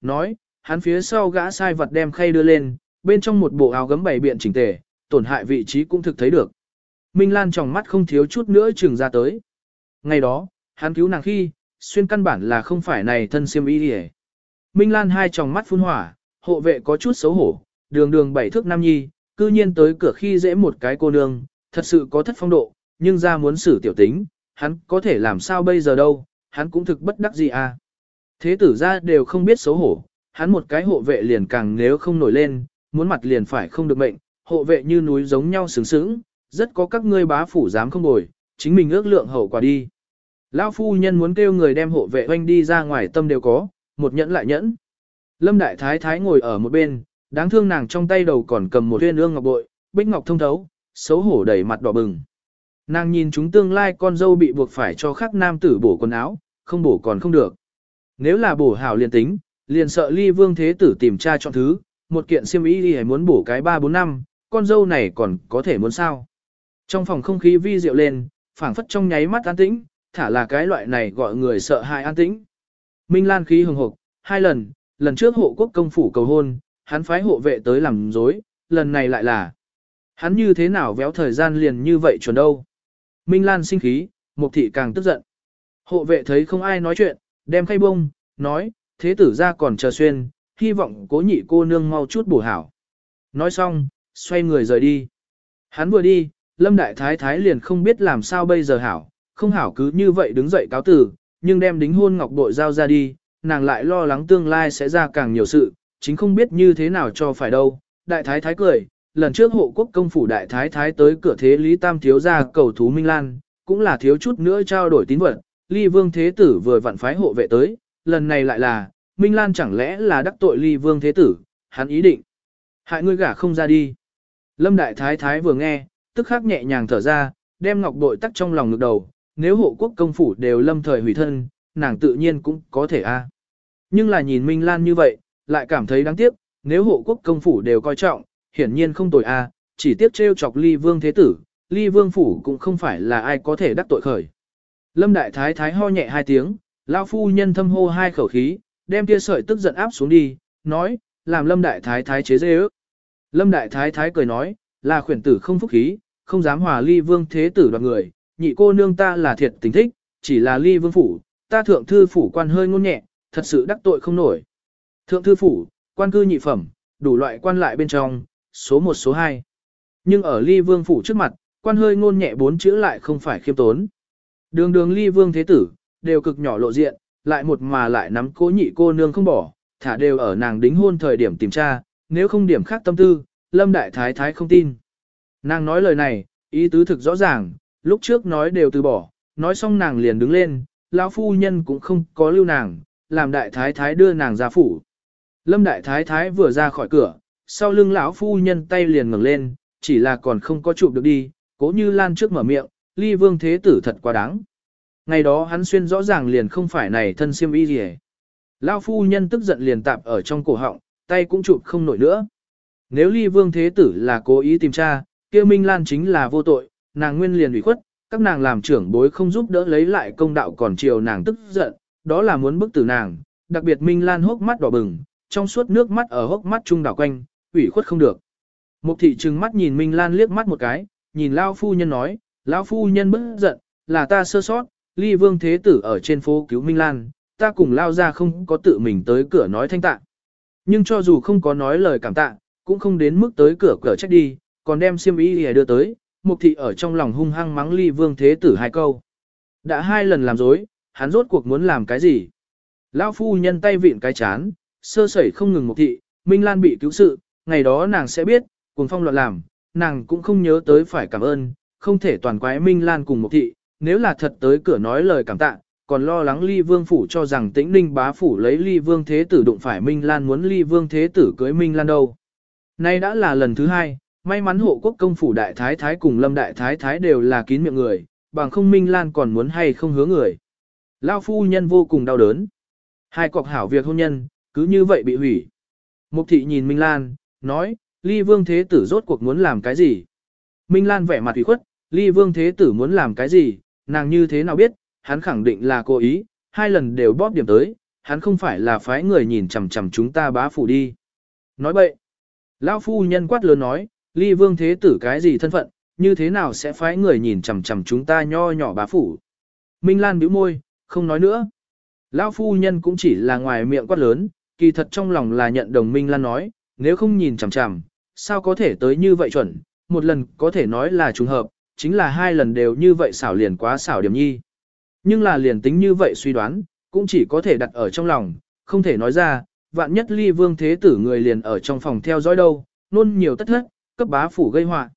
nói, hắn phía sau gã sai vật đem khay đưa lên, bên trong một bộ áo gấm bảy biện chỉnh tề, tổn hại vị trí cũng thực thấy được. Minh Lan trong mắt không thiếu chút nữa trừng ra tới. Ngày đó, hắn cứu nàng khi, xuyên căn bản là không phải này thân siêm y đi Minh Lan hai tròng mắt phun hỏa, hộ vệ có chút xấu hổ, đường đường bảy thước nam nhi, cư nhiên tới cửa khi dễ một cái cô nương, thật sự có thất phong độ, nhưng ra muốn xử tiểu tính, hắn có thể làm sao bây giờ đâu, hắn cũng thực bất đắc gì à. Thế tử ra đều không biết xấu hổ, hắn một cái hộ vệ liền càng nếu không nổi lên, muốn mặt liền phải không được mệnh, hộ vệ như núi giống nhau sướng sướng, rất có các ngươi bá phủ dám không bồi, chính mình ước lượng hậu quả đi. Lão phu nhân muốn kêu người đem hộ vệ oanh đi ra ngoài tâm đều có, một nhẫn lại nhẫn. Lâm đại thái thái ngồi ở một bên, đáng thương nàng trong tay đầu còn cầm một viên ương ngọc bội, bích ngọc thông thấu, xấu hổ đầy mặt đỏ bừng. Nàng nhìn chúng tương lai con dâu bị buộc phải cho khắc nam tử bổ quần áo, không bổ còn không được. Nếu là bổ hảo liền tính, liền sợ ly vương thế tử tìm tra chọn thứ, một kiện siêm ý đi muốn bổ cái 3-4 năm, con dâu này còn có thể muốn sao. Trong phòng không khí vi diệu lên, phảng phất trong nháy mắt an tĩnh, thả là cái loại này gọi người sợ hãi an tĩnh. Minh Lan khí hừng hộp, hai lần, lần trước hộ quốc công phủ cầu hôn, hắn phái hộ vệ tới làm dối, lần này lại là hắn như thế nào véo thời gian liền như vậy chuẩn đâu. Minh Lan sinh khí, Mục thị càng tức giận. Hộ vệ thấy không ai nói chuyện, đem khay bông, nói, thế tử ra còn chờ xuyên, hy vọng cố nhị cô nương mau chút bổ hảo. Nói xong, xoay người rời đi. Hắn vừa đi, Lâm Đại Thái Thái liền không biết làm sao bây giờ hảo, không hảo cứ như vậy đứng dậy cáo tử, nhưng đem đính hôn ngọc bội giao ra đi, nàng lại lo lắng tương lai sẽ ra càng nhiều sự, chính không biết như thế nào cho phải đâu. Đại Thái Thái cười, lần trước hộ quốc công phủ Đại Thái Thái tới cửa thế Lý Tam thiếu ra cầu thú Minh Lan, cũng là thiếu chút nữa trao đổi tín vật, Ly Vương Thế Tử vừa vặn phái hộ vệ tới, lần này lại là, Minh Lan chẳng lẽ là đắc tội Ly Vương Thế Tử, hắn ý định. Hại ngươi gả không ra đi. Lâm Đại Thái Thái vừa nghe, tức khắc nhẹ nhàng thở ra, đem ngọc bội tắt trong lòng ngực đầu, nếu hộ quốc công phủ đều lâm thời hủy thân, nàng tự nhiên cũng có thể a. Nhưng là nhìn Minh Lan như vậy, lại cảm thấy đáng tiếc, nếu hộ quốc công phủ đều coi trọng, hiển nhiên không tội a, chỉ tiếc trêu chọc ly vương thế tử, ly vương phủ cũng không phải là ai có thể đắc tội khởi. Lâm đại thái thái ho nhẹ hai tiếng, lão phu nhân thâm hô hai khẩu khí, đem kia sợi tức giận áp xuống đi, nói, làm lâm đại thái thái chế dê ước. Lâm đại thái thái cười nói, là khuyển tử không phúc khí, không dám hòa ly vương thế tử đoạt người, nhị cô nương ta là thiệt tình thích, chỉ là ly vương phủ, ta thượng thư phủ quan hơi ngôn nhẹ, thật sự đắc tội không nổi. Thượng thư phủ, quan cư nhị phẩm, đủ loại quan lại bên trong, số 1 số 2. Nhưng ở ly vương phủ trước mặt, quan hơi ngôn nhẹ bốn chữ lại không phải khiêm tốn. Đường đường ly vương thế tử, đều cực nhỏ lộ diện, lại một mà lại nắm cố nhị cô nương không bỏ, thả đều ở nàng đính hôn thời điểm tìm tra, nếu không điểm khác tâm tư, lâm đại thái thái không tin. Nàng nói lời này, ý tứ thực rõ ràng, lúc trước nói đều từ bỏ, nói xong nàng liền đứng lên, lão phu nhân cũng không có lưu nàng, làm đại thái thái đưa nàng ra phủ. Lâm đại thái thái vừa ra khỏi cửa, sau lưng lão phu nhân tay liền ngẩng lên, chỉ là còn không có chụp được đi, cố như lan trước mở miệng, ly vương thế tử thật quá đáng. Ngày đó hắn xuyên rõ ràng liền không phải này thân siêm y gì Lão phu nhân tức giận liền tạp ở trong cổ họng, tay cũng chụp không nổi nữa. Nếu ly vương thế tử là cố ý tìm tra, kia Minh Lan chính là vô tội, nàng nguyên liền ủy khuất, các nàng làm trưởng bối không giúp đỡ lấy lại công đạo còn chiều nàng tức giận, đó là muốn bức tử nàng, đặc biệt Minh Lan hốc mắt đỏ bừng, trong suốt nước mắt ở hốc mắt trung đảo quanh, ủy khuất không được. Mục thị trừng mắt nhìn Minh Lan liếc mắt một cái, nhìn Lao Phu Nhân nói, lão Phu Nhân bức giận, là ta sơ sót, ly vương thế tử ở trên phố cứu Minh Lan, ta cùng Lao ra không có tự mình tới cửa nói thanh tạ. Nhưng cho dù không có nói lời cảm tạ, cũng không đến mức tới cửa cửa trách đi, còn đem xiêm y đưa tới, mục thị ở trong lòng hung hăng mắng ly vương thế tử hai câu. Đã hai lần làm dối, hắn rốt cuộc muốn làm cái gì? Lão phu nhân tay vịn cái chán, sơ sẩy không ngừng mục thị, Minh Lan bị cứu sự, ngày đó nàng sẽ biết, cùng phong loạn làm, nàng cũng không nhớ tới phải cảm ơn, không thể toàn quái Minh Lan cùng một thị, nếu là thật tới cửa nói lời cảm tạ, còn lo lắng ly vương phủ cho rằng tĩnh ninh bá phủ lấy ly vương thế tử đụng phải Minh Lan muốn ly vương thế tử cưới Minh Lan đâu. Nay đã là lần thứ hai, may mắn hộ quốc công phủ đại thái thái cùng lâm đại thái thái đều là kín miệng người, bằng không Minh Lan còn muốn hay không hứa người. Lao phu nhân vô cùng đau đớn. Hai cọc hảo việc hôn nhân, cứ như vậy bị hủy. Mục thị nhìn Minh Lan, nói, ly vương thế tử rốt cuộc muốn làm cái gì? Minh Lan vẻ mặt ủy khuất, ly vương thế tử muốn làm cái gì, nàng như thế nào biết, hắn khẳng định là cố ý, hai lần đều bóp điểm tới, hắn không phải là phái người nhìn chằm chằm chúng ta bá phủ đi. Nói bậy. Lão phu nhân quát lớn nói, ly vương thế tử cái gì thân phận, như thế nào sẽ phái người nhìn chằm chằm chúng ta nho nhỏ bá phủ. Minh Lan bĩu môi, không nói nữa. Lão phu nhân cũng chỉ là ngoài miệng quát lớn, kỳ thật trong lòng là nhận đồng Minh Lan nói, nếu không nhìn chằm chằm, sao có thể tới như vậy chuẩn, một lần có thể nói là trùng hợp, chính là hai lần đều như vậy xảo liền quá xảo điểm nhi. Nhưng là liền tính như vậy suy đoán, cũng chỉ có thể đặt ở trong lòng, không thể nói ra, vạn nhất ly vương thế tử người liền ở trong phòng theo dõi đâu, luôn nhiều tất thất, cấp bá phủ gây họa.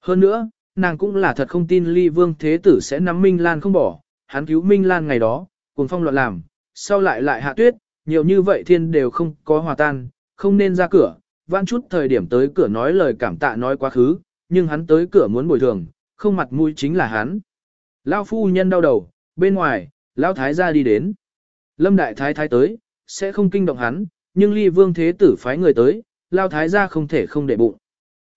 Hơn nữa, nàng cũng là thật không tin ly vương thế tử sẽ nắm Minh Lan không bỏ, hắn cứu Minh Lan ngày đó, cùng phong loạn làm, sau lại lại hạ tuyết, nhiều như vậy thiên đều không có hòa tan, không nên ra cửa, vãn chút thời điểm tới cửa nói lời cảm tạ nói quá khứ, nhưng hắn tới cửa muốn bồi thường, không mặt mũi chính là hắn. Lao phu nhân đau đầu, bên ngoài, Lao thái gia đi đến. Lâm đại thái thái tới, sẽ không kinh động hắn, nhưng ly vương thế tử phái người tới, Lao thái gia không thể không để bụng.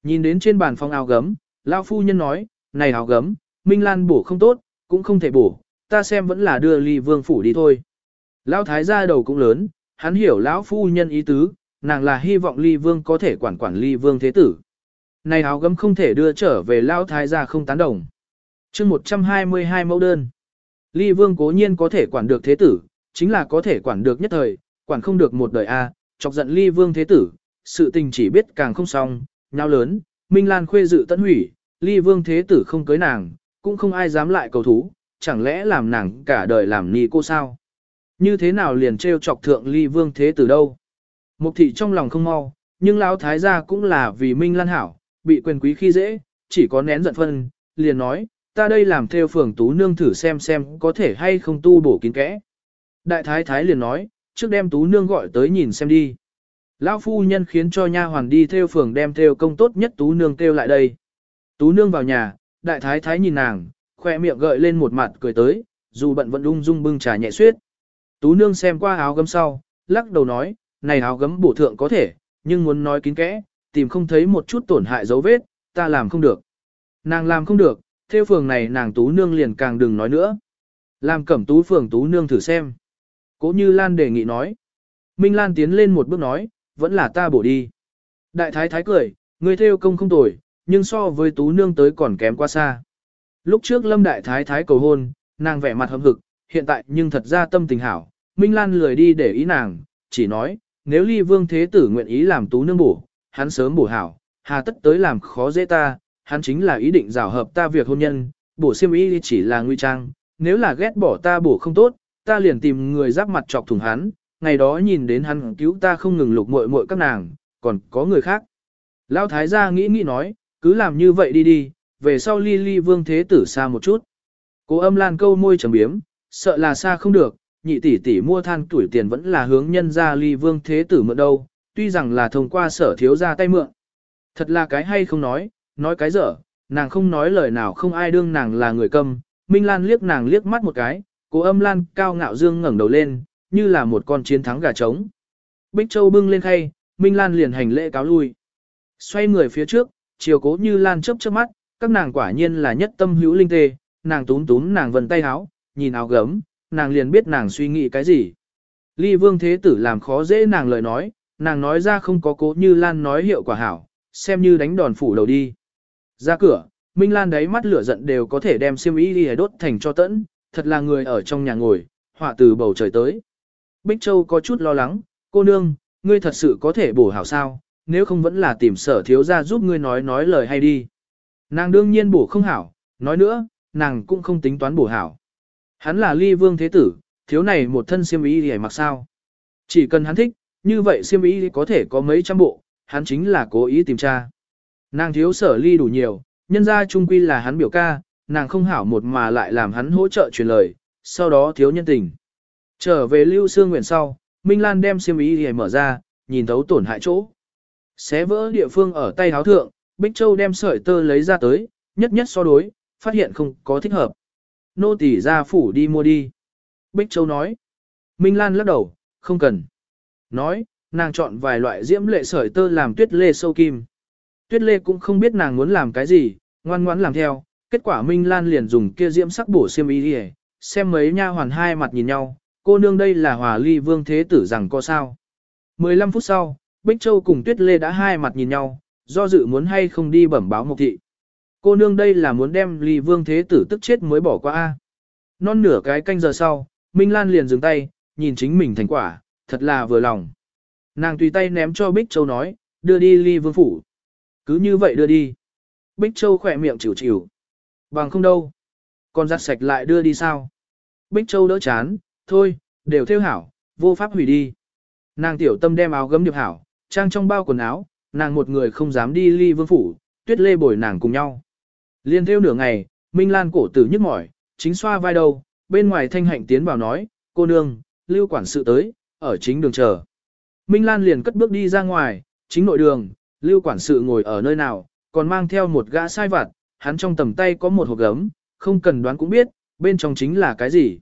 Nhìn đến trên bàn phong áo gấm, Lao phu nhân nói, này áo gấm, Minh Lan bổ không tốt, cũng không thể bổ, ta xem vẫn là đưa ly vương phủ đi thôi. Lão thái gia đầu cũng lớn, hắn hiểu lão phu nhân ý tứ, nàng là hy vọng ly vương có thể quản quản ly vương thế tử. Này áo gấm không thể đưa trở về lão thái gia không tán đồng. chương 122 mẫu đơn. Ly vương cố nhiên có thể quản được thế tử, chính là có thể quản được nhất thời, quản không được một đời A, chọc giận ly vương thế tử, sự tình chỉ biết càng không xong, nhau lớn, Minh Lan khuê dự tận hủy, ly vương thế tử không cưới nàng, cũng không ai dám lại cầu thú, chẳng lẽ làm nàng cả đời làm ni cô sao? Như thế nào liền trêu chọc thượng ly vương thế tử đâu? Mục thị trong lòng không mau, nhưng lão thái gia cũng là vì Minh Lan hảo, bị quyền quý khi dễ, chỉ có nén giận phân, liền nói, ta đây làm theo phường tú nương thử xem xem có thể hay không tu bổ kín kẽ. Đại thái thái liền nói, trước đem tú nương gọi tới nhìn xem đi. Lão phu nhân khiến cho nha hoàn đi theo phường đem theo công tốt nhất tú nương theo lại đây. Tú nương vào nhà, đại thái thái nhìn nàng, khoe miệng gợi lên một mặt cười tới, dù bận vẫn ung dung bưng trà nhẹ suyết. Tú nương xem qua áo gấm sau, lắc đầu nói, này áo gấm bổ thượng có thể, nhưng muốn nói kín kẽ, tìm không thấy một chút tổn hại dấu vết, ta làm không được. Nàng làm không được, theo phường này nàng tú nương liền càng đừng nói nữa. Làm cẩm tú phường tú nương thử xem. Cố như Lan đề nghị nói. Minh Lan tiến lên một bước nói, vẫn là ta bổ đi. Đại thái thái cười, người theo công không tồi, nhưng so với tú nương tới còn kém quá xa. Lúc trước lâm đại thái thái cầu hôn, nàng vẻ mặt hâm hực, hiện tại nhưng thật ra tâm tình hảo. Minh Lan lười đi để ý nàng, chỉ nói, nếu ly vương thế tử nguyện ý làm tú nương bổ, hắn sớm bổ hảo, hà tất tới làm khó dễ ta, hắn chính là ý định rào hợp ta việc hôn nhân, bổ siêm ý chỉ là nguy trang, nếu là ghét bỏ ta bổ không tốt, ta liền tìm người giáp mặt chọc thủng hắn, ngày đó nhìn đến hắn cứu ta không ngừng lục muội muội các nàng, còn có người khác. Lão thái gia nghĩ nghĩ nói, cứ làm như vậy đi đi, về sau ly ly vương thế tử xa một chút. Cố âm lan câu môi trầm biếm, sợ là xa không được, nhị tỷ tỷ mua than tuổi tiền vẫn là hướng nhân ra ly vương thế tử mượn đâu, tuy rằng là thông qua sở thiếu ra tay mượn. Thật là cái hay không nói, nói cái dở, nàng không nói lời nào không ai đương nàng là người câm, Minh Lan liếc nàng liếc mắt một cái, cố âm lan cao ngạo dương ngẩng đầu lên, như là một con chiến thắng gà trống. Bích Châu bưng lên khay, Minh Lan liền hành lễ cáo lui. Xoay người phía trước, chiều cố như Lan chớp chớp mắt, các nàng quả nhiên là nhất tâm hữu linh tê, nàng túm túm nàng vần tay áo, nhìn áo gấm, nàng liền biết nàng suy nghĩ cái gì. Ly vương thế tử làm khó dễ nàng lời nói, nàng nói ra không có cố như Lan nói hiệu quả hảo, xem như đánh đòn phủ đầu đi. Ra cửa, Minh Lan đáy mắt lửa giận đều có thể đem xiêm y đi đốt thành cho tẫn, thật là người ở trong nhà ngồi, họa từ bầu trời tới. Bích Châu có chút lo lắng, cô nương, ngươi thật sự có thể bổ hảo sao, nếu không vẫn là tìm sở thiếu ra giúp ngươi nói nói lời hay đi. Nàng đương nhiên bổ không hảo, nói nữa, nàng cũng không tính toán bổ hảo. Hắn là ly vương thế tử, thiếu này một thân siêm ý thì mặc sao. Chỉ cần hắn thích, như vậy siêm ý có thể có mấy trăm bộ, hắn chính là cố ý tìm tra. Nàng thiếu sở ly đủ nhiều, nhân ra trung quy là hắn biểu ca, nàng không hảo một mà lại làm hắn hỗ trợ truyền lời, sau đó thiếu nhân tình. Trở về lưu xương nguyện sau, Minh Lan đem siêm ý thì mở ra, nhìn thấu tổn hại chỗ. Xé vỡ địa phương ở tay háo thượng, Bích Châu đem sợi tơ lấy ra tới, nhất nhất so đối, phát hiện không có thích hợp. Nô tỳ ra phủ đi mua đi. Bích Châu nói. Minh Lan lắc đầu, không cần. Nói, nàng chọn vài loại diễm lệ sợi tơ làm tuyết lê sâu kim. Tuyết lê cũng không biết nàng muốn làm cái gì, ngoan ngoãn làm theo. Kết quả Minh Lan liền dùng kia diễm sắc bổ xiêm y đi xem mấy nha hoàn hai mặt nhìn nhau, cô nương đây là hòa ly vương thế tử rằng có sao. 15 phút sau, Bích Châu cùng Tuyết Lê đã hai mặt nhìn nhau, do dự muốn hay không đi bẩm báo Mộc Thị. Cô nương đây là muốn đem ly vương thế tử tức chết mới bỏ qua. a. Non nửa cái canh giờ sau, Minh Lan liền dừng tay, nhìn chính mình thành quả, thật là vừa lòng. Nàng tùy tay ném cho Bích Châu nói, đưa đi ly vương phủ. Cứ như vậy đưa đi. Bích Châu khỏe miệng chịu chịu. Bằng không đâu. Còn giặt sạch lại đưa đi sao? Bích Châu đỡ chán, thôi, đều theo hảo, vô pháp hủy đi. Nàng tiểu tâm đem áo gấm điệp hảo, trang trong bao quần áo, nàng một người không dám đi ly vương phủ, tuyết lê bồi nàng cùng nhau. Liên theo nửa ngày, Minh Lan cổ tử nhức mỏi, chính xoa vai đầu, bên ngoài thanh hạnh tiến vào nói, cô nương, lưu quản sự tới, ở chính đường chờ. Minh Lan liền cất bước đi ra ngoài, chính nội đường, lưu quản sự ngồi ở nơi nào, còn mang theo một gã sai vặt, hắn trong tầm tay có một hộp gấm, không cần đoán cũng biết, bên trong chính là cái gì.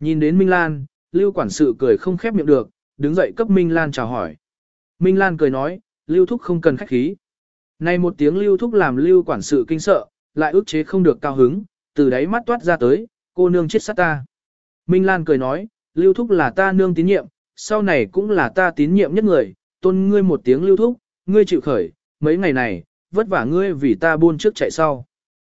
Nhìn đến Minh Lan, lưu quản sự cười không khép miệng được, đứng dậy cấp Minh Lan chào hỏi. Minh Lan cười nói, lưu thúc không cần khách khí. Này một tiếng lưu thúc làm lưu quản sự kinh sợ, lại ức chế không được cao hứng, từ đáy mắt toát ra tới, cô nương chết sát ta. Minh Lan cười nói, lưu thúc là ta nương tín nhiệm, sau này cũng là ta tín nhiệm nhất người, tôn ngươi một tiếng lưu thúc, ngươi chịu khởi, mấy ngày này, vất vả ngươi vì ta buôn trước chạy sau.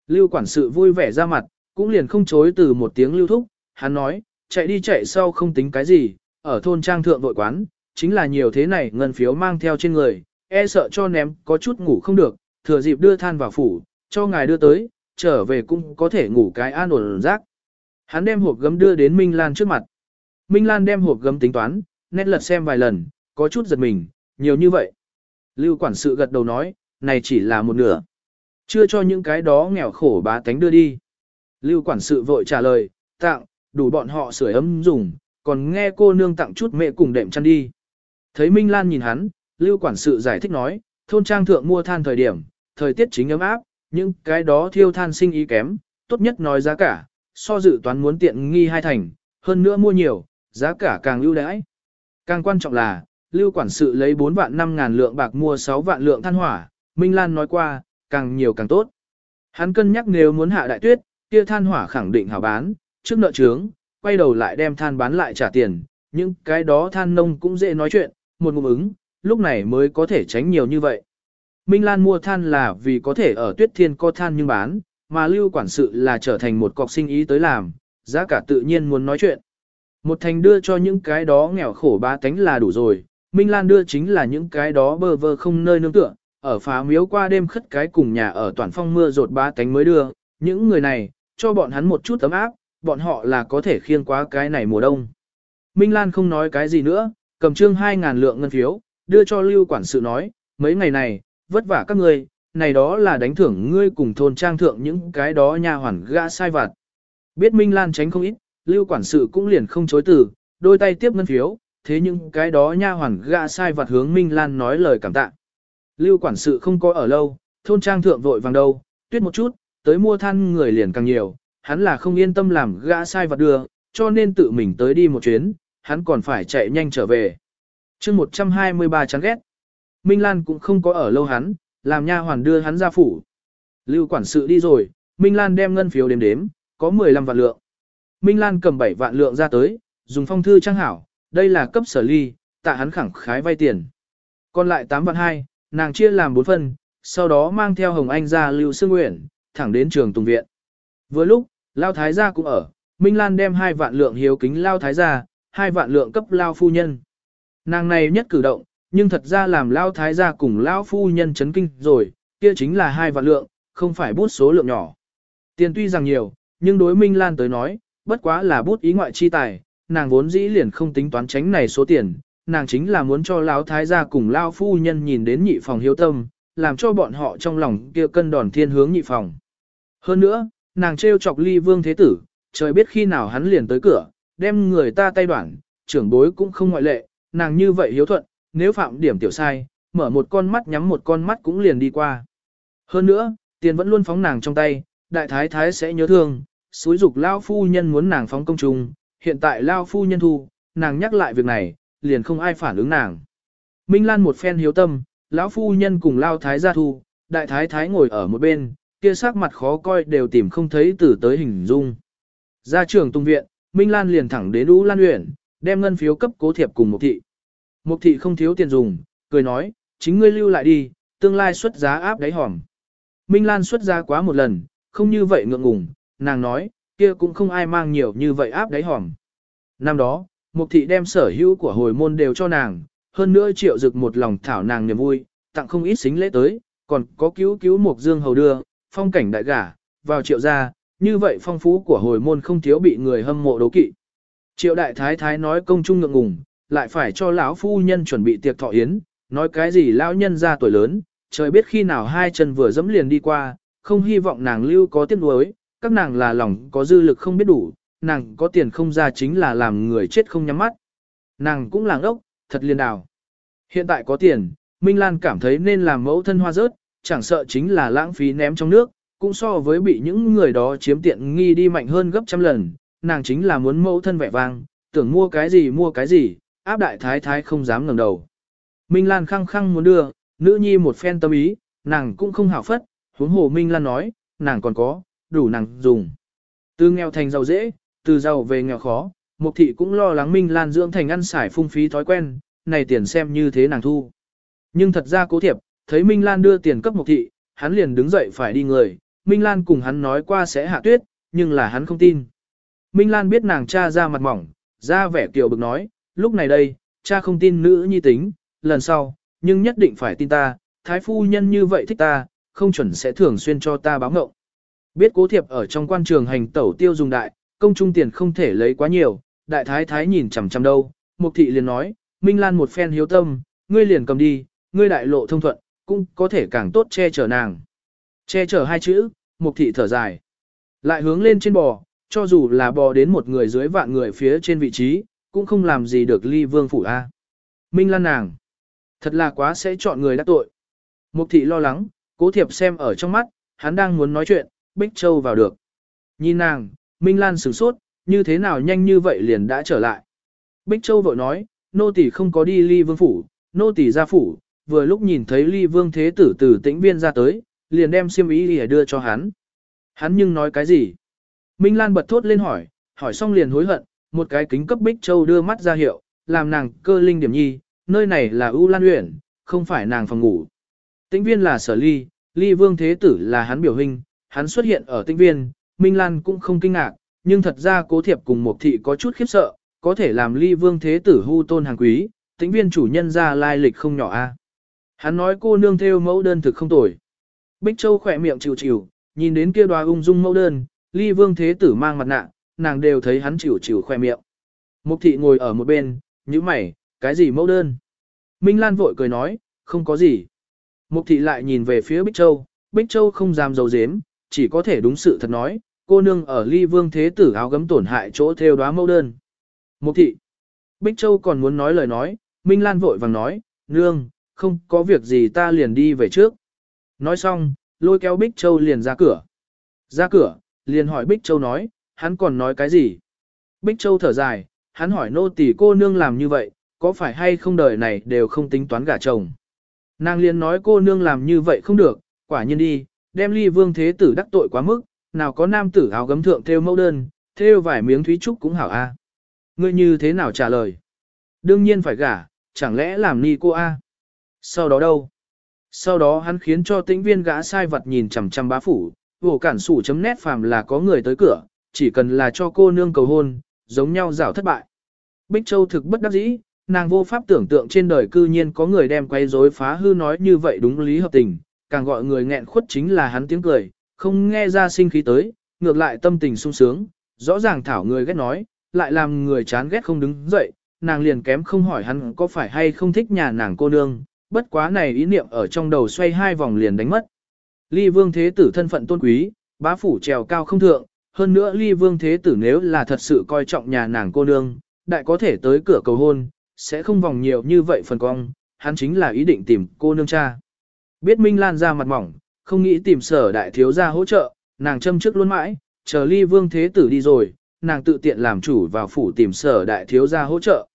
Lưu quản sự vui vẻ ra mặt, cũng liền không chối từ một tiếng lưu thúc, hắn nói, chạy đi chạy sau không tính cái gì, ở thôn trang thượng vội quán, chính là nhiều thế này ngân phiếu mang theo trên người, e sợ cho ném có chút ngủ không được, thừa dịp đưa than vào phủ, cho ngài đưa tới, trở về cũng có thể ngủ cái an ổn rác. Hắn đem hộp gấm đưa đến Minh Lan trước mặt. Minh Lan đem hộp gấm tính toán, nét lật xem vài lần, có chút giật mình, nhiều như vậy. Lưu quản sự gật đầu nói, này chỉ là một nửa. Chưa cho những cái đó nghèo khổ bá tánh đưa đi. Lưu quản sự vội trả lời, tặng, đủ bọn họ sửa ấm dùng, còn nghe cô nương tặng chút mẹ cùng đệm chăn đi. Thấy Minh Lan nhìn hắn, Lưu quản sự giải thích nói, thôn trang thượng mua than thời điểm, thời tiết chính ấm áp, những cái đó thiêu than sinh ý kém, tốt nhất nói giá cả, so dự toán muốn tiện nghi hai thành, hơn nữa mua nhiều, giá cả càng ưu đãi. Càng quan trọng là, Lưu quản sự lấy 4 vạn 5 ngàn lượng bạc mua 6 vạn lượng than hỏa, Minh Lan nói qua, càng nhiều càng tốt. Hắn cân nhắc nếu muốn hạ đại tuyết, kia than hỏa khẳng định hảo bán, trước nợ trướng, quay đầu lại đem than bán lại trả tiền, những cái đó than nông cũng dễ nói chuyện, một ngụm ứng, lúc này mới có thể tránh nhiều như vậy. Minh Lan mua than là vì có thể ở tuyết thiên có than nhưng bán, mà lưu quản sự là trở thành một cọc sinh ý tới làm, giá cả tự nhiên muốn nói chuyện. Một thành đưa cho những cái đó nghèo khổ ba tánh là đủ rồi, Minh Lan đưa chính là những cái đó bơ vơ không nơi nương tựa, ở phá miếu qua đêm khất cái cùng nhà ở toàn phong mưa rột ba tánh mới đưa, những người này, cho bọn hắn một chút tấm áp, bọn họ là có thể khiêng quá cái này mùa đông. Minh Lan không nói cái gì nữa, cầm trương 2.000 lượng ngân phiếu, đưa cho lưu quản sự nói, mấy ngày này, vất vả các ngươi, này đó là đánh thưởng ngươi cùng thôn trang thượng những cái đó nha hoàn gã sai vặt. Biết Minh Lan tránh không ít, lưu quản sự cũng liền không chối từ, đôi tay tiếp ngân phiếu, thế nhưng cái đó nha hoàn gã sai vặt hướng Minh Lan nói lời cảm tạ. Lưu quản sự không có ở lâu, thôn trang thượng vội vàng đâu, tuyết một chút, tới mua than người liền càng nhiều, hắn là không yên tâm làm gã sai vặt đưa, cho nên tự mình tới đi một chuyến, hắn còn phải chạy nhanh trở về. chương 123 chán ghét. Minh Lan cũng không có ở lâu hắn, làm nha hoàn đưa hắn ra phủ. Lưu quản sự đi rồi, Minh Lan đem ngân phiếu đếm đếm, có 15 vạn lượng. Minh Lan cầm 7 vạn lượng ra tới, dùng phong thư trang hảo, đây là cấp sở ly, tạ hắn khẳng khái vay tiền. Còn lại 8 vạn 2, nàng chia làm 4 phần, sau đó mang theo Hồng Anh ra Lưu Sương Nguyện, thẳng đến trường Tùng Viện. Vừa lúc, Lao Thái gia cũng ở, Minh Lan đem 2 vạn lượng hiếu kính Lao Thái gia, 2 vạn lượng cấp Lao Phu Nhân. Nàng này nhất cử động, nhưng thật ra làm Lao Thái gia cùng Lao Phu Nhân chấn kinh rồi, kia chính là 2 vạn lượng, không phải bút số lượng nhỏ. Tiền tuy rằng nhiều, nhưng đối Minh Lan tới nói, bất quá là bút ý ngoại chi tài, nàng vốn dĩ liền không tính toán tránh này số tiền, nàng chính là muốn cho lão thái gia cùng lão phu nhân nhìn đến nhị phòng hiếu tâm, làm cho bọn họ trong lòng kia cân đòn thiên hướng nhị phòng. Hơn nữa, nàng trêu chọc ly vương thế tử, trời biết khi nào hắn liền tới cửa, đem người ta tay đoạn, trưởng bối cũng không ngoại lệ, nàng như vậy hiếu thuận, nếu phạm điểm tiểu sai, mở một con mắt nhắm một con mắt cũng liền đi qua. Hơn nữa, tiền vẫn luôn phóng nàng trong tay, đại thái thái sẽ nhớ thương, xúi dục lao phu nhân muốn nàng phóng công trung, hiện tại lao phu nhân thu, nàng nhắc lại việc này, liền không ai phản ứng nàng. Minh Lan một phen hiếu tâm, lão phu nhân cùng lao thái gia thu, đại thái thái ngồi ở một bên, kia sắc mặt khó coi đều tìm không thấy từ tới hình dung. Ra trường tung viện, Minh Lan liền thẳng đến Ú Lan Uyển, đem ngân phiếu cấp cố thiệp cùng Mục thị. Mục thị không thiếu tiền dùng, cười nói, chính ngươi lưu lại đi, tương lai xuất giá áp đáy hòm. Minh Lan xuất giá quá một lần, không như vậy ngượng ngùng, nàng nói, kia cũng không ai mang nhiều như vậy áp đáy hòm. Năm đó, Mục thị đem sở hữu của hồi môn đều cho nàng, hơn nữa triệu dực một lòng thảo nàng niềm vui, tặng không ít xính lễ tới, còn có cứu cứu Mục Dương hầu đưa, phong cảnh đại gả, vào triệu gia, như vậy phong phú của hồi môn không thiếu bị người hâm mộ đấu kỵ. Triệu đại thái thái nói công trung ngượng ngùng, lại phải cho lão phu nhân chuẩn bị tiệc thọ yến, nói cái gì lão nhân ra tuổi lớn, trời biết khi nào hai chân vừa dẫm liền đi qua, không hy vọng nàng lưu có tiếc nuối, các nàng là lòng có dư lực không biết đủ, nàng có tiền không ra chính là làm người chết không nhắm mắt. Nàng cũng làng ốc, thật liền đào. Hiện tại có tiền, Minh Lan cảm thấy nên làm mẫu thân hoa rớt, chẳng sợ chính là lãng phí ném trong nước, cũng so với bị những người đó chiếm tiện nghi đi mạnh hơn gấp trăm lần, nàng chính là muốn mẫu thân vẻ vang, tưởng mua cái gì mua cái gì, áp đại thái thái không dám ngẩng đầu. Minh Lan khăng khăng muốn đưa, nữ nhi một phen tâm ý, nàng cũng không hảo phất, huống hồ Minh Lan nói, nàng còn có, đủ nàng dùng. Từ nghèo thành giàu dễ, từ giàu về nghèo khó, Mục thị cũng lo lắng Minh Lan dưỡng thành ăn xài phung phí thói quen, này tiền xem như thế nàng thu. Nhưng thật ra cố thiệp, thấy Minh Lan đưa tiền cấp Mục thị, hắn liền đứng dậy phải đi người, Minh Lan cùng hắn nói qua sẽ hạ tuyết, nhưng là hắn không tin. Minh Lan biết nàng cha ra mặt mỏng, ra vẻ kiều bực nói, lúc này đây, cha không tin nữ nhi tính, lần sau, nhưng nhất định phải tin ta, thái phu nhân như vậy thích ta, không chuẩn sẽ thường xuyên cho ta báo ngộng. Biết cố thiệp ở trong quan trường hành tẩu tiêu dùng đại, công trung tiền không thể lấy quá nhiều, đại thái thái nhìn chằm chằm đâu, mục thị liền nói, Minh Lan một phen hiếu tâm, ngươi liền cầm đi, ngươi đại lộ thông thuận, cũng có thể càng tốt che chở nàng. Che chở hai chữ, mục thị thở dài. Lại hướng lên trên bò, cho dù là bò đến một người dưới vạn người phía trên vị trí, cũng không làm gì được ly vương phủ A. Minh Lan nàng. Thật là quá sẽ chọn người đắc tội. Mục thị lo lắng, cố thiệp xem ở trong mắt, hắn đang muốn nói chuyện, Bích Châu vào được. Nhìn nàng, Minh Lan sửng sốt, như thế nào nhanh như vậy liền đã trở lại. Bích Châu vội nói, nô tỳ không có đi ly vương phủ, nô tỳ ra phủ, vừa lúc nhìn thấy ly vương thế tử từ tĩnh viên ra tới, liền đem xiêm ý để đưa cho hắn. Hắn nhưng nói cái gì? Minh Lan bật thốt lên hỏi, hỏi xong liền hối hận, một cái kính cấp Bích Châu đưa mắt ra hiệu, làm nàng cơ linh điểm nhi, nơi này là U Lan Uyển, không phải nàng phòng ngủ. Tĩnh viên là sở ly, ly vương thế tử là hắn biểu hình, hắn xuất hiện ở tinh viên, Minh Lan cũng không kinh ngạc, nhưng thật ra cố thiệp cùng một thị có chút khiếp sợ, có thể làm ly vương thế tử hưu tôn hàng quý, tĩnh viên chủ nhân ra lai lịch không nhỏ a. Hắn nói cô nương theo mẫu đơn thực không tồi. Bích Châu khỏe miệng chịu chịu, nhìn đến kia đoà ung dung mẫu đơn, ly vương thế tử mang mặt nạ, nàng đều thấy hắn chịu chịu khỏe miệng. Mục thị ngồi ở một bên, như mày, cái gì mẫu đơn? Minh Lan vội cười nói, không có gì. Mục thị lại nhìn về phía Bích Châu, Bích Châu không dám giấu dếm, chỉ có thể đúng sự thật nói, cô nương ở ly vương thế tử áo gấm tổn hại chỗ theo đóa mẫu đơn. Mục thị. Bích Châu còn muốn nói lời nói, Minh Lan vội vàng nói, nương, không có việc gì ta liền đi về trước. Nói xong, lôi kéo Bích Châu liền ra cửa. Ra cửa, liền hỏi Bích Châu nói, hắn còn nói cái gì? Bích Châu thở dài, hắn hỏi nô tỷ cô nương làm như vậy, có phải hay không đời này đều không tính toán gả chồng. Nàng liền nói cô nương làm như vậy không được, quả nhiên đi, đem ly vương thế tử đắc tội quá mức, nào có nam tử áo gấm thượng theo mẫu đơn, theo vài miếng thúy trúc cũng hảo a. Ngươi như thế nào trả lời? Đương nhiên phải gả, chẳng lẽ làm ni cô a? Sau đó đâu? Sau đó hắn khiến cho tĩnh viên gã sai vật nhìn chằm chằm bá phủ, vổ cản sủ chấm nét phàm là có người tới cửa, chỉ cần là cho cô nương cầu hôn, giống nhau rảo thất bại. Bích Châu thực bất đắc dĩ, nàng vô pháp tưởng tượng trên đời cư nhiên có người đem quay rối phá hư nói như vậy đúng lý hợp tình, càng gọi người nghẹn khuất chính là hắn tiếng cười, không nghe ra sinh khí tới, ngược lại tâm tình sung sướng, rõ ràng thảo người ghét nói, lại làm người chán ghét không đứng dậy, nàng liền kém không hỏi hắn có phải hay không thích nhà nàng cô nương, bất quá này ý niệm ở trong đầu xoay hai vòng liền đánh mất. Ly vương thế tử thân phận tôn quý, bá phủ trèo cao không thượng, hơn nữa ly vương thế tử nếu là thật sự coi trọng nhà nàng cô nương, đại có thể tới cửa cầu hôn, sẽ không vòng nhiều như vậy phần cong, hắn chính là ý định tìm cô nương cha. Biết Minh Lan ra mặt mỏng, không nghĩ tìm sở đại thiếu gia hỗ trợ, nàng châm trước luôn mãi, chờ ly vương thế tử đi rồi, nàng tự tiện làm chủ vào phủ tìm sở đại thiếu gia hỗ trợ.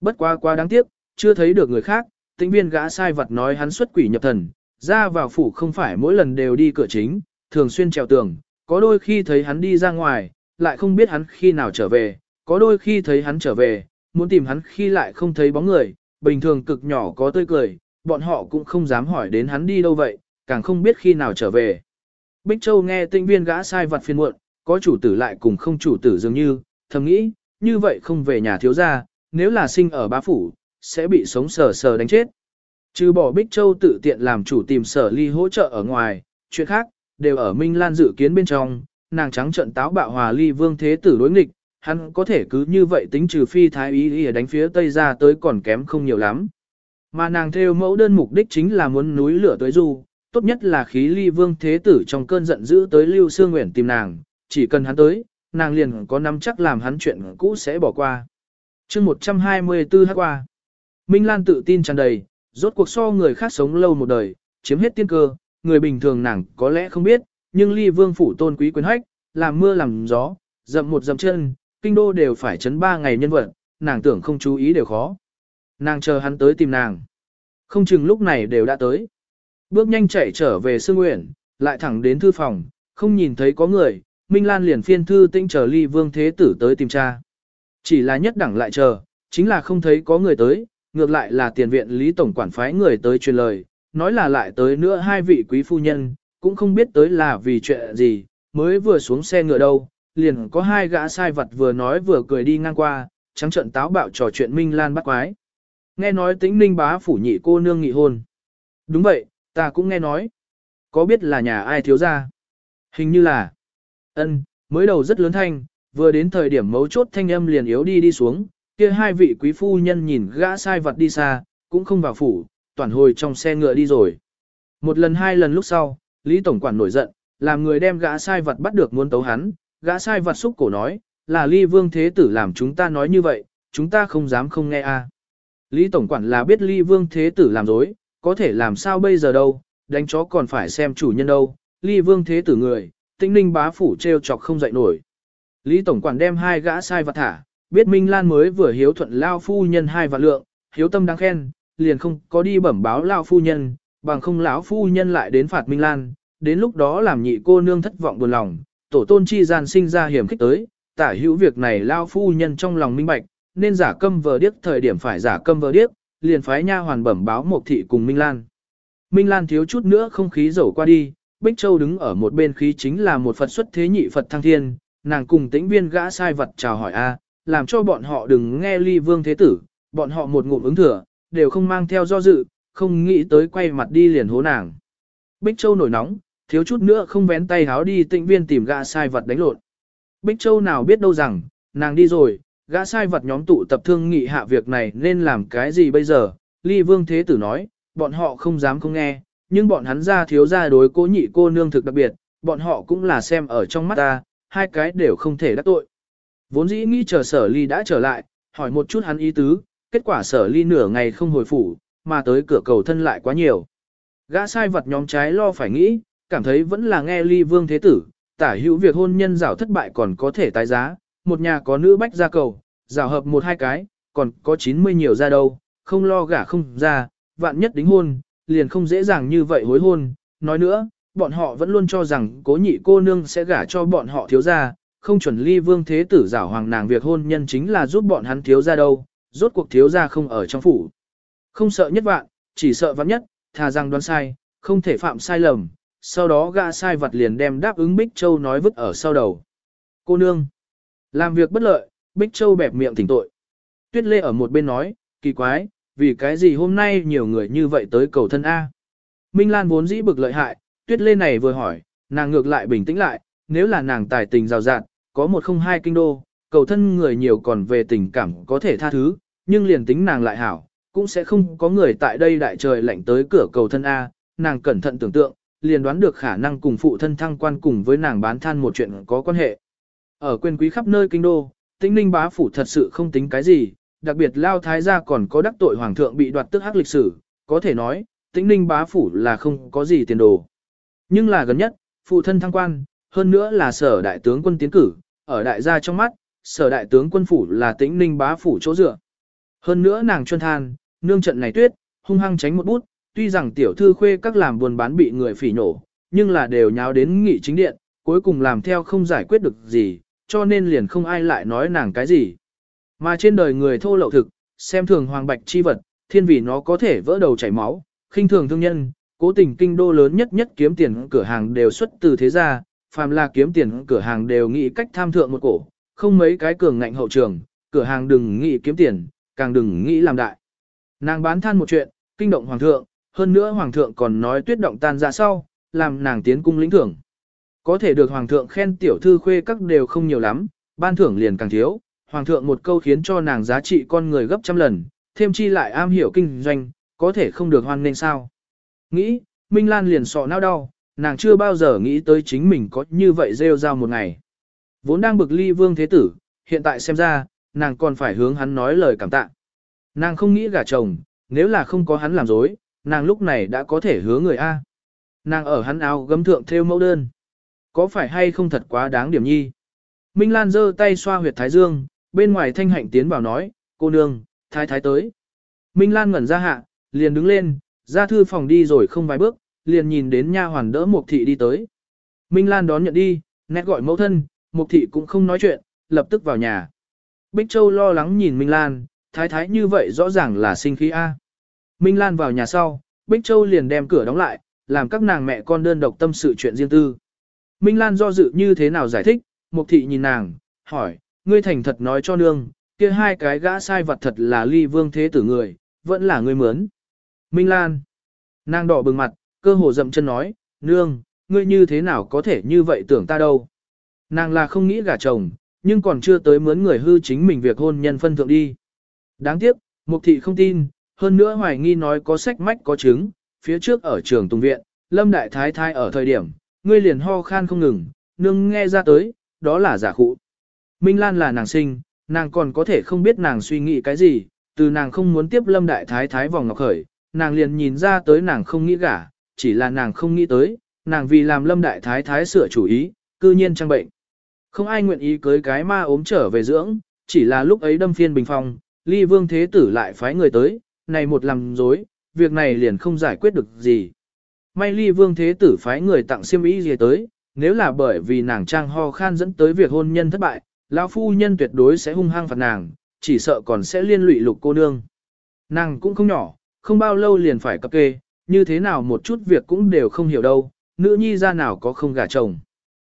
Bất quá quá đáng tiếc, chưa thấy được người khác, tĩnh viên gã sai vật nói hắn xuất quỷ nhập thần, ra vào phủ không phải mỗi lần đều đi cửa chính, thường xuyên trèo tường, có đôi khi thấy hắn đi ra ngoài, lại không biết hắn khi nào trở về, có đôi khi thấy hắn trở về, muốn tìm hắn khi lại không thấy bóng người, bình thường cực nhỏ có tươi cười, bọn họ cũng không dám hỏi đến hắn đi đâu vậy, càng không biết khi nào trở về. Bích Châu nghe tinh viên gã sai vặt phiền muộn, có chủ tử lại cùng không chủ tử dường như, thầm nghĩ, như vậy không về nhà thiếu gia, nếu là sinh ở bá phủ, sẽ bị sống sờ sờ đánh chết. Trừ bỏ Bích Châu tự tiện làm chủ tìm sở ly hỗ trợ ở ngoài, chuyện khác, đều ở Minh Lan dự kiến bên trong, nàng trắng trận táo bạo hòa ly vương thế tử đối nghịch, hắn có thể cứ như vậy tính trừ phi thái ý ý đánh phía tây ra tới còn kém không nhiều lắm. Mà nàng theo mẫu đơn mục đích chính là muốn núi lửa tới du, tốt nhất là khí ly vương thế tử trong cơn giận dữ tới lưu sương nguyện tìm nàng, chỉ cần hắn tới, nàng liền có nắm chắc làm hắn chuyện cũ sẽ bỏ qua. chương 124 hát qua, Minh Lan tự tin tràn đầy, rốt cuộc so người khác sống lâu một đời, chiếm hết tiên cơ, người bình thường nàng có lẽ không biết, nhưng ly vương phủ tôn quý quyền hách, làm mưa làm gió, dậm một dậm chân, kinh đô đều phải chấn ba ngày nhân vật, nàng tưởng không chú ý đều khó. Nàng chờ hắn tới tìm nàng. Không chừng lúc này đều đã tới. Bước nhanh chạy trở về Sương Nguyễn, lại thẳng đến thư phòng, không nhìn thấy có người, Minh Lan liền phiên thư tinh chờ ly vương thế tử tới tìm cha. Chỉ là nhất đẳng lại chờ, chính là không thấy có người tới, ngược lại là tiền viện Lý Tổng quản phái người tới truyền lời, nói là lại tới nữa hai vị quý phu nhân, cũng không biết tới là vì chuyện gì, mới vừa xuống xe ngựa đâu, liền có hai gã sai vật vừa nói vừa cười đi ngang qua, trắng trận táo bạo trò chuyện Minh Lan bắt quái. Nghe nói tĩnh ninh bá phủ nhị cô nương nghị hôn. Đúng vậy, ta cũng nghe nói. Có biết là nhà ai thiếu ra? Hình như là. ân mới đầu rất lớn thanh, vừa đến thời điểm mấu chốt thanh âm liền yếu đi đi xuống, kia hai vị quý phu nhân nhìn gã sai vật đi xa, cũng không vào phủ, toàn hồi trong xe ngựa đi rồi. Một lần hai lần lúc sau, Lý Tổng Quản nổi giận, làm người đem gã sai vật bắt được muốn tấu hắn, gã sai vật xúc cổ nói, là ly vương thế tử làm chúng ta nói như vậy, chúng ta không dám không nghe a. Lý Tổng Quản là biết ly vương thế tử làm dối, có thể làm sao bây giờ đâu, đánh chó còn phải xem chủ nhân đâu, ly vương thế tử người, tinh ninh bá phủ treo chọc không dậy nổi. Lý Tổng Quản đem hai gã sai vặt thả, biết Minh Lan mới vừa hiếu thuận lao phu nhân hai vạn lượng, hiếu tâm đáng khen, liền không có đi bẩm báo lao phu nhân, bằng không lão phu nhân lại đến phạt Minh Lan, đến lúc đó làm nhị cô nương thất vọng buồn lòng, tổ tôn chi gian sinh ra hiểm khích tới, tả hữu việc này lao phu nhân trong lòng minh bạch, nên giả câm vờ điếc thời điểm phải giả câm vờ điếc, liền phái nha hoàn bẩm báo một thị cùng Minh Lan. Minh Lan thiếu chút nữa không khí dẫu qua đi, Bích Châu đứng ở một bên khí chính là một Phật xuất thế nhị Phật thăng thiên, nàng cùng tĩnh viên gã sai vật chào hỏi a, làm cho bọn họ đừng nghe ly vương thế tử, bọn họ một ngụm ứng thừa, đều không mang theo do dự, không nghĩ tới quay mặt đi liền hố nàng. Bích Châu nổi nóng, thiếu chút nữa không vén tay háo đi Tĩnh viên tìm gã sai vật đánh lộn. Bích Châu nào biết đâu rằng, nàng đi rồi, gã sai vật nhóm tụ tập thương nghị hạ việc này nên làm cái gì bây giờ, ly vương thế tử nói, bọn họ không dám không nghe, nhưng bọn hắn ra thiếu ra đối cố nhị cô nương thực đặc biệt, bọn họ cũng là xem ở trong mắt ta, hai cái đều không thể đắc tội. Vốn dĩ nghĩ chờ sở ly đã trở lại, hỏi một chút hắn ý tứ, kết quả sở ly nửa ngày không hồi phủ, mà tới cửa cầu thân lại quá nhiều. Gã sai vật nhóm trái lo phải nghĩ, cảm thấy vẫn là nghe ly vương thế tử, tả hữu việc hôn nhân rào thất bại còn có thể tái giá, một nhà có nữ bách gia cầu, rào hợp một hai cái, còn có 90 nhiều ra đâu, không lo gả không ra, vạn nhất đính hôn, liền không dễ dàng như vậy hối hôn. Nói nữa, bọn họ vẫn luôn cho rằng cố nhị cô nương sẽ gả cho bọn họ thiếu gia, không chuẩn ly vương thế tử giảo hoàng nàng việc hôn nhân chính là giúp bọn hắn thiếu gia đâu, rốt cuộc thiếu gia không ở trong phủ. Không sợ nhất vạn, chỉ sợ vạn nhất, thà rằng đoán sai, không thể phạm sai lầm, sau đó gã sai vật liền đem đáp ứng Bích Châu nói vứt ở sau đầu. Cô nương, làm việc bất lợi, Bích Châu bẹp miệng thỉnh tội. Tuyết Lê ở một bên nói, kỳ quái, vì cái gì hôm nay nhiều người như vậy tới cầu thân A. Minh Lan vốn dĩ bực lợi hại, Tuyết Lê này vừa hỏi, nàng ngược lại bình tĩnh lại, nếu là nàng tài tình rào rạt, có một không hai kinh đô, cầu thân người nhiều còn về tình cảm có thể tha thứ, nhưng liền tính nàng lại hảo, cũng sẽ không có người tại đây đại trời lạnh tới cửa cầu thân A, nàng cẩn thận tưởng tượng, liền đoán được khả năng cùng phụ thân thăng quan cùng với nàng bán than một chuyện có quan hệ. Ở quyền quý khắp nơi kinh đô, tĩnh ninh bá phủ thật sự không tính cái gì, đặc biệt lao thái gia còn có đắc tội hoàng thượng bị đoạt tức hắc lịch sử, có thể nói, tĩnh ninh bá phủ là không có gì tiền đồ. Nhưng là gần nhất, phụ thân thăng quan, hơn nữa là sở đại tướng quân tiến cử, ở đại gia trong mắt, sở đại tướng quân phủ là tĩnh ninh bá phủ chỗ dựa. Hơn nữa nàng chuyên than, nương trận này tuyết, hung hăng tránh một bút, tuy rằng tiểu thư khuê các làm buồn bán bị người phỉ nổ, nhưng là đều nháo đến nghị chính điện, cuối cùng làm theo không giải quyết được gì, cho nên liền không ai lại nói nàng cái gì. Mà trên đời người thô lậu thực, xem thường hoàng bạch chi vật, thiên vì nó có thể vỡ đầu chảy máu, khinh thường thương nhân, cố tình kinh đô lớn nhất nhất kiếm tiền cửa hàng đều xuất từ thế gia, phàm là kiếm tiền cửa hàng đều nghĩ cách tham thượng một cổ, không mấy cái cường ngạnh hậu trường, cửa hàng đừng nghĩ kiếm tiền, càng đừng nghĩ làm đại. Nàng bán than một chuyện, kinh động hoàng thượng, hơn nữa hoàng thượng còn nói tuyết động tan ra sau, làm nàng tiến cung lĩnh thưởng. Có thể được hoàng thượng khen tiểu thư khuê các đều không nhiều lắm, ban thưởng liền càng thiếu, hoàng thượng một câu khiến cho nàng giá trị con người gấp trăm lần, thêm chi lại am hiểu kinh doanh, có thể không được hoan nên sao. Nghĩ, Minh Lan liền sọ nao đau, nàng chưa bao giờ nghĩ tới chính mình có như vậy rêu rao một ngày. Vốn đang bực ly vương thế tử, hiện tại xem ra, nàng còn phải hướng hắn nói lời cảm tạ. Nàng không nghĩ gả chồng, nếu là không có hắn làm dối, nàng lúc này đã có thể hứa người A. Nàng ở hắn áo gấm thượng theo mẫu đơn. Có phải hay không thật quá đáng điểm nhi? Minh Lan giơ tay xoa huyệt thái dương, bên ngoài thanh hạnh tiến vào nói, cô nương, thái thái tới. Minh Lan ngẩn ra hạ, liền đứng lên, ra thư phòng đi rồi không vài bước, liền nhìn đến nha hoàn đỡ Mục thị đi tới. Minh Lan đón nhận đi, nét gọi mẫu thân, Mục thị cũng không nói chuyện, lập tức vào nhà. Bích Châu lo lắng nhìn Minh Lan, thái thái như vậy rõ ràng là sinh khí A. Minh Lan vào nhà sau, Bích Châu liền đem cửa đóng lại, làm các nàng mẹ con đơn độc tâm sự chuyện riêng tư. Minh Lan do dự như thế nào giải thích, Mục thị nhìn nàng, hỏi, ngươi thành thật nói cho nương, kia hai cái gã sai vật thật là ly vương thế tử người, vẫn là ngươi mướn. Minh Lan, nàng đỏ bừng mặt, cơ hồ dậm chân nói, nương, ngươi như thế nào có thể như vậy tưởng ta đâu. Nàng là không nghĩ gả chồng, nhưng còn chưa tới mướn người hư chính mình việc hôn nhân phân thượng đi. Đáng tiếc, Mục thị không tin, hơn nữa hoài nghi nói có sách mách có chứng, phía trước ở trường Tùng Viện, Lâm Đại Thái Thái ở thời điểm, ngươi liền ho khan không ngừng, nương nghe ra tới, đó là giả khụ. Minh Lan là nàng sinh, nàng còn có thể không biết nàng suy nghĩ cái gì, từ nàng không muốn tiếp Lâm Đại Thái Thái vòng ngọc khởi, nàng liền nhìn ra tới nàng không nghĩ gả, chỉ là nàng không nghĩ tới, nàng vì làm Lâm Đại Thái Thái sửa chủ ý, cư nhiên trang bệnh. Không ai nguyện ý cưới cái ma ốm trở về dưỡng, chỉ là lúc ấy đâm phiên bình phong, ly vương thế tử lại phái người tới, này một làm dối, việc này liền không giải quyết được gì. May ly vương thế tử phái người tặng siêm ý gì tới, nếu là bởi vì nàng trang ho khan dẫn tới việc hôn nhân thất bại, lão phu nhân tuyệt đối sẽ hung hăng phạt nàng, chỉ sợ còn sẽ liên lụy lục cô nương. Nàng cũng không nhỏ, không bao lâu liền phải cập kê, như thế nào một chút việc cũng đều không hiểu đâu, nữ nhi ra nào có không gả chồng.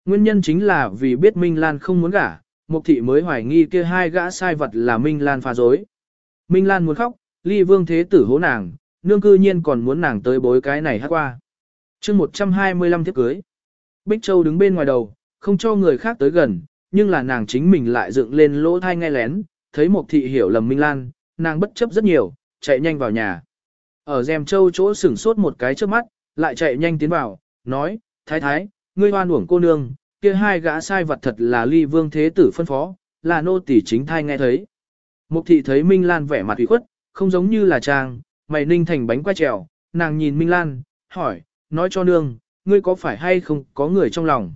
Nguyên nhân chính là vì biết Minh Lan không muốn gả, Mục thị mới hoài nghi kia hai gã sai vật là Minh Lan phá dối. Minh Lan muốn khóc, ly vương thế tử hố nàng, nương cư nhiên còn muốn nàng tới bối cái này hát qua chương 125 tiếp cưới. Bích Châu đứng bên ngoài đầu, không cho người khác tới gần, nhưng là nàng chính mình lại dựng lên lỗ thai nghe lén, thấy một thị hiểu lầm Minh Lan, nàng bất chấp rất nhiều, chạy nhanh vào nhà. Ở Dèm Châu chỗ sửng sốt một cái trước mắt, lại chạy nhanh tiến vào, nói, thái thái, ngươi hoan uổng cô nương, kia hai gã sai vật thật là ly vương thế tử phân phó, là nô tỳ chính thai nghe thấy. Mục thị thấy Minh Lan vẻ mặt ủy khuất, không giống như là trang, mày ninh thành bánh qua trèo, nàng nhìn Minh Lan, hỏi, nói cho nương, ngươi có phải hay không có người trong lòng.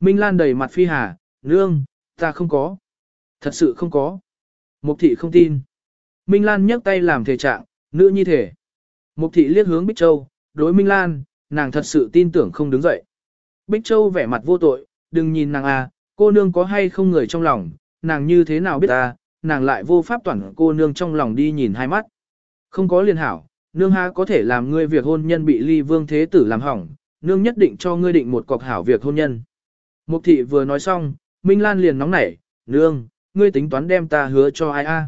Minh Lan đầy mặt phi hà, nương, ta không có. Thật sự không có. Mục thị không tin. Minh Lan nhấc tay làm thể trạng, nữ nhi thể. Mục thị liếc hướng Bích Châu, đối Minh Lan, nàng thật sự tin tưởng không đứng dậy. Bích Châu vẻ mặt vô tội, đừng nhìn nàng à, cô nương có hay không người trong lòng, nàng như thế nào biết ta, nàng lại vô pháp toàn cô nương trong lòng đi nhìn hai mắt. Không có liên hảo, nương há có thể làm ngươi việc hôn nhân bị ly vương thế tử làm hỏng, nương nhất định cho ngươi định một cọc hảo việc hôn nhân. Mục thị vừa nói xong, Minh Lan liền nóng nảy, nương, ngươi tính toán đem ta hứa cho ai a?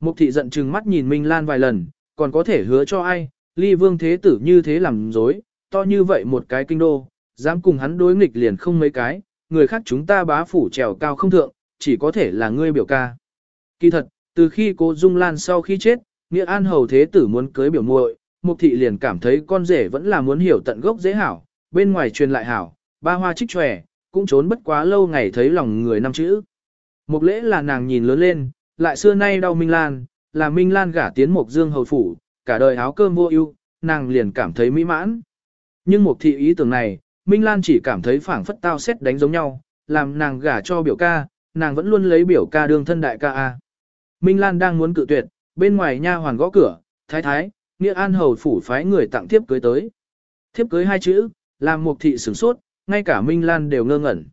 Mục thị giận chừng mắt nhìn Minh Lan vài lần, còn có thể hứa cho ai, ly vương thế tử như thế làm dối, to như vậy một cái kinh đô, dám cùng hắn đối nghịch liền không mấy cái, người khác chúng ta bá phủ trèo cao không thượng, chỉ có thể là ngươi biểu ca. Kỳ thật, từ khi cô Dung Lan sau khi chết, Nghĩa An Hầu Thế Tử muốn cưới biểu muội, Mục Thị liền cảm thấy con rể vẫn là muốn hiểu tận gốc dễ hảo, bên ngoài truyền lại hảo, ba hoa trích tròe, cũng trốn bất quá lâu ngày thấy lòng người năm chữ. Mục lễ là nàng nhìn lớn lên, lại xưa nay đau Minh Lan, là Minh Lan gả tiến Mục Dương Hầu Phủ, cả đời áo cơm vô ưu, nàng liền cảm thấy mỹ mãn. Nhưng Mục Thị ý tưởng này, Minh Lan chỉ cảm thấy phảng phất tao xét đánh giống nhau, làm nàng gả cho biểu ca, nàng vẫn luôn lấy biểu ca đương thân đại ca a. Minh Lan đang muốn cự tuyệt, bên ngoài nha hoàn gõ cửa, thái thái, nghĩa an hầu phủ phái người tặng thiếp cưới tới. Thiếp cưới hai chữ, làm một thị sửng sốt, ngay cả Minh Lan đều ngơ ngẩn.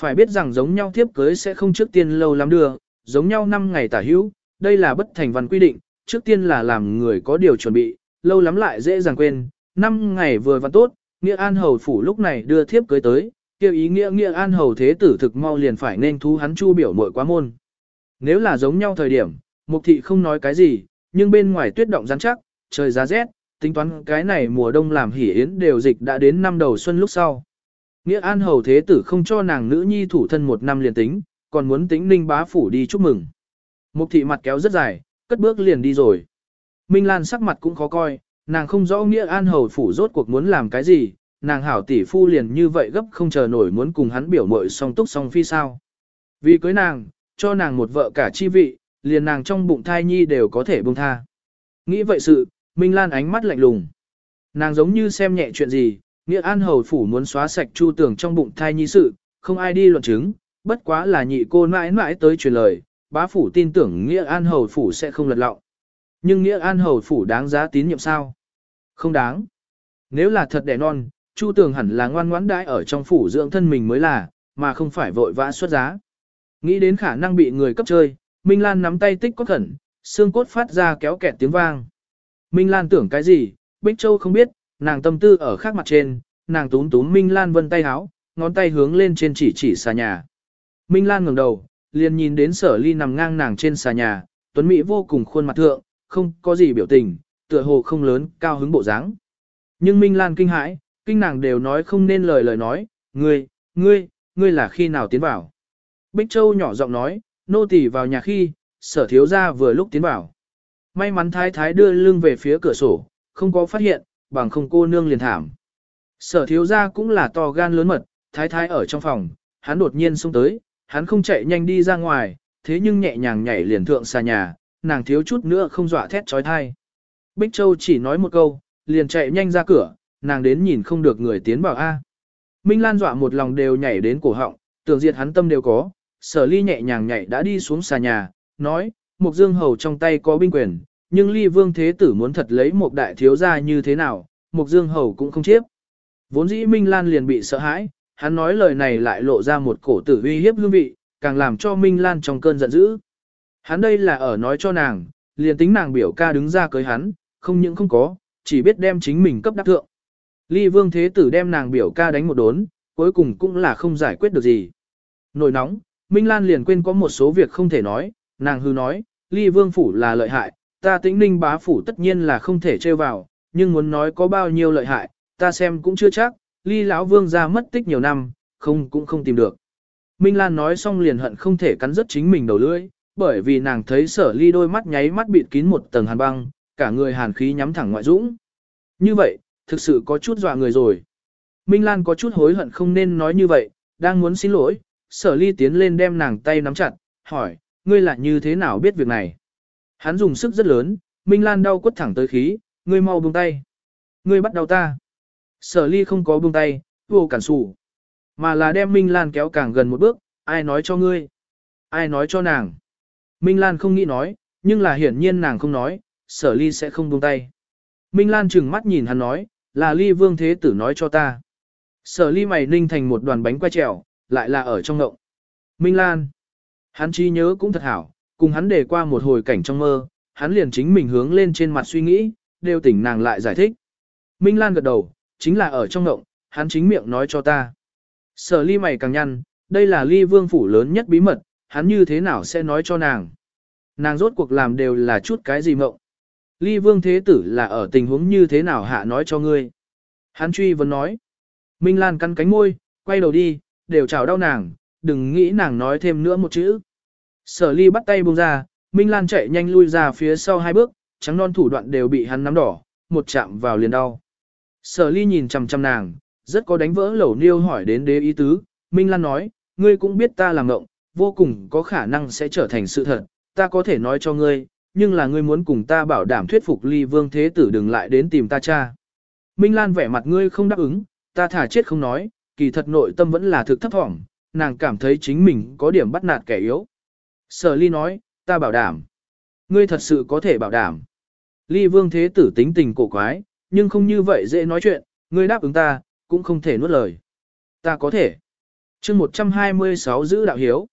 Phải biết rằng giống nhau thiếp cưới sẽ không trước tiên lâu lắm đưa, giống nhau 5 ngày tả hữu, đây là bất thành văn quy định, trước tiên là làm người có điều chuẩn bị, lâu lắm lại dễ dàng quên, 5 ngày vừa văn tốt, Nghĩa An Hầu Phủ lúc này đưa thiếp cưới tới, kêu ý nghĩa Nghĩa An Hầu Thế Tử thực mau liền phải nên thú hắn chu biểu muội quá môn. Nếu là giống nhau thời điểm, Mục Thị không nói cái gì, nhưng bên ngoài tuyết động rắn chắc, trời giá rét, tính toán cái này mùa đông làm hỉ yến đều dịch đã đến năm đầu xuân lúc sau. Nghĩa An Hầu Thế Tử không cho nàng nữ nhi thủ thân một năm liền tính, còn muốn tính ninh bá phủ đi chúc mừng. Mục thị mặt kéo rất dài, cất bước liền đi rồi. Minh Lan sắc mặt cũng khó coi, nàng không rõ Nghĩa An Hầu phủ rốt cuộc muốn làm cái gì, nàng hảo tỷ phu liền như vậy gấp không chờ nổi muốn cùng hắn biểu mội song túc song phi sao. Vì cưới nàng, cho nàng một vợ cả chi vị, liền nàng trong bụng thai nhi đều có thể buông tha. Nghĩ vậy sự, Minh Lan ánh mắt lạnh lùng. Nàng giống như xem nhẹ chuyện gì, Nghĩa An Hầu Phủ muốn xóa sạch chu tưởng trong bụng thai nhi sự, không ai đi luận chứng, bất quá là nhị cô mãi mãi tới truyền lời, bá phủ tin tưởng Nghĩa An Hầu Phủ sẽ không lật lọng. Nhưng Nghĩa An Hầu Phủ đáng giá tín nhiệm sao? Không đáng. Nếu là thật đẻ non, Chu tưởng hẳn là ngoan ngoãn đãi ở trong phủ dưỡng thân mình mới là, mà không phải vội vã xuất giá. Nghĩ đến khả năng bị người cấp chơi, Minh Lan nắm tay tích có khẩn, xương cốt phát ra kéo kẹt tiếng vang. Minh Lan tưởng cái gì, Bích Châu không biết, nàng tâm tư ở khác mặt trên, nàng túm túm Minh Lan vân tay háo, ngón tay hướng lên trên chỉ chỉ xà nhà. Minh Lan ngẩng đầu, liền nhìn đến sở ly nằm ngang nàng trên xà nhà, tuấn Mỹ vô cùng khuôn mặt thượng, không có gì biểu tình, tựa hồ không lớn, cao hứng bộ dáng. Nhưng Minh Lan kinh hãi, kinh nàng đều nói không nên lời lời nói, ngươi, ngươi, ngươi là khi nào tiến vào. Bích Châu nhỏ giọng nói, nô tỳ vào nhà khi, sở thiếu gia vừa lúc tiến vào. May mắn thái thái đưa lưng về phía cửa sổ, không có phát hiện, bằng không cô nương liền thảm. Sở thiếu gia cũng là to gan lớn mật, thái thái ở trong phòng, hắn đột nhiên xông tới, hắn không chạy nhanh đi ra ngoài, thế nhưng nhẹ nhàng nhảy liền thượng xa nhà, nàng thiếu chút nữa không dọa thét trói thai. Bích Châu chỉ nói một câu, liền chạy nhanh ra cửa, nàng đến nhìn không được người tiến vào A. Minh Lan dọa một lòng đều nhảy đến cổ họng, tưởng diệt hắn tâm đều có, sở ly nhẹ nhàng nhảy đã đi xuống xà nhà, nói, một dương hầu trong tay có binh quyền, nhưng ly vương thế tử muốn thật lấy một đại thiếu gia như thế nào, một dương hầu cũng không chiếp. Vốn dĩ Minh Lan liền bị sợ hãi, hắn nói lời này lại lộ ra một cổ tử uy hiếp hương vị, càng làm cho Minh Lan trong cơn giận dữ. Hắn đây là ở nói cho nàng, liền tính nàng biểu ca đứng ra cưới hắn, không những không có, chỉ biết đem chính mình cấp đắc thượng. Ly vương thế tử đem nàng biểu ca đánh một đốn, cuối cùng cũng là không giải quyết được gì. Nổi nóng, Minh Lan liền quên có một số việc không thể nói, nàng hư nói, ly vương phủ là lợi hại, ta tĩnh ninh bá phủ tất nhiên là không thể trêu vào, nhưng muốn nói có bao nhiêu lợi hại, ta xem cũng chưa chắc, ly lão vương ra mất tích nhiều năm, không cũng không tìm được. Minh Lan nói xong liền hận không thể cắn rứt chính mình đầu lưỡi, bởi vì nàng thấy sở ly đôi mắt nháy mắt bịt kín một tầng hàn băng, cả người hàn khí nhắm thẳng ngoại dũng. Như vậy, thực sự có chút dọa người rồi. Minh Lan có chút hối hận không nên nói như vậy, đang muốn xin lỗi, sở ly tiến lên đem nàng tay nắm chặt, hỏi, ngươi là như thế nào biết việc này? Hắn dùng sức rất lớn, Minh Lan đau quất thẳng tới khí, ngươi mau buông tay. Ngươi bắt đầu ta. Sở ly không có buông tay, vô cản sủ. Mà là đem Minh Lan kéo càng gần một bước, ai nói cho ngươi? Ai nói cho nàng? Minh Lan không nghĩ nói, nhưng là hiển nhiên nàng không nói, sở ly sẽ không buông tay. Minh Lan chừng mắt nhìn hắn nói, là ly vương thế tử nói cho ta. Sở ly mày ninh thành một đoàn bánh quay trèo, lại là ở trong ngộng. Minh Lan. Hắn chi nhớ cũng thật hảo, cùng hắn để qua một hồi cảnh trong mơ, hắn liền chính mình hướng lên trên mặt suy nghĩ, đều tỉnh nàng lại giải thích. Minh Lan gật đầu, chính là ở trong ngộng, hắn chính miệng nói cho ta. Sở ly mày càng nhăn, đây là ly vương phủ lớn nhất bí mật, hắn như thế nào sẽ nói cho nàng. Nàng rốt cuộc làm đều là chút cái gì mộng. Ly vương thế tử là ở tình huống như thế nào hạ nói cho ngươi. Hắn truy vấn nói. Minh Lan cắn cánh môi, quay đầu đi, đều chào đau nàng, đừng nghĩ nàng nói thêm nữa một chữ. Sở ly bắt tay buông ra, Minh Lan chạy nhanh lui ra phía sau hai bước, trắng non thủ đoạn đều bị hắn nắm đỏ, một chạm vào liền đau. Sở ly nhìn chằm chằm nàng, rất có đánh vỡ lẩu niêu hỏi đến đế ý tứ, Minh Lan nói, ngươi cũng biết ta là ngộng, vô cùng có khả năng sẽ trở thành sự thật, ta có thể nói cho ngươi, nhưng là ngươi muốn cùng ta bảo đảm thuyết phục ly vương thế tử đừng lại đến tìm ta cha. Minh Lan vẻ mặt ngươi không đáp ứng, ta thả chết không nói, kỳ thật nội tâm vẫn là thực thấp thỏm, nàng cảm thấy chính mình có điểm bắt nạt kẻ yếu. Sở ly nói, ta bảo đảm. Ngươi thật sự có thể bảo đảm. Ly vương thế tử tính tình cổ quái, nhưng không như vậy dễ nói chuyện, ngươi đáp ứng ta, cũng không thể nuốt lời. Ta có thể. chương 126 giữ đạo hiếu.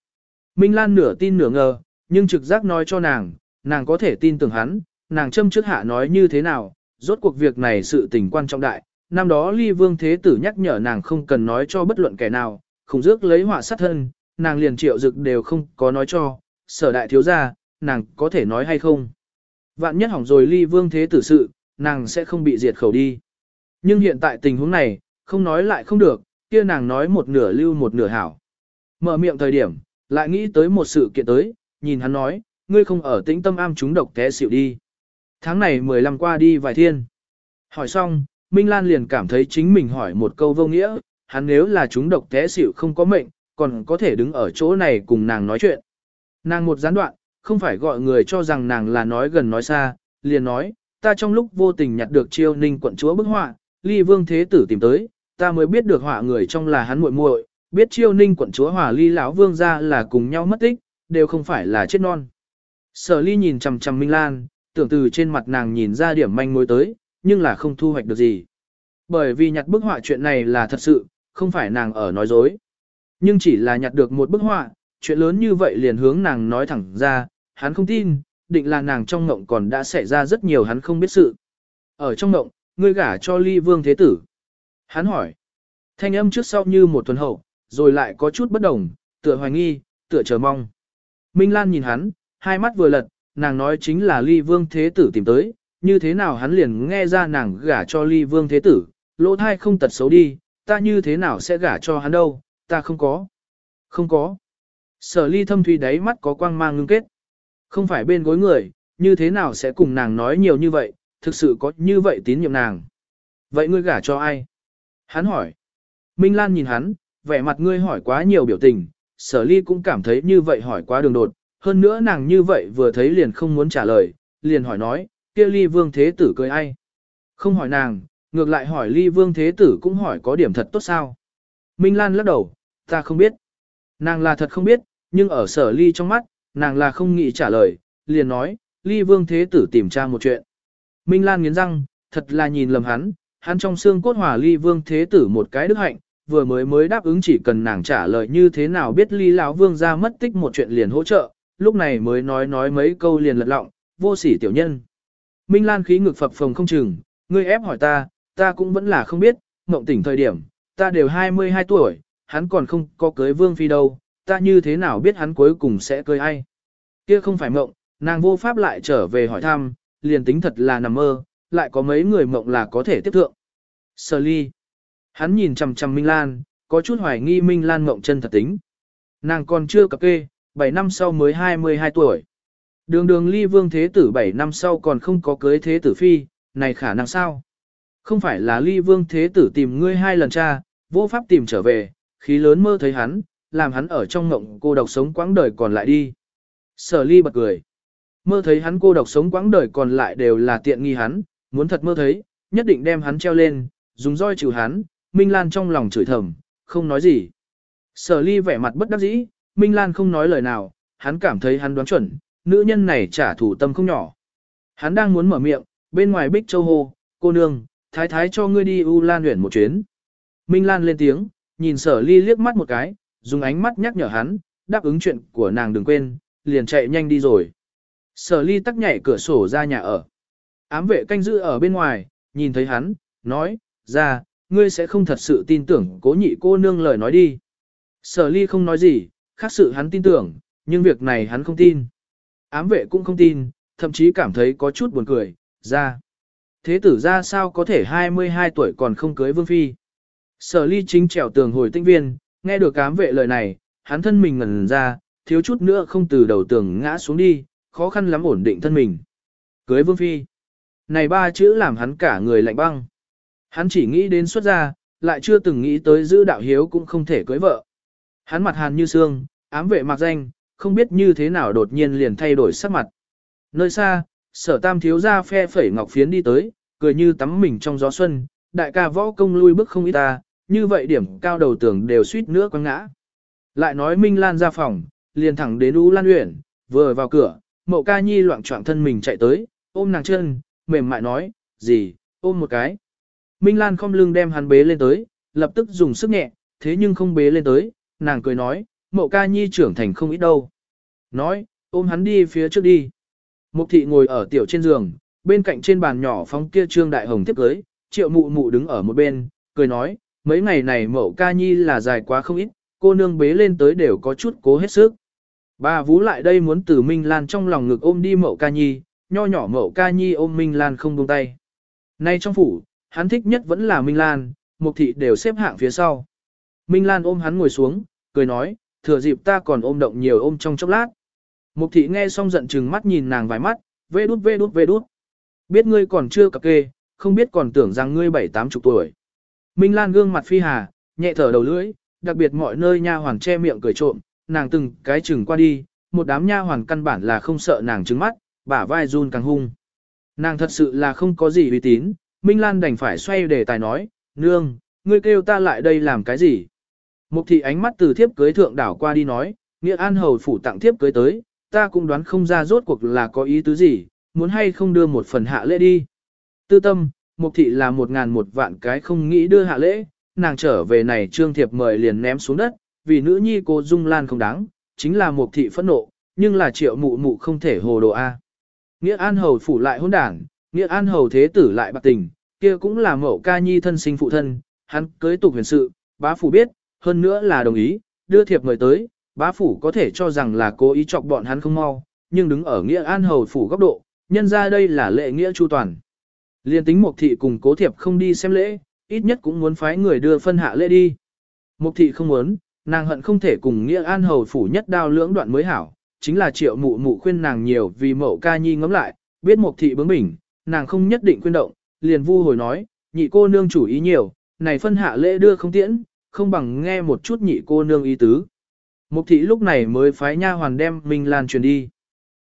Minh Lan nửa tin nửa ngờ, nhưng trực giác nói cho nàng, nàng có thể tin tưởng hắn, nàng châm trước hạ nói như thế nào, rốt cuộc việc này sự tình quan trọng đại. Năm đó ly vương thế tử nhắc nhở nàng không cần nói cho bất luận kẻ nào, khủng dước lấy họa sát thân, nàng liền triệu dực đều không có nói cho, sở đại thiếu gia, nàng có thể nói hay không. Vạn nhất hỏng rồi ly vương thế tử sự, nàng sẽ không bị diệt khẩu đi. Nhưng hiện tại tình huống này, không nói lại không được, kia nàng nói một nửa lưu một nửa hảo. Mở miệng thời điểm, lại nghĩ tới một sự kiện tới, nhìn hắn nói, ngươi không ở tĩnh tâm am chúng độc té xỉu đi. Tháng này 15 qua đi vài thiên. Hỏi xong, Minh Lan liền cảm thấy chính mình hỏi một câu vô nghĩa, hắn nếu là chúng độc té xỉu không có mệnh, còn có thể đứng ở chỗ này cùng nàng nói chuyện. Nàng một gián đoạn, không phải gọi người cho rằng nàng là nói gần nói xa, liền nói, ta trong lúc vô tình nhặt được chiêu ninh quận chúa bức họa, ly vương thế tử tìm tới, ta mới biết được họa người trong là hắn muội muội, biết chiêu ninh quận chúa hòa ly lão vương ra là cùng nhau mất tích, đều không phải là chết non. Sở ly nhìn chằm chằm Minh Lan, tưởng từ trên mặt nàng nhìn ra điểm manh mối tới, nhưng là không thu hoạch được gì. Bởi vì nhặt bức họa chuyện này là thật sự, không phải nàng ở nói dối. Nhưng chỉ là nhặt được một bức họa, chuyện lớn như vậy liền hướng nàng nói thẳng ra, hắn không tin, định là nàng trong ngộng còn đã xảy ra rất nhiều hắn không biết sự. Ở trong ngộng, ngươi gả cho ly vương thế tử. Hắn hỏi, thanh âm trước sau như một tuần hậu, rồi lại có chút bất đồng, tựa hoài nghi, tựa chờ mong. Minh Lan nhìn hắn, hai mắt vừa lật, nàng nói chính là ly vương thế tử tìm tới, như thế nào hắn liền nghe ra nàng gả cho ly vương thế tử, lỗ thai không tật xấu đi, ta như thế nào sẽ gả cho hắn đâu, ta không có. Không có. Sở ly thâm thủy đáy mắt có quang mang ngưng kết. Không phải bên gối người, như thế nào sẽ cùng nàng nói nhiều như vậy, thực sự có như vậy tín nhiệm nàng. Vậy ngươi gả cho ai? Hắn hỏi. Minh Lan nhìn hắn, vẻ mặt ngươi hỏi quá nhiều biểu tình, sở ly cũng cảm thấy như vậy hỏi quá đường đột, hơn nữa nàng như vậy vừa thấy liền không muốn trả lời, liền hỏi nói, kia ly vương thế tử cười ai? Không hỏi nàng, ngược lại hỏi ly vương thế tử cũng hỏi có điểm thật tốt sao? Minh Lan lắc đầu, ta không biết. Nàng là thật không biết, nhưng ở sở ly trong mắt, nàng là không nghĩ trả lời, liền nói, ly vương thế tử tìm tra một chuyện. Minh Lan nghiến răng, thật là nhìn lầm hắn, hắn trong xương cốt hòa ly vương thế tử một cái đức hạnh, vừa mới mới đáp ứng chỉ cần nàng trả lời như thế nào biết ly lão vương ra mất tích một chuyện liền hỗ trợ, lúc này mới nói nói mấy câu liền lật lọng, vô sỉ tiểu nhân. Minh Lan khí ngực phập phồng không chừng, ngươi ép hỏi ta, ta cũng vẫn là không biết, mộng tỉnh thời điểm, ta đều 22 tuổi, hắn còn không có cưới vương phi đâu, ta như thế nào biết hắn cuối cùng sẽ cưới ai. Kia không phải mộng, nàng vô pháp lại trở về hỏi thăm, liền tính thật là nằm mơ, lại có mấy người mộng là có thể tiếp thượng. Sở ly. Hắn nhìn chằm chằm Minh Lan, có chút hoài nghi Minh Lan mộng chân thật tính. Nàng còn chưa cập kê, 7 năm sau mới 22 tuổi. Đường đường ly vương thế tử 7 năm sau còn không có cưới thế tử phi, này khả năng sao? Không phải là ly vương thế tử tìm ngươi hai lần cha, vô pháp tìm trở về, khí lớn mơ thấy hắn, làm hắn ở trong ngộng cô độc sống quãng đời còn lại đi. Sở ly bật cười. Mơ thấy hắn cô độc sống quãng đời còn lại đều là tiện nghi hắn, muốn thật mơ thấy, nhất định đem hắn treo lên, dùng roi trừ hắn, Minh Lan trong lòng chửi thầm, không nói gì. Sở ly vẻ mặt bất đắc dĩ, Minh Lan không nói lời nào, hắn cảm thấy hắn đoán chuẩn, nữ nhân này trả thủ tâm không nhỏ. Hắn đang muốn mở miệng, bên ngoài bích châu hô, cô nương, thái thái cho ngươi đi U Lan huyển một chuyến. Minh Lan lên tiếng, nhìn sở ly liếc mắt một cái, dùng ánh mắt nhắc nhở hắn, đáp ứng chuyện của nàng đừng quên, liền chạy nhanh đi rồi. Sở ly tắc nhảy cửa sổ ra nhà ở. Ám vệ canh giữ ở bên ngoài, nhìn thấy hắn, nói, ra, ngươi sẽ không thật sự tin tưởng cố nhị cô nương lời nói đi. Sở ly không nói gì, khác sự hắn tin tưởng, nhưng việc này hắn không tin. Ám vệ cũng không tin, thậm chí cảm thấy có chút buồn cười, ra. Thế tử ra sao có thể 22 tuổi còn không cưới vương phi. Sở ly chính trèo tường hồi tinh viên, nghe được ám vệ lời này, hắn thân mình ngẩn ra, thiếu chút nữa không từ đầu tường ngã xuống đi, khó khăn lắm ổn định thân mình. Cưới vương phi. Này ba chữ làm hắn cả người lạnh băng. Hắn chỉ nghĩ đến xuất gia, lại chưa từng nghĩ tới giữ đạo hiếu cũng không thể cưới vợ. Hắn mặt hàn như xương, ám vệ mặc danh, không biết như thế nào đột nhiên liền thay đổi sắc mặt. Nơi xa, sở tam thiếu ra phe phẩy ngọc phiến đi tới, cười như tắm mình trong gió xuân, đại ca võ công lui bước không ít ta, như vậy điểm cao đầu tưởng đều suýt nữa quăng ngã. Lại nói Minh Lan ra phòng, liền thẳng đến U Lan Uyển, vừa vào cửa, mậu ca nhi loạn trọng thân mình chạy tới, ôm nàng chân, mềm mại nói, gì, ôm một cái. Minh Lan không lưng đem hắn bế lên tới, lập tức dùng sức nhẹ, thế nhưng không bế lên tới, nàng cười nói, mậu ca nhi trưởng thành không ít đâu. Nói, ôm hắn đi phía trước đi. Mục thị ngồi ở tiểu trên giường, bên cạnh trên bàn nhỏ phóng kia trương đại hồng tiếp cưới, triệu mụ mụ đứng ở một bên, cười nói, mấy ngày này mậu ca nhi là dài quá không ít, cô nương bế lên tới đều có chút cố hết sức. Bà vú lại đây muốn từ Minh Lan trong lòng ngực ôm đi mậu ca nhi, nho nhỏ mậu ca nhi ôm Minh Lan không buông tay. Nay trong phủ, hắn thích nhất vẫn là Minh Lan, mục thị đều xếp hạng phía sau. Minh Lan ôm hắn ngồi xuống, cười nói, thừa dịp ta còn ôm động nhiều ôm trong chốc lát. Mục thị nghe xong giận chừng mắt nhìn nàng vài mắt, vê đút vê đút vê đút. Biết ngươi còn chưa cập kê, không biết còn tưởng rằng ngươi bảy tám chục tuổi. Minh Lan gương mặt phi hà, nhẹ thở đầu lưỡi, đặc biệt mọi nơi nha hoàn che miệng cười trộm, nàng từng cái chừng qua đi, một đám nha hoàn căn bản là không sợ nàng trứng mắt, bả vai run càng hung. Nàng thật sự là không có gì uy tín, Minh Lan đành phải xoay đề tài nói, nương, ngươi kêu ta lại đây làm cái gì? Mục thị ánh mắt từ thiếp cưới thượng đảo qua đi nói, nghĩa an hầu phủ tặng thiếp cưới tới, ta cũng đoán không ra rốt cuộc là có ý tứ gì, muốn hay không đưa một phần hạ lễ đi. Tư tâm, mục thị là một ngàn một vạn cái không nghĩ đưa hạ lễ, nàng trở về này trương thiệp mời liền ném xuống đất, vì nữ nhi cô Dung Lan không đáng, chính là mục thị phẫn nộ, nhưng là triệu mụ mụ không thể hồ đồ A. Nghĩa an hầu phủ lại hôn đảng, nghĩa an hầu thế tử lại bạc tình, kia cũng là mẫu ca nhi thân sinh phụ thân, hắn cưới tục huyền sự, bá phủ biết, hơn nữa là đồng ý, đưa thiệp người tới, bá phủ có thể cho rằng là cố ý chọc bọn hắn không mau, nhưng đứng ở nghĩa an hầu phủ góc độ, nhân ra đây là lệ nghĩa chu toàn. Liên tính Mục thị cùng cố thiệp không đi xem lễ, ít nhất cũng muốn phái người đưa phân hạ lễ đi. Mục thị không muốn, nàng hận không thể cùng nghĩa an hầu phủ nhất đao lưỡng đoạn mới hảo, chính là triệu mụ mụ khuyên nàng nhiều vì mẫu ca nhi ngấm lại, biết Mục thị bướng bỉnh, nàng không nhất định khuyên động, liền vu hồi nói, nhị cô nương chủ ý nhiều, này phân hạ lễ đưa không tiễn, không bằng nghe một chút nhị cô nương ý tứ. Mục thị lúc này mới phái nha hoàn đem Minh Lan truyền đi.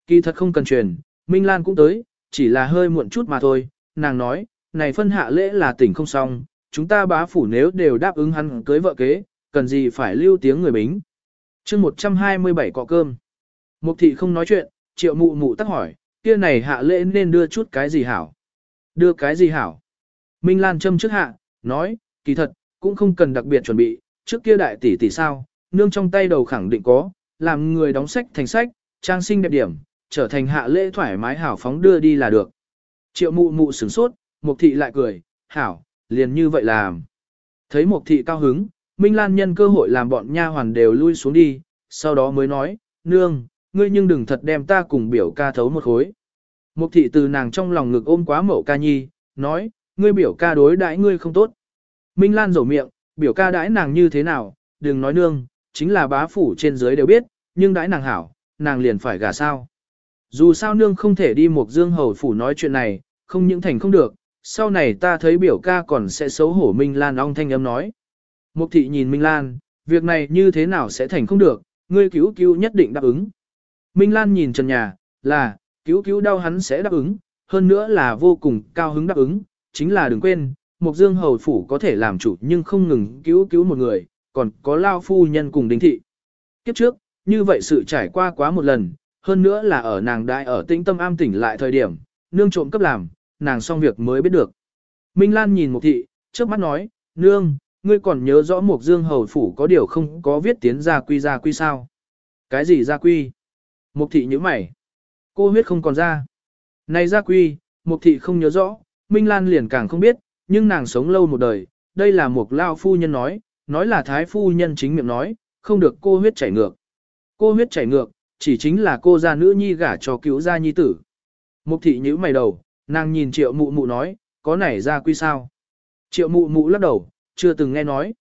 Kỳ thật không cần truyền, Minh Lan cũng tới, chỉ là hơi muộn chút mà thôi, nàng nói, này phân hạ lễ là tỉnh không xong, chúng ta bá phủ nếu đều đáp ứng hắn cưới vợ kế, cần gì phải lưu tiếng người bính. chương 127 cọ cơm. Mục thị không nói chuyện, triệu mụ mụ tắc hỏi, kia này hạ lễ nên đưa chút cái gì hảo. Đưa cái gì hảo? Minh Lan châm trước hạ, nói, kỳ thật, cũng không cần đặc biệt chuẩn bị, trước kia đại tỷ tỷ sao, nương trong tay đầu khẳng định có, làm người đóng sách thành sách, trang sinh đẹp điểm, trở thành hạ lễ thoải mái hảo phóng đưa đi là được. Triệu mụ mụ sửng sốt, mục thị lại cười, hảo, liền như vậy làm. Thấy mục thị cao hứng, Minh Lan nhân cơ hội làm bọn nha hoàn đều lui xuống đi, sau đó mới nói, nương, ngươi nhưng đừng thật đem ta cùng biểu ca thấu một khối. Mục thị từ nàng trong lòng ngực ôm quá mẫu ca nhi, nói, ngươi biểu ca đối đãi ngươi không tốt. Minh Lan rổ miệng, biểu ca đãi nàng như thế nào, đừng nói nương, chính là bá phủ trên dưới đều biết, nhưng đãi nàng hảo, nàng liền phải gả sao. Dù sao nương không thể đi một dương hầu phủ nói chuyện này, không những thành không được, sau này ta thấy biểu ca còn sẽ xấu hổ Minh Lan ong thanh âm nói. Mục thị nhìn Minh Lan, việc này như thế nào sẽ thành không được, ngươi cứu cứu nhất định đáp ứng. Minh Lan nhìn trần nhà, là, cứu cứu đau hắn sẽ đáp ứng, hơn nữa là vô cùng cao hứng đáp ứng, chính là đừng quên, Mục Dương Hầu Phủ có thể làm chủ nhưng không ngừng cứu cứu một người, còn có Lao Phu Nhân cùng Đinh Thị. Kiếp trước, như vậy sự trải qua quá một lần, hơn nữa là ở nàng đại ở tĩnh tâm am tỉnh lại thời điểm, nương trộm cấp làm, nàng xong việc mới biết được. Minh Lan nhìn Mục Thị, trước mắt nói, nương, ngươi còn nhớ rõ Mục Dương Hầu Phủ có điều không có viết tiến ra quy ra quy sao? Cái gì ra quy? Mục Thị nhíu mày. Cô huyết không còn ra. Này ra quy, Mục Thị không nhớ rõ, Minh Lan liền càng không biết, nhưng nàng sống lâu một đời, đây là một lao phu nhân nói, nói là thái phu nhân chính miệng nói, không được cô huyết chảy ngược. Cô huyết chảy ngược, chỉ chính là cô gia nữ nhi gả cho cứu gia nhi tử. Mục thị nhíu mày đầu, nàng nhìn triệu mụ mụ nói, có nảy ra quy sao? Triệu mụ mụ lắc đầu, chưa từng nghe nói.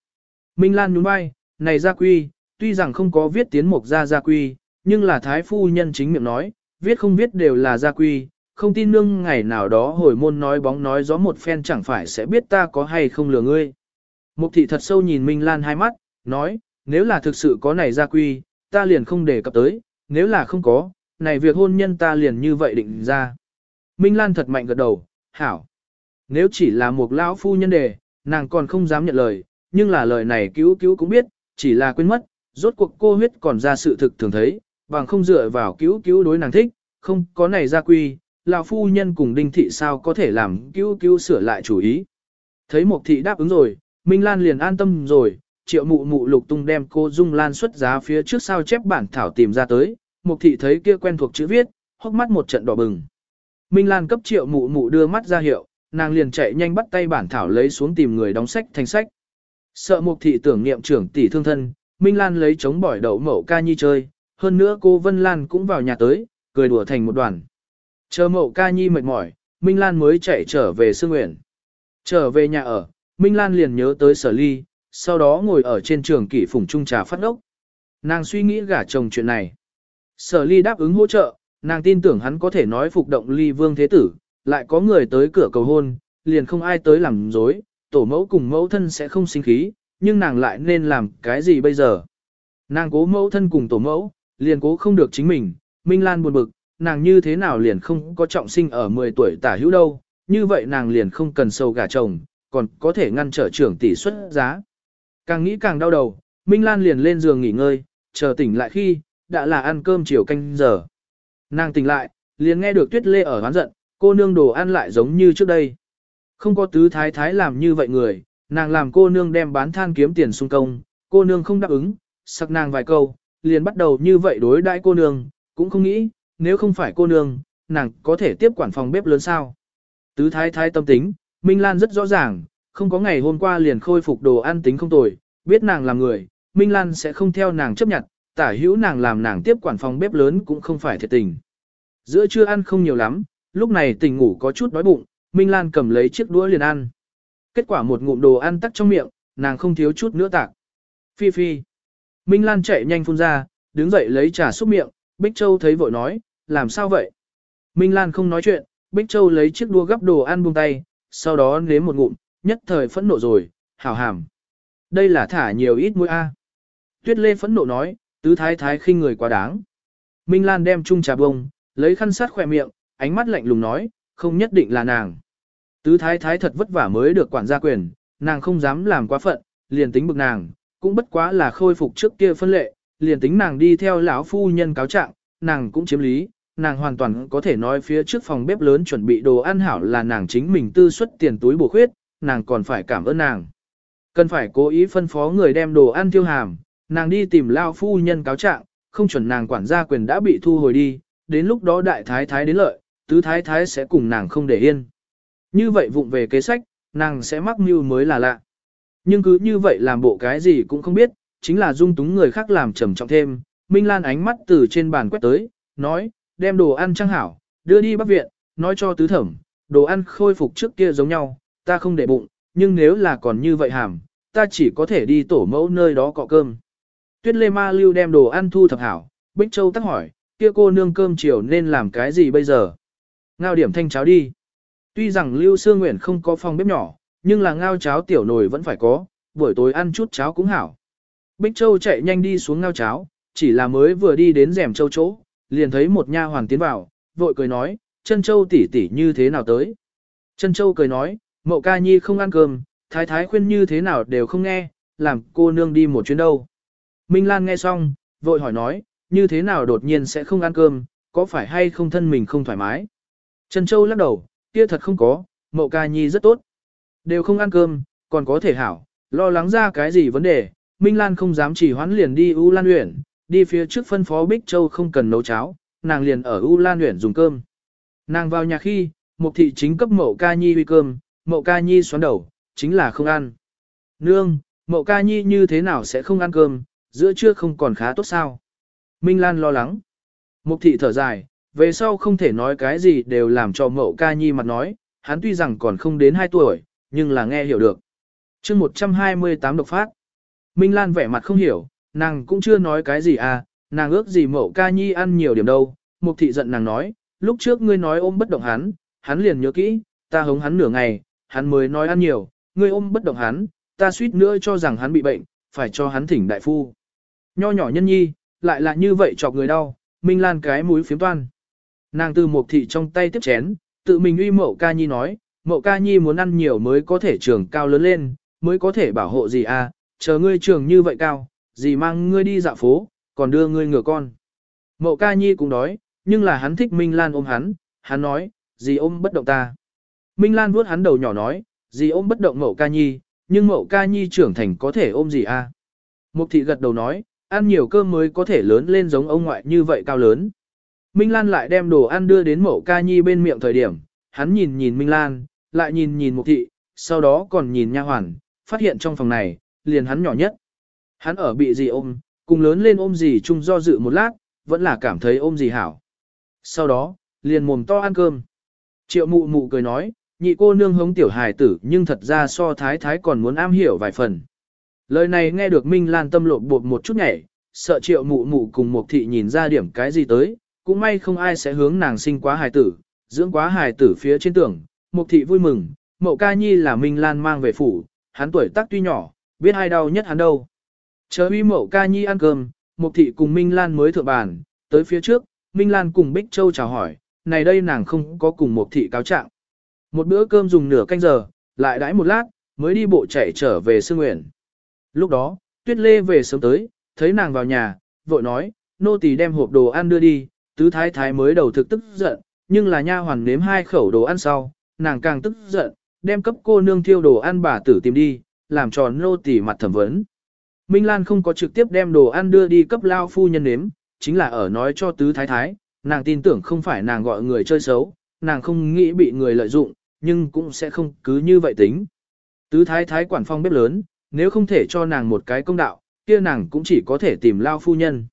Minh Lan nhún vai, này gia quy, tuy rằng không có viết tiến mục gia gia quy, nhưng là thái phu nhân chính miệng nói, viết không viết đều là gia quy, không tin nương ngày nào đó hồi môn nói bóng nói gió một phen chẳng phải sẽ biết ta có hay không lừa ngươi. Mục thị thật sâu nhìn Minh Lan hai mắt, nói, nếu là thực sự có này gia quy, ta liền không để cập tới, nếu là không có, này việc hôn nhân ta liền như vậy định ra. Minh Lan thật mạnh gật đầu, hảo. Nếu chỉ là một lão phu nhân đề, nàng còn không dám nhận lời, nhưng là lời này cứu cứu cũng biết, chỉ là quên mất, rốt cuộc cô huyết còn ra sự thực thường thấy, bằng không dựa vào cứu cứu đối nàng thích, không có này gia quy, lão phu nhân cùng đinh thị sao có thể làm cứu cứu sửa lại chủ ý. Thấy Mộc thị đáp ứng rồi, Minh Lan liền an tâm rồi, triệu mụ mụ lục tung đem cô Dung Lan xuất giá phía trước sao chép bản thảo tìm ra tới, mục thị thấy kia quen thuộc chữ viết, hốc mắt một trận đỏ bừng. Minh Lan cấp triệu mụ mụ đưa mắt ra hiệu, nàng liền chạy nhanh bắt tay bản thảo lấy xuống tìm người đóng sách thành sách. Sợ mục thị tưởng niệm trưởng tỷ thương thân, Minh Lan lấy chống bỏi đậu mậu ca nhi chơi, hơn nữa cô Vân Lan cũng vào nhà tới, cười đùa thành một đoàn. Chờ mậu ca nhi mệt mỏi, Minh Lan mới chạy trở về Sương Nguyễn. Trở về nhà ở, Minh Lan liền nhớ tới sở ly, sau đó ngồi ở trên trường kỷ phủng trung trà phát ốc. Nàng suy nghĩ gả chồng chuyện này. Sở ly đáp ứng hỗ trợ, nàng tin tưởng hắn có thể nói phục động ly vương thế tử, lại có người tới cửa cầu hôn, liền không ai tới làm dối, tổ mẫu cùng mẫu thân sẽ không sinh khí, nhưng nàng lại nên làm cái gì bây giờ. Nàng cố mẫu thân cùng tổ mẫu, liền cố không được chính mình, Minh Lan buồn bực, nàng như thế nào liền không có trọng sinh ở 10 tuổi tả hữu đâu, như vậy nàng liền không cần sâu gà chồng, còn có thể ngăn trở trưởng tỷ suất giá. Càng nghĩ càng đau đầu, Minh Lan liền lên giường nghỉ ngơi, chờ tỉnh lại khi, đã là ăn cơm chiều canh giờ. Nàng tỉnh lại, liền nghe được Tuyết Lê ở hoán giận, cô nương đồ ăn lại giống như trước đây. Không có tứ thái thái làm như vậy người, nàng làm cô nương đem bán than kiếm tiền xung công, cô nương không đáp ứng, sặc nàng vài câu, liền bắt đầu như vậy đối đãi cô nương, cũng không nghĩ, nếu không phải cô nương, nàng có thể tiếp quản phòng bếp lớn sao. Tứ thái thái tâm tính, Minh Lan rất rõ ràng, không có ngày hôm qua liền khôi phục đồ ăn tính không tồi, biết nàng là người, Minh Lan sẽ không theo nàng chấp nhận, tả hữu nàng làm nàng tiếp quản phòng bếp lớn cũng không phải thiệt tình. Giữa trưa ăn không nhiều lắm, lúc này tỉnh ngủ có chút đói bụng, Minh Lan cầm lấy chiếc đũa liền ăn. Kết quả một ngụm đồ ăn tắc trong miệng, nàng không thiếu chút nữa tạc. Phi phi. Minh Lan chạy nhanh phun ra, đứng dậy lấy trà xúc miệng, Bích Châu thấy vội nói, làm sao vậy? Minh Lan không nói chuyện, Bích Châu lấy chiếc đũa gắp đồ ăn buông tay, sau đó nếm một ngụm, nhất thời phẫn nộ rồi, hào hàm. Đây là thả nhiều ít mũi A. Tuyết Lê phẫn nộ nói, tứ thái thái khinh người quá đáng. Minh Lan đem chung trà bông, lấy khăn sát khỏe miệng, ánh mắt lạnh lùng nói, không nhất định là nàng. Tứ thái thái thật vất vả mới được quản gia quyền, nàng không dám làm quá phận, liền tính bực nàng, cũng bất quá là khôi phục trước kia phân lệ, liền tính nàng đi theo lão phu nhân cáo trạng, nàng cũng chiếm lý, nàng hoàn toàn có thể nói phía trước phòng bếp lớn chuẩn bị đồ ăn hảo là nàng chính mình tư xuất tiền túi bổ khuyết, nàng còn phải cảm ơn nàng. Cần phải cố ý phân phó người đem đồ ăn tiêu hàm, nàng đi tìm lao phu nhân cáo trạng, không chuẩn nàng quản gia quyền đã bị thu hồi đi, đến lúc đó đại thái thái đến lợi, tứ thái thái sẽ cùng nàng không để yên. Như vậy vụng về kế sách, nàng sẽ mắc mưu mới là lạ. Nhưng cứ như vậy làm bộ cái gì cũng không biết, chính là dung túng người khác làm trầm trọng thêm. Minh Lan ánh mắt từ trên bàn quét tới, nói, đem đồ ăn trang hảo, đưa đi bác viện, nói cho tứ thẩm, đồ ăn khôi phục trước kia giống nhau, ta không để bụng, nhưng nếu là còn như vậy hàm, ta chỉ có thể đi tổ mẫu nơi đó cọ cơm. Tuyết Lê Ma Lưu đem đồ ăn thu thập hảo, Bích Châu tắc hỏi, kia cô nương cơm chiều nên làm cái gì bây giờ? Ngao điểm thanh cháo đi. Tuy rằng Lưu Sương Nguyễn không có phòng bếp nhỏ, nhưng là ngao cháo tiểu nồi vẫn phải có, buổi tối ăn chút cháo cũng hảo. Bích Châu chạy nhanh đi xuống ngao cháo, chỉ là mới vừa đi đến rèm châu chỗ, liền thấy một nha hoàn tiến vào, vội cười nói, chân châu tỷ tỷ như thế nào tới. Chân châu cười nói, mậu ca nhi không ăn cơm, thái thái khuyên như thế nào đều không nghe, làm cô nương đi một chuyến đâu. Minh Lan nghe xong, vội hỏi nói, như thế nào đột nhiên sẽ không ăn cơm, có phải hay không thân mình không thoải mái. Trần Châu lắc đầu, kia thật không có, mậu ca nhi rất tốt. Đều không ăn cơm, còn có thể hảo, lo lắng ra cái gì vấn đề, Minh Lan không dám chỉ hoán liền đi U Lan Uyển, đi phía trước phân phó Bích Châu không cần nấu cháo, nàng liền ở U Lan Uyển dùng cơm. Nàng vào nhà khi, Mục thị chính cấp Mậu Ca Nhi huy cơm, Mậu Ca Nhi xoắn đầu, chính là không ăn. Nương, Mậu Ca Nhi như thế nào sẽ không ăn cơm, giữa trưa không còn khá tốt sao? Minh Lan lo lắng. Mục thị thở dài, về sau không thể nói cái gì đều làm cho Mậu Ca Nhi mặt nói, hắn tuy rằng còn không đến 2 tuổi, nhưng là nghe hiểu được. chương 128 độc phát. Minh Lan vẻ mặt không hiểu, nàng cũng chưa nói cái gì à, nàng ước gì Mậu Ca Nhi ăn nhiều điểm đâu. Mục thị giận nàng nói, lúc trước ngươi nói ôm bất động hắn, hắn liền nhớ kỹ, ta hống hắn nửa ngày, hắn mới nói ăn nhiều, ngươi ôm bất động hắn, ta suýt nữa cho rằng hắn bị bệnh, phải cho hắn thỉnh đại phu. Nho nhỏ nhân nhi, lại là như vậy chọc người đau, Minh Lan cái mũi phiếm toan. Nàng từ Mục thị trong tay tiếp chén, tự mình uy mậu ca nhi nói, mậu ca nhi muốn ăn nhiều mới có thể trường cao lớn lên, mới có thể bảo hộ gì à, chờ ngươi trường như vậy cao, gì mang ngươi đi dạo phố, còn đưa ngươi ngựa con. Mậu ca nhi cũng đói, nhưng là hắn thích Minh Lan ôm hắn, hắn nói, gì ôm bất động ta. Minh Lan vuốt hắn đầu nhỏ nói, gì ôm bất động mậu ca nhi, nhưng mậu ca nhi trưởng thành có thể ôm gì à? Mục thị gật đầu nói, ăn nhiều cơm mới có thể lớn lên giống ông ngoại như vậy cao lớn. Minh Lan lại đem đồ ăn đưa đến Mậu ca nhi bên miệng thời điểm, hắn nhìn nhìn Minh Lan, lại nhìn nhìn mục thị, sau đó còn nhìn nha hoàn, phát hiện trong phòng này, liền hắn nhỏ nhất. Hắn ở bị gì ôm, cùng lớn lên ôm gì chung do dự một lát, vẫn là cảm thấy ôm gì hảo. Sau đó, liền mồm to ăn cơm. Triệu mụ mụ cười nói, nhị cô nương hống tiểu hài tử nhưng thật ra so thái thái còn muốn am hiểu vài phần. Lời này nghe được Minh Lan tâm lộn bột một chút nhảy, sợ triệu mụ mụ cùng một thị nhìn ra điểm cái gì tới, cũng may không ai sẽ hướng nàng sinh quá hài tử, dưỡng quá hài tử phía trên tưởng, mục thị vui mừng, mậu ca nhi là Minh Lan mang về phủ, hắn tuổi tác tuy nhỏ, biết ai đau nhất hắn đâu. Chờ uy mậu ca nhi ăn cơm, một thị cùng Minh Lan mới thượng bàn, tới phía trước, Minh Lan cùng Bích Châu chào hỏi, này đây nàng không có cùng một thị cáo trạng. Một bữa cơm dùng nửa canh giờ, lại đãi một lát, mới đi bộ chạy trở về Sương Nguyện. Lúc đó, Tuyết Lê về sớm tới, thấy nàng vào nhà, vội nói, nô tỳ đem hộp đồ ăn đưa đi, tứ thái thái mới đầu thực tức giận, nhưng là nha hoàn nếm hai khẩu đồ ăn sau, nàng càng tức giận, đem cấp cô nương thiêu đồ ăn bà tử tìm đi, làm tròn nô tỳ mặt thẩm vấn. Minh Lan không có trực tiếp đem đồ ăn đưa đi cấp lao phu nhân nếm, chính là ở nói cho tứ thái thái, nàng tin tưởng không phải nàng gọi người chơi xấu, nàng không nghĩ bị người lợi dụng, nhưng cũng sẽ không cứ như vậy tính. Tứ thái thái quản phong bếp lớn, nếu không thể cho nàng một cái công đạo, kia nàng cũng chỉ có thể tìm lao phu nhân.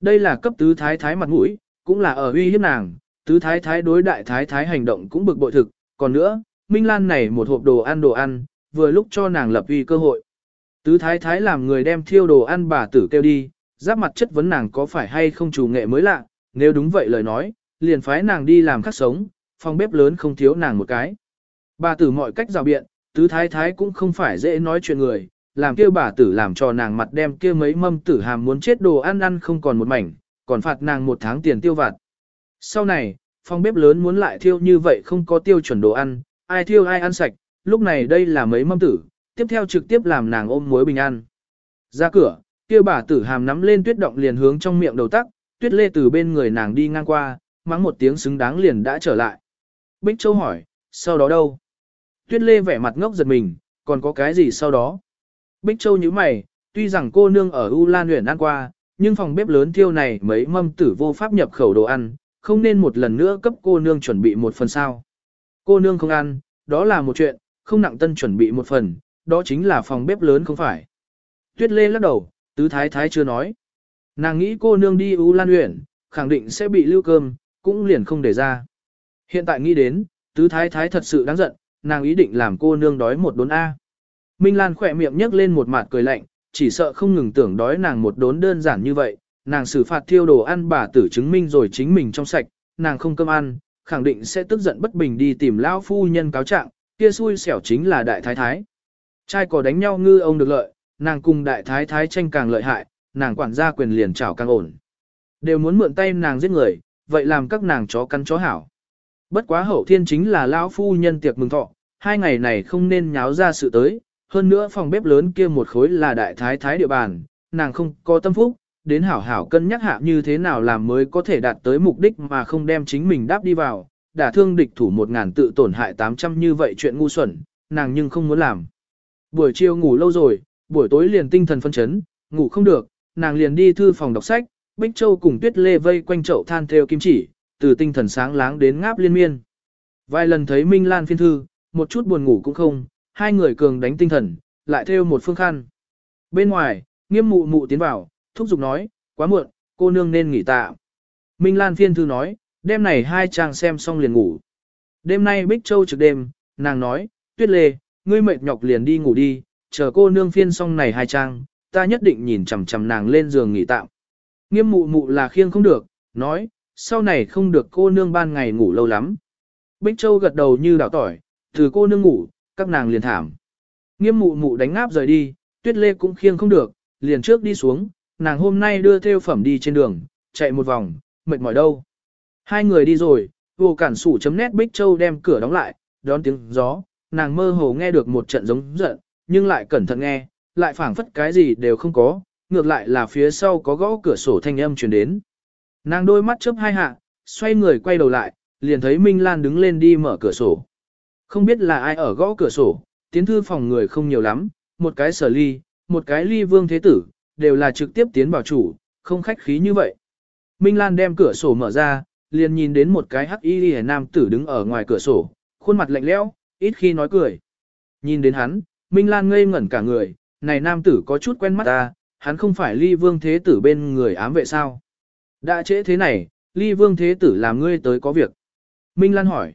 Đây là cấp tứ thái thái mặt mũi, cũng là ở uy hiếp nàng, tứ thái thái đối đại thái thái hành động cũng bực bội thực, còn nữa, Minh Lan này một hộp đồ ăn đồ ăn, vừa lúc cho nàng lập uy cơ hội. Tứ thái thái làm người đem thiêu đồ ăn bà tử kêu đi, giáp mặt chất vấn nàng có phải hay không chủ nghệ mới lạ, nếu đúng vậy lời nói, liền phái nàng đi làm khắc sống, phòng bếp lớn không thiếu nàng một cái. Bà tử mọi cách rào biện, tứ thái thái cũng không phải dễ nói chuyện người, làm kia bà tử làm cho nàng mặt đem kia mấy mâm tử hàm muốn chết đồ ăn ăn không còn một mảnh, còn phạt nàng một tháng tiền tiêu vặt. Sau này, phòng bếp lớn muốn lại thiêu như vậy không có tiêu chuẩn đồ ăn, ai thiêu ai ăn sạch, lúc này đây là mấy mâm tử, tiếp theo trực tiếp làm nàng ôm muối bình an. Ra cửa, kia bà tử hàm nắm lên tuyết động liền hướng trong miệng đầu tắc, tuyết lê từ bên người nàng đi ngang qua, mắng một tiếng xứng đáng liền đã trở lại. Bích Châu hỏi, sau đó đâu? Tuyết lê vẻ mặt ngốc giật mình, còn có cái gì sau đó? Bích Châu như mày, tuy rằng cô nương ở U Lan huyện ăn qua, nhưng phòng bếp lớn thiêu này mấy mâm tử vô pháp nhập khẩu đồ ăn, không nên một lần nữa cấp cô nương chuẩn bị một phần sao. Cô nương không ăn, đó là một chuyện, không nặng tân chuẩn bị một phần, đó chính là phòng bếp lớn không phải. Tuyết Lê lắc đầu, tứ thái thái chưa nói. Nàng nghĩ cô nương đi U Lan Uyển, khẳng định sẽ bị lưu cơm, cũng liền không để ra. Hiện tại nghĩ đến, tứ thái thái thật sự đáng giận, nàng ý định làm cô nương đói một đốn A. Minh Lan khỏe miệng nhấc lên một mặt cười lạnh, chỉ sợ không ngừng tưởng đói nàng một đốn đơn giản như vậy, nàng xử phạt thiêu đồ ăn bà tử chứng minh rồi chính mình trong sạch, nàng không cơm ăn, khẳng định sẽ tức giận bất bình đi tìm lão phu nhân cáo trạng, kia xui xẻo chính là đại thái thái. Trai có đánh nhau ngư ông được lợi, nàng cùng đại thái thái tranh càng lợi hại, nàng quản gia quyền liền trảo càng ổn. Đều muốn mượn tay nàng giết người, vậy làm các nàng chó cắn chó hảo. Bất quá hậu thiên chính là lão phu nhân tiệc mừng thọ, hai ngày này không nên nháo ra sự tới, hơn nữa phòng bếp lớn kia một khối là đại thái thái địa bàn, nàng không có tâm phúc, đến hảo hảo cân nhắc hạ như thế nào làm mới có thể đạt tới mục đích mà không đem chính mình đáp đi vào, đả thương địch thủ một ngàn tự tổn hại tám trăm như vậy chuyện ngu xuẩn, nàng nhưng không muốn làm. Buổi chiều ngủ lâu rồi, buổi tối liền tinh thần phân chấn, ngủ không được, nàng liền đi thư phòng đọc sách, Bích Châu cùng Tuyết Lê vây quanh chậu than theo kim chỉ, từ tinh thần sáng láng đến ngáp liên miên. Vài lần thấy Minh Lan phiên thư, một chút buồn ngủ cũng không, hai người cường đánh tinh thần, lại theo một phương khăn. Bên ngoài, nghiêm mụ mụ tiến vào, thúc giục nói, quá muộn, cô nương nên nghỉ tạ. Minh Lan phiên thư nói, đêm này hai chàng xem xong liền ngủ. Đêm nay Bích Châu trực đêm, nàng nói, tuyết lê, ngươi mệt nhọc liền đi ngủ đi, chờ cô nương phiên xong này hai trang, ta nhất định nhìn chằm chằm nàng lên giường nghỉ tạm. Nghiêm mụ mụ là khiêng không được, nói, sau này không được cô nương ban ngày ngủ lâu lắm. Bích Châu gật đầu như đảo tỏi, từ cô nương ngủ, các nàng liền thảm. Nghiêm mụ mụ đánh ngáp rời đi, tuyết lê cũng khiêng không được, liền trước đi xuống, nàng hôm nay đưa theo phẩm đi trên đường, chạy một vòng, mệt mỏi đâu. Hai người đi rồi, vô cản sủ chấm nét Bích Châu đem cửa đóng lại, đón tiếng gió, nàng mơ hồ nghe được một trận giống giận, nhưng lại cẩn thận nghe, lại phảng phất cái gì đều không có, ngược lại là phía sau có gõ cửa sổ thanh âm truyền đến. Nàng đôi mắt chớp hai hạ, xoay người quay đầu lại, liền thấy Minh Lan đứng lên đi mở cửa sổ. Không biết là ai ở gõ cửa sổ, tiến thư phòng người không nhiều lắm, một cái sở ly, một cái ly vương thế tử, đều là trực tiếp tiến vào chủ, không khách khí như vậy. Minh Lan đem cửa sổ mở ra, liền nhìn đến một cái hắc y liễu nam tử đứng ở ngoài cửa sổ, khuôn mặt lạnh lẽo, ít khi nói cười. Nhìn đến hắn, Minh Lan ngây ngẩn cả người, này nam tử có chút quen mắt ta, hắn không phải ly vương thế tử bên người ám vệ sao. Đã trễ thế này, ly vương thế tử làm ngươi tới có việc. Minh Lan hỏi.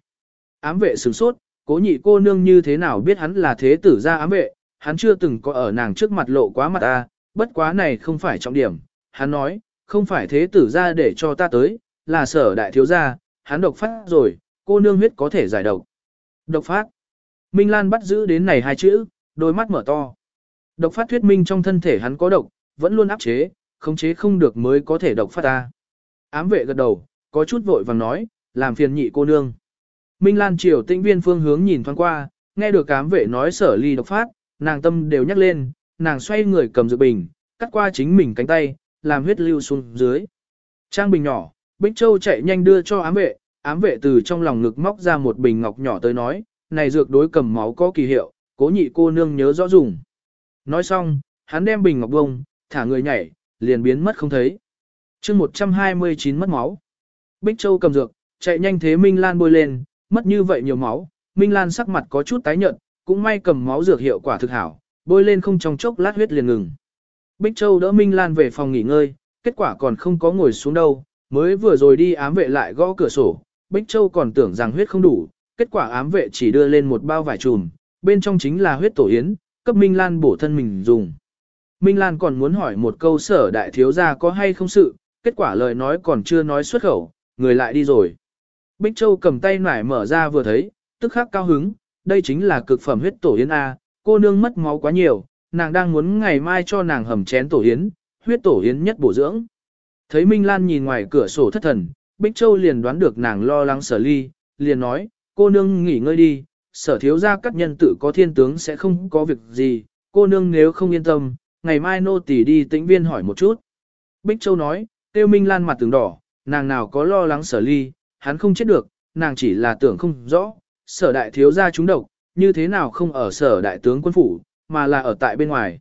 Ám vệ sửng sốt, cố nhị cô nương như thế nào biết hắn là thế tử ra ám vệ, hắn chưa từng có ở nàng trước mặt lộ quá mặt ta, bất quá này không phải trọng điểm. Hắn nói, không phải thế tử ra để cho ta tới, là sở đại thiếu gia, hắn độc phát rồi, cô nương huyết có thể giải độc. Độc phát. Minh Lan bắt giữ đến này hai chữ, đôi mắt mở to. Độc phát thuyết minh trong thân thể hắn có độc, vẫn luôn áp chế, khống chế không được mới có thể độc phát ta. Ám vệ gật đầu, có chút vội vàng nói, làm phiền nhị cô nương. Minh Lan chiều tĩnh viên phương hướng nhìn thoáng qua, nghe được ám vệ nói sở ly độc phát, nàng tâm đều nhắc lên, nàng xoay người cầm dự bình, cắt qua chính mình cánh tay, làm huyết lưu xuống dưới. Trang bình nhỏ, Bích Châu chạy nhanh đưa cho ám vệ, ám vệ từ trong lòng ngực móc ra một bình ngọc nhỏ tới nói, này dược đối cầm máu có kỳ hiệu, cố nhị cô nương nhớ rõ dùng. Nói xong, hắn đem bình ngọc bông, thả người nhảy, liền biến mất không thấy. chương 129 mất máu. Bích Châu cầm dược, chạy nhanh thế Minh Lan bôi lên, mất như vậy nhiều máu, Minh Lan sắc mặt có chút tái nhợt, cũng may cầm máu dược hiệu quả thực hảo, bôi lên không trong chốc lát huyết liền ngừng. Bích Châu đỡ Minh Lan về phòng nghỉ ngơi, kết quả còn không có ngồi xuống đâu, mới vừa rồi đi ám vệ lại gõ cửa sổ, Bích Châu còn tưởng rằng huyết không đủ, kết quả ám vệ chỉ đưa lên một bao vải trùm, bên trong chính là huyết tổ yến, cấp Minh Lan bổ thân mình dùng. Minh Lan còn muốn hỏi một câu sở đại thiếu gia có hay không sự, kết quả lời nói còn chưa nói xuất khẩu, người lại đi rồi. Bích Châu cầm tay nải mở ra vừa thấy, tức khắc cao hứng, đây chính là cực phẩm huyết tổ yến A, cô nương mất máu quá nhiều, nàng đang muốn ngày mai cho nàng hầm chén tổ yến, huyết tổ yến nhất bổ dưỡng. Thấy Minh Lan nhìn ngoài cửa sổ thất thần, Bích Châu liền đoán được nàng lo lắng sở ly, liền nói, cô nương nghỉ ngơi đi, sở thiếu gia các nhân tự có thiên tướng sẽ không có việc gì, cô nương nếu không yên tâm, ngày mai nô tỳ đi tĩnh viên hỏi một chút. Bích Châu nói, tiêu Minh Lan mặt tường đỏ, nàng nào có lo lắng sở ly, hắn không chết được, nàng chỉ là tưởng không rõ, sở đại thiếu gia chúng độc, như thế nào không ở sở đại tướng quân phủ, mà là ở tại bên ngoài.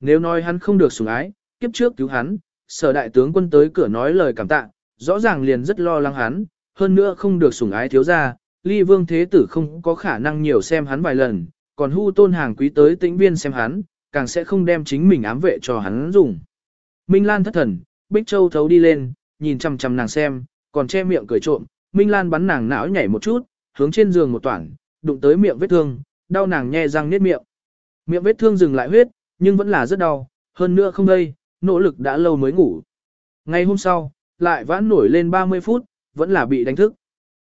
Nếu nói hắn không được sủng ái, kiếp trước cứu hắn, sở đại tướng quân tới cửa nói lời cảm tạ, rõ ràng liền rất lo lắng hắn, hơn nữa không được sủng ái thiếu gia, ly vương thế tử không có khả năng nhiều xem hắn vài lần, còn hưu tôn hàng quý tới tĩnh viên xem hắn, càng sẽ không đem chính mình ám vệ cho hắn dùng. Minh Lan thất thần, Bích Châu thấu đi lên, nhìn chằm chằm nàng xem, còn che miệng cười trộm, Minh Lan bắn nàng não nhảy một chút, hướng trên giường một toản, đụng tới miệng vết thương, đau nàng nhe răng niết miệng. Miệng vết thương dừng lại huyết, nhưng vẫn là rất đau, hơn nữa không đây, nỗ lực đã lâu mới ngủ. Ngày hôm sau, lại vãn nổi lên 30 phút, vẫn là bị đánh thức.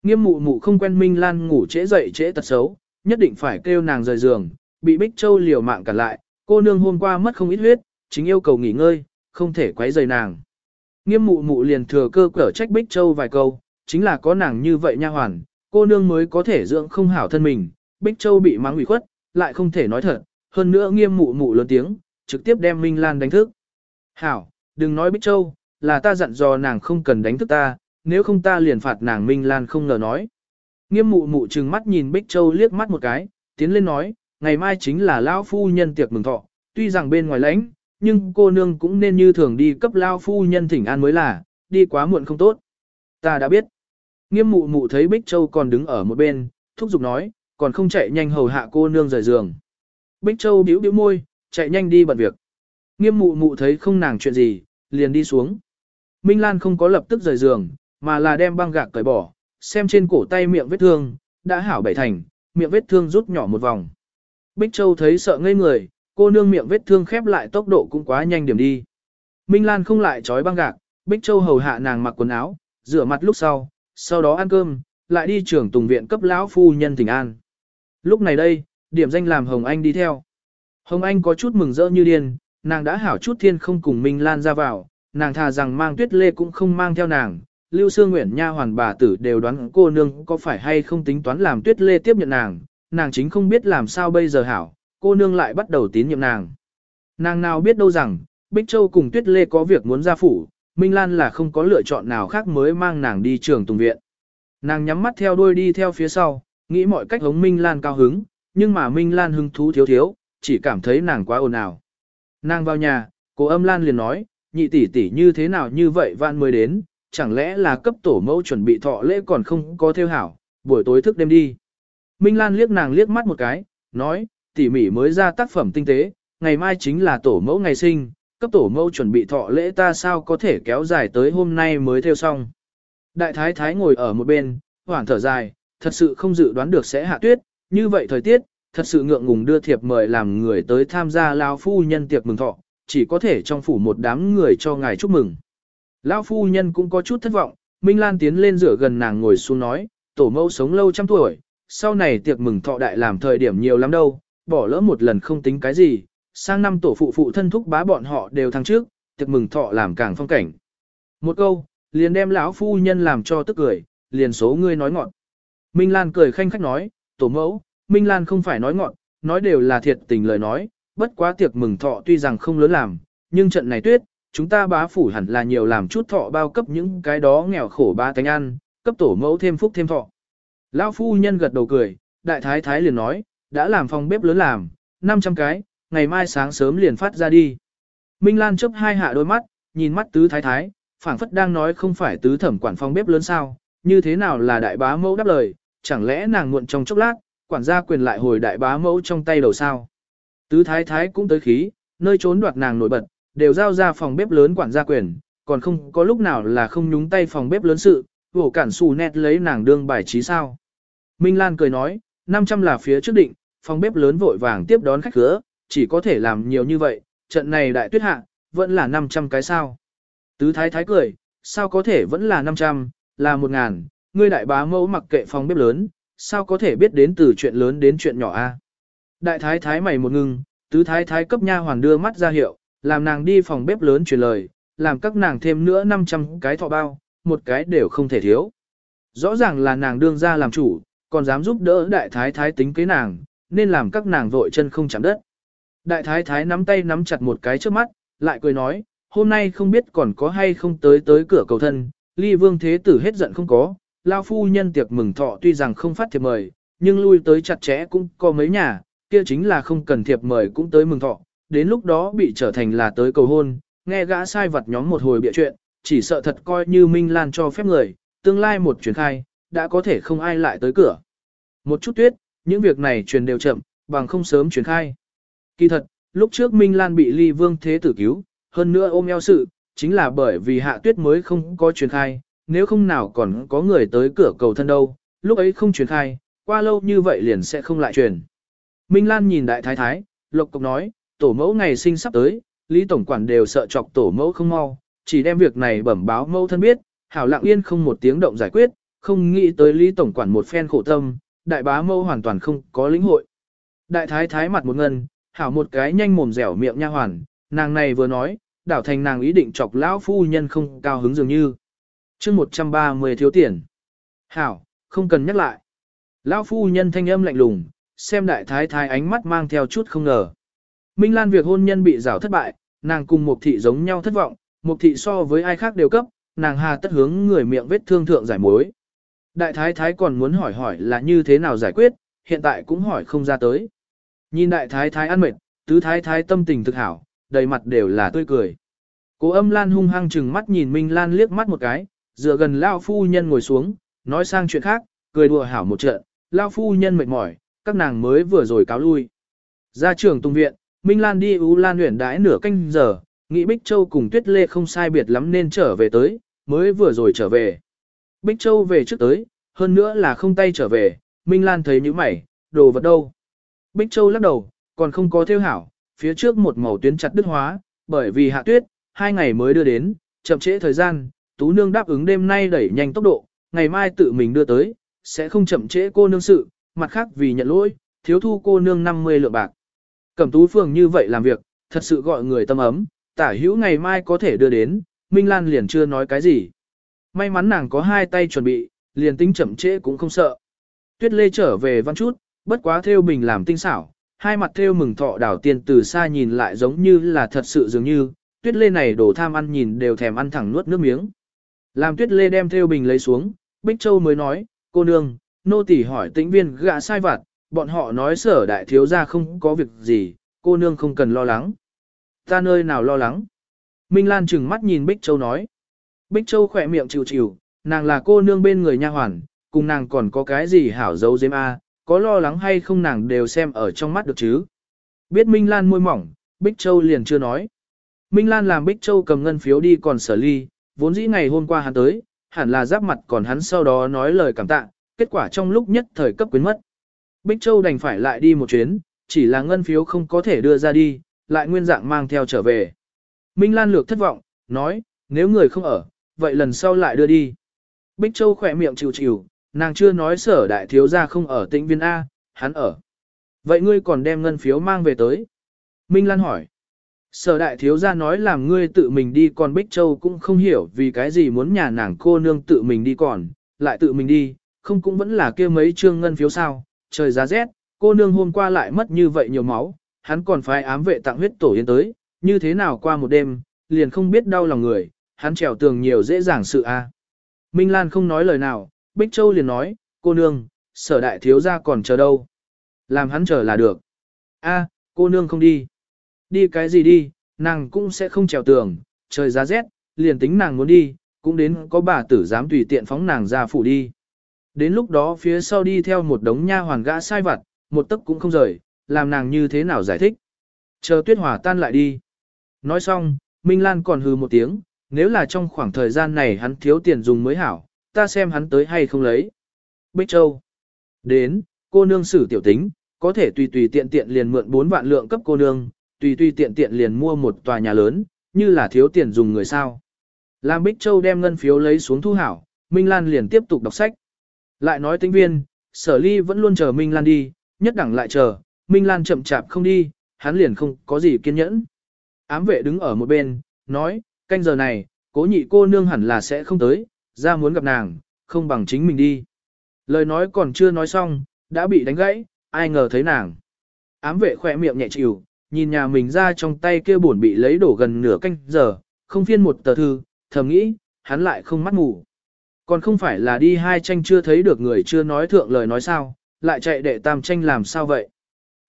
Nghiêm mụ mụ không quen Minh Lan ngủ trễ dậy trễ tật xấu, nhất định phải kêu nàng rời giường, bị Bích Châu liều mạng cản lại, cô nương hôm qua mất không ít huyết, chính yêu cầu nghỉ ngơi, không thể quấy rầy nàng. Nghiêm mụ mụ liền thừa cơ cở trách Bích Châu vài câu, chính là có nàng như vậy nha hoàn, cô nương mới có thể dưỡng không hảo thân mình, Bích Châu bị mắng ủy khuất, lại không thể nói thật, hơn nữa nghiêm mụ mụ lớn tiếng, trực tiếp đem Minh Lan đánh thức. Hảo, đừng nói Bích Châu, là ta dặn dò nàng không cần đánh thức ta, nếu không ta liền phạt nàng Minh Lan không ngờ nói. Nghiêm mụ mụ trừng mắt nhìn Bích Châu liếc mắt một cái, tiến lên nói, ngày mai chính là Lao Phu Nhân tiệc mừng thọ, tuy rằng bên ngoài lãnh, nhưng cô nương cũng nên như thường đi cấp Lao Phu Nhân thỉnh an mới là, đi quá muộn không tốt. Ta đã biết. Nghiêm mụ mụ thấy Bích Châu còn đứng ở một bên, thúc giục nói, còn không chạy nhanh hầu hạ cô nương rời giường. Bích Châu bĩu bĩu môi, chạy nhanh đi bận việc. Nghiêm mụ mụ thấy không nàng chuyện gì, liền đi xuống. Minh Lan không có lập tức rời giường, mà là đem băng gạc cởi bỏ, xem trên cổ tay miệng vết thương, đã hảo bảy thành, miệng vết thương rút nhỏ một vòng. Bích Châu thấy sợ ngây người, cô nương miệng vết thương khép lại tốc độ cũng quá nhanh điểm đi. Minh Lan không lại trói băng gạc, Bích Châu hầu hạ nàng mặc quần áo, rửa mặt lúc sau, sau đó ăn cơm, lại đi trưởng tùng viện cấp lão phu nhân tỉnh an. Lúc này đây, điểm danh làm Hồng Anh đi theo. Hồng Anh có chút mừng rỡ như điên, nàng đã hảo chút thiên không cùng Minh Lan ra vào, nàng thà rằng mang tuyết lê cũng không mang theo nàng. Lưu Sương Nguyễn Nha hoàn bà tử đều đoán cô nương có phải hay không tính toán làm tuyết lê tiếp nhận nàng, nàng chính không biết làm sao bây giờ hảo, cô nương lại bắt đầu tín nhiệm nàng. Nàng nào biết đâu rằng, Bích Châu cùng tuyết lê có việc muốn ra phủ, Minh Lan là không có lựa chọn nào khác mới mang nàng đi trường tùng viện. Nàng nhắm mắt theo đuôi đi theo phía sau, nghĩ mọi cách hống Minh Lan cao hứng, nhưng mà Minh Lan hứng thú thiếu thiếu, chỉ cảm thấy nàng quá ồn ào. Nàng vào nhà, Cô âm lan liền nói, nhị tỷ tỷ như thế nào như vậy vạn mới đến, chẳng lẽ là cấp tổ mẫu chuẩn bị thọ lễ còn không có theo hảo, buổi tối thức đêm đi. Minh Lan liếc nàng liếc mắt một cái, nói, tỉ mỉ mới ra tác phẩm tinh tế, ngày mai chính là tổ mẫu ngày sinh, cấp tổ mẫu chuẩn bị thọ lễ ta sao có thể kéo dài tới hôm nay mới theo xong. Đại thái thái ngồi ở một bên, hoảng thở dài, thật sự không dự đoán được sẽ hạ tuyết, như vậy thời tiết, thật sự ngượng ngùng đưa thiệp mời làm người tới tham gia lao phu nhân tiệc mừng thọ, chỉ có thể trong phủ một đám người cho ngài chúc mừng. Lão phu nhân cũng có chút thất vọng, Minh Lan tiến lên rửa gần nàng ngồi xuống nói, tổ mẫu sống lâu trăm tuổi, sau này tiệc mừng thọ đại làm thời điểm nhiều lắm đâu, bỏ lỡ một lần không tính cái gì, sang năm tổ phụ phụ thân thúc bá bọn họ đều thăng trước, tiệc mừng thọ làm càng phong cảnh. Một câu, liền đem lão phu nhân làm cho tức cười, liền số ngươi nói ngọn. Minh Lan cười khanh khách nói, tổ mẫu, Minh Lan không phải nói ngọn, nói đều là thiệt tình lời nói, bất quá tiệc mừng thọ tuy rằng không lớn làm, nhưng trận này tuyết, chúng ta bá phủ hẳn là nhiều làm chút thọ bao cấp những cái đó nghèo khổ ba tánh ăn, cấp tổ mẫu thêm phúc thêm thọ. Lão phu nhân gật đầu cười, đại thái thái liền nói, đã làm phòng bếp lớn làm, 500 cái, ngày mai sáng sớm liền phát ra đi. Minh Lan chớp hai hạ đôi mắt, nhìn mắt tứ thái thái, phảng phất đang nói không phải tứ thẩm quản phòng bếp lớn sao, như thế nào là đại bá mẫu đáp lời, chẳng lẽ nàng muộn trong chốc lát, quản gia quyền lại hồi đại bá mẫu trong tay đầu sao. Tứ thái thái cũng tới khí, nơi trốn đoạt nàng nổi bật, đều giao ra phòng bếp lớn quản gia quyền, còn không có lúc nào là không nhúng tay phòng bếp lớn sự, vổ cản xù nét lấy nàng đương bài trí sao. Minh Lan cười nói, 500 là phía trước định, phòng bếp lớn vội vàng tiếp đón khách khứa, chỉ có thể làm nhiều như vậy, trận này đại tuyết hạ, vẫn là 500 cái sao. Tứ thái thái cười, sao có thể vẫn là 500, là 1 ngàn, ngươi đại bá mẫu mặc kệ phòng bếp lớn, sao có thể biết đến từ chuyện lớn đến chuyện nhỏ a? Đại thái thái mày một ngưng, tứ thái thái cấp nha hoàn đưa mắt ra hiệu, làm nàng đi phòng bếp lớn truyền lời, làm các nàng thêm nữa 500 cái thọ bao, một cái đều không thể thiếu. Rõ ràng là nàng đương ra làm chủ, còn dám giúp đỡ đại thái thái tính kế nàng, nên làm các nàng vội chân không chạm đất. Đại thái thái nắm tay nắm chặt một cái trước mắt, lại cười nói, hôm nay không biết còn có hay không tới tới cửa cầu thân, ly vương thế tử hết giận không có, lao phu nhân tiệc mừng thọ tuy rằng không phát thiệp mời, nhưng lui tới chặt chẽ cũng có mấy nhà, kia chính là không cần thiệp mời cũng tới mừng thọ, đến lúc đó bị trở thành là tới cầu hôn, nghe gã sai vật nhóm một hồi bịa chuyện, chỉ sợ thật coi như Minh Lan cho phép người, tương lai một chuyến khai, đã có thể không ai lại tới cửa. Một chút tuyết, những việc này truyền đều chậm, bằng không sớm truyền khai. Kỳ thật, lúc trước Minh Lan bị ly vương thế tử cứu, hơn nữa ôm eo sự, chính là bởi vì hạ tuyết mới không có truyền khai, nếu không nào còn có người tới cửa cầu thân đâu, lúc ấy không truyền khai, qua lâu như vậy liền sẽ không lại truyền. Minh Lan nhìn đại thái thái, lộc cục nói, tổ mẫu ngày sinh sắp tới, Lý Tổng Quản đều sợ chọc tổ mẫu không mau, chỉ đem việc này bẩm báo mẫu thân biết, hảo lặng yên không một tiếng động giải quyết, không nghĩ tới Lý Tổng Quản một phen khổ tâm, đại bá mẫu hoàn toàn không có lĩnh hội. Đại thái thái mặt một ngân, hảo một cái nhanh mồm dẻo miệng nha hoàn, nàng này vừa nói, đảo thành nàng ý định chọc lão phu nhân không cao hứng dường như. chương 130 thiếu tiền. Hảo, không cần nhắc lại. Lão phu nhân thanh âm lạnh lùng, xem đại thái thái ánh mắt mang theo chút không ngờ. Minh Lan việc hôn nhân bị rào thất bại, nàng cùng một thị giống nhau thất vọng, một thị so với ai khác đều cấp, nàng hà tất hướng người miệng vết thương thượng giải mối. Đại thái thái còn muốn hỏi hỏi là như thế nào giải quyết, hiện tại cũng hỏi không ra tới. Nhìn đại thái thái ăn mệt, tứ thái thái tâm tình thực hảo, đầy mặt đều là tươi cười. Cố âm lan hung hăng chừng mắt nhìn Minh Lan liếc mắt một cái, dựa gần Lao phu nhân ngồi xuống, nói sang chuyện khác, cười đùa hảo một trận, Lao phu nhân mệt mỏi, các nàng mới vừa rồi cáo lui. Ra trường tung viện, Minh Lan đi U Lan huyện đãi nửa canh giờ, nghĩ Bích Châu cùng Tuyết Lê không sai biệt lắm nên trở về tới, mới vừa rồi trở về. Bích Châu về trước tới, hơn nữa là không tay trở về, Minh Lan thấy như mày, đồ vật đâu. Bích Châu lắc đầu, còn không có theo hảo, phía trước một màu tuyến chặt đứt hóa, bởi vì hạ tuyết, hai ngày mới đưa đến, chậm trễ thời gian, Tú Nương đáp ứng đêm nay đẩy nhanh tốc độ, ngày mai tự mình đưa tới, sẽ không chậm trễ cô nương sự, mặt khác vì nhận lỗi, thiếu thu cô nương 50 lượng bạc. Cẩm Tú Phường như vậy làm việc, thật sự gọi người tâm ấm, tả hữu ngày mai có thể đưa đến, Minh Lan liền chưa nói cái gì. May mắn nàng có hai tay chuẩn bị, liền tính chậm trễ cũng không sợ. Tuyết Lê trở về văn chút, bất quá theo bình làm tinh xảo, hai mặt theo mừng thọ đảo tiền từ xa nhìn lại giống như là thật sự dường như, Tuyết Lê này đổ tham ăn nhìn đều thèm ăn thẳng nuốt nước miếng. Làm Tuyết Lê đem theo bình lấy xuống, Bích Châu mới nói, cô nương, nô tỳ hỏi tĩnh viên gã sai vặt, bọn họ nói sở đại thiếu gia không có việc gì, cô nương không cần lo lắng. Ta nơi nào lo lắng. Minh Lan chừng mắt nhìn Bích Châu nói. Bích Châu khỏe miệng chịu chịu, nàng là cô nương bên người nha hoàn, cùng nàng còn có cái gì hảo giấu giếm a, có lo lắng hay không nàng đều xem ở trong mắt được chứ. Biết Minh Lan môi mỏng, Bích Châu liền chưa nói. Minh Lan làm Bích Châu cầm ngân phiếu đi còn sở ly, vốn dĩ ngày hôm qua hắn tới, hẳn là giáp mặt còn hắn sau đó nói lời cảm tạ, kết quả trong lúc nhất thời cấp quyến mất. Bích Châu đành phải lại đi một chuyến, chỉ là ngân phiếu không có thể đưa ra đi, lại nguyên dạng mang theo trở về. Minh Lan lược thất vọng, nói, nếu người không ở, vậy lần sau lại đưa đi. Bích Châu khỏe miệng chịu chịu, nàng chưa nói sở đại thiếu gia không ở tĩnh viên A, hắn ở. Vậy ngươi còn đem ngân phiếu mang về tới. Minh Lan hỏi. Sở đại thiếu gia nói làm ngươi tự mình đi còn Bích Châu cũng không hiểu vì cái gì muốn nhà nàng cô nương tự mình đi còn, lại tự mình đi, không cũng vẫn là kia mấy trương ngân phiếu sao, trời giá rét, cô nương hôm qua lại mất như vậy nhiều máu, hắn còn phải ám vệ tặng huyết tổ yến tới, như thế nào qua một đêm, liền không biết đau lòng người, hắn trèo tường nhiều dễ dàng sự a. Minh Lan không nói lời nào, Bích Châu liền nói, cô nương, sở đại thiếu gia còn chờ đâu. Làm hắn chờ là được. A, cô nương không đi. Đi cái gì đi, nàng cũng sẽ không trèo tường, trời giá rét, liền tính nàng muốn đi, cũng đến có bà tử dám tùy tiện phóng nàng ra phủ đi. Đến lúc đó phía sau đi theo một đống nha hoàn gã sai vặt, một tấc cũng không rời, làm nàng như thế nào giải thích. Chờ tuyết hỏa tan lại đi. Nói xong, Minh Lan còn hừ một tiếng, nếu là trong khoảng thời gian này hắn thiếu tiền dùng mới hảo, ta xem hắn tới hay không lấy. Bích Châu. Đến, cô nương xử tiểu tính, có thể tùy tùy tiện tiện liền mượn 4 vạn lượng cấp cô nương, tùy tùy tiện tiện liền mua một tòa nhà lớn, như là thiếu tiền dùng người sao. Lam Bích Châu đem ngân phiếu lấy xuống thu hảo, Minh Lan liền tiếp tục đọc sách. Lại nói tính viên, sở ly vẫn luôn chờ Minh Lan đi, nhất đẳng lại chờ, Minh Lan chậm chạp không đi, hắn liền không có gì kiên nhẫn. Ám vệ đứng ở một bên, nói, canh giờ này, cố nhị cô nương hẳn là sẽ không tới, ra muốn gặp nàng, không bằng chính mình đi. Lời nói còn chưa nói xong, đã bị đánh gãy, ai ngờ thấy nàng. Ám vệ khỏe miệng nhẹ chịu, nhìn nhà mình ra trong tay kia buồn bị lấy đổ gần nửa canh giờ, không phiên một tờ thư, thầm nghĩ, hắn lại không mắt ngủ. Còn không phải là đi hai tranh chưa thấy được người chưa nói thượng lời nói sao, lại chạy đệ tam tranh làm sao vậy.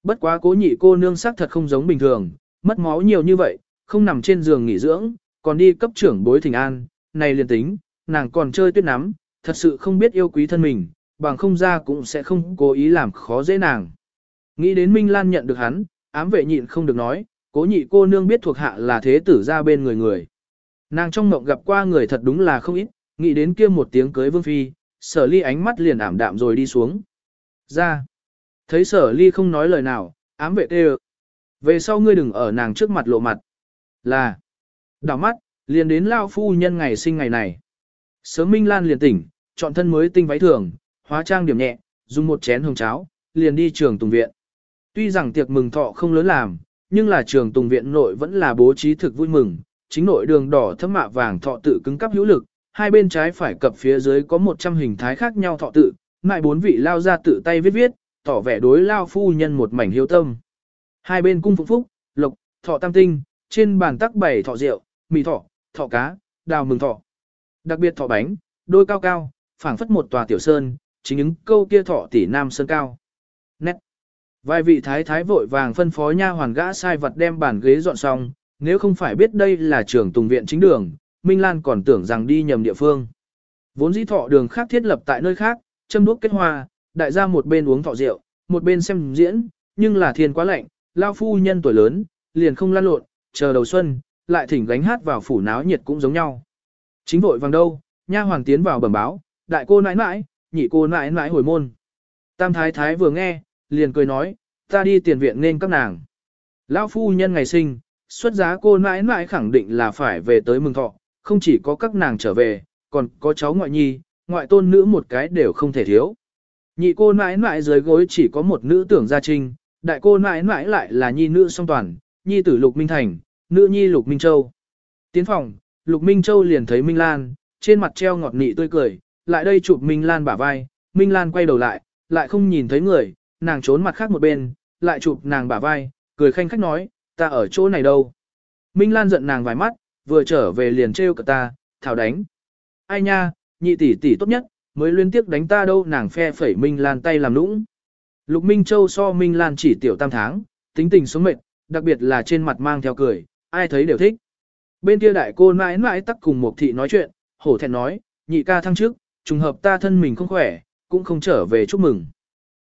Bất quá cố nhị cô nương sắc thật không giống bình thường, mất máu nhiều như vậy, không nằm trên giường nghỉ dưỡng, còn đi cấp trưởng bối thỉnh an, này liền tính, nàng còn chơi tuyết nắm, thật sự không biết yêu quý thân mình, bằng không ra cũng sẽ không cố ý làm khó dễ nàng. Nghĩ đến Minh Lan nhận được hắn, ám vệ nhịn không được nói, cố nhị cô nương biết thuộc hạ là thế tử ra bên người người. Nàng trong mộng gặp qua người thật đúng là không ít, nghĩ đến kia một tiếng cưới vương phi, sở ly ánh mắt liền ảm đạm rồi đi xuống. Ra, thấy sở ly không nói lời nào, ám vệ tê Về sau ngươi đừng ở nàng trước mặt lộ mặt. Là, đảo mắt, liền đến lao phu nhân ngày sinh ngày này. Sớm Minh Lan liền tỉnh, chọn thân mới tinh váy thường, hóa trang điểm nhẹ, dùng một chén hồng cháo, liền đi trường tùng viện. Tuy rằng tiệc mừng thọ không lớn làm, nhưng là trường tùng viện nội vẫn là bố trí thực vui mừng, chính nội đường đỏ thấm mạ vàng thọ tự cứng cắp hữu lực, hai bên trái phải cập phía dưới có 100 hình thái khác nhau thọ tự, ngại bốn vị lao ra tự tay viết viết, tỏ vẻ đối lao phu nhân một mảnh hiếu tâm. Hai bên cung phụng phúc, lộc, thọ tam tinh, trên bàn tắc bảy thọ rượu, mì thọ, thọ cá, đào mừng thọ. Đặc biệt thọ bánh, đôi cao cao, phảng phất một tòa tiểu sơn, chính những câu kia thọ tỷ nam sơn cao. Nét. Vài vị thái thái vội vàng phân phó nha hoàn gã sai vật đem bàn ghế dọn xong, nếu không phải biết đây là trưởng tùng viện chính đường, Minh Lan còn tưởng rằng đi nhầm địa phương. Vốn dĩ thọ đường khác thiết lập tại nơi khác, châm đuốc kết hoa, đại gia một bên uống thọ rượu, một bên xem diễn, nhưng là thiên quá lạnh, lao phu nhân tuổi lớn, liền không lan lộn, chờ đầu xuân, lại thỉnh gánh hát vào phủ náo nhiệt cũng giống nhau. Chính vội vàng đâu, nha hoàng tiến vào bẩm báo, đại cô nãi nãi, nhị cô nãi nãi hồi môn. Tam thái thái vừa nghe, liền cười nói, ta đi tiền viện nên các nàng. Lão phu nhân ngày sinh, xuất giá cô nãi nãi khẳng định là phải về tới mừng thọ, không chỉ có các nàng trở về, còn có cháu ngoại nhi, ngoại tôn nữ một cái đều không thể thiếu. Nhị cô nãi nãi dưới gối chỉ có một nữ tưởng gia trinh, đại cô nãi nãi lại là nhi nữ song toàn, nhi tử Lục Minh Thành, nữ nhi Lục Minh Châu. Tiến phòng, Lục Minh Châu liền thấy Minh Lan, trên mặt treo ngọt nị tươi cười, lại đây chụp Minh Lan bả vai, Minh Lan quay đầu lại, lại không nhìn thấy người, nàng trốn mặt khác một bên, lại chụp nàng bả vai, cười khanh khách nói, ta ở chỗ này đâu. Minh Lan giận nàng vài mắt, vừa trở về liền trêu cả ta, thảo đánh. Ai nha, nhị tỷ tỷ tốt nhất, mới liên tiếp đánh ta đâu nàng phe phẩy Minh Lan tay làm nũng. Lục Minh Châu so Minh Lan chỉ tiểu tam tháng, tính tình sống mệt, đặc biệt là trên mặt mang theo cười, ai thấy đều thích. Bên kia đại cô mãi mãi tắc cùng một thị nói chuyện, hổ thẹn nói, nhị ca thăng trước, trùng hợp ta thân mình không khỏe, cũng không trở về chúc mừng.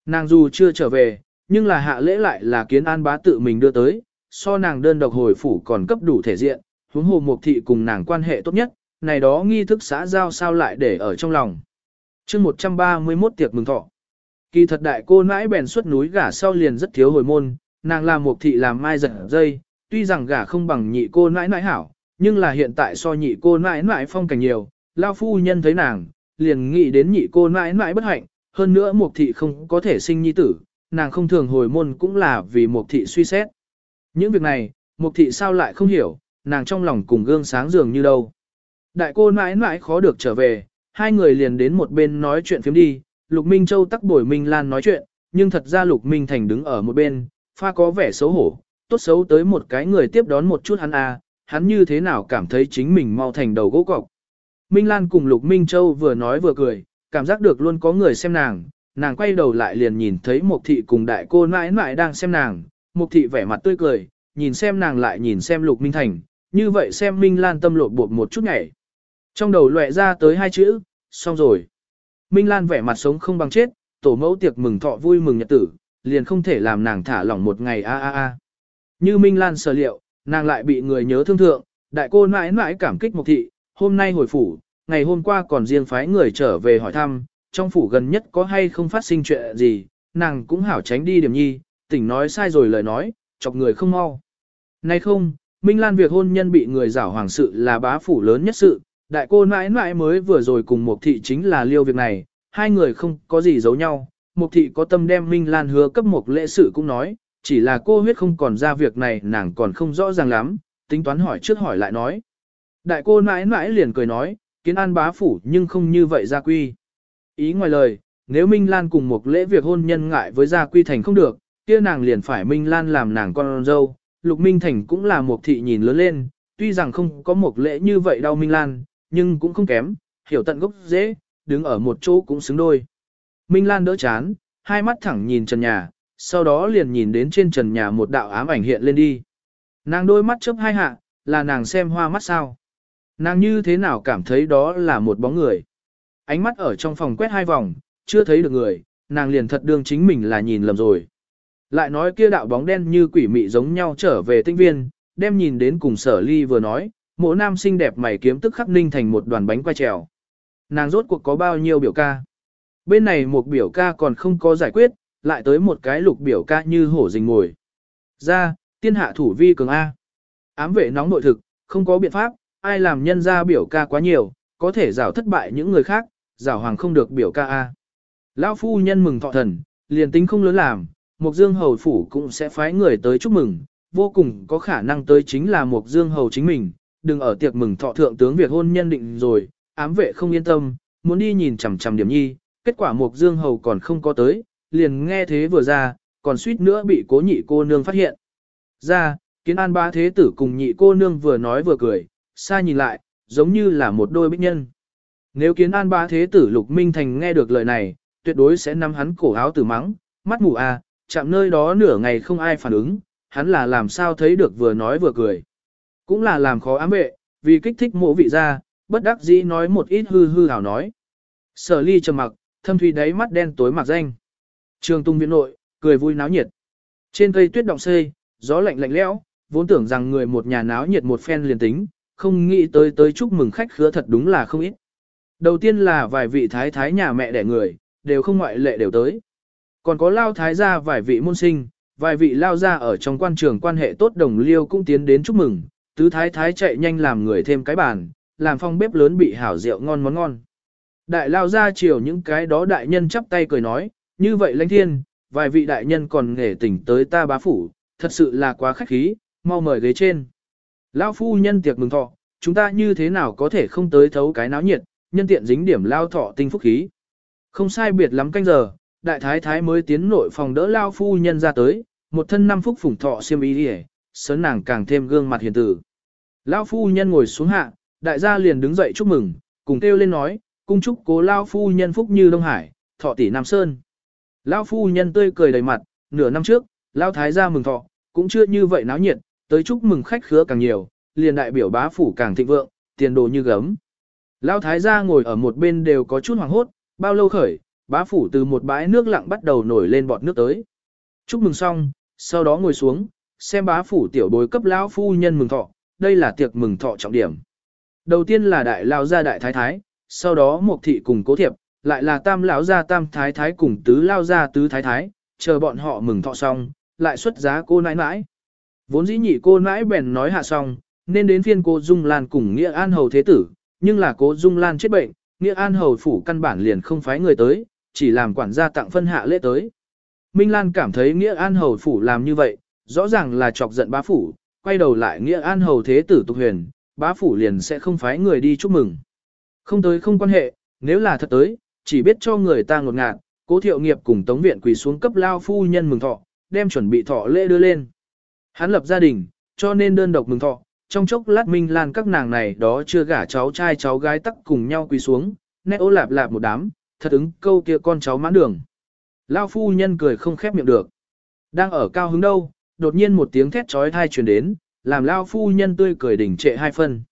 Nàng dù chưa trở về, nhưng là hạ lễ lại là kiến an bá tự mình đưa tới, so nàng đơn độc hồi phủ còn cấp đủ thể diện, huống hồ mục thị cùng nàng quan hệ tốt nhất, này đó nghi thức xã giao sao lại để ở trong lòng. chương 131 tiệc mừng thọ. Kỳ thật đại cô nãi bèn xuất núi gả sau liền rất thiếu hồi môn, nàng làm mục thị làm mai giật dây, tuy rằng gả không bằng nhị cô nãi nãi hảo, nhưng là hiện tại so nhị cô nãi nãi phong cảnh nhiều, lao phu nhân thấy nàng, liền nghĩ đến nhị cô nãi nãi bất hạnh, hơn nữa mục thị không có thể sinh nhi tử, nàng không thường hồi môn cũng là vì mục thị suy xét. Những việc này, mục thị sao lại không hiểu, nàng trong lòng cùng gương sáng dường như đâu. Đại cô nãi nãi khó được trở về, hai người liền đến một bên nói chuyện phiếm đi, Lục Minh Châu tắc bồi Minh Lan nói chuyện, nhưng thật ra Lục Minh Thành đứng ở một bên, pha có vẻ xấu hổ, tốt xấu tới một cái người tiếp đón một chút hắn à, hắn như thế nào cảm thấy chính mình mau thành đầu gỗ cọc. Minh Lan cùng Lục Minh Châu vừa nói vừa cười, cảm giác được luôn có người xem nàng, nàng quay đầu lại liền nhìn thấy một thị cùng đại cô nãi nãi đang xem nàng, một thị vẻ mặt tươi cười, nhìn xem nàng lại nhìn xem Lục Minh Thành, như vậy xem Minh Lan tâm lột bột một chút nhảy. Trong đầu lệ ra tới hai chữ, xong rồi. Minh Lan vẻ mặt sống không bằng chết, tổ mẫu tiệc mừng thọ vui mừng nhật tử, liền không thể làm nàng thả lỏng một ngày a a a. Như Minh Lan sở liệu, nàng lại bị người nhớ thương thượng, đại cô mãi mãi cảm kích một thị, hôm nay hồi phủ, ngày hôm qua còn riêng phái người trở về hỏi thăm, trong phủ gần nhất có hay không phát sinh chuyện gì, nàng cũng hảo tránh đi điểm nhi, tỉnh nói sai rồi lời nói, chọc người không mau. Nay không, Minh Lan việc hôn nhân bị người giảo hoàng sự là bá phủ lớn nhất sự, đại cô mãi mãi mới vừa rồi cùng Mục thị chính là liêu việc này, hai người không có gì giấu nhau, Mục thị có tâm đem Minh Lan hứa cấp một lễ sự cũng nói, chỉ là cô huyết không còn ra việc này nàng còn không rõ ràng lắm, tính toán hỏi trước hỏi lại nói. Đại cô mãi mãi liền cười nói, kiến an bá phủ nhưng không như vậy gia quy. Ý ngoài lời, nếu Minh Lan cùng một lễ việc hôn nhân ngại với gia quy thành không được, kia nàng liền phải Minh Lan làm nàng con dâu, Lục Minh Thành cũng là một thị nhìn lớn lên, tuy rằng không có một lễ như vậy đau Minh Lan, nhưng cũng không kém, hiểu tận gốc dễ, đứng ở một chỗ cũng xứng đôi. Minh Lan đỡ chán, hai mắt thẳng nhìn trần nhà, sau đó liền nhìn đến trên trần nhà một đạo ám ảnh hiện lên đi. Nàng đôi mắt chớp hai hạ, là nàng xem hoa mắt sao. Nàng như thế nào cảm thấy đó là một bóng người. Ánh mắt ở trong phòng quét hai vòng, chưa thấy được người, nàng liền thật đương chính mình là nhìn lầm rồi. Lại nói kia đạo bóng đen như quỷ mị giống nhau trở về tinh viên, đem nhìn đến cùng sở ly vừa nói, mộ nam xinh đẹp mày kiếm tức khắc ninh thành một đoàn bánh quay trèo. Nàng rốt cuộc có bao nhiêu biểu ca. Bên này một biểu ca còn không có giải quyết, lại tới một cái lục biểu ca như hổ rình ngồi. Ra, tiên hạ thủ vi cường A. Ám vệ nóng nội thực, không có biện pháp, ai làm nhân ra biểu ca quá nhiều, có thể rào thất bại những người khác, rào hoàng không được biểu ca A. Lão phu nhân mừng thọ thần, liền tính không lớn làm, Mộc Dương Hầu Phủ cũng sẽ phái người tới chúc mừng, vô cùng có khả năng tới chính là Mộc Dương Hầu chính mình, đừng ở tiệc mừng thọ thượng tướng việc hôn nhân định rồi, ám vệ không yên tâm, muốn đi nhìn chằm chằm điểm nhi, kết quả Mộc Dương Hầu còn không có tới, liền nghe thế vừa ra, còn suýt nữa bị cố nhị cô nương phát hiện. Ra, kiến an ba thế tử cùng nhị cô nương vừa nói vừa cười, xa nhìn lại, giống như là một đôi bích nhân. Nếu kiến an ba thế tử Lục Minh Thành nghe được lời này, tuyệt đối sẽ nắm hắn cổ áo tử mắng, mắt mù à, chạm nơi đó nửa ngày không ai phản ứng, hắn là làm sao thấy được vừa nói vừa cười. Cũng là làm khó ám vệ, vì kích thích mộ vị ra, bất đắc dĩ nói một ít hư hư hảo nói. Sở ly trầm mặc, thâm thủy đáy mắt đen tối mặc danh. Trường tung viện nội, cười vui náo nhiệt. Trên cây tuyết động xê, gió lạnh lạnh lẽo, vốn tưởng rằng người một nhà náo nhiệt một phen liền tính, không nghĩ tới tới chúc mừng khách khứa thật đúng là không ít. Đầu tiên là vài vị thái thái nhà mẹ đẻ người, đều không ngoại lệ đều tới. Còn có lao thái gia vài vị môn sinh, vài vị lao gia ở trong quan trường quan hệ tốt đồng liêu cũng tiến đến chúc mừng, tứ thái thái chạy nhanh làm người thêm cái bàn, làm phong bếp lớn bị hảo rượu ngon món ngon. Đại lao gia chiều những cái đó đại nhân chắp tay cười nói, như vậy lãnh thiên, vài vị đại nhân còn nghề tỉnh tới ta bá phủ, thật sự là quá khách khí, mau mời ghế trên. Lao phu nhân tiệc mừng thọ, chúng ta như thế nào có thể không tới thấu cái náo nhiệt, nhân tiện dính điểm lao thọ tinh phúc khí. Không sai biệt lắm canh giờ, đại thái thái mới tiến nội phòng đỡ lao phu nhân ra tới, một thân năm phúc phủng thọ xiêm y đi sớn nàng càng thêm gương mặt hiền tử. Lao phu nhân ngồi xuống hạ, đại gia liền đứng dậy chúc mừng, cùng kêu lên nói, cung chúc cố lao phu nhân phúc như Đông Hải, thọ tỷ Nam Sơn. Lao phu nhân tươi cười đầy mặt, nửa năm trước, lao thái gia mừng thọ, cũng chưa như vậy náo nhiệt, tới chúc mừng khách khứa càng nhiều, liền đại biểu bá phủ càng thịnh vượng, tiền đồ như gấm. Lão thái gia ngồi ở một bên đều có chút hoảng hốt, bao lâu khởi, bá phủ từ một bãi nước lặng bắt đầu nổi lên bọt nước tới. Chúc mừng xong, sau đó ngồi xuống, xem bá phủ tiểu bối cấp lão phu nhân mừng thọ, đây là tiệc mừng thọ trọng điểm. Đầu tiên là đại lão gia đại thái thái, sau đó một thị cùng cố thiệp, lại là tam lão gia tam thái thái cùng tứ lao gia tứ thái thái, chờ bọn họ mừng thọ xong, lại xuất giá cô nãi nãi. Vốn dĩ nhị cô nãi bèn nói hạ xong, nên đến phiên cô Dung Lan cùng Nghĩa An Hầu Thế Tử, nhưng là cô Dung Lan chết bệnh, Nghĩa An Hầu Phủ căn bản liền không phái người tới, chỉ làm quản gia tặng phân hạ lễ tới. Minh Lan cảm thấy Nghĩa An Hầu Phủ làm như vậy, rõ ràng là chọc giận bá phủ, quay đầu lại Nghĩa An Hầu Thế Tử tục huyền, bá phủ liền sẽ không phái người đi chúc mừng. Không tới không quan hệ, nếu là thật tới, chỉ biết cho người ta ngột ngạt, cố thiệu nghiệp cùng tống viện quỳ xuống cấp lao phu nhân mừng thọ, đem chuẩn bị thọ lễ đưa lên. Hắn lập gia đình, cho nên đơn độc mừng thọ, trong chốc lát Minh Lan các nàng này đó chưa gả cháu trai cháu gái tắc cùng nhau quỳ xuống, nét ô lạp lạp một đám, thật ứng câu kia con cháu mãn đường. Lao phu nhân cười không khép miệng được. Đang ở cao hứng đâu, đột nhiên một tiếng thét trói thai truyền đến, làm Lao phu nhân tươi cười đỉnh trệ hai phân.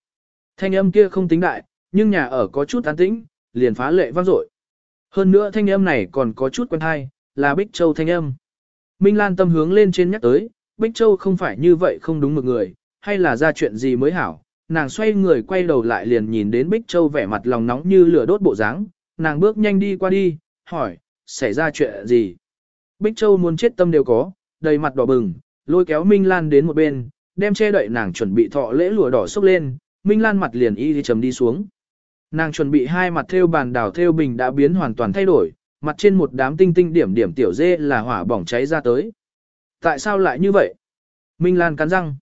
Thanh âm kia không tính đại, nhưng nhà ở có chút tán tĩnh, liền phá lệ vang dội. Hơn nữa thanh âm này còn có chút quen hay, là Bích Châu thanh âm. Minh Lan tâm hướng lên trên nhắc tới, Bích Châu không phải như vậy không đúng một người, hay là ra chuyện gì mới hảo. Nàng xoay người quay đầu lại liền nhìn đến Bích Châu vẻ mặt lòng nóng như lửa đốt bộ dáng, nàng bước nhanh đi qua đi, hỏi, xảy ra chuyện gì? Bích Châu muốn chết tâm đều có, đầy mặt đỏ bừng, lôi kéo Minh Lan đến một bên, đem che đậy nàng chuẩn bị thọ lễ lụa đỏ xốc lên, Minh Lan mặt liền y đi chầm đi xuống. Nàng chuẩn bị hai mặt theo bàn đảo theo bình đã biến hoàn toàn thay đổi, mặt trên một đám tinh tinh điểm điểm tiểu dê là hỏa bỏng cháy ra tới. Tại sao lại như vậy? Minh Lan cắn răng.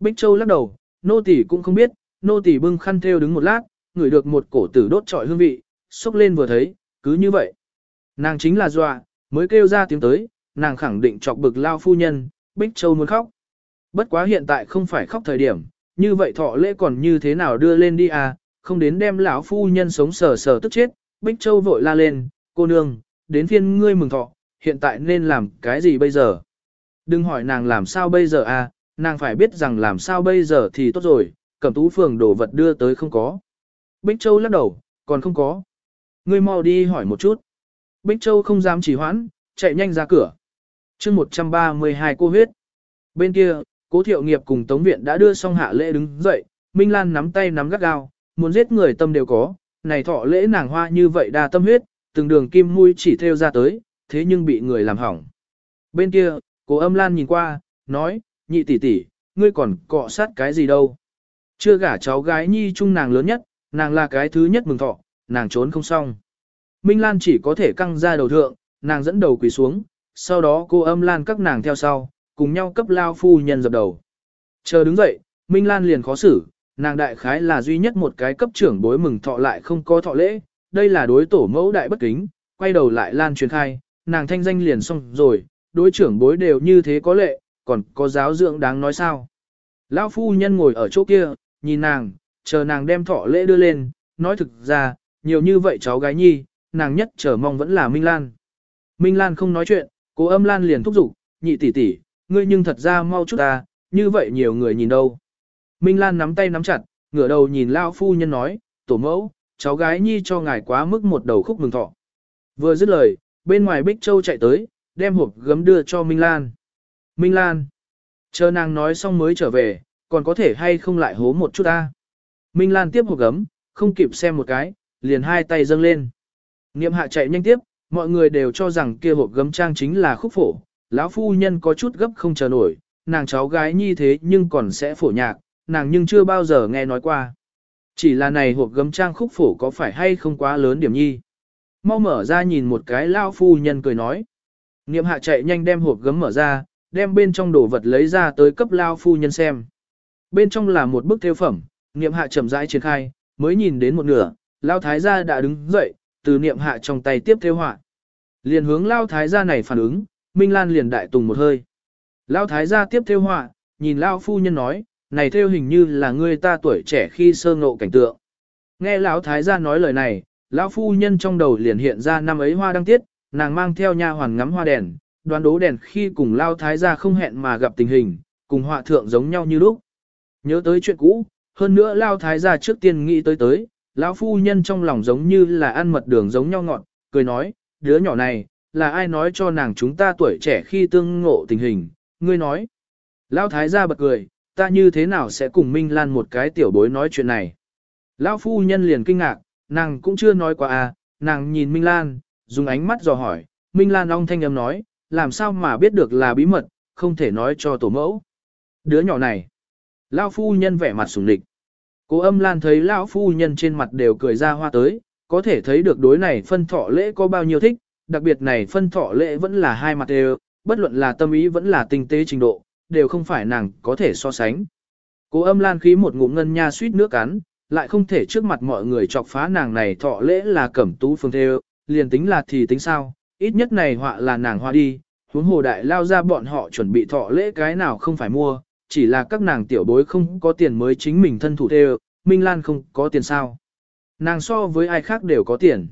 Bích Châu lắc đầu, nô tỳ cũng không biết, nô tỳ bưng khăn theo đứng một lát, ngửi được một cổ tử đốt trọi hương vị, xúc lên vừa thấy, cứ như vậy. Nàng chính là dọa, mới kêu ra tiếng tới, nàng khẳng định chọc bực lao phu nhân, Bích Châu muốn khóc. Bất quá hiện tại không phải khóc thời điểm, như vậy thọ lễ còn như thế nào đưa lên đi à, không đến đem lão phu nhân sống sờ sờ tức chết, Bích Châu vội la lên, cô nương, đến phiên ngươi mừng thọ, hiện tại nên làm cái gì bây giờ? Đừng hỏi nàng làm sao bây giờ à, nàng phải biết rằng làm sao bây giờ thì tốt rồi, cẩm tú phường đổ vật đưa tới không có. Bích Châu lắc đầu, còn không có. Ngươi mau đi hỏi một chút. Bích Châu không dám chỉ hoãn, chạy nhanh ra cửa. chương 132 cô huyết. Bên kia, cố thiệu nghiệp cùng Tống Viện đã đưa xong hạ lễ đứng dậy, Minh Lan nắm tay nắm gắt gao, muốn giết người tâm đều có, này thọ lễ nàng hoa như vậy đa tâm huyết, từng đường kim mũi chỉ theo ra tới, thế nhưng bị người làm hỏng. Bên kia, cố âm lan nhìn qua, nói, nhị tỷ tỷ, ngươi còn cọ sát cái gì đâu. Chưa gả cháu gái nhi chung nàng lớn nhất, nàng là cái thứ nhất mừng thọ, nàng trốn không xong. Minh Lan chỉ có thể căng ra đầu thượng, nàng dẫn đầu quỳ xuống, sau đó cô âm lan các nàng theo sau, cùng nhau cấp lao phu nhân dập đầu. Chờ đứng dậy, Minh Lan liền khó xử, nàng đại khái là duy nhất một cái cấp trưởng bối mừng thọ lại không có thọ lễ, đây là đối tổ mẫu đại bất kính, quay đầu lại lan truyền khai, nàng thanh danh liền xong rồi, đối trưởng bối đều như thế có lệ, còn có giáo dưỡng đáng nói sao. Lão phu nhân ngồi ở chỗ kia, nhìn nàng, chờ nàng đem thọ lễ đưa lên, nói thực ra, nhiều như vậy cháu gái nhi, nàng nhất chờ mong vẫn là Minh Lan. Minh Lan không nói chuyện, cố âm Lan liền thúc giục, nhị tỷ tỷ, ngươi nhưng thật ra mau chút ta, như vậy nhiều người nhìn đâu. Minh Lan nắm tay nắm chặt, ngửa đầu nhìn Lao phu nhân nói, tổ mẫu, cháu gái nhi cho ngài quá mức một đầu khúc mừng thọ. Vừa dứt lời, bên ngoài Bích Châu chạy tới, đem hộp gấm đưa cho Minh Lan. Minh Lan, chờ nàng nói xong mới trở về, còn có thể hay không lại hố một chút ta. Minh Lan tiếp hộp gấm, không kịp xem một cái, liền hai tay dâng lên. Niệm hạ chạy nhanh tiếp, mọi người đều cho rằng kia hộp gấm trang chính là khúc phổ. lão phu nhân có chút gấp không chờ nổi, nàng cháu gái nhi thế nhưng còn sẽ phổ nhạc, nàng nhưng chưa bao giờ nghe nói qua. Chỉ là này hộp gấm trang khúc phổ có phải hay không quá lớn điểm nhi. Mau mở ra nhìn một cái lão phu nhân cười nói. Niệm hạ chạy nhanh đem hộp gấm mở ra, đem bên trong đồ vật lấy ra tới cấp lao phu nhân xem. Bên trong là một bức thêu phẩm, niệm hạ chậm rãi triển khai, mới nhìn đến một nửa, lao thái gia đã đứng dậy, từ niệm hạ trong tay tiếp theo họa. Liền hướng lao thái gia này phản ứng, Minh Lan liền đại tùng một hơi. Lao thái gia tiếp theo họa, nhìn lao phu nhân nói, này theo hình như là người ta tuổi trẻ khi sơ ngộ cảnh tượng. Nghe lão thái gia nói lời này, lão phu nhân trong đầu liền hiện ra năm ấy hoa đăng tiết, nàng mang theo nha hoàn ngắm hoa đèn, đoán đố đèn khi cùng lao thái gia không hẹn mà gặp tình hình, cùng họa thượng giống nhau như lúc. Nhớ tới chuyện cũ, hơn nữa lao thái gia trước tiên nghĩ tới tới, lão phu nhân trong lòng giống như là ăn mật đường giống nhau ngọt, cười nói, đứa nhỏ này, là ai nói cho nàng chúng ta tuổi trẻ khi tương ngộ tình hình, ngươi nói. Lão thái gia bật cười, ta như thế nào sẽ cùng Minh Lan một cái tiểu bối nói chuyện này. Lão phu nhân liền kinh ngạc, nàng cũng chưa nói qua à, nàng nhìn Minh Lan, dùng ánh mắt dò hỏi, Minh Lan ong thanh âm nói, làm sao mà biết được là bí mật, không thể nói cho tổ mẫu. Đứa nhỏ này, lão phu nhân vẻ mặt sủng địch. Cố âm Lan thấy lão phu nhân trên mặt đều cười ra hoa tới, có thể thấy được đối này phân thọ lễ có bao nhiêu thích, đặc biệt này phân thọ lễ vẫn là hai mặt đều, bất luận là tâm ý vẫn là tinh tế trình độ, đều không phải nàng có thể so sánh. Cố âm Lan khí một ngụm ngân nha suýt nước cắn, lại không thể trước mặt mọi người chọc phá nàng này thọ lễ là cẩm tú phương theo, liền tính là thì tính sao, ít nhất này họa là nàng hoa đi, huống hồ đại lao ra bọn họ chuẩn bị thọ lễ cái nào không phải mua, chỉ là các nàng tiểu bối không có tiền mới chính mình thân thủ theo, Minh Lan không có tiền sao. Nàng so với ai khác đều có tiền.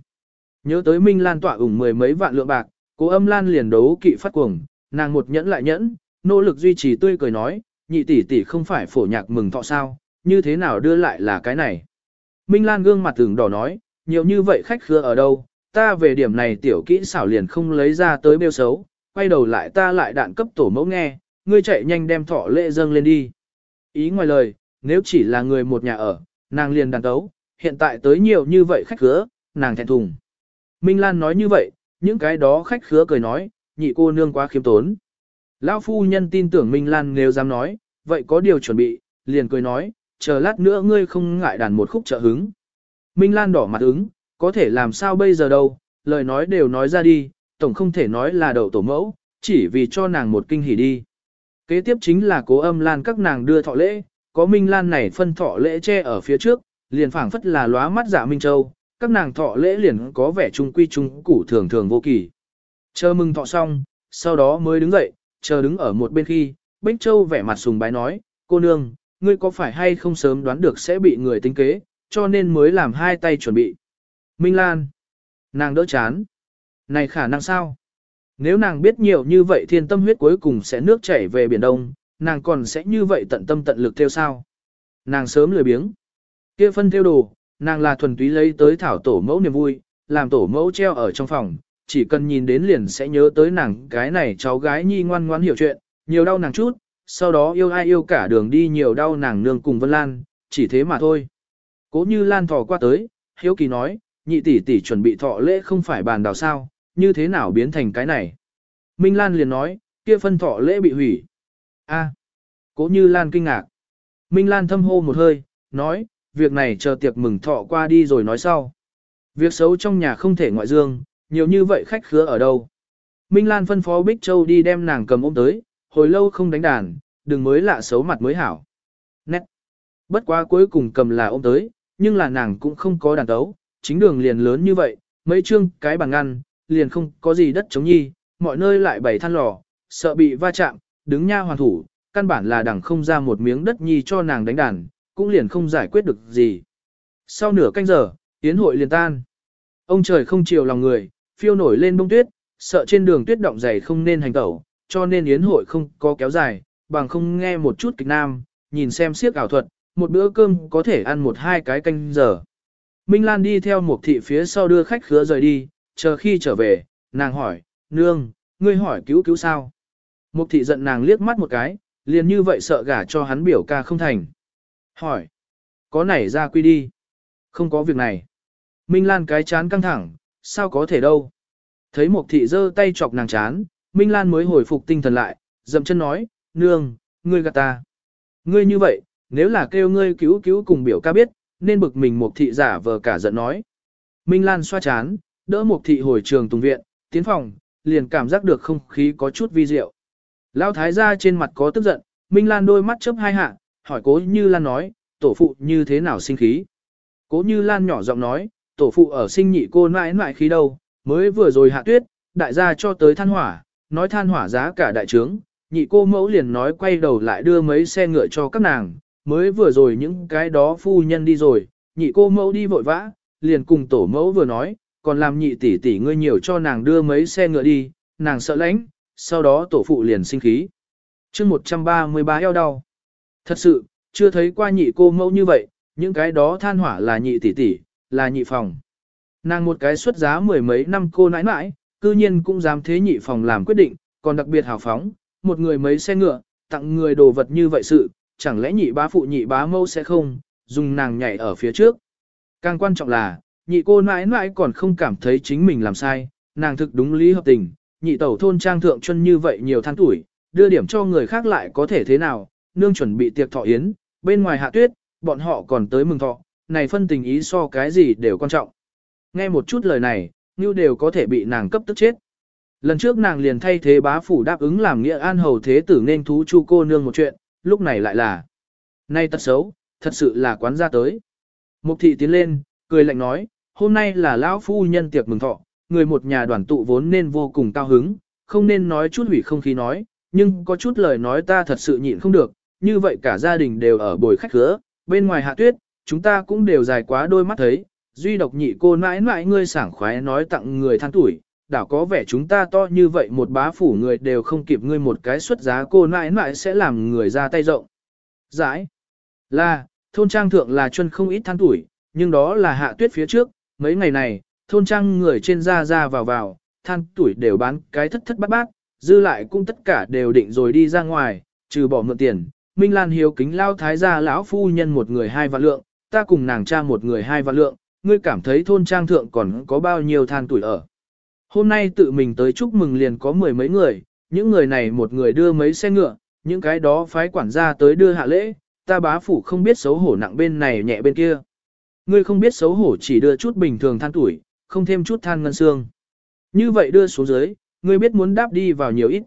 Nhớ tới Minh Lan tỏa ủng mười mấy vạn lượng bạc, cố âm Lan liền đấu kỵ phát cuồng, nàng một nhẫn lại nhẫn, nỗ lực duy trì tươi cười nói, nhị tỷ tỷ không phải phổ nhạc mừng thọ sao, như thế nào đưa lại là cái này. Minh Lan gương mặt tưởng đỏ nói, nhiều như vậy khách khứa ở đâu, ta về điểm này tiểu kỹ xảo liền không lấy ra tới bêu xấu, quay đầu lại ta lại đạn cấp tổ mẫu nghe, ngươi chạy nhanh đem thọ lễ dâng lên đi. Ý ngoài lời, nếu chỉ là người một nhà ở, nàng liền đàn tấu, hiện tại tới nhiều như vậy khách khứa, nàng thẹn thùng. Minh Lan nói như vậy, những cái đó khách khứa cười nói, nhị cô nương quá khiêm tốn. Lão phu nhân tin tưởng Minh Lan nếu dám nói, vậy có điều chuẩn bị, liền cười nói, chờ lát nữa ngươi không ngại đàn một khúc trợ hứng. Minh Lan đỏ mặt ứng, có thể làm sao bây giờ đâu, lời nói đều nói ra đi, tổng không thể nói là đậu tổ mẫu, chỉ vì cho nàng một kinh hỉ đi. Kế tiếp chính là cố âm Lan các nàng đưa thọ lễ, có Minh Lan này phân thọ lễ che ở phía trước, liền phảng phất là lóa mắt dạ Minh Châu, các nàng thọ lễ liền có vẻ trung quy trung củ thường thường vô kỳ. Chờ mừng thọ xong, sau đó mới đứng dậy, chờ đứng ở một bên khi, Bích Châu vẻ mặt sùng bái nói, cô nương, ngươi có phải hay không sớm đoán được sẽ bị người tính kế, cho nên mới làm hai tay chuẩn bị. Minh Lan, nàng đỡ chán. Này khả năng sao? Nếu nàng biết nhiều như vậy thiên tâm huyết cuối cùng sẽ nước chảy về Biển Đông, nàng còn sẽ như vậy tận tâm tận lực theo sao? Nàng sớm lười biếng. kia phân theo đồ, nàng là thuần túy lấy tới thảo tổ mẫu niềm vui, làm tổ mẫu treo ở trong phòng, chỉ cần nhìn đến liền sẽ nhớ tới nàng cái này cháu gái nhi ngoan ngoãn hiểu chuyện, nhiều đau nàng chút, sau đó yêu ai yêu cả đường đi nhiều đau nàng nương cùng Vân Lan, chỉ thế mà thôi. Cố như Lan thò qua tới, hiếu kỳ nói, nhị tỷ tỷ chuẩn bị thọ lễ không phải bàn đào sao, như thế nào biến thành cái này. Minh Lan liền nói, kia phân thọ lễ bị hủy. a cố như Lan kinh ngạc. Minh Lan thâm hô một hơi, nói, việc này chờ tiệc mừng thọ qua đi rồi nói sau. Việc xấu trong nhà không thể ngoại dương, nhiều như vậy khách khứa ở đâu. Minh Lan phân phó Bích Châu đi đem nàng cầm ôm tới, hồi lâu không đánh đàn, đừng mới lạ xấu mặt mới hảo. Nét. Bất quá cuối cùng cầm là ôm tới, nhưng là nàng cũng không có đàn tấu, chính đường liền lớn như vậy, mấy chương cái bằng ngăn, liền không có gì đất chống nhi, mọi nơi lại bày than lò, sợ bị va chạm, đứng nha hoàn thủ, căn bản là đằng không ra một miếng đất nhi cho nàng đánh đàn, cũng liền không giải quyết được gì. Sau nửa canh giờ, tiến hội liền tan. Ông trời không chiều lòng người, phiêu nổi lên bông tuyết, sợ trên đường tuyết động dày không nên hành tẩu, cho nên yến hội không có kéo dài, bằng không nghe một chút kịch nam, nhìn xem siếc ảo thuật, một bữa cơm có thể ăn một hai cái canh giờ. Minh Lan đi theo một thị phía sau đưa khách khứa rời đi, chờ khi trở về, nàng hỏi, nương, ngươi hỏi cứu cứu sao? Mục thị giận nàng liếc mắt một cái, liền như vậy sợ gả cho hắn biểu ca không thành. Hỏi, có nảy ra quy đi? Không có việc này. Minh Lan cái chán căng thẳng, sao có thể đâu? Thấy mục thị giơ tay chọc nàng chán, Minh Lan mới hồi phục tinh thần lại, dậm chân nói, nương, ngươi gạt ta. Ngươi như vậy, nếu là kêu ngươi cứu cứu cùng biểu ca biết, nên bực mình Mục thị giả vờ cả giận nói. Minh Lan xoa chán, đỡ một thị hồi trường tùng viện, tiến phòng, liền cảm giác được không khí có chút vi diệu. Lão thái gia trên mặt có tức giận, Minh Lan đôi mắt chớp hai hạ, hỏi cố như Lan nói, tổ phụ như thế nào sinh khí. Cố như Lan nhỏ giọng nói, tổ phụ ở sinh nhị cô mãi mãi khí đâu, mới vừa rồi hạ tuyết, đại gia cho tới than hỏa, nói than hỏa giá cả đại trướng, nhị cô mẫu liền nói quay đầu lại đưa mấy xe ngựa cho các nàng, mới vừa rồi những cái đó phu nhân đi rồi, nhị cô mẫu đi vội vã, liền cùng tổ mẫu vừa nói, còn làm nhị tỷ tỷ ngươi nhiều cho nàng đưa mấy xe ngựa đi, nàng sợ lãnh, sau đó tổ phụ liền sinh khí. chương 133 eo đau. Thật sự, chưa thấy qua nhị cô mẫu như vậy, những cái đó than hỏa là nhị tỷ tỷ, là nhị phòng. Nàng một cái xuất giá mười mấy năm cô nãi nãi, cư nhiên cũng dám thế nhị phòng làm quyết định, còn đặc biệt hào phóng, một người mấy xe ngựa, tặng người đồ vật như vậy sự, chẳng lẽ nhị bá phụ nhị bá mâu sẽ không, dùng nàng nhảy ở phía trước. Càng quan trọng là, nhị cô nãi nãi còn không cảm thấy chính mình làm sai, nàng thực đúng lý hợp tình, nhị tẩu thôn trang thượng chân như vậy nhiều tháng tuổi, đưa điểm cho người khác lại có thể thế nào, nương chuẩn bị tiệc thọ yến, bên ngoài hạ tuyết, bọn họ còn tới mừng thọ, này phân tình ý so cái gì đều quan trọng. Nghe một chút lời này, như đều có thể bị nàng cấp tức chết. Lần trước nàng liền thay thế bá phủ đáp ứng làm nghĩa an hầu thế tử nên thú chu cô nương một chuyện, lúc này lại là. Nay tật xấu, thật sự là quán ra tới. Mục thị tiến lên, cười lạnh nói, hôm nay là lão phu nhân tiệc mừng thọ, người một nhà đoàn tụ vốn nên vô cùng cao hứng, không nên nói chút hủy không khí nói, nhưng có chút lời nói ta thật sự nhịn không được, như vậy cả gia đình đều ở bồi khách khứa, bên ngoài hạ tuyết, chúng ta cũng đều dài quá đôi mắt thấy, duy độc nhị cô nãi nãi ngươi sảng khoái nói tặng người than tuổi, đảo có vẻ chúng ta to như vậy một bá phủ người đều không kịp ngươi một cái xuất giá cô nãi nãi sẽ làm người ra tay rộng. Giải là, thôn trang thượng là chân không ít than tuổi, nhưng đó là hạ tuyết phía trước, mấy ngày này, thôn trang người trên ra ra vào vào, than tuổi đều bán cái thất thất bát bát, dư lại cũng tất cả đều định rồi đi ra ngoài, trừ bỏ mượn tiền. Minh Lan hiếu kính lao thái gia lão phu nhân một người hai vạn lượng, ta cùng nàng cha một người hai vạn lượng, ngươi cảm thấy thôn trang thượng còn có bao nhiêu than tuổi ở. Hôm nay tự mình tới chúc mừng liền có mười mấy người, những người này một người đưa mấy xe ngựa, những cái đó phái quản gia tới đưa hạ lễ, ta bá phủ không biết xấu hổ nặng bên này nhẹ bên kia. Ngươi không biết xấu hổ chỉ đưa chút bình thường than tuổi, không thêm chút than ngân xương. Như vậy đưa xuống dưới, ngươi biết muốn đáp đi vào nhiều ít.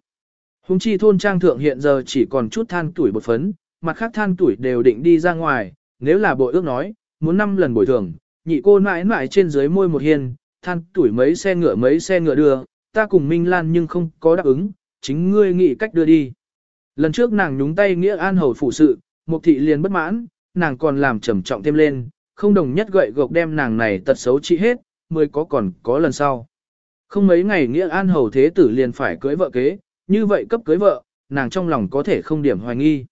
Hùng chi thôn trang thượng hiện giờ chỉ còn chút than tuổi bột phấn, mặt khác than tuổi đều định đi ra ngoài, nếu là bội ước nói, muốn 5 lần bồi thường, nhị cô mãi mãi trên dưới môi một hiên, than tuổi mấy xe ngựa mấy xe ngựa đưa, ta cùng Minh Lan nhưng không có đáp ứng, chính ngươi nghĩ cách đưa đi. Lần trước nàng nhúng tay nghĩa an hầu phụ sự, mục thị liền bất mãn, nàng còn làm trầm trọng thêm lên, không đồng nhất gậy gộc đem nàng này tật xấu trị hết, mới có còn có lần sau. Không mấy ngày nghĩa an hầu thế tử liền phải cưới vợ kế, như vậy cấp cưới vợ, nàng trong lòng có thể không điểm hoài nghi.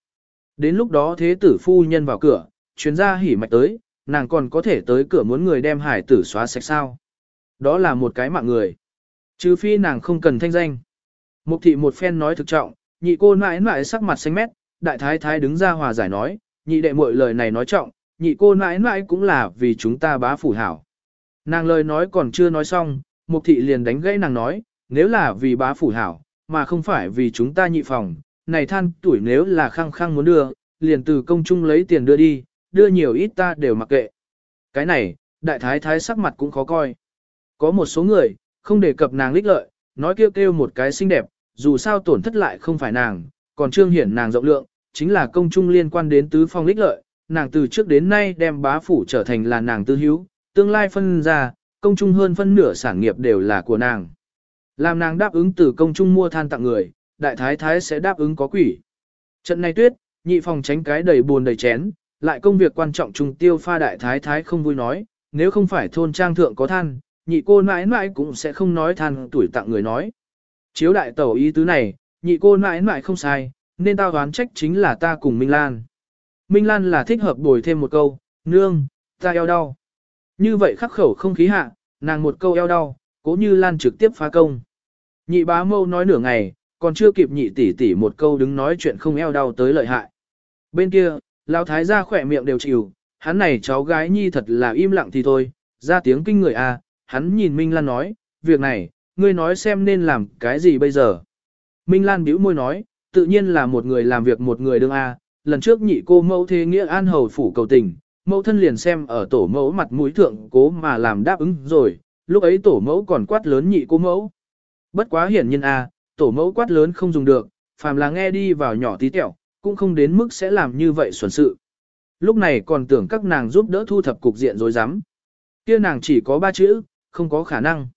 Đến lúc đó thế tử phu nhân vào cửa, chuyến ra hỉ mạch tới, nàng còn có thể tới cửa muốn người đem hải tử xóa sạch sao. Đó là một cái mạng người. Trừ phi nàng không cần thanh danh. Mục thị một phen nói thực trọng, nhị cô mãi mãi sắc mặt xanh mét, đại thái thái đứng ra hòa giải nói, nhị đệ muội lời này nói trọng, nhị cô nãi nãi cũng là vì chúng ta bá phủ hảo. Nàng lời nói còn chưa nói xong, mục thị liền đánh gãy nàng nói, nếu là vì bá phủ hảo, mà không phải vì chúng ta nhị phòng, này than tuổi nếu là khăng khăng muốn đưa, liền từ công chung lấy tiền đưa đi, đưa nhiều ít ta đều mặc kệ. Cái này, đại thái thái sắc mặt cũng khó coi. Có một số người, không đề cập nàng lích lợi, nói kêu kêu một cái xinh đẹp, dù sao tổn thất lại không phải nàng, còn trương hiển nàng rộng lượng, chính là công chung liên quan đến tứ phong lích lợi, nàng từ trước đến nay đem bá phủ trở thành là nàng tư hữu, tương lai phân ra, công chung hơn phân nửa sản nghiệp đều là của nàng. Làm nàng đáp ứng từ công chung mua than tặng người, đại thái thái sẽ đáp ứng có quỷ. Trận này tuyết, nhị phòng tránh cái đầy buồn đầy chén, lại công việc quan trọng trùng tiêu pha đại thái thái không vui nói, nếu không phải thôn trang thượng có than, nhị cô mãi mãi cũng sẽ không nói than tuổi tặng người nói. Chiếu đại tẩu ý tứ này, nhị cô mãi mãi không sai, nên tao đoán trách chính là ta cùng Minh Lan. Minh Lan là thích hợp bồi thêm một câu, nương, ta eo đau. Như vậy khắc khẩu không khí hạ, nàng một câu eo đau, cố như Lan trực tiếp phá công. Nhị bá mâu nói nửa ngày, còn chưa kịp nhị tỷ tỷ một câu đứng nói chuyện không eo đau tới lợi hại. Bên kia, lão thái gia khỏe miệng đều chịu, hắn này cháu gái nhi thật là im lặng thì thôi, ra tiếng kinh người a, à, hắn nhìn Minh Lan nói, việc này, ngươi nói xem nên làm cái gì bây giờ. Minh Lan bĩu môi nói, tự nhiên là một người làm việc một người đương a, à, lần trước nhị cô mẫu thế nghĩa an hầu phủ cầu tình, mẫu thân liền xem ở tổ mẫu mặt mũi thượng cố mà làm đáp ứng rồi, lúc ấy tổ mẫu còn quát lớn nhị cô mẫu. Bất quá hiển nhiên a, tổ mẫu quát lớn không dùng được, phàm là nghe đi vào nhỏ tí tẹo, cũng không đến mức sẽ làm như vậy xuẩn sự. Lúc này còn tưởng các nàng giúp đỡ thu thập cục diện rồi dám. Kia nàng chỉ có ba chữ, không có khả năng.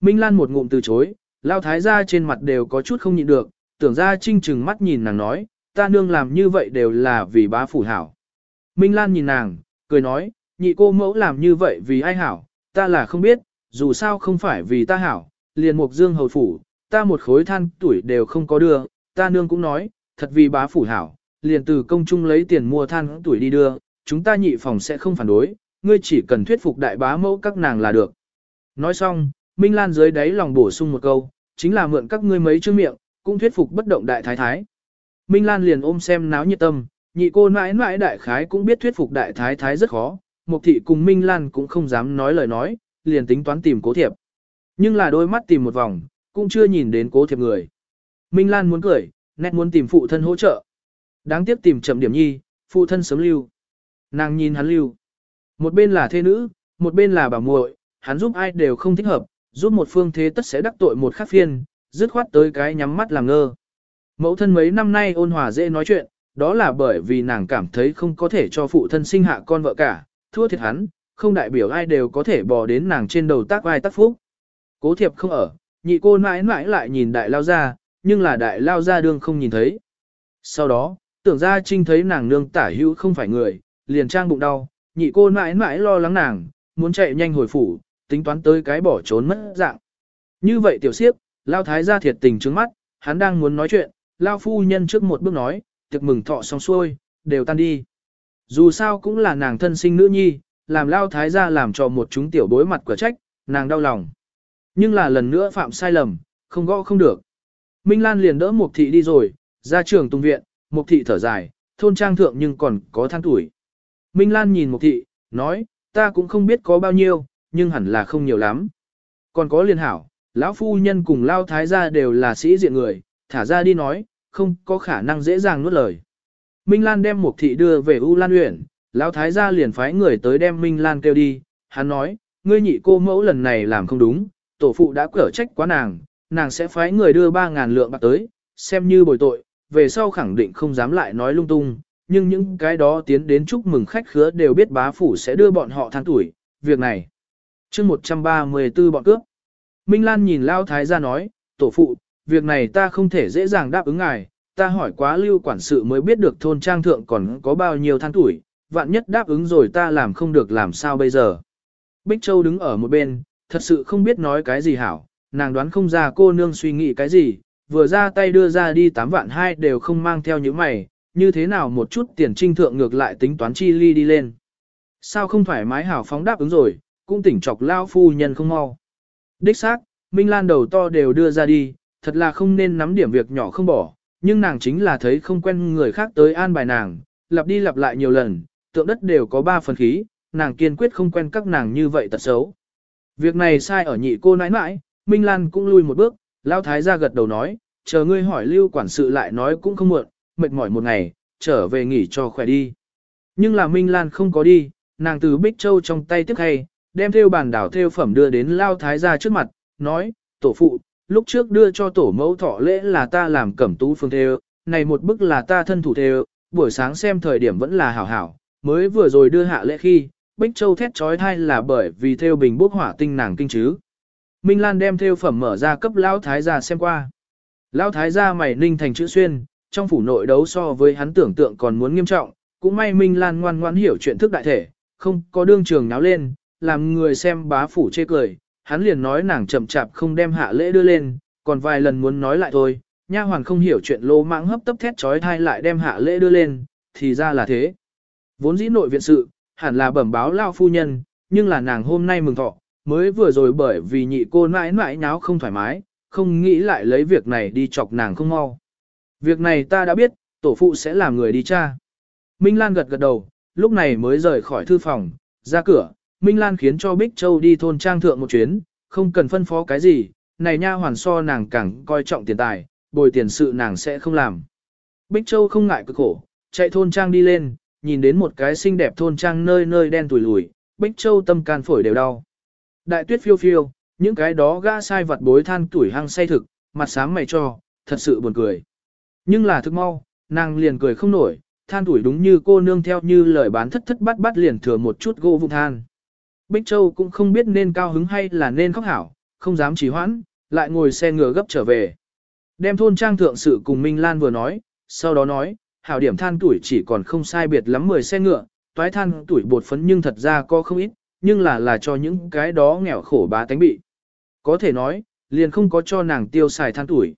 Minh Lan một ngụm từ chối, lao thái ra trên mặt đều có chút không nhịn được, tưởng ra trinh trừng mắt nhìn nàng nói, ta nương làm như vậy đều là vì bá phủ hảo. Minh Lan nhìn nàng, cười nói, nhị cô mẫu làm như vậy vì ai hảo, ta là không biết, dù sao không phải vì ta hảo, liền mục dương hầu phủ, ta một khối than tuổi đều không có đưa, ta nương cũng nói, thật vì bá phủ hảo, liền từ công trung lấy tiền mua than tuổi đi đưa, chúng ta nhị phòng sẽ không phản đối, ngươi chỉ cần thuyết phục đại bá mẫu các nàng là được. Nói xong, Minh Lan dưới đáy lòng bổ sung một câu, chính là mượn các ngươi mấy chữ miệng, cũng thuyết phục bất động đại thái thái. Minh Lan liền ôm xem náo nhiệt tâm, nhị cô mãi mãi đại khái cũng biết thuyết phục đại thái thái rất khó, Mục thị cùng Minh Lan cũng không dám nói lời nói, liền tính toán tìm cố thiệp. Nhưng là đôi mắt tìm một vòng, cũng chưa nhìn đến cố thiệp người. Minh Lan muốn cười, nét muốn tìm phụ thân hỗ trợ. Đáng tiếc tìm chậm điểm nhi, phụ thân sớm lưu. Nàng nhìn hắn lưu. Một bên là thê nữ, một bên là bà muội, hắn giúp ai đều không thích hợp, giúp một phương thế tất sẽ đắc tội một khác phiên, dứt khoát tới cái nhắm mắt làm ngơ. Mẫu thân mấy năm nay ôn hòa dễ nói chuyện, đó là bởi vì nàng cảm thấy không có thể cho phụ thân sinh hạ con vợ cả, thua thiệt hắn, không đại biểu ai đều có thể bò đến nàng trên đầu tác vai tác phúc. Cố thiệp không ở, nhị cô mãi mãi lại nhìn đại lao ra, nhưng là đại lao ra đương không nhìn thấy. Sau đó, tưởng ra trinh thấy nàng nương tả hữu không phải người, liền trang bụng đau, nhị cô mãi mãi lo lắng nàng, muốn chạy nhanh hồi phủ, tính toán tới cái bỏ trốn mất dạng. Như vậy tiểu siếp, lao thái ra thiệt tình trước mắt, hắn đang muốn nói chuyện, lao phu nhân trước một bước nói, tiệc mừng thọ xong xuôi, đều tan đi. Dù sao cũng là nàng thân sinh nữ nhi, làm lao thái gia làm cho một chúng tiểu bối mặt quả trách, nàng đau lòng. Nhưng là lần nữa phạm sai lầm, không gõ không được. Minh Lan liền đỡ Mục thị đi rồi, ra trường tung viện, Mục thị thở dài, thôn trang thượng nhưng còn có than tuổi. Minh Lan nhìn Mục thị, nói, ta cũng không biết có bao nhiêu, nhưng hẳn là không nhiều lắm. Còn có liên hảo, lão phu nhân cùng lao thái gia đều là sĩ diện người, thả ra đi nói, không có khả năng dễ dàng nuốt lời. Minh Lan đem Mục thị đưa về U Lan huyện, lão thái gia liền phái người tới đem Minh Lan kêu đi, hắn nói, ngươi nhị cô mẫu lần này làm không đúng, tổ phụ đã cở trách quá nàng, nàng sẽ phái người đưa 3.000 lượng bạc tới, xem như bồi tội, về sau khẳng định không dám lại nói lung tung, nhưng những cái đó tiến đến chúc mừng khách khứa đều biết bá phủ sẽ đưa bọn họ tháng tuổi, việc này. chương 134 bọn cướp. Minh Lan nhìn Lao Thái gia nói, tổ phụ, việc này ta không thể dễ dàng đáp ứng ngài, ta hỏi quá lưu quản sự mới biết được thôn trang thượng còn có bao nhiêu tháng tuổi, vạn nhất đáp ứng rồi ta làm không được làm sao bây giờ. Bích Châu đứng ở một bên, thật sự không biết nói cái gì hảo, nàng đoán không ra cô nương suy nghĩ cái gì, vừa ra tay đưa ra đi 8 vạn hai đều không mang theo những mày, như thế nào một chút tiền trinh thượng ngược lại tính toán chi ly đi lên. Sao không thoải mái hảo phóng đáp ứng rồi, cũng tỉnh chọc lao phu nhân không mau. Đích xác, Minh Lan đầu to đều đưa ra đi, thật là không nên nắm điểm việc nhỏ không bỏ, nhưng nàng chính là thấy không quen người khác tới an bài nàng, lặp đi lặp lại nhiều lần, tượng đất đều có ba phần khí, nàng kiên quyết không quen các nàng như vậy tật xấu. Việc này sai ở nhị cô nãi nãi, Minh Lan cũng lui một bước, Lao Thái ra gật đầu nói, chờ ngươi hỏi lưu quản sự lại nói cũng không muộn, mệt mỏi một ngày, trở về nghỉ cho khỏe đi. Nhưng là Minh Lan không có đi, nàng từ Bích Châu trong tay tiếp hay, đem theo bàn đảo theo phẩm đưa đến Lao Thái ra trước mặt, nói, tổ phụ, lúc trước đưa cho tổ mẫu thọ lễ là ta làm cẩm tú phương theo, này một bức là ta thân thủ theo, buổi sáng xem thời điểm vẫn là hảo hảo, mới vừa rồi đưa hạ lễ khi, Bích Châu thét trói thai là bởi vì theo bình bốc hỏa tinh nàng kinh chứ. Minh Lan đem theo phẩm mở ra cấp Lão Thái gia xem qua. Lão Thái gia mày ninh thành chữ xuyên, trong phủ nội đấu so với hắn tưởng tượng còn muốn nghiêm trọng, cũng may Minh Lan ngoan ngoãn hiểu chuyện thức đại thể, không có đương trường náo lên, làm người xem bá phủ chê cười, hắn liền nói nàng chậm chạp không đem hạ lễ đưa lên, còn vài lần muốn nói lại thôi, nha hoàn không hiểu chuyện lô mãng hấp tấp thét trói thai lại đem hạ lễ đưa lên, thì ra là thế. Vốn dĩ nội viện sự, hẳn là bẩm báo lao phu nhân, nhưng là nàng hôm nay mừng thọ, mới vừa rồi bởi vì nhị cô mãi mãi nháo không thoải mái, không nghĩ lại lấy việc này đi chọc nàng không mau. Việc này ta đã biết, tổ phụ sẽ làm người đi cha. Minh Lan gật gật đầu, lúc này mới rời khỏi thư phòng, ra cửa, Minh Lan khiến cho Bích Châu đi thôn trang thượng một chuyến, không cần phân phó cái gì, này nha hoàn so nàng càng coi trọng tiền tài, bồi tiền sự nàng sẽ không làm. Bích Châu không ngại cực khổ, chạy thôn trang đi lên, nhìn đến một cái xinh đẹp thôn trang nơi nơi đen tủi lùi, Bích Châu tâm can phổi đều đau. Đại tuyết phiêu phiêu, những cái đó gã sai vật bối than tuổi hăng say thực, mặt sáng mày cho, thật sự buồn cười. Nhưng là thức mau, nàng liền cười không nổi, than tuổi đúng như cô nương theo như lời bán thất thất bắt bắt liền thừa một chút gỗ vung than. Bích Châu cũng không biết nên cao hứng hay là nên khóc hảo, không dám trì hoãn, lại ngồi xe ngựa gấp trở về. Đem thôn trang thượng sự cùng Minh Lan vừa nói, sau đó nói, hảo điểm than tuổi chỉ còn không sai biệt lắm 10 xe ngựa, toái than tuổi bột phấn nhưng thật ra có không ít, nhưng là là cho những cái đó nghèo khổ bá tánh bị. Có thể nói, liền không có cho nàng tiêu xài than tuổi.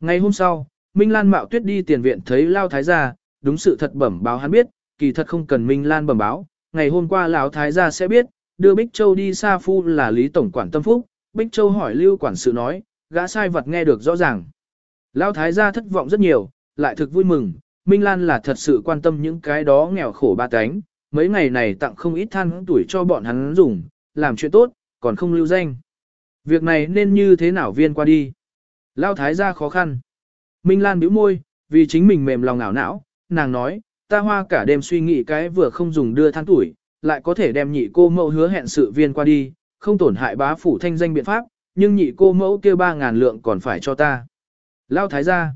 Ngày hôm sau, Minh Lan mạo tuyết đi tiền viện thấy Lao Thái gia, đúng sự thật bẩm báo hắn biết, kỳ thật không cần Minh Lan bẩm báo, ngày hôm qua Lão Thái gia sẽ biết, đưa Bích Châu đi xa phu là Lý Tổng quản tâm phúc, Bích Châu hỏi Lưu quản sự nói, gã sai vật nghe được rõ ràng. Lão Thái gia thất vọng rất nhiều, lại thực vui mừng, Minh Lan là thật sự quan tâm những cái đó nghèo khổ ba cánh, mấy ngày này tặng không ít than tuổi cho bọn hắn dùng, làm chuyện tốt, còn không lưu danh. Việc này nên như thế nào viên qua đi? Lao thái gia khó khăn. Minh Lan bĩu môi, vì chính mình mềm lòng ảo não, nàng nói, ta hoa cả đêm suy nghĩ cái vừa không dùng đưa than tuổi, lại có thể đem nhị cô mẫu hứa hẹn sự viên qua đi, không tổn hại bá phủ thanh danh biện pháp, nhưng nhị cô mẫu kêu ba ngàn lượng còn phải cho ta. Lao thái gia,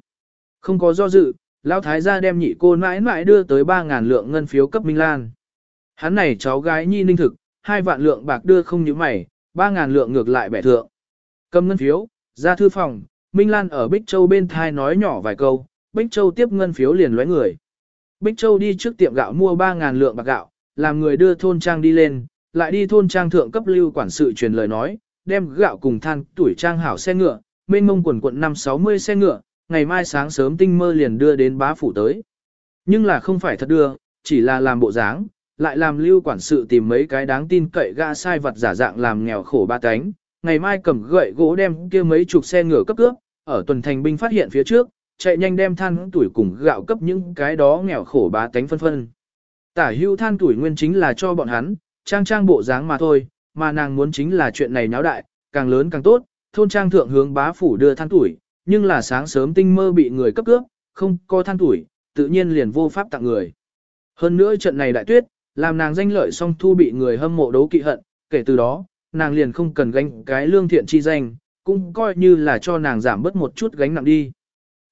không có do dự, Lao thái gia đem nhị cô mãi mãi đưa tới ba ngàn lượng ngân phiếu cấp Minh Lan. Hắn này cháu gái nhi ninh thực, hai vạn lượng bạc đưa không như mày, ba ngàn lượng ngược lại bẻ thượng. Cầm ngân phiếu, ra thư phòng, Minh Lan ở Bích Châu bên thai nói nhỏ vài câu, Bích Châu tiếp ngân phiếu liền lóe người. Bích Châu đi trước tiệm gạo mua 3.000 lượng bạc gạo, làm người đưa thôn trang đi lên, lại đi thôn trang thượng cấp lưu quản sự truyền lời nói, đem gạo cùng than tuổi trang hảo xe ngựa, mênh mông quần quận 560 xe ngựa, ngày mai sáng sớm tinh mơ liền đưa đến bá phủ tới. Nhưng là không phải thật đưa, chỉ là làm bộ dáng, lại làm lưu quản sự tìm mấy cái đáng tin cậy gã sai vật giả dạng làm nghèo khổ ba cánh, ngày mai cầm gậy gỗ đem kia mấy chục xe ngựa cấp cướp, ở tuần thành binh phát hiện phía trước, chạy nhanh đem than tuổi cùng gạo cấp những cái đó nghèo khổ bá tánh phân phân. Tả hưu than tuổi nguyên chính là cho bọn hắn, trang trang bộ dáng mà thôi, mà nàng muốn chính là chuyện này náo đại, càng lớn càng tốt, thôn trang thượng hướng bá phủ đưa than tuổi, nhưng là sáng sớm tinh mơ bị người cấp cướp, không có than tuổi, tự nhiên liền vô pháp tặng người. Hơn nữa trận này đại tuyết, làm nàng danh lợi song thu bị người hâm mộ đấu kỵ hận, kể từ đó, nàng liền không cần gánh cái lương thiện chi danh, cũng coi như là cho nàng giảm bớt một chút gánh nặng đi.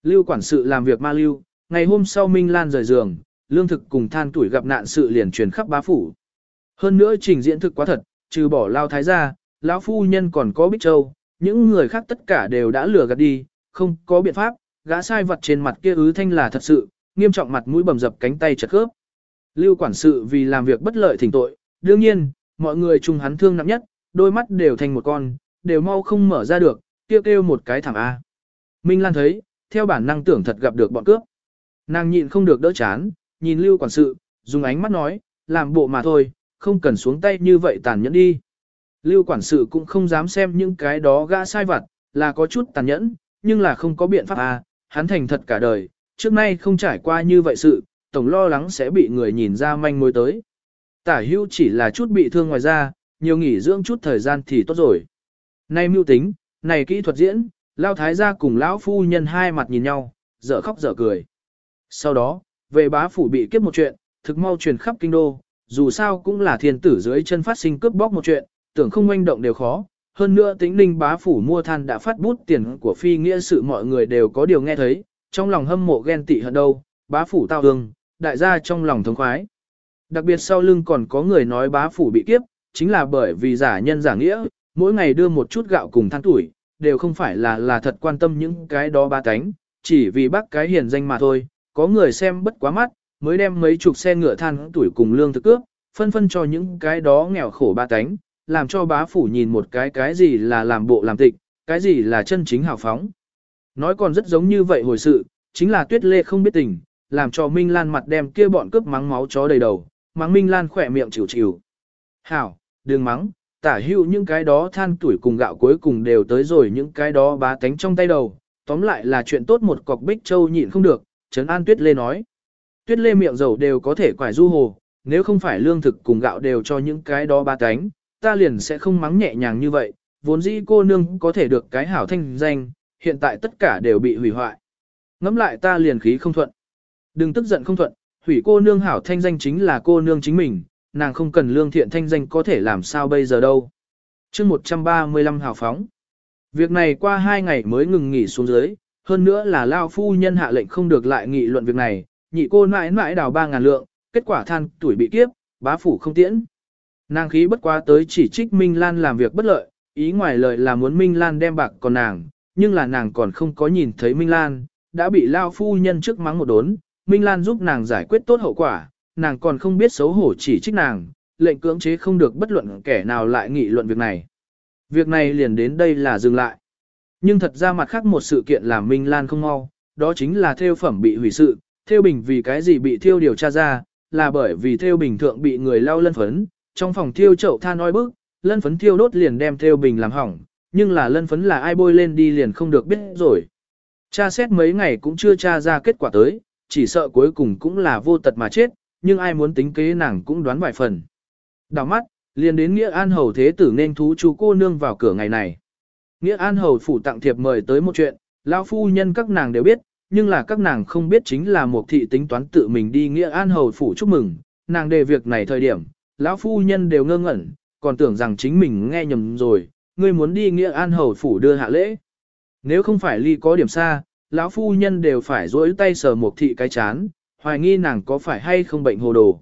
Lưu quản sự làm việc ma lưu, ngày hôm sau Minh Lan rời giường, lương thực cùng than tuổi gặp nạn sự liền truyền khắp bá phủ. Hơn nữa trình diễn thực quá thật, trừ bỏ lao thái gia, lão phu nhân còn có Bích Châu, những người khác tất cả đều đã lừa gạt đi, không có biện pháp, gã sai vật trên mặt kia ứ thanh là thật sự, nghiêm trọng mặt mũi bầm dập cánh tay chật khớp. Lưu quản sự vì làm việc bất lợi thỉnh tội, đương nhiên, mọi người chung hắn thương nặng nhất, đôi mắt đều thành một con, đều mau không mở ra được, kêu kêu một cái thảm A. Minh Lan thấy, theo bản năng tưởng thật gặp được bọn cướp. Nàng nhịn không được đỡ chán, nhìn lưu quản sự, dùng ánh mắt nói, làm bộ mà thôi, không cần xuống tay như vậy tàn nhẫn đi. Lưu quản sự cũng không dám xem những cái đó gã sai vặt, là có chút tàn nhẫn, nhưng là không có biện pháp à, hắn thành thật cả đời, trước nay không trải qua như vậy sự, tổng lo lắng sẽ bị người nhìn ra manh mối tới. Tả hưu chỉ là chút bị thương ngoài ra, nhiều nghỉ dưỡng chút thời gian thì tốt rồi. Này mưu tính, này kỹ thuật diễn, lao thái gia cùng lão phu nhân hai mặt nhìn nhau, dở khóc dở cười. Sau đó, về bá phủ bị kiếp một chuyện, thực mau truyền khắp kinh đô, dù sao cũng là thiên tử dưới chân phát sinh cướp bóc một chuyện, tưởng không manh động đều khó. Hơn nữa tính ninh bá phủ mua than đã phát bút tiền của phi nghĩa sự mọi người đều có điều nghe thấy, trong lòng hâm mộ ghen tị hận đâu, bá phủ tao hương, đại gia trong lòng thống khoái. Đặc biệt sau lưng còn có người nói bá phủ bị kiếp, chính là bởi vì giả nhân giả nghĩa, mỗi ngày đưa một chút gạo cùng than tuổi, đều không phải là là thật quan tâm những cái đó ba cánh, chỉ vì bác cái hiền danh mà thôi, có người xem bất quá mắt, mới đem mấy chục xe ngựa than tuổi cùng lương thực cướp, phân phân cho những cái đó nghèo khổ ba cánh, làm cho bá phủ nhìn một cái cái gì là làm bộ làm tịch, cái gì là chân chính hào phóng. Nói còn rất giống như vậy hồi sự, chính là tuyết lê không biết tình, làm cho Minh Lan mặt đem kia bọn cướp mắng máu chó đầy đầu, mắng Minh Lan khỏe miệng chịu chịu. Hảo, đừng mắng, tả hữu những cái đó than tuổi cùng gạo cuối cùng đều tới rồi những cái đó bá tánh trong tay đầu, tóm lại là chuyện tốt một cọc bích châu nhịn không được, Trấn An Tuyết Lê nói. Tuyết Lê miệng dầu đều có thể quải du hồ, nếu không phải lương thực cùng gạo đều cho những cái đó ba cánh, ta liền sẽ không mắng nhẹ nhàng như vậy, vốn dĩ cô nương có thể được cái hảo thanh danh, hiện tại tất cả đều bị hủy hoại. Ngắm lại ta liền khí không thuận. Đừng tức giận không thuận, hủy cô nương hảo thanh danh chính là cô nương chính mình, nàng không cần lương thiện thanh danh có thể làm sao bây giờ đâu. chương 135 hào phóng. Việc này qua hai ngày mới ngừng nghỉ xuống dưới, hơn nữa là Lao phu nhân hạ lệnh không được lại nghị luận việc này, nhị cô mãi mãi đào ba ngàn lượng, kết quả than tuổi bị kiếp, bá phủ không tiễn. Nàng khí bất quá tới chỉ trích Minh Lan làm việc bất lợi, ý ngoài lời là muốn Minh Lan đem bạc còn nàng, nhưng là nàng còn không có nhìn thấy Minh Lan, đã bị Lao phu nhân trước mắng một đốn, Minh Lan giúp nàng giải quyết tốt hậu quả, nàng còn không biết xấu hổ chỉ trích nàng, lệnh cưỡng chế không được bất luận kẻ nào lại nghị luận việc này. Việc này liền đến đây là dừng lại. Nhưng thật ra mặt khác một sự kiện làm Minh Lan không mau, đó chính là theo phẩm bị hủy sự, theo bình vì cái gì bị thiêu điều tra ra, là bởi vì theo bình thượng bị người lau lân phấn, trong phòng thiêu chậu than oi bức, lân phấn thiêu đốt liền đem theo bình làm hỏng, nhưng là lân phấn là ai bôi lên đi liền không được biết rồi. Cha xét mấy ngày cũng chưa tra ra kết quả tới, chỉ sợ cuối cùng cũng là vô tật mà chết, nhưng ai muốn tính kế nàng cũng đoán vài phần. Đào mắt, liền đến Nghĩa An Hầu Thế Tử nên thú chú cô nương vào cửa ngày này. Nghĩa An Hầu phủ tặng thiệp mời tới một chuyện, lão phu nhân các nàng đều biết, nhưng là các nàng không biết chính là một thị tính toán tự mình đi Nghĩa An Hầu phủ chúc mừng, nàng đề việc này thời điểm, lão phu nhân đều ngơ ngẩn, còn tưởng rằng chính mình nghe nhầm rồi, ngươi muốn đi Nghĩa An Hầu phủ đưa hạ lễ. Nếu không phải ly có điểm xa, lão phu nhân đều phải rỗi tay sờ một thị cái chán, hoài nghi nàng có phải hay không bệnh hồ đồ.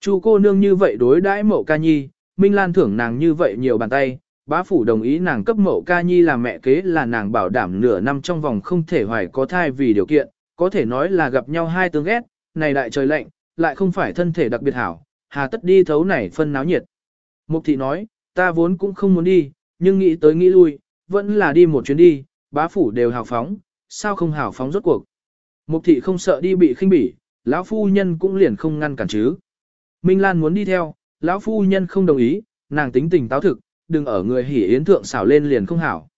Chu cô nương như vậy đối đãi mộ ca nhi, Minh Lan thưởng nàng như vậy nhiều bàn tay, bá phủ đồng ý nàng cấp mậu ca nhi làm mẹ kế là nàng bảo đảm nửa năm trong vòng không thể hoài có thai vì điều kiện, có thể nói là gặp nhau hai tướng ghét, này đại trời lạnh, lại không phải thân thể đặc biệt hảo, hà tất đi thấu này phân náo nhiệt. Mục thị nói, ta vốn cũng không muốn đi, nhưng nghĩ tới nghĩ lui, vẫn là đi một chuyến đi, bá phủ đều hào phóng, sao không hào phóng rốt cuộc. Mục thị không sợ đi bị khinh bỉ, lão phu nhân cũng liền không ngăn cản chứ. Minh Lan muốn đi theo, lão phu nhân không đồng ý, nàng tính tình táo thực, đừng ở người hỉ yến thượng xảo lên liền không hảo.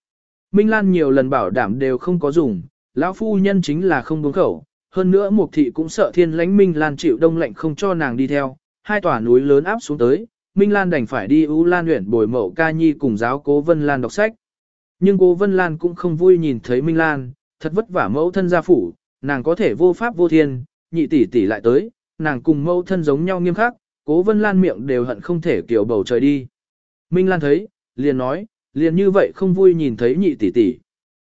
Minh Lan nhiều lần bảo đảm đều không có dùng, lão phu nhân chính là không buông khẩu, hơn nữa Mục thị cũng sợ Thiên Lãnh Minh Lan chịu đông lạnh không cho nàng đi theo, hai tòa núi lớn áp xuống tới, Minh Lan đành phải đi U Lan huyện bồi mẫu ca nhi cùng giáo Cố Vân Lan đọc sách. Nhưng Cố Vân Lan cũng không vui nhìn thấy Minh Lan, thật vất vả mẫu thân gia phủ, nàng có thể vô pháp vô thiên, nhị tỷ tỷ lại tới, nàng cùng mẫu thân giống nhau nghiêm khắc, Cố Vân Lan miệng đều hận không thể kiểu bầu trời đi. Minh Lan thấy, liền nói, liền như vậy không vui nhìn thấy nhị tỷ tỷ.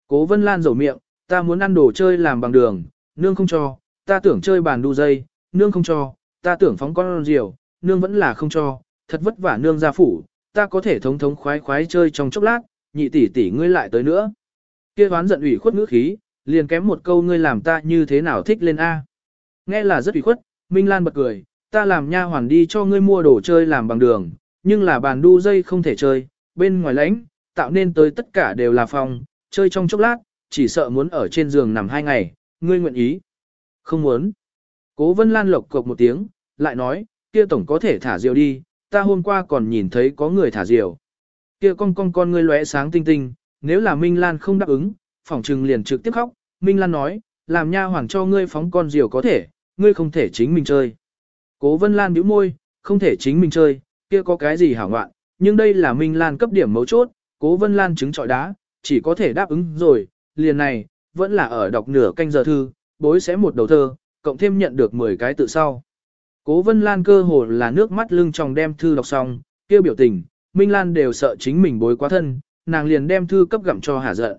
Cố Vân Lan rầu miệng, ta muốn ăn đồ chơi làm bằng đường, nương không cho, ta tưởng chơi bàn đu dây, nương không cho, ta tưởng phóng con diều, nương vẫn là không cho, thật vất vả nương ra phủ, ta có thể thống thống khoái khoái chơi trong chốc lát, nhị tỷ tỷ ngươi lại tới nữa. Kia hoán giận ủy khuất ngữ khí, liền kém một câu ngươi làm ta như thế nào thích lên A. Nghe là rất ủy khuất, Minh Lan bật cười, ta làm nha hoàn đi cho ngươi mua đồ chơi làm bằng đường, nhưng là bàn đu dây không thể chơi, bên ngoài lãnh, tạo nên tới tất cả đều là phòng, chơi trong chốc lát, chỉ sợ muốn ở trên giường nằm hai ngày, ngươi nguyện ý. Không muốn. Cố Vân Lan lộc cộc một tiếng, lại nói, kia tổng có thể thả diều đi, ta hôm qua còn nhìn thấy có người thả diều. Kia con con con ngươi lóe sáng tinh tinh, nếu là Minh Lan không đáp ứng, phỏng trừng liền trực tiếp khóc, Minh Lan nói, làm nha hoàng cho ngươi phóng con diều có thể, ngươi không thể chính mình chơi. Cố Vân Lan bĩu môi, không thể chính mình chơi, kia có cái gì hảo ngoạn, nhưng đây là Minh Lan cấp điểm mấu chốt, Cố Vân Lan chứng trọi đá, chỉ có thể đáp ứng rồi, liền này, vẫn là ở đọc nửa canh giờ thư, bối sẽ một đầu thơ, cộng thêm nhận được 10 cái tự sau. Cố Vân Lan cơ hồ là nước mắt lưng tròng đem thư đọc xong, kêu biểu tình, Minh Lan đều sợ chính mình bối quá thân, nàng liền đem thư cấp gặm cho hả giận.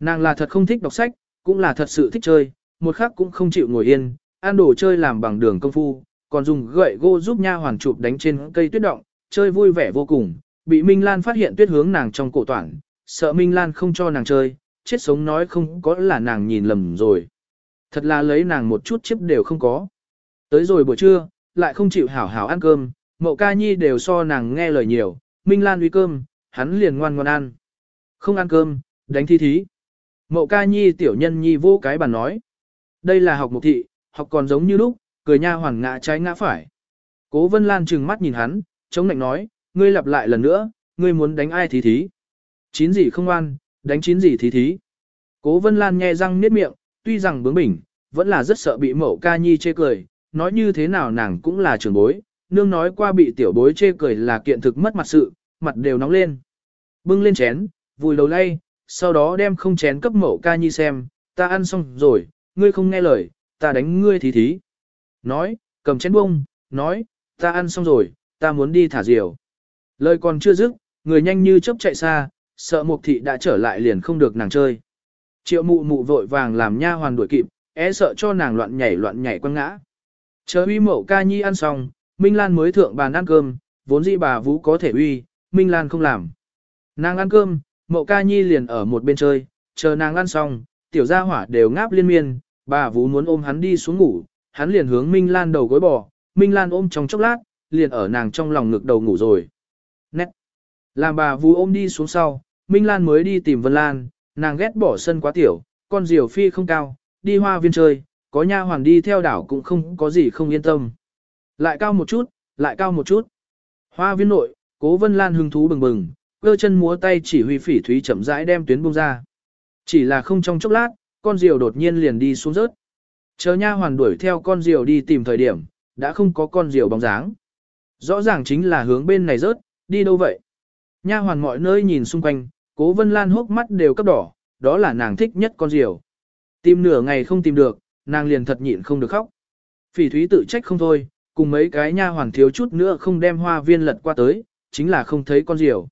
Nàng là thật không thích đọc sách, cũng là thật sự thích chơi, một khắc cũng không chịu ngồi yên, ăn đồ chơi làm bằng đường công phu, còn dùng gậy gỗ giúp nha hoàn chụp đánh trên cây tuyết động, chơi vui vẻ vô cùng, bị Minh Lan phát hiện tuyết hướng nàng trong cổ toàn sợ Minh Lan không cho nàng chơi, chết sống nói không có là nàng nhìn lầm rồi. Thật là lấy nàng một chút chiếc đều không có. Tới rồi buổi trưa, lại không chịu hảo hảo ăn cơm, mậu ca nhi đều so nàng nghe lời nhiều, Minh Lan uy cơm, hắn liền ngoan ngoan ăn. Không ăn cơm, đánh thi thí. Mậu ca nhi tiểu nhân nhi vô cái bàn nói. Đây là học mục thị, học còn giống như lúc, cười nha hoàn ngã trái ngã phải. Cố Vân Lan trừng mắt nhìn hắn, chống lạnh nói, ngươi lặp lại lần nữa, ngươi muốn đánh ai thí thí. Chín gì không ngoan, đánh chín gì thí thí. Cố Vân Lan nghe răng niết miệng, tuy rằng bướng bỉnh, vẫn là rất sợ bị mậu ca nhi chê cười, nói như thế nào nàng cũng là trưởng bối, nương nói qua bị tiểu bối chê cười là kiện thực mất mặt sự, mặt đều nóng lên. Bưng lên chén, vùi đầu lay, sau đó đem không chén cấp mậu ca nhi xem, ta ăn xong rồi, ngươi không nghe lời, ta đánh ngươi thí thí. Nói, cầm chén bông, nói, ta ăn xong rồi, ta muốn đi thả diều. Lời còn chưa dứt, người nhanh như chớp chạy xa, sợ mục thị đã trở lại liền không được nàng chơi. Triệu mụ mụ vội vàng làm nha hoàn đuổi kịp, é sợ cho nàng loạn nhảy loạn nhảy quăng ngã. Chờ uy mẫu ca nhi ăn xong, Minh Lan mới thượng bàn ăn cơm, vốn dĩ bà Vũ có thể uy, Minh Lan không làm. Nàng ăn cơm, mẫu ca nhi liền ở một bên chơi, chờ nàng ăn xong, tiểu gia hỏa đều ngáp liên miên, bà Vũ muốn ôm hắn đi xuống ngủ, hắn liền hướng Minh Lan đầu gối bò, Minh Lan ôm trong chốc lát, liền ở nàng trong lòng ngực đầu ngủ rồi. Nét. Làm bà vú ôm đi xuống sau, Minh Lan mới đi tìm Vân Lan, nàng ghét bỏ sân quá tiểu, con diều phi không cao, đi hoa viên chơi, có nha hoàn đi theo đảo cũng không có gì không yên tâm. Lại cao một chút, lại cao một chút. Hoa viên nội, cố vân lan hứng thú bừng bừng, cơ chân múa tay chỉ huy phỉ thúy chậm rãi đem tuyến bông ra. Chỉ là không trong chốc lát, con diều đột nhiên liền đi xuống rớt. Chờ nha hoàn đuổi theo con diều đi tìm thời điểm, đã không có con diều bóng dáng. Rõ ràng chính là hướng bên này rớt, đi đâu vậy? Nha hoàn mọi nơi nhìn xung quanh, cố vân lan hốc mắt đều cấp đỏ, đó là nàng thích nhất con diều. Tìm nửa ngày không tìm được, nàng liền thật nhịn không được khóc. Phỉ thúy tự trách không thôi, cùng mấy cái nha hoàn thiếu chút nữa không đem hoa viên lật qua tới, chính là không thấy con diều.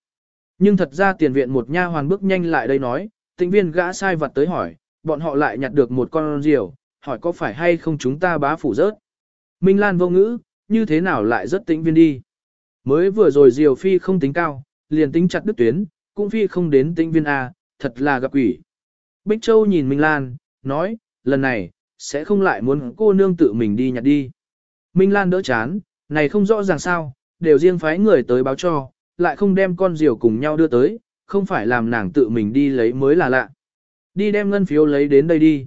Nhưng thật ra tiền viện một nha hoàn bước nhanh lại đây nói, tĩnh viên gã sai vật tới hỏi, bọn họ lại nhặt được một con diều, hỏi có phải hay không chúng ta bá phủ rớt. Minh Lan vô ngữ, như thế nào lại rất tĩnh viên đi. Mới vừa rồi diều phi không tính cao, liền tính chặt đứt tuyến, cũng phi không đến tĩnh viên A, thật là gặp quỷ. Bích Châu nhìn Minh Lan, nói, lần này, sẽ không lại muốn cô nương tự mình đi nhặt đi. Minh Lan đỡ chán, này không rõ ràng sao, đều riêng phái người tới báo cho, lại không đem con diều cùng nhau đưa tới, không phải làm nàng tự mình đi lấy mới là lạ. Đi đem ngân phiếu lấy đến đây đi.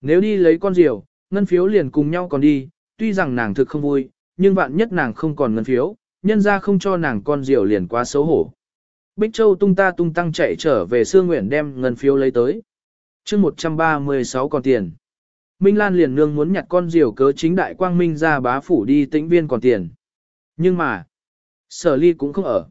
Nếu đi lấy con diều, ngân phiếu liền cùng nhau còn đi, tuy rằng nàng thực không vui, nhưng vạn nhất nàng không còn ngân phiếu, nhân ra không cho nàng con diều liền quá xấu hổ. Bích Châu tung ta tung tăng chạy trở về Sương Nguyện đem ngân phiếu lấy tới. chương 136 còn tiền. Minh Lan liền nương muốn nhặt con diều cớ chính đại quang minh ra bá phủ đi tĩnh viên còn tiền. Nhưng mà, sở ly cũng không ở.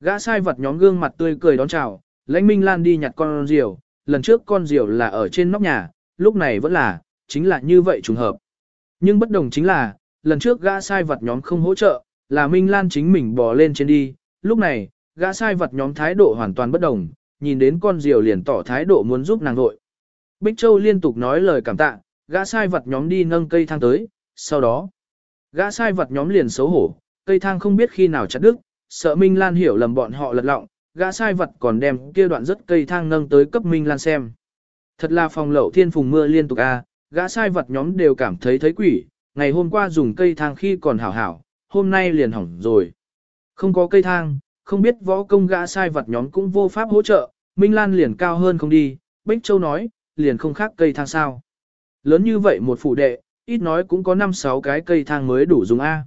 Gã sai vật nhóm gương mặt tươi cười đón chào, lãnh Minh Lan đi nhặt con diều, lần trước con diều là ở trên nóc nhà, lúc này vẫn là, chính là như vậy trùng hợp. Nhưng bất đồng chính là, lần trước gã sai vật nhóm không hỗ trợ, là Minh Lan chính mình bò lên trên đi, lúc này, gã sai vật nhóm thái độ hoàn toàn bất đồng, nhìn đến con diều liền tỏ thái độ muốn giúp nàng đội. Bích Châu liên tục nói lời cảm tạ, gã sai vật nhóm đi nâng cây thang tới, sau đó, gã sai vật nhóm liền xấu hổ, cây thang không biết khi nào chặt đứt, sợ Minh Lan hiểu lầm bọn họ lật lọng, gã sai vật còn đem kia đoạn rất cây thang nâng tới cấp Minh Lan xem. Thật là phòng lậu thiên phùng mưa liên tục a, gã sai vật nhóm đều cảm thấy thấy quỷ, ngày hôm qua dùng cây thang khi còn hảo hảo, hôm nay liền hỏng rồi. Không có cây thang, không biết võ công gã sai vật nhóm cũng vô pháp hỗ trợ, Minh Lan liền cao hơn không đi, Bích Châu nói, liền không khác cây thang sao. Lớn như vậy một phụ đệ, ít nói cũng có 5-6 cái cây thang mới đủ dùng A.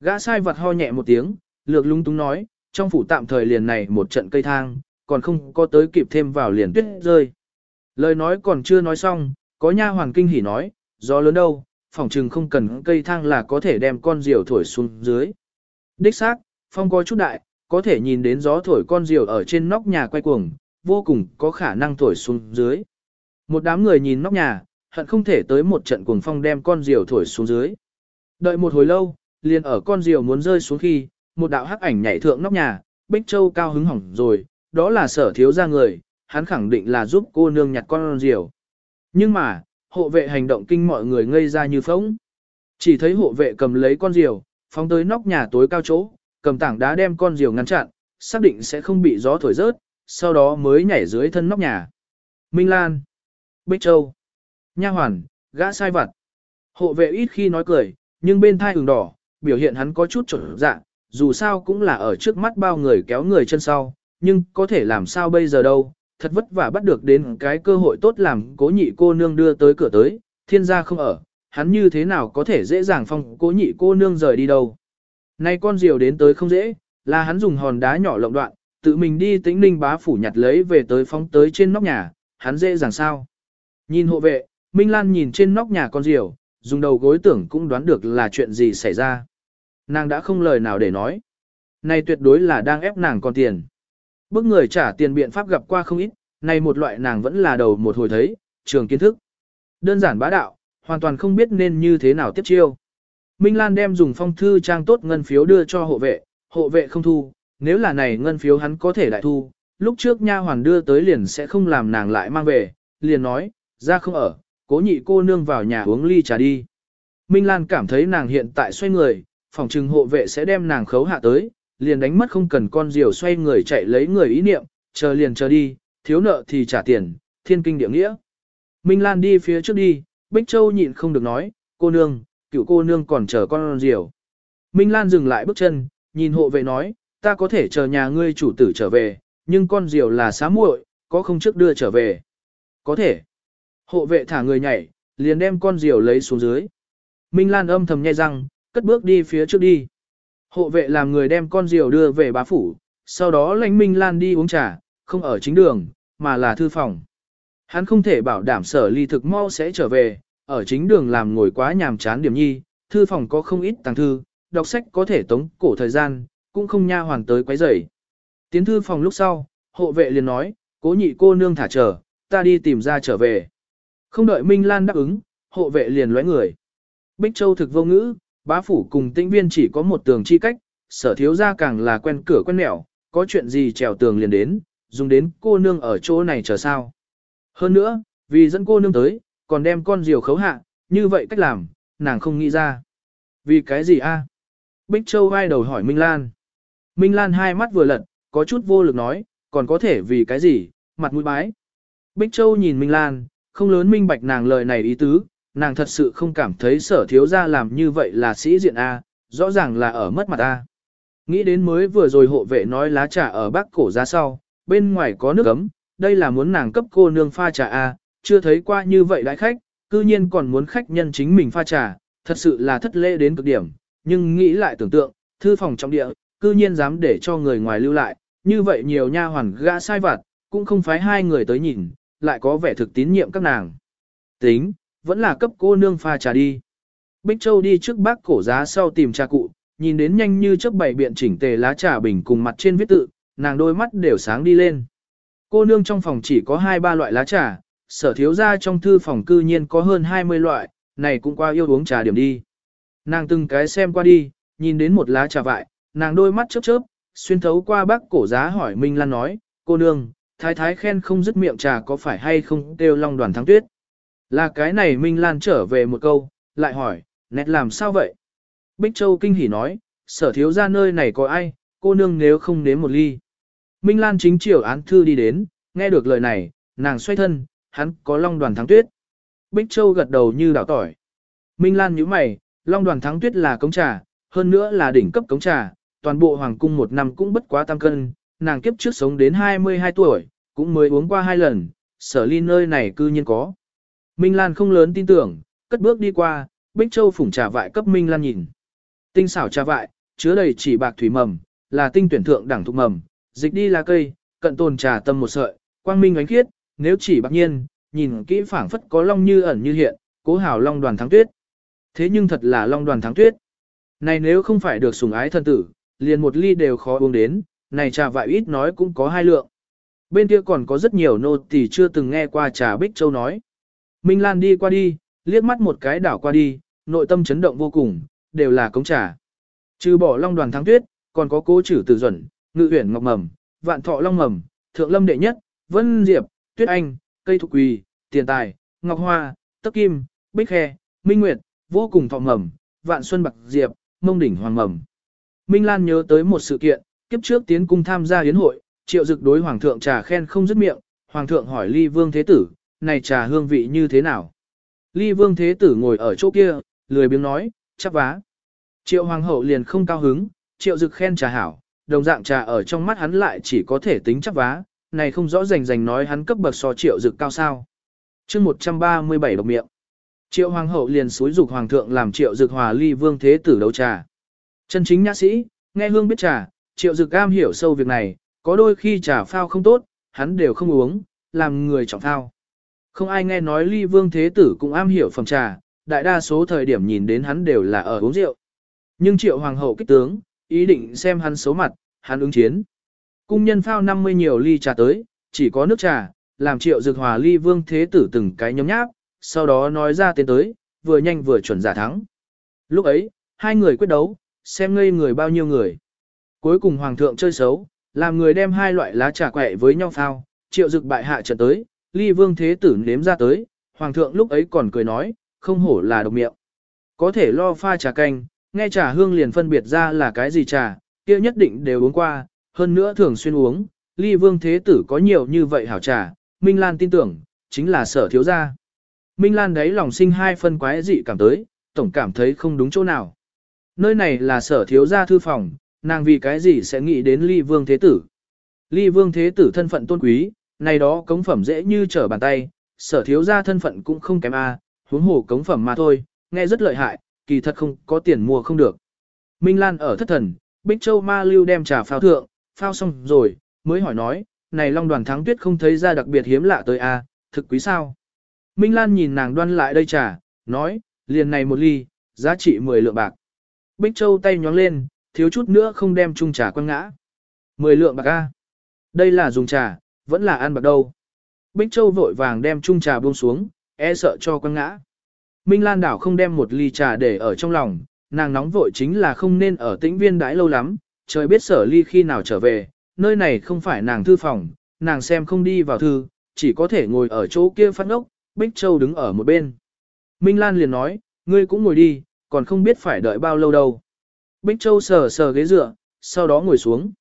Gã sai vật ho nhẹ một tiếng, lược lung túng nói, trong phủ tạm thời liền này một trận cây thang, còn không có tới kịp thêm vào liền tuyết rơi. Lời nói còn chưa nói xong, có nha hoàng kinh hỉ nói, gió lớn đâu, phòng trừng không cần cây thang là có thể đem con diều thổi xuống dưới. Đích xác, phong có chút đại, có thể nhìn đến gió thổi con diều ở trên nóc nhà quay cuồng, vô cùng có khả năng thổi xuống dưới. Một đám người nhìn nóc nhà, hận không thể tới một trận cuồng phong đem con diều thổi xuống dưới. Đợi một hồi lâu, liền ở con diều muốn rơi xuống khi, một đạo hắc ảnh nhảy thượng nóc nhà, Bích Châu cao hứng hỏng rồi, đó là sở thiếu ra người, hắn khẳng định là giúp cô nương nhặt con diều. Nhưng mà, hộ vệ hành động kinh mọi người ngây ra như phóng. Chỉ thấy hộ vệ cầm lấy con diều, phóng tới nóc nhà tối cao chỗ, cầm tảng đá đem con diều ngăn chặn, xác định sẽ không bị gió thổi rớt, sau đó mới nhảy dưới thân nóc nhà. Minh Lan, Bích Châu, Nha Hoàn, gã sai vặt. Hộ vệ ít khi nói cười, nhưng bên thai ửng đỏ, biểu hiện hắn có chút trở dạ, dù sao cũng là ở trước mắt bao người kéo người chân sau, nhưng có thể làm sao bây giờ đâu, thật vất vả bắt được đến cái cơ hội tốt làm cố nhị cô nương đưa tới cửa tới, thiên gia không ở, hắn như thế nào có thể dễ dàng phong cố nhị cô nương rời đi đâu. Nay con diều đến tới không dễ, là hắn dùng hòn đá nhỏ lộng đoạn, tự mình đi tĩnh ninh bá phủ nhặt lấy về tới phóng tới trên nóc nhà, hắn dễ dàng sao. Nhìn hộ vệ, Minh Lan nhìn trên nóc nhà con diều, dùng đầu gối tưởng cũng đoán được là chuyện gì xảy ra. Nàng đã không lời nào để nói. Này tuyệt đối là đang ép nàng còn tiền. Bức người trả tiền biện pháp gặp qua không ít, này một loại nàng vẫn là đầu một hồi thấy, trường kiến thức. Đơn giản bá đạo, hoàn toàn không biết nên như thế nào tiếp chiêu. Minh Lan đem dùng phong thư trang tốt ngân phiếu đưa cho hộ vệ, hộ vệ không thu, nếu là này ngân phiếu hắn có thể lại thu, lúc trước nha hoàn đưa tới liền sẽ không làm nàng lại mang về, liền nói, ra không ở, cố nhị cô nương vào nhà uống ly trà đi. Minh Lan cảm thấy nàng hiện tại xoay người, phòng trừng hộ vệ sẽ đem nàng khấu hạ tới, liền đánh mất không cần con diều xoay người chạy lấy người ý niệm, chờ liền chờ đi, thiếu nợ thì trả tiền, thiên kinh địa nghĩa. Minh Lan đi phía trước đi, Bích Châu nhịn không được nói, cô nương, cựu cô nương còn chờ con diều. Minh Lan dừng lại bước chân, nhìn hộ vệ nói, ta có thể chờ nhà ngươi chủ tử trở về, nhưng con diều là xá muội, có không trước đưa trở về. Có thể. Hộ vệ thả người nhảy, liền đem con diều lấy xuống dưới. Minh Lan âm thầm nhai răng, cất bước đi phía trước đi. Hộ vệ làm người đem con diều đưa về bá phủ, sau đó lãnh Minh Lan đi uống trà, không ở chính đường, mà là thư phòng. Hắn không thể bảo đảm sở ly thực mau sẽ trở về, ở chính đường làm ngồi quá nhàm chán điểm nhi, thư phòng có không ít tàng thư, đọc sách có thể tống cổ thời gian, cũng không nha hoàn tới quấy rầy. Tiến thư phòng lúc sau, hộ vệ liền nói, cố nhị cô nương thả chờ, ta đi tìm ra trở về. Không đợi Minh Lan đáp ứng, hộ vệ liền lóe người. Bích Châu thực vô ngữ, bá phủ cùng tĩnh viên chỉ có một tường chi cách, sở thiếu gia càng là quen cửa quen mẹo, có chuyện gì trèo tường liền đến, dùng đến cô nương ở chỗ này chờ sao. Hơn nữa, vì dẫn cô nương tới, còn đem con diều khấu hạ, như vậy cách làm, nàng không nghĩ ra. Vì cái gì a? Bích Châu vai đầu hỏi Minh Lan. Minh Lan hai mắt vừa lật, có chút vô lực nói, còn có thể vì cái gì, mặt mũi bái. Bích Châu nhìn Minh Lan, không lớn minh bạch nàng lời này ý tứ, nàng thật sự không cảm thấy sở thiếu gia làm như vậy là sĩ diện A, rõ ràng là ở mất mặt A. Nghĩ đến mới vừa rồi hộ vệ nói lá trà ở bắc cổ ra sau, bên ngoài có nước ấm, đây là muốn nàng cấp cô nương pha trà A, chưa thấy qua như vậy đại khách, cư nhiên còn muốn khách nhân chính mình pha trà, thật sự là thất lễ đến cực điểm, nhưng nghĩ lại tưởng tượng, thư phòng trong địa, cư nhiên dám để cho người ngoài lưu lại, như vậy nhiều nha hoàn gã sai vặt, cũng không phải hai người tới nhìn, lại có vẻ thực tín nhiệm các nàng. Tính, vẫn là cấp cô nương pha trà đi. Bích Châu đi trước bác cổ giá sau tìm trà cụ, nhìn đến nhanh như chớp bảy biện chỉnh tề lá trà bình cùng mặt trên viết tự, nàng đôi mắt đều sáng đi lên. Cô nương trong phòng chỉ có hai ba loại lá trà, sở thiếu ra trong thư phòng cư nhiên có hơn 20 loại, này cũng qua yêu uống trà điểm đi. Nàng từng cái xem qua đi, nhìn đến một lá trà vại, nàng đôi mắt chớp chớp, xuyên thấu qua bác cổ giá hỏi Minh Lan nói, cô nương, thái thái khen không dứt miệng trà có phải hay không đều long đoàn thắng tuyết. Là cái này Minh Lan trở về một câu, lại hỏi, nét làm sao vậy? Bích Châu kinh hỉ nói, sở thiếu ra nơi này có ai, cô nương nếu không nếm một ly. Minh Lan chính chiều án thư đi đến, nghe được lời này, nàng xoay thân, hắn có long đoàn thắng tuyết. Bích Châu gật đầu như đảo tỏi. Minh Lan nhíu mày, long đoàn thắng tuyết là cống trà, hơn nữa là đỉnh cấp cống trà, toàn bộ hoàng cung một năm cũng bất quá tam cân, nàng kiếp trước sống đến 22 tuổi, cũng mới uống qua hai lần, sở ly nơi này cư nhiên có. Minh Lan không lớn tin tưởng, cất bước đi qua, Bích Châu phủng trà vại cấp Minh Lan nhìn. Tinh xảo trà vại, chứa đầy chỉ bạc thủy mầm, là tinh tuyển thượng đẳng thuộc mầm, dịch đi là cây, cận tồn trà tâm một sợi, quang minh ánh khiết, nếu chỉ bạc nhiên, nhìn kỹ phảng phất có long như ẩn như hiện, cố hảo long đoàn thắng tuyết. Thế nhưng thật là long đoàn thắng tuyết. Này nếu không phải được sủng ái thân tử, liền một ly đều khó uống đến, này trà vại ít nói cũng có hai lượng. Bên kia còn có rất nhiều nô tỳ chưa từng nghe qua trà Bích Châu nói. Minh Lan đi qua đi, liếc mắt một cái đảo qua đi, nội tâm chấn động vô cùng, đều là cống trà. Trừ bỏ long đoàn thắng tuyết, còn có cố Chử tử duẩn, ngự huyển ngọc mầm, vạn thọ long mầm, thượng lâm đệ nhất, vân diệp, tuyết anh, cây thục quỳ, tiền tài, ngọc hoa, Tắc kim, bích khe, minh nguyệt, vô cùng thọ mầm, vạn xuân bạc diệp, mông đỉnh hoàng mầm. Minh Lan nhớ tới một sự kiện, kiếp trước tiến cung tham gia yến hội, triệu dực đối hoàng thượng trà khen không dứt miệng, hoàng thượng hỏi ly vương thế tử, này trà hương vị như thế nào? Ly vương thế tử ngồi ở chỗ kia, lười biếng nói, chắp vá. Triệu hoàng hậu liền không cao hứng, triệu dực khen trà hảo, đồng dạng trà ở trong mắt hắn lại chỉ có thể tính chắp vá, này không rõ rành rành nói hắn cấp bậc so triệu dực cao sao. chương 137 độc miệng. Triệu hoàng hậu liền xúi dục hoàng thượng làm triệu dực hòa ly vương thế tử đấu trà. Chân chính nhã sĩ, nghe hương biết trà, triệu dực cam hiểu sâu việc này, có đôi khi trà phao không tốt, hắn đều không uống, làm người trọng phao. Không ai nghe nói ly vương thế tử cũng am hiểu phẩm trà, đại đa số thời điểm nhìn đến hắn đều là ở uống rượu. Nhưng triệu hoàng hậu kích tướng, ý định xem hắn xấu mặt, hắn ứng chiến. Cung nhân phao 50 nhiều ly trà tới, chỉ có nước trà, làm triệu dược hòa ly vương thế tử từng cái nhóm nháp, sau đó nói ra tên tới, vừa nhanh vừa chuẩn giả thắng. Lúc ấy, hai người quyết đấu, xem ngây người bao nhiêu người. Cuối cùng hoàng thượng chơi xấu, làm người đem hai loại lá trà quẹ với nhau phao, triệu dực bại hạ trận tới, ly vương thế tử nếm ra tới, hoàng thượng lúc ấy còn cười nói, không hổ là độc miệng. Có thể lo pha trà canh, nghe trà hương liền phân biệt ra là cái gì trà, kia nhất định đều uống qua, hơn nữa thường xuyên uống, ly vương thế tử có nhiều như vậy hảo trà, Minh Lan tin tưởng, chính là sở thiếu gia. Minh Lan đấy lòng sinh hai phân quái dị cảm tới, tổng cảm thấy không đúng chỗ nào. Nơi này là sở thiếu gia thư phòng, nàng vì cái gì sẽ nghĩ đến ly vương thế tử. Ly vương thế tử thân phận tôn quý, này đó cống phẩm dễ như trở bàn tay, sở thiếu gia thân phận cũng không kém a, huống hồ cống phẩm mà thôi, nghe rất lợi hại, kỳ thật không có tiền mua không được. Minh Lan ở thất thần, Bích Châu Ma Lưu đem trà phao thượng, phao xong rồi, mới hỏi nói, này Long đoàn thắng tuyết không thấy ra đặc biệt hiếm lạ tới a, thực quý sao? Minh Lan nhìn nàng đoan lại đây trà, nói, liền này một ly, giá trị 10 lượng bạc. Bích Châu tay nhóng lên, thiếu chút nữa không đem chung trà quăng ngã. 10 lượng bạc a. Đây là dùng trà, vẫn là ăn bạc đâu. Bích Châu vội vàng đem chung trà buông xuống, e sợ cho quăng ngã. Minh Lan đảo không đem một ly trà để ở trong lòng, nàng nóng vội chính là không nên ở tĩnh viên đãi lâu lắm, trời biết sở ly khi nào trở về, nơi này không phải nàng thư phòng, nàng xem không đi vào thư, chỉ có thể ngồi ở chỗ kia phát ngốc, Bích Châu đứng ở một bên. Minh Lan liền nói, ngươi cũng ngồi đi, còn không biết phải đợi bao lâu đâu. Bích Châu sờ sờ ghế dựa, sau đó ngồi xuống.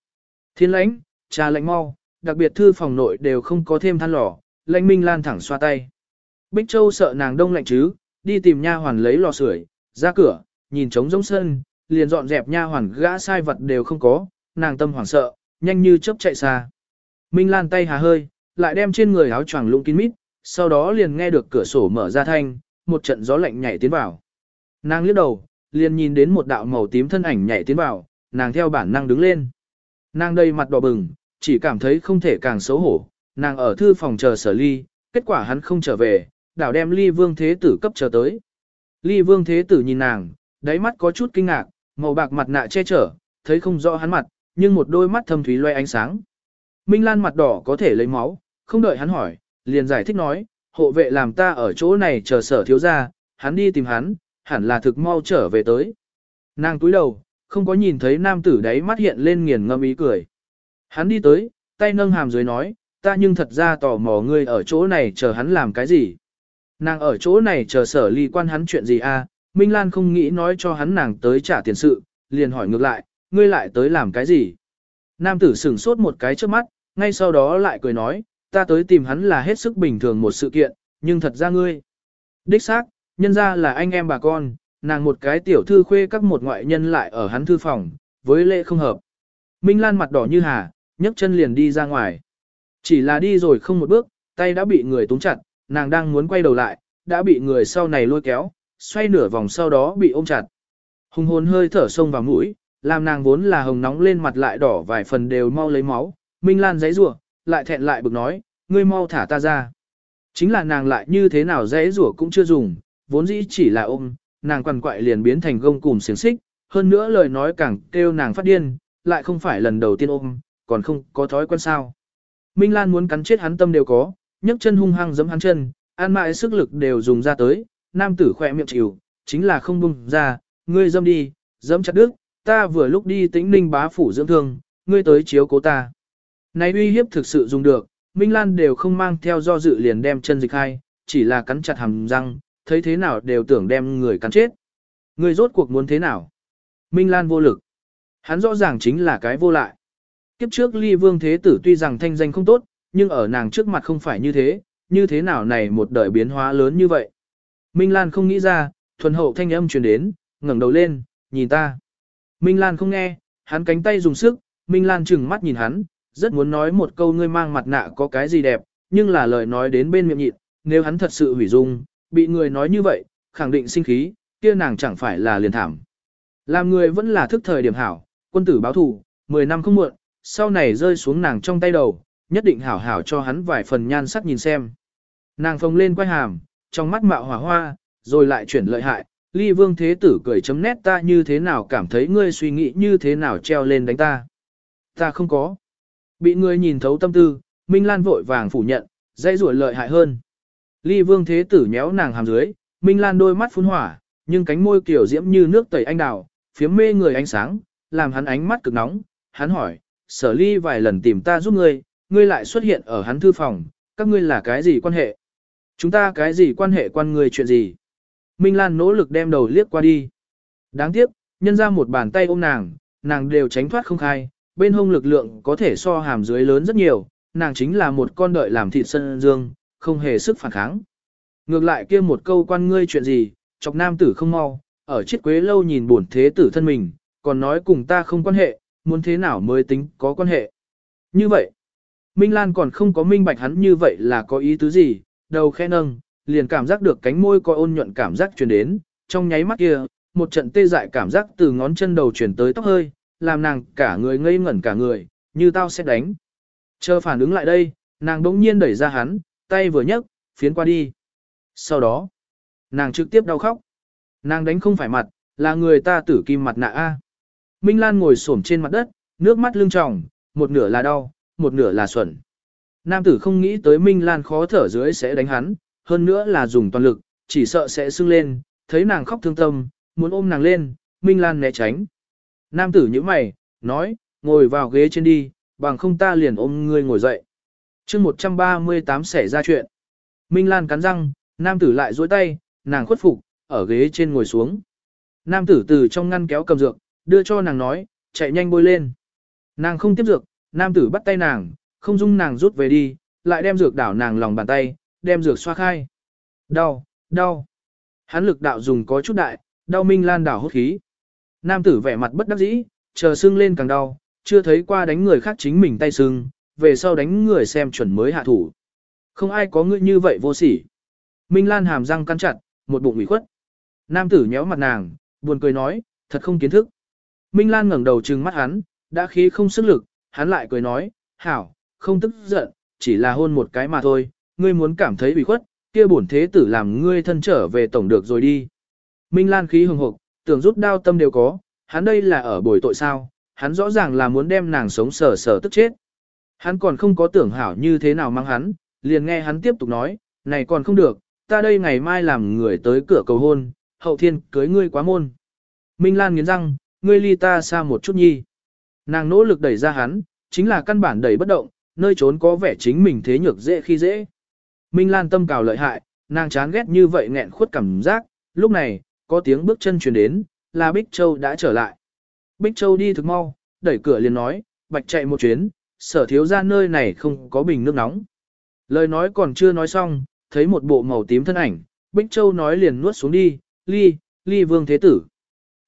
Thiên lãnh, trà lạnh mau, đặc biệt thư phòng nội đều không có thêm than lò, lãnh Minh Lan thẳng xoa tay. Bích Châu sợ nàng đông lạnh chứ, đi tìm nha hoàn lấy lò sưởi, ra cửa, nhìn trống rỗng sân, liền dọn dẹp nha hoàn gã sai vật đều không có, nàng tâm hoảng sợ, nhanh như chớp chạy xa. Minh Lan tay hà hơi, lại đem trên người áo choàng lũng kín mít, sau đó liền nghe được cửa sổ mở ra thanh, một trận gió lạnh nhảy tiến vào. Nàng liếc đầu, liền nhìn đến một đạo màu tím thân ảnh nhảy tiến vào, nàng theo bản năng đứng lên. Nàng đây mặt đỏ bừng, chỉ cảm thấy không thể càng xấu hổ, nàng ở thư phòng chờ sở ly, kết quả hắn không trở về, đảo đem ly vương thế tử cấp chờ tới. Ly vương thế tử nhìn nàng, đáy mắt có chút kinh ngạc, màu bạc mặt nạ che chở, thấy không rõ hắn mặt, nhưng một đôi mắt thâm thúy loe ánh sáng. Minh Lan mặt đỏ có thể lấy máu, không đợi hắn hỏi, liền giải thích nói, hộ vệ làm ta ở chỗ này chờ sở thiếu ra, hắn đi tìm hắn, hẳn là thực mau trở về tới. Nàng túi đầu, không có nhìn thấy nam tử đáy mắt hiện lên nghiền ngâm ý cười. Hắn đi tới, tay nâng hàm dưới nói, ta nhưng thật ra tò mò ngươi ở chỗ này chờ hắn làm cái gì. Nàng ở chỗ này chờ sở ly quan hắn chuyện gì? À? Minh Lan không nghĩ nói cho hắn nàng tới trả tiền sự, liền hỏi ngược lại, ngươi lại tới làm cái gì? Nam tử sửng sốt một cái trước mắt, ngay sau đó lại cười nói, ta tới tìm hắn là hết sức bình thường một sự kiện, nhưng thật ra ngươi. Đích xác, nhân ra là anh em bà con, nàng một cái tiểu thư khuê các một ngoại nhân lại ở hắn thư phòng, với lệ không hợp. Minh Lan mặt đỏ như hà, nhấc chân liền đi ra ngoài. Chỉ là đi rồi không một bước, tay đã bị người túng chặt, nàng đang muốn quay đầu lại, đã bị người sau này lôi kéo, xoay nửa vòng sau đó bị ôm chặt. Hùng hồn hơi thở sông vào mũi, làm nàng vốn là hồng nóng lên mặt lại đỏ vài phần đều mau lấy máu. Minh Lan giấy rủa lại thẹn lại bực nói, ngươi mau thả ta ra. Chính là nàng lại như thế nào giấy rủa cũng chưa dùng, vốn dĩ chỉ là ôm, nàng quằn quại liền biến thành gông cùm xiềng xích, hơn nữa lời nói càng kêu nàng phát điên, lại không phải lần đầu tiên ôm, còn không có thói quen sao. Minh Lan muốn cắn chết hắn tâm đều có, nhấc chân hung hăng giẫm hắn chân, an mại sức lực đều dùng ra tới, nam tử khỏe miệng chịu, chính là không bung ra, ngươi dâm đi, dẫm chặt đứt, ta vừa lúc đi tĩnh ninh bá phủ dưỡng thương, ngươi tới chiếu cố ta. Này uy hiếp thực sự dùng được, Minh Lan đều không mang theo do dự liền đem chân dịch hai, chỉ là cắn chặt hàm răng, thấy thế nào đều tưởng đem người cắn chết. Ngươi rốt cuộc muốn thế nào? Minh Lan vô lực. Hắn rõ ràng chính là cái vô lại. Kiếp trước ly vương thế tử tuy rằng thanh danh không tốt, nhưng ở nàng trước mặt không phải như thế, như thế nào này một đời biến hóa lớn như vậy. Minh Lan không nghĩ ra, thuần hậu thanh âm truyền đến, ngẩng đầu lên, nhìn ta. Minh Lan không nghe, hắn cánh tay dùng sức, Minh Lan chừng mắt nhìn hắn, rất muốn nói một câu ngươi mang mặt nạ có cái gì đẹp, nhưng là lời nói đến bên miệng nhịn, nếu hắn thật sự hủy dung, bị người nói như vậy, khẳng định sinh khí, kia nàng chẳng phải là liền thảm. Làm người vẫn là thức thời điểm hảo, quân tử báo thù, 10 năm không muộn, sau này rơi xuống nàng trong tay đầu, nhất định hảo hảo cho hắn vài phần nhan sắc nhìn xem. Nàng phồng lên quay hàm, trong mắt mạo hỏa hoa, rồi lại chuyển lợi hại, ly vương thế tử cười chấm nét ta như thế nào cảm thấy ngươi suy nghĩ như thế nào treo lên đánh ta. Ta không có. Bị ngươi nhìn thấu tâm tư, Minh Lan vội vàng phủ nhận, dây rủi lợi hại hơn. Ly vương thế tử nhéo nàng hàm dưới, Minh Lan đôi mắt phun hỏa, nhưng cánh môi kiểu diễm như nước tẩy anh đào, phiếm mê người ánh sáng, làm hắn ánh mắt cực nóng. Hắn hỏi, sở ly vài lần tìm ta giúp ngươi, ngươi lại xuất hiện ở hắn thư phòng, các ngươi là cái gì quan hệ? Chúng ta cái gì quan hệ quan ngươi chuyện gì? Minh Lan nỗ lực đem đầu liếc qua đi. Đáng tiếc, nhân ra một bàn tay ôm nàng, nàng đều tránh thoát không khai, bên hông lực lượng có thể so hàm dưới lớn rất nhiều, nàng chính là một con đợi làm thịt sân dương, không hề sức phản kháng. Ngược lại kia một câu quan ngươi chuyện gì, chọc nam tử không mau, ở chiếc quế lâu nhìn buồn thế tử thân mình, còn nói cùng ta không quan hệ, muốn thế nào mới tính có quan hệ. Như vậy, Minh Lan còn không có minh bạch hắn như vậy là có ý tứ gì, đầu khẽ nâng, liền cảm giác được cánh môi có ôn nhuận cảm giác truyền đến, trong nháy mắt kia, một trận tê dại cảm giác từ ngón chân đầu chuyển tới tóc hơi, làm nàng cả người ngây ngẩn cả người, như tao sẽ đánh. Chờ phản ứng lại đây, nàng đống nhiên đẩy ra hắn, tay vừa nhấc, phiến qua đi. Sau đó, nàng trực tiếp đau khóc. Nàng đánh không phải mặt, là người ta tử kim mặt nạ A. Minh Lan ngồi xổm trên mặt đất, nước mắt lưng tròng, một nửa là đau, một nửa là xuẩn. Nam tử không nghĩ tới Minh Lan khó thở dưới sẽ đánh hắn, hơn nữa là dùng toàn lực, chỉ sợ sẽ sưng lên, thấy nàng khóc thương tâm, muốn ôm nàng lên, Minh Lan né tránh. Nam tử như mày, nói, ngồi vào ghế trên đi, bằng không ta liền ôm ngươi ngồi dậy. chương 138 xảy ra chuyện. Minh Lan cắn răng, nam tử lại duỗi tay, nàng khuất phục, ở ghế trên ngồi xuống. Nam tử từ trong ngăn kéo cầm dược, đưa cho nàng nói, chạy nhanh bôi lên. Nàng không tiếp dược, nam tử bắt tay nàng, không dung nàng rút về đi, lại đem dược đảo nàng lòng bàn tay, đem dược xoa khai. Đau, đau. Hắn lực đạo dùng có chút đại, đau Minh Lan đảo hốt khí. Nam tử vẻ mặt bất đắc dĩ, chờ sưng lên càng đau, chưa thấy qua đánh người khác chính mình tay sưng, về sau đánh người xem chuẩn mới hạ thủ. Không ai có ngươi như vậy vô sỉ. Minh Lan hàm răng cắn chặt, một bụng ủy khuất. Nam tử nhéo mặt nàng, buồn cười nói, thật không kiến thức. Minh Lan ngẩng đầu trừng mắt hắn, đã khí không sức lực, hắn lại cười nói, hảo, không tức giận, chỉ là hôn một cái mà thôi, ngươi muốn cảm thấy ủy khuất, kia bổn thế tử làm ngươi thân trở về tổng được rồi đi. Minh Lan khí hừng hộp, tưởng rút đao tâm đều có, hắn đây là ở bồi tội sao, hắn rõ ràng là muốn đem nàng sống sờ sờ tức chết. Hắn còn không có tưởng hảo như thế nào mang hắn, liền nghe hắn tiếp tục nói, này còn không được, ta đây ngày mai làm người tới cửa cầu hôn, hậu thiên cưới ngươi quá môn. Minh Lan nghiến răng, ngươi ly ta xa một chút nhi. Nàng nỗ lực đẩy ra hắn, chính là căn bản đẩy bất động, nơi trốn có vẻ chính mình thế nhược dễ khi dễ. Minh Lan tâm cào lợi hại, nàng chán ghét như vậy nghẹn khuất cảm giác, lúc này, có tiếng bước chân truyền đến, là Bích Châu đã trở lại. Bích Châu đi thực mau, đẩy cửa liền nói, bạch chạy một chuyến, sở thiếu ra nơi này không có bình nước nóng. Lời nói còn chưa nói xong, thấy một bộ màu tím thân ảnh, Bích Châu nói liền nuốt xuống đi, ly, ly vương thế tử.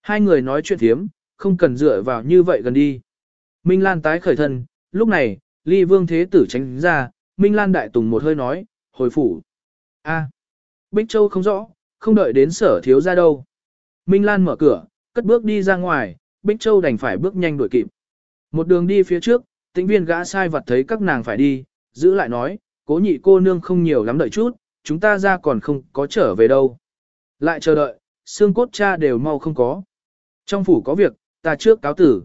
Hai người nói chuyện thiếm, không cần dựa vào như vậy gần đi. Minh Lan tái khởi thân, lúc này, ly vương thế tử tránh ra, Minh Lan đại tùng một hơi nói, hồi phủ. a Bích Châu không rõ, không đợi đến sở thiếu ra đâu. Minh Lan mở cửa, cất bước đi ra ngoài, Bích Châu đành phải bước nhanh đuổi kịp. Một đường đi phía trước, tĩnh viên gã sai vật thấy các nàng phải đi, giữ lại nói, cố nhị cô nương không nhiều lắm đợi chút, chúng ta ra còn không có trở về đâu. Lại chờ đợi, xương cốt cha đều mau không có. Trong phủ có việc, ta trước cáo tử.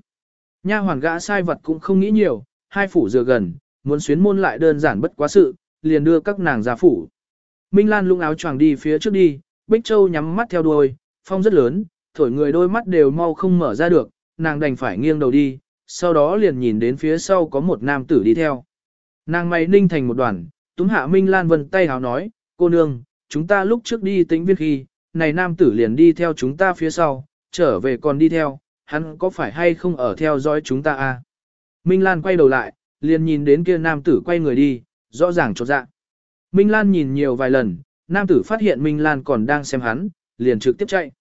Nha hoàn gã sai vật cũng không nghĩ nhiều, hai phủ dựa gần, muốn xuyến môn lại đơn giản bất quá sự, liền đưa các nàng ra phủ. Minh Lan lung áo choàng đi phía trước đi, Bích Châu nhắm mắt theo đuôi, phong rất lớn, thổi người đôi mắt đều mau không mở ra được, nàng đành phải nghiêng đầu đi, sau đó liền nhìn đến phía sau có một nam tử đi theo. Nàng mày ninh thành một đoàn, túm hạ Minh Lan vân tay háo nói, cô nương, chúng ta lúc trước đi tính viên khi, này nam tử liền đi theo chúng ta phía sau, trở về còn đi theo, hắn có phải hay không ở theo dõi chúng ta à? Minh Lan quay đầu lại, liền nhìn đến kia nam tử quay người đi, rõ ràng chột dạ. Minh Lan nhìn nhiều vài lần, nam tử phát hiện Minh Lan còn đang xem hắn, liền trực tiếp chạy.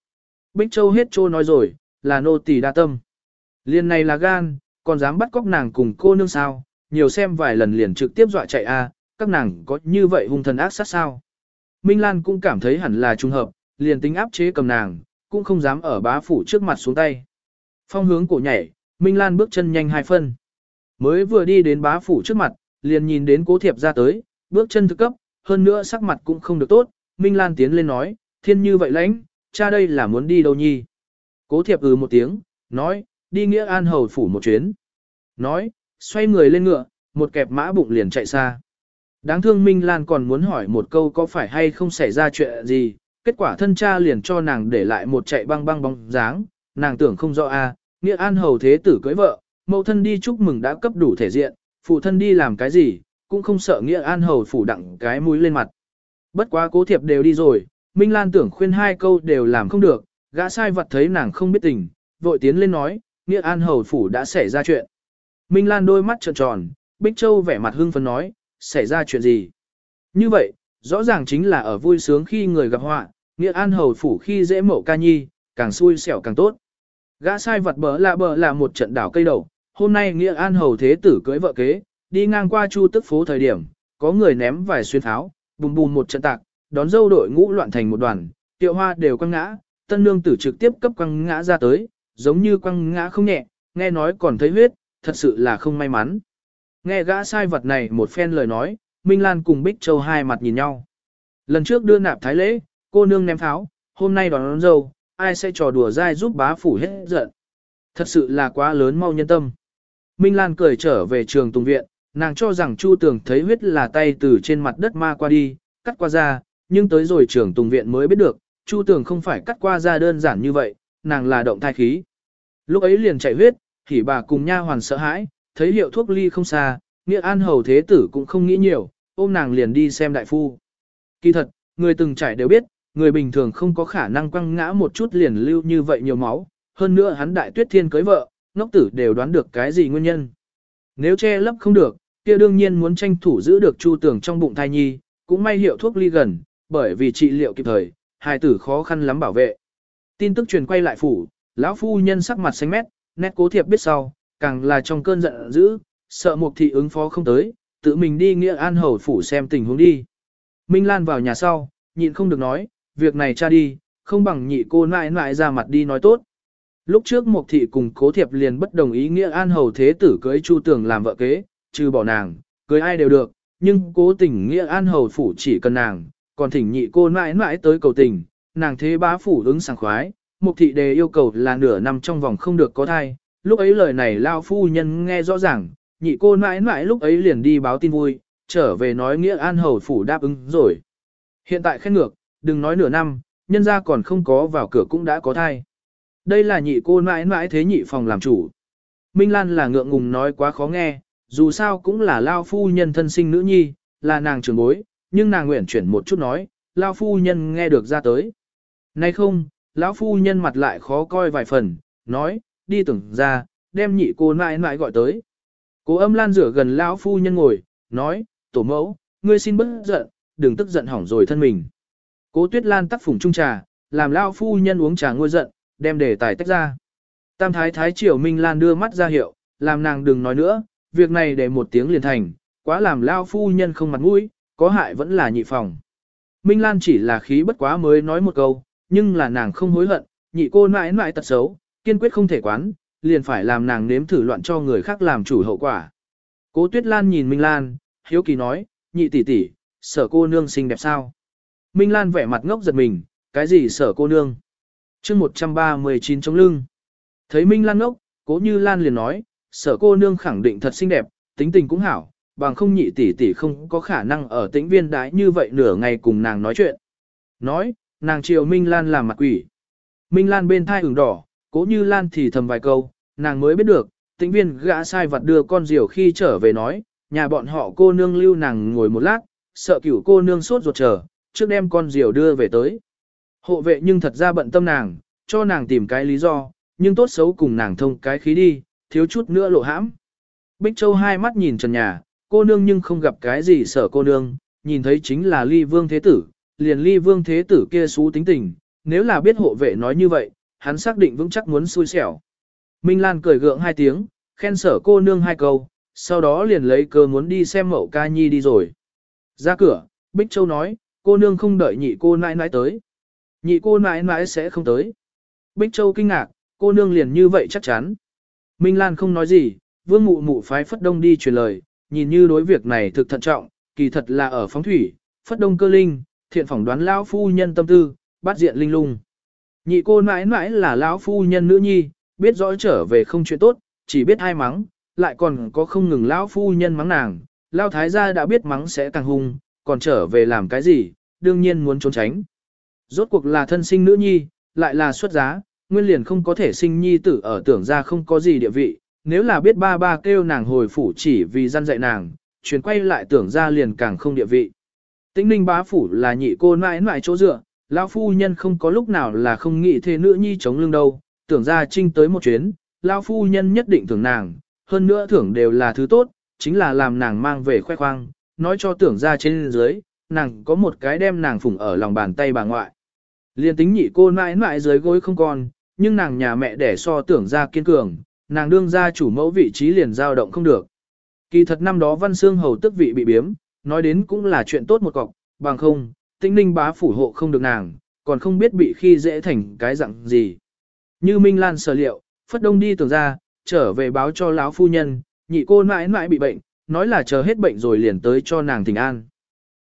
Bích Châu hết trô nói rồi, là nô tỳ đa tâm. Liền này là gan, còn dám bắt cóc nàng cùng cô nương sao, nhiều xem vài lần liền trực tiếp dọa chạy a, à, các nàng có như vậy hung thần ác sát sao. Minh Lan cũng cảm thấy hẳn là trùng hợp, liền tính áp chế cầm nàng, cũng không dám ở bá phủ trước mặt xuống tay. Phong hướng cổ nhảy, Minh Lan bước chân nhanh hai phân. Mới vừa đi đến bá phủ trước mặt, liền nhìn đến cố thiệp ra tới, bước chân thực cấp, hơn nữa sắc mặt cũng không được tốt. Minh Lan tiến lên nói, thiên như vậy lãnh, cha đây là muốn đi đâu nhi. Cố thiệp ừ một tiếng, nói, đi nghĩa an hầu phủ một chuyến. Nói, xoay người lên ngựa, một kẹp mã bụng liền chạy xa. Đáng thương Minh Lan còn muốn hỏi một câu có phải hay không xảy ra chuyện gì, kết quả thân cha liền cho nàng để lại một chạy băng băng bóng dáng, nàng tưởng không rõ a, nghĩa an hầu thế tử cưới vợ, mẫu thân đi chúc mừng đã cấp đủ thể diện, phụ thân đi làm cái gì, cũng không sợ nghĩa an hầu phủ đặng cái mũi lên mặt. Bất quá cố thiệp đều đi rồi, Minh Lan tưởng khuyên hai câu đều làm không được, gã sai vật thấy nàng không biết tình, vội tiến lên nói, nghĩa an hầu phủ đã xảy ra chuyện. Minh Lan đôi mắt trợn tròn, Bích Châu vẻ mặt hưng phấn nói, xảy ra chuyện gì? Như vậy, rõ ràng chính là ở vui sướng khi người gặp họa, nghĩa an hầu phủ khi dễ mậu ca nhi, càng xui xẻo càng tốt. Gã sai vật bờ lạ bờ là một trận đảo cây đầu, hôm nay nghĩa an hầu thế tử cưới vợ kế, đi ngang qua chu tức phố thời điểm, có người ném vài xuyên tháo, bùm bùm một trận tạc, đón dâu đội ngũ loạn thành một đoàn, tiệu hoa đều quăng ngã, tân nương tử trực tiếp cấp quăng ngã ra tới, giống như quăng ngã không nhẹ, nghe nói còn thấy huyết, thật sự là không may mắn. Nghe gã sai vật này một phen lời nói, Minh Lan cùng Bích Châu hai mặt nhìn nhau. Lần trước đưa nạp thái lễ, cô nương ném pháo, hôm nay đón, đón dâu, ai sẽ trò đùa dai giúp bá phủ hết giận. Thật sự là quá lớn mau nhân tâm. Minh Lan cười trở về trường tùng viện, nàng cho rằng Chu Tường thấy huyết là tay từ trên mặt đất ma qua đi, cắt qua ra, nhưng tới rồi trường tùng viện mới biết được, Chu Tường không phải cắt qua ra đơn giản như vậy, nàng là động thai khí. Lúc ấy liền chạy huyết, thì bà cùng nha hoàn sợ hãi, thấy hiệu thuốc ly không xa, nghĩa an hầu thế tử cũng không nghĩ nhiều, ôm nàng liền đi xem đại phu. Kỳ thật, người từng trải đều biết, người bình thường không có khả năng quăng ngã một chút liền lưu như vậy nhiều máu, hơn nữa hắn đại tuyết thiên cưới vợ, ngốc tử đều đoán được cái gì nguyên nhân. Nếu che lấp không được, kia đương nhiên muốn tranh thủ giữ được chu tưởng trong bụng thai nhi, cũng may hiệu thuốc ly gần, bởi vì trị liệu kịp thời, hài tử khó khăn lắm bảo vệ. Tin tức truyền quay lại phủ, lão phu nhân sắc mặt xanh mét, nét cố thiệp biết sau, càng là trong cơn giận dữ, sợ mục thị ứng phó không tới, tự mình đi nghĩa an hầu phủ xem tình huống đi. Minh Lan vào nhà sau, nhịn không được nói, việc này cha đi, không bằng nhị cô nãi nãi ra mặt đi nói tốt. Lúc trước Mộc Thị cùng Cố Thiệp liền bất đồng ý nghĩa an hầu thế tử cưới Chu Tường làm vợ kế, trừ bỏ nàng, cưới ai đều được, nhưng cố tình nghĩa an hầu phủ chỉ cần nàng, còn thỉnh nhị cô nãi nãi tới cầu tình, nàng thế bá phủ ứng sảng khoái, Mục Thị đề yêu cầu là nửa năm trong vòng không được có thai, lúc ấy lời này lao phu nhân nghe rõ ràng, nhị cô nãi nãi lúc ấy liền đi báo tin vui, trở về nói nghĩa an hầu phủ đáp ứng rồi. Hiện tại khen ngược, đừng nói nửa năm, nhân ra còn không có vào cửa cũng đã có thai. Đây là nhị cô mãi mãi thế nhị phòng làm chủ. Minh Lan là ngượng ngùng nói quá khó nghe, dù sao cũng là lao phu nhân thân sinh nữ nhi, là nàng trưởng bối, nhưng nàng nguyện chuyển một chút nói, lao phu nhân nghe được ra tới. Nay không, lão phu nhân mặt lại khó coi vài phần, nói, đi tưởng ra, đem nhị cô mãi mãi gọi tới. Cố âm lan rửa gần lão phu nhân ngồi, nói, tổ mẫu, ngươi xin bớt giận, đừng tức giận hỏng rồi thân mình. Cố tuyết lan tắc phủng trung trà, làm lao phu nhân uống trà ngôi giận, đem đề tài tách ra. Tam thái thái triều Minh Lan đưa mắt ra hiệu, làm nàng đừng nói nữa, việc này để một tiếng liền thành, quá làm lao phu nhân không mặt mũi, có hại vẫn là nhị phòng. Minh Lan chỉ là khí bất quá mới nói một câu, nhưng là nàng không hối hận, nhị cô mãi mãi tật xấu, kiên quyết không thể quán, liền phải làm nàng nếm thử loạn cho người khác làm chủ hậu quả. Cố Tuyết Lan nhìn Minh Lan, hiếu kỳ nói, nhị tỷ tỷ, sở cô nương xinh đẹp sao? Minh Lan vẻ mặt ngốc giật mình, cái gì sở cô nương? chương 139 chống lưng. Thấy Minh Lan ngốc, cố như Lan liền nói, sở cô nương khẳng định thật xinh đẹp, tính tình cũng hảo, bằng không nhị tỷ tỷ không có khả năng ở tĩnh viên đái như vậy nửa ngày cùng nàng nói chuyện. Nói, nàng chiều Minh Lan làm mặt quỷ. Minh Lan bên thai ửng đỏ, cố như Lan thì thầm vài câu, nàng mới biết được, tĩnh viên gã sai vặt đưa con diều khi trở về nói, nhà bọn họ cô nương lưu nàng ngồi một lát, sợ cửu cô nương sốt ruột chờ, trước đem con diều đưa về tới. Hộ vệ nhưng thật ra bận tâm nàng, cho nàng tìm cái lý do, nhưng tốt xấu cùng nàng thông cái khí đi, thiếu chút nữa lộ hãm. Bích Châu hai mắt nhìn trần nhà, cô nương nhưng không gặp cái gì sợ cô nương, nhìn thấy chính là ly vương thế tử, liền ly vương thế tử kia xú tính tình, nếu là biết hộ vệ nói như vậy, hắn xác định vững chắc muốn xui xẻo. Minh Lan cười gượng hai tiếng, khen sở cô nương hai câu, sau đó liền lấy cơ muốn đi xem mẫu ca nhi đi rồi. Ra cửa, Bích Châu nói, cô nương không đợi nhị cô nãi nãi tới. Nhị cô nãi nãi sẽ không tới. Bích Châu kinh ngạc, cô nương liền như vậy chắc chắn. Minh Lan không nói gì, vương mụ mụ phái Phất Đông đi truyền lời, nhìn như đối việc này thực thận trọng, kỳ thật là ở phóng thủy, Phất Đông cơ linh, thiện phỏng đoán lão phu nhân tâm tư, bắt diện linh lung. Nhị cô nãi nãi là lão phu nhân nữ nhi, biết rõ trở về không chuyện tốt, chỉ biết ai mắng, lại còn có không ngừng lão phu nhân mắng nàng, lão thái gia đã biết mắng sẽ càng hung, còn trở về làm cái gì, đương nhiên muốn trốn tránh. Rốt cuộc là thân sinh nữ nhi, lại là xuất giá, nguyên liền không có thể sinh nhi tử ở tưởng ra không có gì địa vị, nếu là biết ba ba kêu nàng hồi phủ chỉ vì gian dạy nàng, chuyển quay lại tưởng ra liền càng không địa vị. Tĩnh ninh bá phủ là nhị cô mãi mãi chỗ dựa, lão phu nhân không có lúc nào là không nghĩ thế nữ nhi chống lưng đâu, tưởng ra trinh tới một chuyến, lão phu nhân nhất định thưởng nàng, hơn nữa thưởng đều là thứ tốt, chính là làm nàng mang về khoe khoang, nói cho tưởng ra trên dưới, nàng có một cái đem nàng phủng ở lòng bàn tay bà ngoại. Liên tính nhị cô mãi mãi dưới gối không còn, nhưng nàng nhà mẹ đẻ so tưởng ra kiên cường, nàng đương ra chủ mẫu vị trí liền dao động không được. Kỳ thật năm đó văn xương hầu tức vị bị biếm, nói đến cũng là chuyện tốt một cọc, bằng không, tĩnh ninh bá phủ hộ không được nàng, còn không biết bị khi dễ thành cái dạng gì. Như Minh Lan sở liệu, Phất Đông đi tưởng ra, trở về báo cho lão phu nhân, nhị cô mãi mãi bị bệnh, nói là chờ hết bệnh rồi liền tới cho nàng tình an.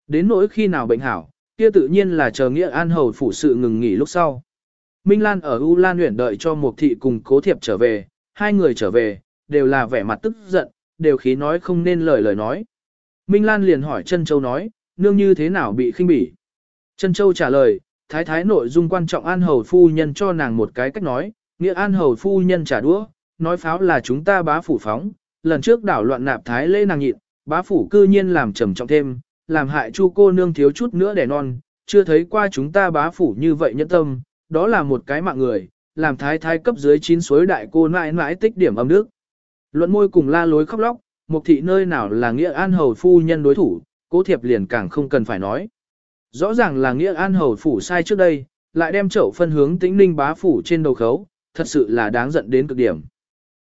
Đến nỗi khi nào bệnh hảo, kia tự nhiên là chờ nghĩa an hầu phủ sự ngừng nghỉ lúc sau. Minh Lan ở U Lan huyện đợi cho Mục Thị cùng Cố Thiệp trở về, hai người trở về, đều là vẻ mặt tức giận, đều khí nói không nên lời lời nói. Minh Lan liền hỏi Trân Châu nói, nương như thế nào bị khinh bỉ. Trân Châu trả lời, thái thái nội dung quan trọng an hầu phu nhân cho nàng một cái cách nói, nghĩa an hầu phu nhân trả đũa, nói pháo là chúng ta bá phủ phóng, lần trước đảo loạn nạp thái lễ nàng nhịn, bá phủ cư nhiên làm trầm trọng thêm, làm hại chu cô nương thiếu chút nữa đẻ non, chưa thấy qua chúng ta bá phủ như vậy nhẫn tâm, đó là một cái mạng người, làm thái thái cấp dưới chín suối đại cô mãi mãi tích điểm âm đức. Luận môi cùng la lối khóc lóc, một thị nơi nào là nghĩa an hầu phu nhân đối thủ, cố thiệp liền càng không cần phải nói. Rõ ràng là nghĩa an hầu phủ sai trước đây, lại đem chậu phân hướng tĩnh ninh bá phủ trên đầu khấu, thật sự là đáng giận đến cực điểm.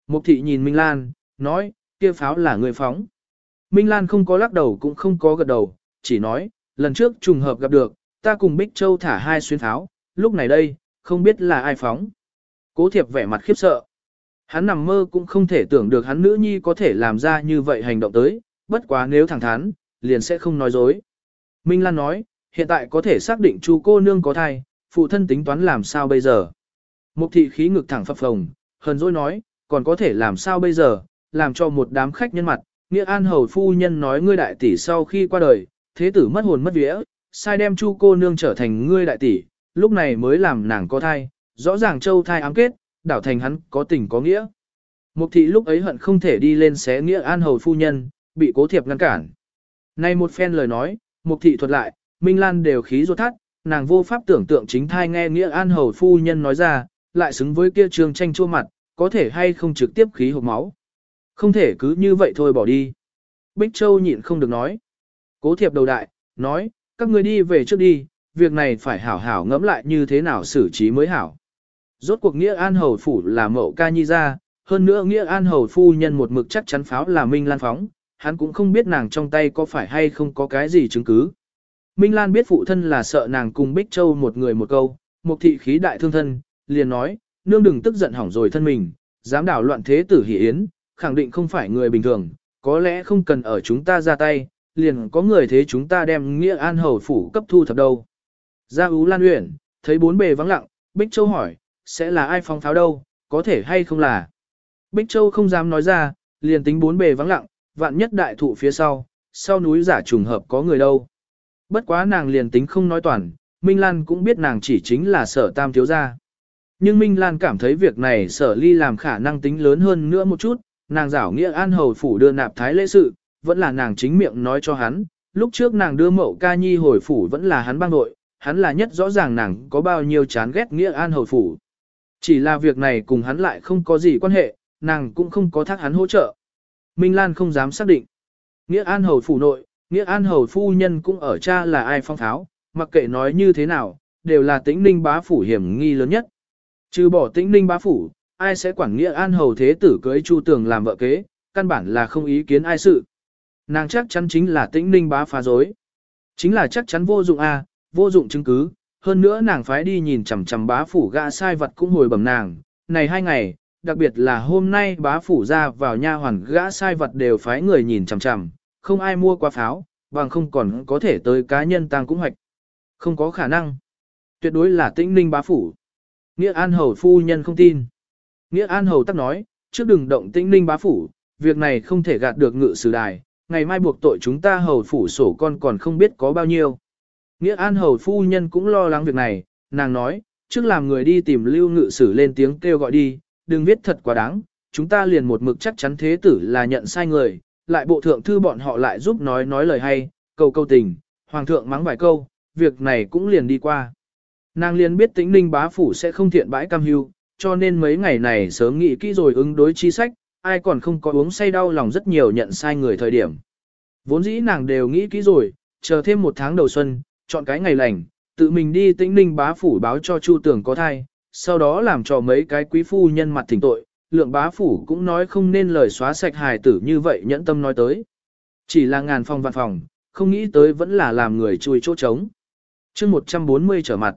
Mục thị nhìn Minh Lan, nói, kia pháo là người phóng. Minh Lan không có lắc đầu cũng không có gật đầu, chỉ nói, lần trước trùng hợp gặp được, ta cùng Bích Châu thả hai xuyên pháo, lúc này đây, không biết là ai phóng. Cố thiệp vẻ mặt khiếp sợ. Hắn nằm mơ cũng không thể tưởng được hắn nữ nhi có thể làm ra như vậy hành động tới, bất quá nếu thẳng thắn, liền sẽ không nói dối. Minh Lan nói, hiện tại có thể xác định chú cô nương có thai, phụ thân tính toán làm sao bây giờ. Mục thị khí ngực thẳng phập phồng, hờn dỗi nói, còn có thể làm sao bây giờ, làm cho một đám khách nhân mặt, nghĩa an hầu phu nhân nói ngươi đại tỷ sau khi qua đời, thế tử mất hồn mất vía, sai đem chu cô nương trở thành ngươi đại tỷ, lúc này mới làm nàng có thai, rõ ràng châu thai ám kết, đảo thành hắn có tình có nghĩa. Mục thị lúc ấy hận không thể đi lên xé nghĩa an hầu phu nhân, bị cố thiệp ngăn cản. Nay một phen lời nói, mục thị thuật lại, Minh Lan đều khí ruột thắt, nàng vô pháp tưởng tượng chính thai nghe nghĩa an hầu phu nhân nói ra, lại xứng với kia trường tranh chua mặt, có thể hay không trực tiếp khí hộp máu. Không thể cứ như vậy thôi bỏ đi. Bích Châu nhịn không được nói. Cố thiệp đầu đại, nói, các người đi về trước đi, việc này phải hảo hảo ngẫm lại như thế nào xử trí mới hảo. Rốt cuộc nghĩa an hầu phủ là mậu ca nhi ra, hơn nữa nghĩa an hầu phu nhân một mực chắc chắn pháo là Minh Lan phóng, hắn cũng không biết nàng trong tay có phải hay không có cái gì chứng cứ. Minh Lan biết phụ thân là sợ nàng cùng Bích Châu một người một câu, một thị khí đại thương thân, liền nói, nương đừng tức giận hỏng rồi thân mình, dám đảo loạn thế tử hỷ yến, khẳng định không phải người bình thường, có lẽ không cần ở chúng ta ra tay, liền có người thế chúng ta đem nghĩa an hầu phủ cấp thu thập đâu. gia Ú Lan Uyển, thấy bốn bề vắng lặng, Bích Châu hỏi, sẽ là ai phóng pháo đâu, có thể hay không là. Bích Châu không dám nói ra, liền tính bốn bề vắng lặng, vạn nhất đại thụ phía sau, sau núi giả trùng hợp có người đâu. Bất quá nàng liền tính không nói toàn, Minh Lan cũng biết nàng chỉ chính là sở tam thiếu gia. Nhưng Minh Lan cảm thấy việc này sở ly làm khả năng tính lớn hơn nữa một chút, nàng giảo nghĩa an hầu phủ đưa nạp thái lễ sự, vẫn là nàng chính miệng nói cho hắn, lúc trước nàng đưa mậu ca nhi hồi phủ vẫn là hắn băng nội, hắn là nhất rõ ràng nàng có bao nhiêu chán ghét nghĩa an hầu phủ. Chỉ là việc này cùng hắn lại không có gì quan hệ, nàng cũng không có thác hắn hỗ trợ. Minh Lan không dám xác định. Nghĩa an hầu phủ nội, nghĩa an hầu phu nhân cũng ở cha là ai phong tháo, mặc kệ nói như thế nào, đều là tĩnh ninh bá phủ hiểm nghi lớn nhất. Trừ bỏ tĩnh ninh bá phủ, ai sẽ quản nghĩa an hầu thế tử cưới chu tường làm vợ kế, căn bản là không ý kiến ai sự. Nàng chắc chắn chính là tĩnh ninh bá phá dối. Chính là chắc chắn vô dụng a, vô dụng chứng cứ, hơn nữa nàng phái đi nhìn chằm chằm bá phủ gã sai vật cũng hồi bẩm nàng, này hai ngày, đặc biệt là hôm nay bá phủ ra vào nha hoàn gã sai vật đều phái người nhìn chằm chằm, không ai mua qua pháo, bằng không còn có thể tới cá nhân tăng cũng hoạch. Không có khả năng. Tuyệt đối là tĩnh ninh bá phủ. Nghĩa An Hầu phu nhân không tin. Nghĩa An Hầu tắc nói, trước đừng động tĩnh ninh bá phủ, việc này không thể gạt được ngự sử đài, ngày mai buộc tội chúng ta hầu phủ sổ con còn không biết có bao nhiêu. Nghĩa An Hầu phu nhân cũng lo lắng việc này, nàng nói, trước làm người đi tìm lưu ngự sử lên tiếng kêu gọi đi, đừng viết thật quá đáng, chúng ta liền một mực chắc chắn thế tử là nhận sai người, lại bộ thượng thư bọn họ lại giúp nói nói lời hay, câu câu tình, hoàng thượng mắng vài câu, việc này cũng liền đi qua. Nàng liền biết tĩnh ninh bá phủ sẽ không thiện bãi cam hưu, cho nên mấy ngày này sớm nghĩ kỹ rồi ứng đối chi sách, ai còn không có uống say đau lòng rất nhiều nhận sai người thời điểm. Vốn dĩ nàng đều nghĩ kỹ rồi, chờ thêm một tháng đầu xuân, chọn cái ngày lành, tự mình đi tĩnh ninh bá phủ báo cho Chu tưởng có thai, sau đó làm cho mấy cái quý phu nhân mặt thỉnh tội, lượng bá phủ cũng nói không nên lời xóa sạch hài tử như vậy nhẫn tâm nói tới. Chỉ là ngàn phòng vạn phòng, không nghĩ tới vẫn là làm người chui chỗ trống. chương 140 trở mặt.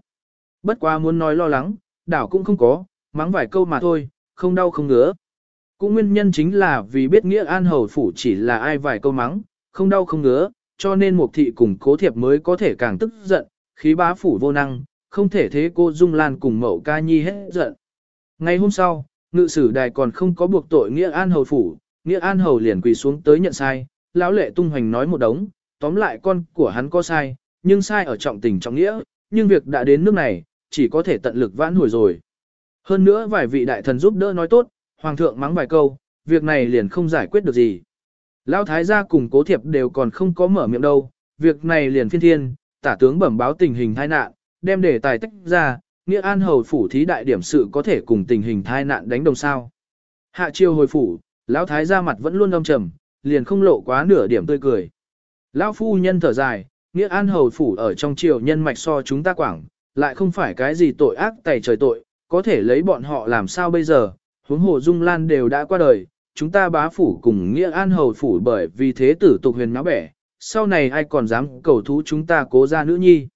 Bất quá muốn nói lo lắng, đảo cũng không có, mắng vài câu mà thôi, không đau không ngứa. Cũng nguyên nhân chính là vì biết nghĩa an hầu phủ chỉ là ai vài câu mắng, không đau không ngứa, cho nên mục thị cùng cố thiệp mới có thể càng tức giận, khí bá phủ vô năng, không thể thế cô Dung Lan cùng mậu ca nhi hết giận. Ngày hôm sau, ngự sử đài còn không có buộc tội nghĩa an hầu phủ, nghĩa an hầu liền quỳ xuống tới nhận sai, lão lệ tung hoành nói một đống, tóm lại con của hắn có sai, nhưng sai ở trọng tình trọng nghĩa, nhưng việc đã đến nước này, chỉ có thể tận lực vãn hồi rồi. Hơn nữa vài vị đại thần giúp đỡ nói tốt, hoàng thượng mắng vài câu, việc này liền không giải quyết được gì. Lão thái gia cùng cố thiệp đều còn không có mở miệng đâu, việc này liền phiên thiên, tả tướng bẩm báo tình hình tai nạn, đem đề tài tách ra, nghĩa an hầu phủ thí đại điểm sự có thể cùng tình hình tai nạn đánh đồng sao. Hạ chiêu hồi phủ, lão thái gia mặt vẫn luôn âm trầm, liền không lộ quá nửa điểm tươi cười. Lão phu nhân thở dài, nghĩa an hầu phủ ở trong triều nhân mạch so chúng ta quảng, lại không phải cái gì tội ác tày trời tội, có thể lấy bọn họ làm sao bây giờ, huống hồ dung lan đều đã qua đời, chúng ta bá phủ cùng nghĩa an hầu phủ bởi vì thế tử tục huyền náo bẻ, sau này ai còn dám cầu thú chúng ta cố ra nữ nhi.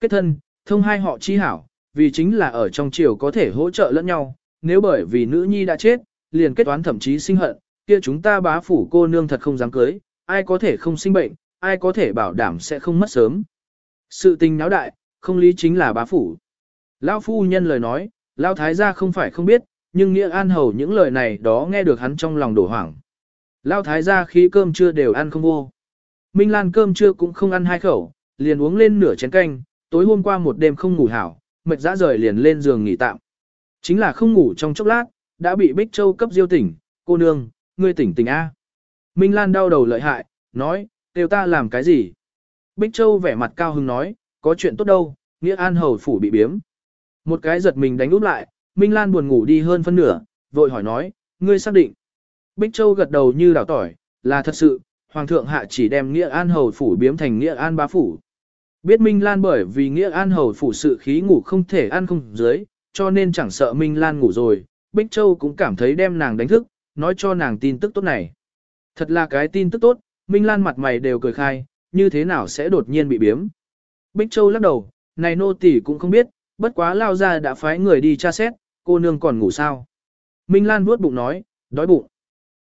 Kết thân, thông hai họ chi hảo, vì chính là ở trong triều có thể hỗ trợ lẫn nhau, nếu bởi vì nữ nhi đã chết, liền kết toán thậm chí sinh hận, kia chúng ta bá phủ cô nương thật không dám cưới, ai có thể không sinh bệnh, ai có thể bảo đảm sẽ không mất sớm. Sự tình náo đại, không lý chính là bá phủ. Lão phu nhân lời nói, Lão thái gia không phải không biết, nhưng nghĩa an hầu những lời này đó nghe được hắn trong lòng đổ hoảng. Lão thái gia khí cơm trưa đều ăn không vô. Minh Lan cơm trưa cũng không ăn hai khẩu, liền uống lên nửa chén canh, tối hôm qua một đêm không ngủ hảo, mệt dã rời liền lên giường nghỉ tạm. Chính là không ngủ trong chốc lát, đã bị Bích Châu cấp diêu tỉnh, cô nương, ngươi tỉnh tỉnh A. Minh Lan đau đầu lợi hại, nói, kêu ta làm cái gì? Bích Châu vẻ mặt cao hứng nói, có chuyện tốt đâu, nghĩa an hầu phủ bị biếm. Một cái giật mình đánh úp lại, Minh Lan buồn ngủ đi hơn phân nửa, vội hỏi nói, ngươi xác định. Bích Châu gật đầu như đảo tỏi, là thật sự, Hoàng thượng hạ chỉ đem Nghĩa An Hầu phủ biếm thành Nghĩa An bá phủ. Biết Minh Lan bởi vì Nghĩa An Hầu phủ sự khí ngủ không thể ăn không dưới, cho nên chẳng sợ Minh Lan ngủ rồi, Bích Châu cũng cảm thấy đem nàng đánh thức, nói cho nàng tin tức tốt này. Thật là cái tin tức tốt, Minh Lan mặt mày đều cười khai, như thế nào sẽ đột nhiên bị biếm. Bích Châu lắc đầu, này nô tỳ cũng không biết, bất quá lao ra đã phái người đi tra xét, cô nương còn ngủ sao. Minh Lan vuốt bụng nói, đói bụng.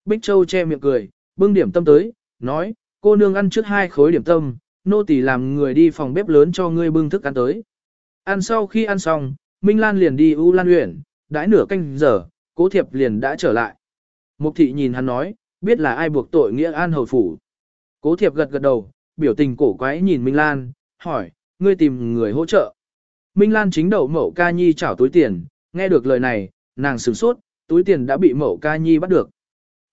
Bích Châu che miệng cười, bưng điểm tâm tới, nói, cô nương ăn trước hai khối điểm tâm, nô tỳ làm người đi phòng bếp lớn cho ngươi bưng thức ăn tới. Ăn sau khi ăn xong, Minh Lan liền đi U Lan huyện, đãi nửa canh giờ, cố thiệp liền đã trở lại. Mục thị nhìn hắn nói, biết là ai buộc tội nghĩa an hầu phủ. Cố thiệp gật gật đầu, biểu tình cổ quái nhìn Minh Lan, hỏi, ngươi tìm người hỗ trợ. Minh Lan chính đậu mậu ca nhi chảo túi tiền, nghe được lời này, nàng sửng sốt, túi tiền đã bị mậu ca nhi bắt được.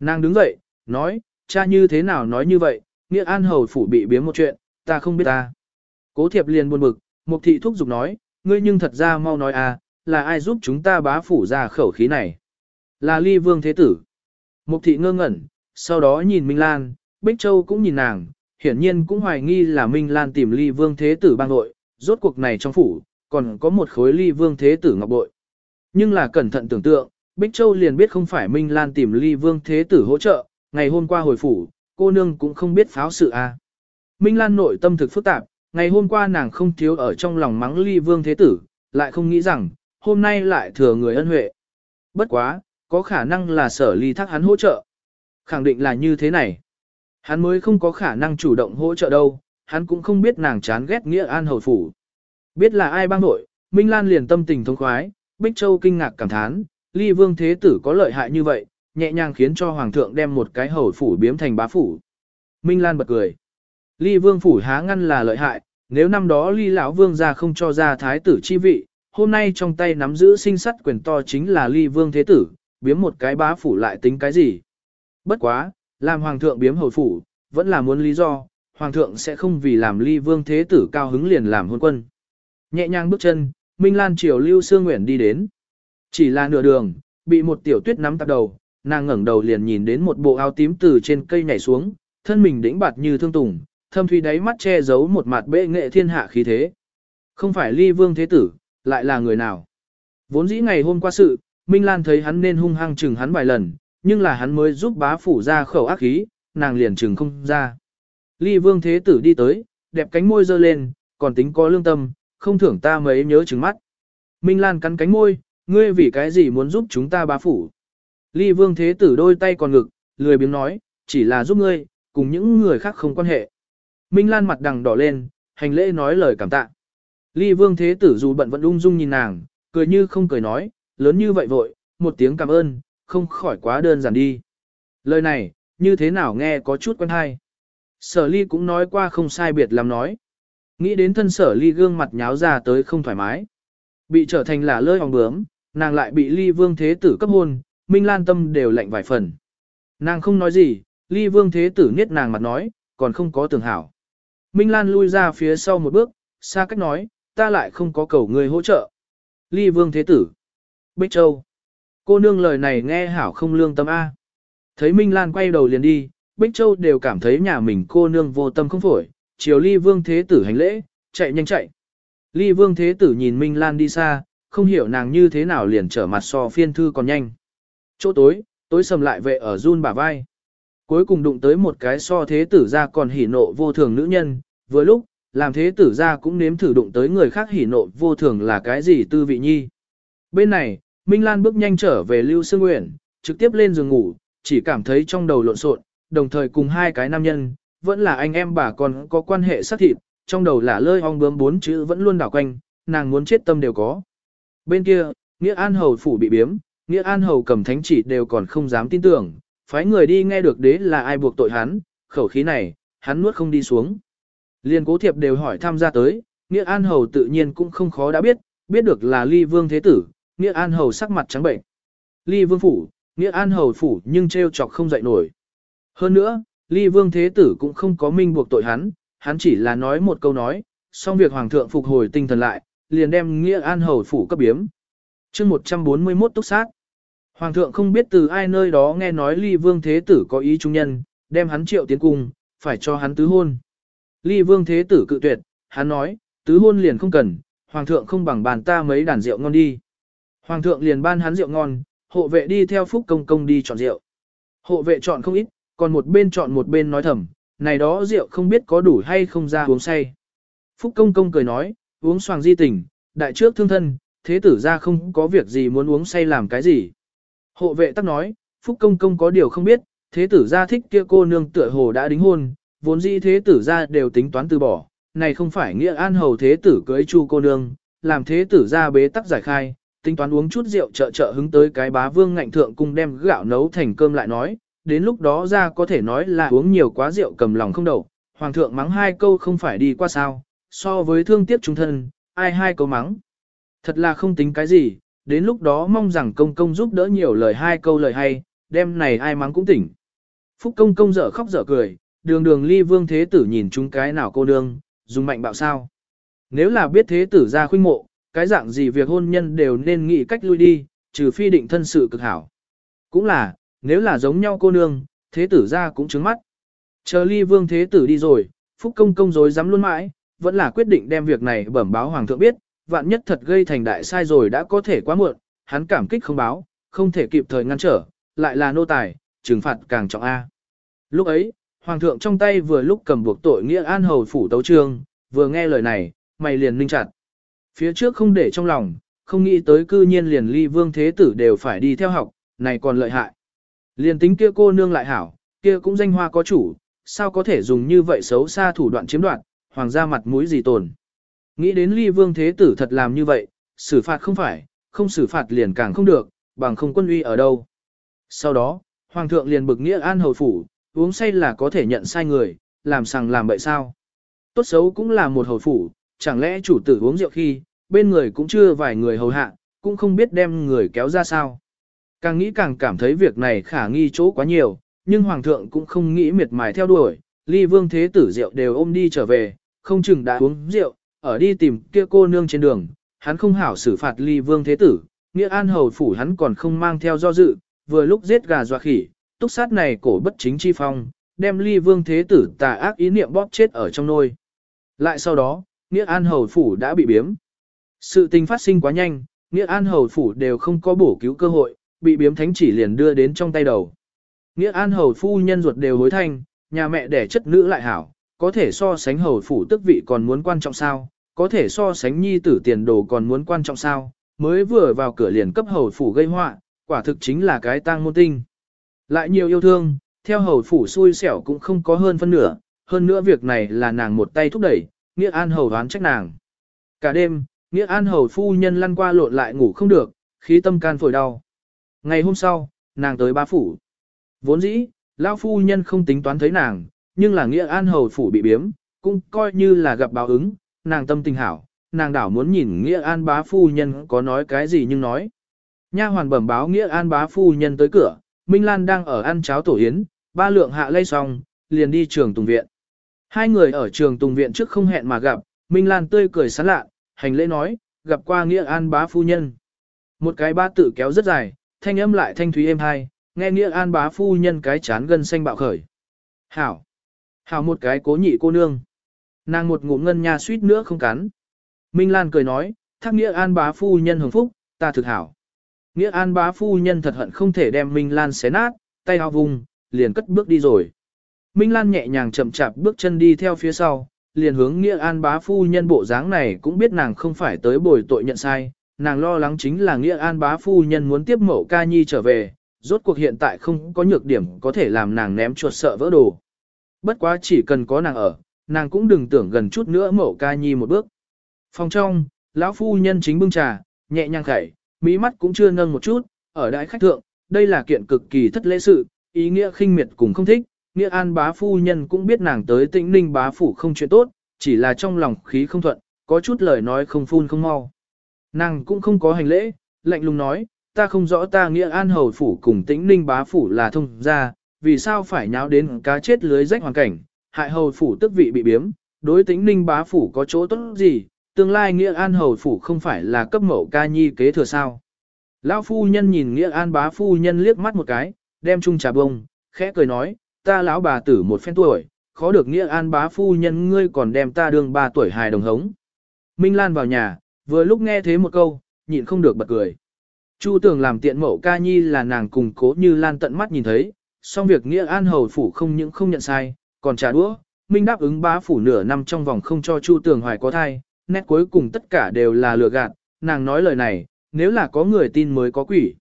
Nàng đứng dậy, nói, cha như thế nào nói như vậy, nghĩa an hầu phủ bị biếm một chuyện, ta không biết ta. Cố thiệp liền buồn bực, mục thị thúc giục nói, ngươi nhưng thật ra mau nói à, là ai giúp chúng ta bá phủ ra khẩu khí này. Là ly vương thế tử. Mục thị ngơ ngẩn, sau đó nhìn Minh Lan, Bích Châu cũng nhìn nàng, hiển nhiên cũng hoài nghi là Minh Lan tìm ly vương thế tử bang nội, rốt cuộc này trong phủ, còn có một khối ly vương thế tử ngọc bội. Nhưng là cẩn thận tưởng tượng, Bích Châu liền biết không phải Minh Lan tìm ly vương thế tử hỗ trợ, ngày hôm qua hồi phủ, cô nương cũng không biết pháo sự a. À. Minh Lan nội tâm thực phức tạp, ngày hôm qua nàng không thiếu ở trong lòng mắng ly vương thế tử, lại không nghĩ rằng, hôm nay lại thừa người ân huệ. Bất quá, có khả năng là sở ly thác hắn hỗ trợ. Khẳng định là như thế này. Hắn mới không có khả năng chủ động hỗ trợ đâu, hắn cũng không biết nàng chán ghét nghĩa an hầu phủ. Biết là ai bang nội, Minh Lan liền tâm tình thông khoái, Bích Châu kinh ngạc cảm thán, ly vương thế tử có lợi hại như vậy, nhẹ nhàng khiến cho hoàng thượng đem một cái hầu phủ biếm thành bá phủ. Minh Lan bật cười. Ly vương phủ há ngăn là lợi hại, nếu năm đó ly lão vương ra không cho ra thái tử chi vị, hôm nay trong tay nắm giữ sinh sắt quyền to chính là ly vương thế tử, biếm một cái bá phủ lại tính cái gì. Bất quá, làm hoàng thượng biếm hầu phủ, vẫn là muốn lý do, hoàng thượng sẽ không vì làm ly vương thế tử cao hứng liền làm hôn quân. Nhẹ nhàng bước chân, Minh Lan chiều Lưu Sương Nguyễn đi đến. Chỉ là nửa đường, bị một tiểu tuyết nắm tạp đầu, nàng ngẩng đầu liền nhìn đến một bộ áo tím từ trên cây nhảy xuống, thân mình đĩnh bạt như thương tùng, thâm thủy đáy mắt che giấu một mặt bệ nghệ thiên hạ khí thế. Không phải ly vương thế tử, lại là người nào. Vốn dĩ ngày hôm qua sự, Minh Lan thấy hắn nên hung hăng chừng hắn vài lần, nhưng là hắn mới giúp bá phủ ra khẩu ác khí, nàng liền chừng không ra. Ly vương thế tử đi tới, đẹp cánh môi dơ lên, còn tính có lương tâm, không thưởng ta mấy nhớ trứng mắt. Minh Lan cắn cánh môi, ngươi vì cái gì muốn giúp chúng ta bá phủ. Ly vương thế tử đôi tay còn ngực, lười biếng nói, chỉ là giúp ngươi, cùng những người khác không quan hệ. Minh Lan mặt đằng đỏ lên, hành lễ nói lời cảm tạ. Ly vương thế tử dù bận vẫn ung dung nhìn nàng, cười như không cười nói, lớn như vậy vội, một tiếng cảm ơn, không khỏi quá đơn giản đi. Lời này, như thế nào nghe có chút quen hay. Sở ly cũng nói qua không sai biệt làm nói. Nghĩ đến thân sở ly gương mặt nháo ra tới không thoải mái. Bị trở thành là lơi hòng bướm, nàng lại bị ly vương thế tử cấp hôn, Minh Lan tâm đều lạnh vài phần. Nàng không nói gì, ly vương thế tử niết nàng mặt nói, còn không có tưởng hảo. Minh Lan lui ra phía sau một bước, xa cách nói, ta lại không có cầu người hỗ trợ. Ly vương thế tử. Bích Châu. Cô nương lời này nghe hảo không lương tâm A. Thấy Minh Lan quay đầu liền đi, Bích Châu đều cảm thấy nhà mình cô nương vô tâm không phổi, chiều ly vương thế tử hành lễ, chạy nhanh chạy. Ly vương thế tử nhìn Minh Lan đi xa, không hiểu nàng như thế nào liền trở mặt so phiên thư còn nhanh. Chỗ tối, tối sầm lại vệ ở run bả vai. Cuối cùng đụng tới một cái so thế tử ra còn hỉ nộ vô thường nữ nhân, vừa lúc, làm thế tử ra cũng nếm thử đụng tới người khác hỉ nộ vô thường là cái gì tư vị nhi. Bên này, Minh Lan bước nhanh trở về Lưu Sương Nguyễn, trực tiếp lên giường ngủ, chỉ cảm thấy trong đầu lộn xộn, đồng thời cùng hai cái nam nhân, vẫn là anh em bà con có quan hệ sát thịt, trong đầu là lơi ong bướm bốn chữ vẫn luôn đảo quanh, nàng muốn chết tâm đều có. Bên kia, Nghĩa An Hầu phủ bị biếm, Nghĩa An Hầu cầm thánh chỉ đều còn không dám tin tưởng, phái người đi nghe được đế là ai buộc tội hắn, khẩu khí này, hắn nuốt không đi xuống. Liên cố thiệp đều hỏi tham gia tới, Nghĩa An Hầu tự nhiên cũng không khó đã biết, biết được là ly vương thế tử, Nghĩa An Hầu sắc mặt trắng bệnh. Ly vương phủ, Nghĩa An Hầu phủ nhưng treo chọc không dậy nổi. Hơn nữa, ly vương thế tử cũng không có minh buộc tội hắn, hắn chỉ là nói một câu nói, xong việc hoàng thượng phục hồi tinh thần lại, liền đem Nghĩa An Hầu phủ cấp biếm. chương 141 túc sát. Hoàng thượng không biết từ ai nơi đó nghe nói ly vương thế tử có ý trung nhân, đem hắn triệu tiến cung, phải cho hắn tứ hôn. Ly vương thế tử cự tuyệt, hắn nói, tứ hôn liền không cần, hoàng thượng không bằng bàn ta mấy đàn rượu ngon đi. Hoàng thượng liền ban hắn rượu ngon, hộ vệ đi theo phúc công công đi chọn rượu. Hộ vệ chọn không ít, còn một bên chọn một bên nói thầm, này đó rượu không biết có đủ hay không ra uống say. Phúc công công cười nói, uống xoàng di tình, đại trước thương thân, thế tử ra không có việc gì muốn uống say làm cái gì. Hộ vệ tắc nói, Phúc công công có điều không biết, thế tử ra thích kia cô nương tựa hồ đã đính hôn, vốn dĩ thế tử ra đều tính toán từ bỏ, này không phải nghĩa an hầu thế tử cưới chu cô nương, làm thế tử ra bế tắc giải khai, tính toán uống chút rượu trợ trợ hứng tới cái bá vương ngạnh thượng cung đem gạo nấu thành cơm lại nói, đến lúc đó ra có thể nói là uống nhiều quá rượu cầm lòng không đầu, hoàng thượng mắng hai câu không phải đi qua sao, so với thương tiếc trung thân, ai hai câu mắng. Thật là không tính cái gì, đến lúc đó mong rằng công công giúp đỡ nhiều lời hai câu lời hay, đêm này ai mắng cũng tỉnh. Phúc công công dở khóc dở cười, đường đường ly vương thế tử nhìn chúng cái nào cô nương, dùng mạnh bạo sao. Nếu là biết thế tử ra khuynh mộ, cái dạng gì việc hôn nhân đều nên nghĩ cách lui đi, trừ phi định thân sự cực hảo. Cũng là, nếu là giống nhau cô nương, thế tử ra cũng trứng mắt. Chờ ly vương thế tử đi rồi, phúc công công dối dám luôn mãi, vẫn là quyết định đem việc này bẩm báo hoàng thượng biết, vạn nhất thật gây thành đại sai rồi đã có thể quá muộn, hắn cảm kích không báo, không thể kịp thời ngăn trở, lại là nô tài, trừng phạt càng trọng A. Lúc ấy, hoàng thượng trong tay vừa lúc cầm buộc tội nghĩa an hầu phủ tấu trương, vừa nghe lời này, mày liền ninh chặt. Phía trước không để trong lòng, không nghĩ tới cư nhiên liền ly vương thế tử đều phải đi theo học, này còn lợi hại. Liền tính kia cô nương lại hảo, kia cũng danh hoa có chủ, sao có thể dùng như vậy xấu xa thủ đoạn chiếm đoạt, hoàng gia mặt mũi gì tồn. Nghĩ đến ly vương thế tử thật làm như vậy, xử phạt không phải, không xử phạt liền càng không được, bằng không quân uy ở đâu. Sau đó, hoàng thượng liền bực nghĩa an hầu phủ, uống say là có thể nhận sai người, làm sằng làm bậy sao. Tốt xấu cũng là một hầu phủ, chẳng lẽ chủ tử uống rượu khi, bên người cũng chưa vài người hầu hạ, cũng không biết đem người kéo ra sao. Càng nghĩ càng cảm thấy việc này khả nghi chỗ quá nhiều, nhưng hoàng thượng cũng không nghĩ miệt mài theo đuổi, ly vương thế tử rượu đều ôm đi trở về, không chừng đã uống rượu, ở đi tìm kia cô nương trên đường, hắn không hảo xử phạt ly vương thế tử, nghĩa an hầu phủ hắn còn không mang theo do dự, vừa lúc giết gà dọa khỉ, túc sát này cổ bất chính chi phong, đem ly vương thế tử tà ác ý niệm bóp chết ở trong nôi. Lại sau đó, nghĩa an hầu phủ đã bị biếm. Sự tình phát sinh quá nhanh, nghĩa an hầu phủ đều không có bổ cứu cơ hội, bị biếm thánh chỉ liền đưa đến trong tay đầu. Nghĩa an hầu phu nhân ruột đều hối thanh, nhà mẹ đẻ chất nữ lại hảo, có thể so sánh hầu phủ tức vị còn muốn quan trọng sao, có thể so sánh nhi tử tiền đồ còn muốn quan trọng sao, mới vừa vào cửa liền cấp hầu phủ gây họa, quả thực chính là cái tang môn tinh. Lại nhiều yêu thương, theo hầu phủ xui xẻo cũng không có hơn phân nửa, hơn nữa việc này là nàng một tay thúc đẩy, Nghĩa An hầu đoán trách nàng. Cả đêm, Nghĩa An hầu phu nhân lăn qua lộn lại ngủ không được, khí tâm can phổi đau. Ngày hôm sau, nàng tới ba phủ. Vốn dĩ, lão phu nhân không tính toán thấy nàng, nhưng là Nghĩa An hầu phủ bị biếm, cũng coi như là gặp báo ứng, nàng tâm tình hảo, nàng đảo muốn nhìn Nghĩa An bá phu nhân có nói cái gì nhưng nói. Nha hoàn bẩm báo Nghĩa An bá phu nhân tới cửa, Minh Lan đang ở ăn cháo tổ yến, ba lượng hạ lây xong, liền đi trường tùng viện. Hai người ở trường tùng viện trước không hẹn mà gặp, Minh Lan tươi cười sán lạ, hành lễ nói, gặp qua Nghĩa An bá phu nhân. Một cái ba tự kéo rất dài, thanh âm lại thanh thúy êm hai, nghe Nghĩa An bá phu nhân cái chán gân xanh bạo khởi. Hảo! Hảo một cái cố nhị cô nương. Nàng một ngụm ngân nha suýt nữa không cắn. Minh Lan cười nói, thác Nghĩa An bá phu nhân hưởng phúc, ta thực hảo. Nghĩa An bá phu nhân thật hận không thể đem Minh Lan xé nát, tay hào vùng, liền cất bước đi rồi. Minh Lan nhẹ nhàng chậm chạp bước chân đi theo phía sau, liền hướng Nghĩa An bá phu nhân bộ dáng này cũng biết nàng không phải tới bồi tội nhận sai, nàng lo lắng chính là Nghĩa An bá phu nhân muốn tiếp mẫu ca nhi trở về, rốt cuộc hiện tại không có nhược điểm có thể làm nàng ném chuột sợ vỡ đồ. Bất quá chỉ cần có nàng ở, nàng cũng đừng tưởng gần chút nữa mẫu ca nhi một bước. Phòng trong, lão phu nhân chính bưng trà, nhẹ nhàng khẩy, mỹ mắt cũng chưa nâng một chút, ở đại khách thượng, đây là kiện cực kỳ thất lễ sự, ý nghĩa khinh miệt cũng không thích, nghĩa an bá phu nhân cũng biết nàng tới tĩnh ninh bá phủ không chuyện tốt, chỉ là trong lòng khí không thuận, có chút lời nói không phun không mau. Nàng cũng không có hành lễ, lạnh lùng nói, ta không rõ ta nghĩa an hầu phủ cùng tĩnh ninh bá phủ là thông ra, vì sao phải nháo đến cá chết lưới rách hoàn cảnh, hại hầu phủ tức vị bị biếm, đối tĩnh ninh bá phủ có chỗ tốt gì, tương lai nghĩa an hầu phủ không phải là cấp mẫu ca nhi kế thừa sao. Lão phu nhân nhìn nghĩa an bá phu nhân liếc mắt một cái, đem chung trà bông, khẽ cười nói, ta lão bà tử một phen tuổi, khó được nghĩa an bá phu nhân ngươi còn đem ta đương ba tuổi hài đồng hống. Minh Lan vào nhà, vừa lúc nghe thế một câu, nhịn không được bật cười. Chu tưởng làm tiện mẫu ca nhi là nàng cùng cố như Lan tận mắt nhìn thấy, song việc nghĩa an hầu phủ không những không nhận sai, còn trả đũa, Minh đáp ứng bá phủ nửa năm trong vòng không cho Chu Tưởng Hoài có thai, nét cuối cùng tất cả đều là lừa gạt, nàng nói lời này, nếu là có người tin mới có quỷ.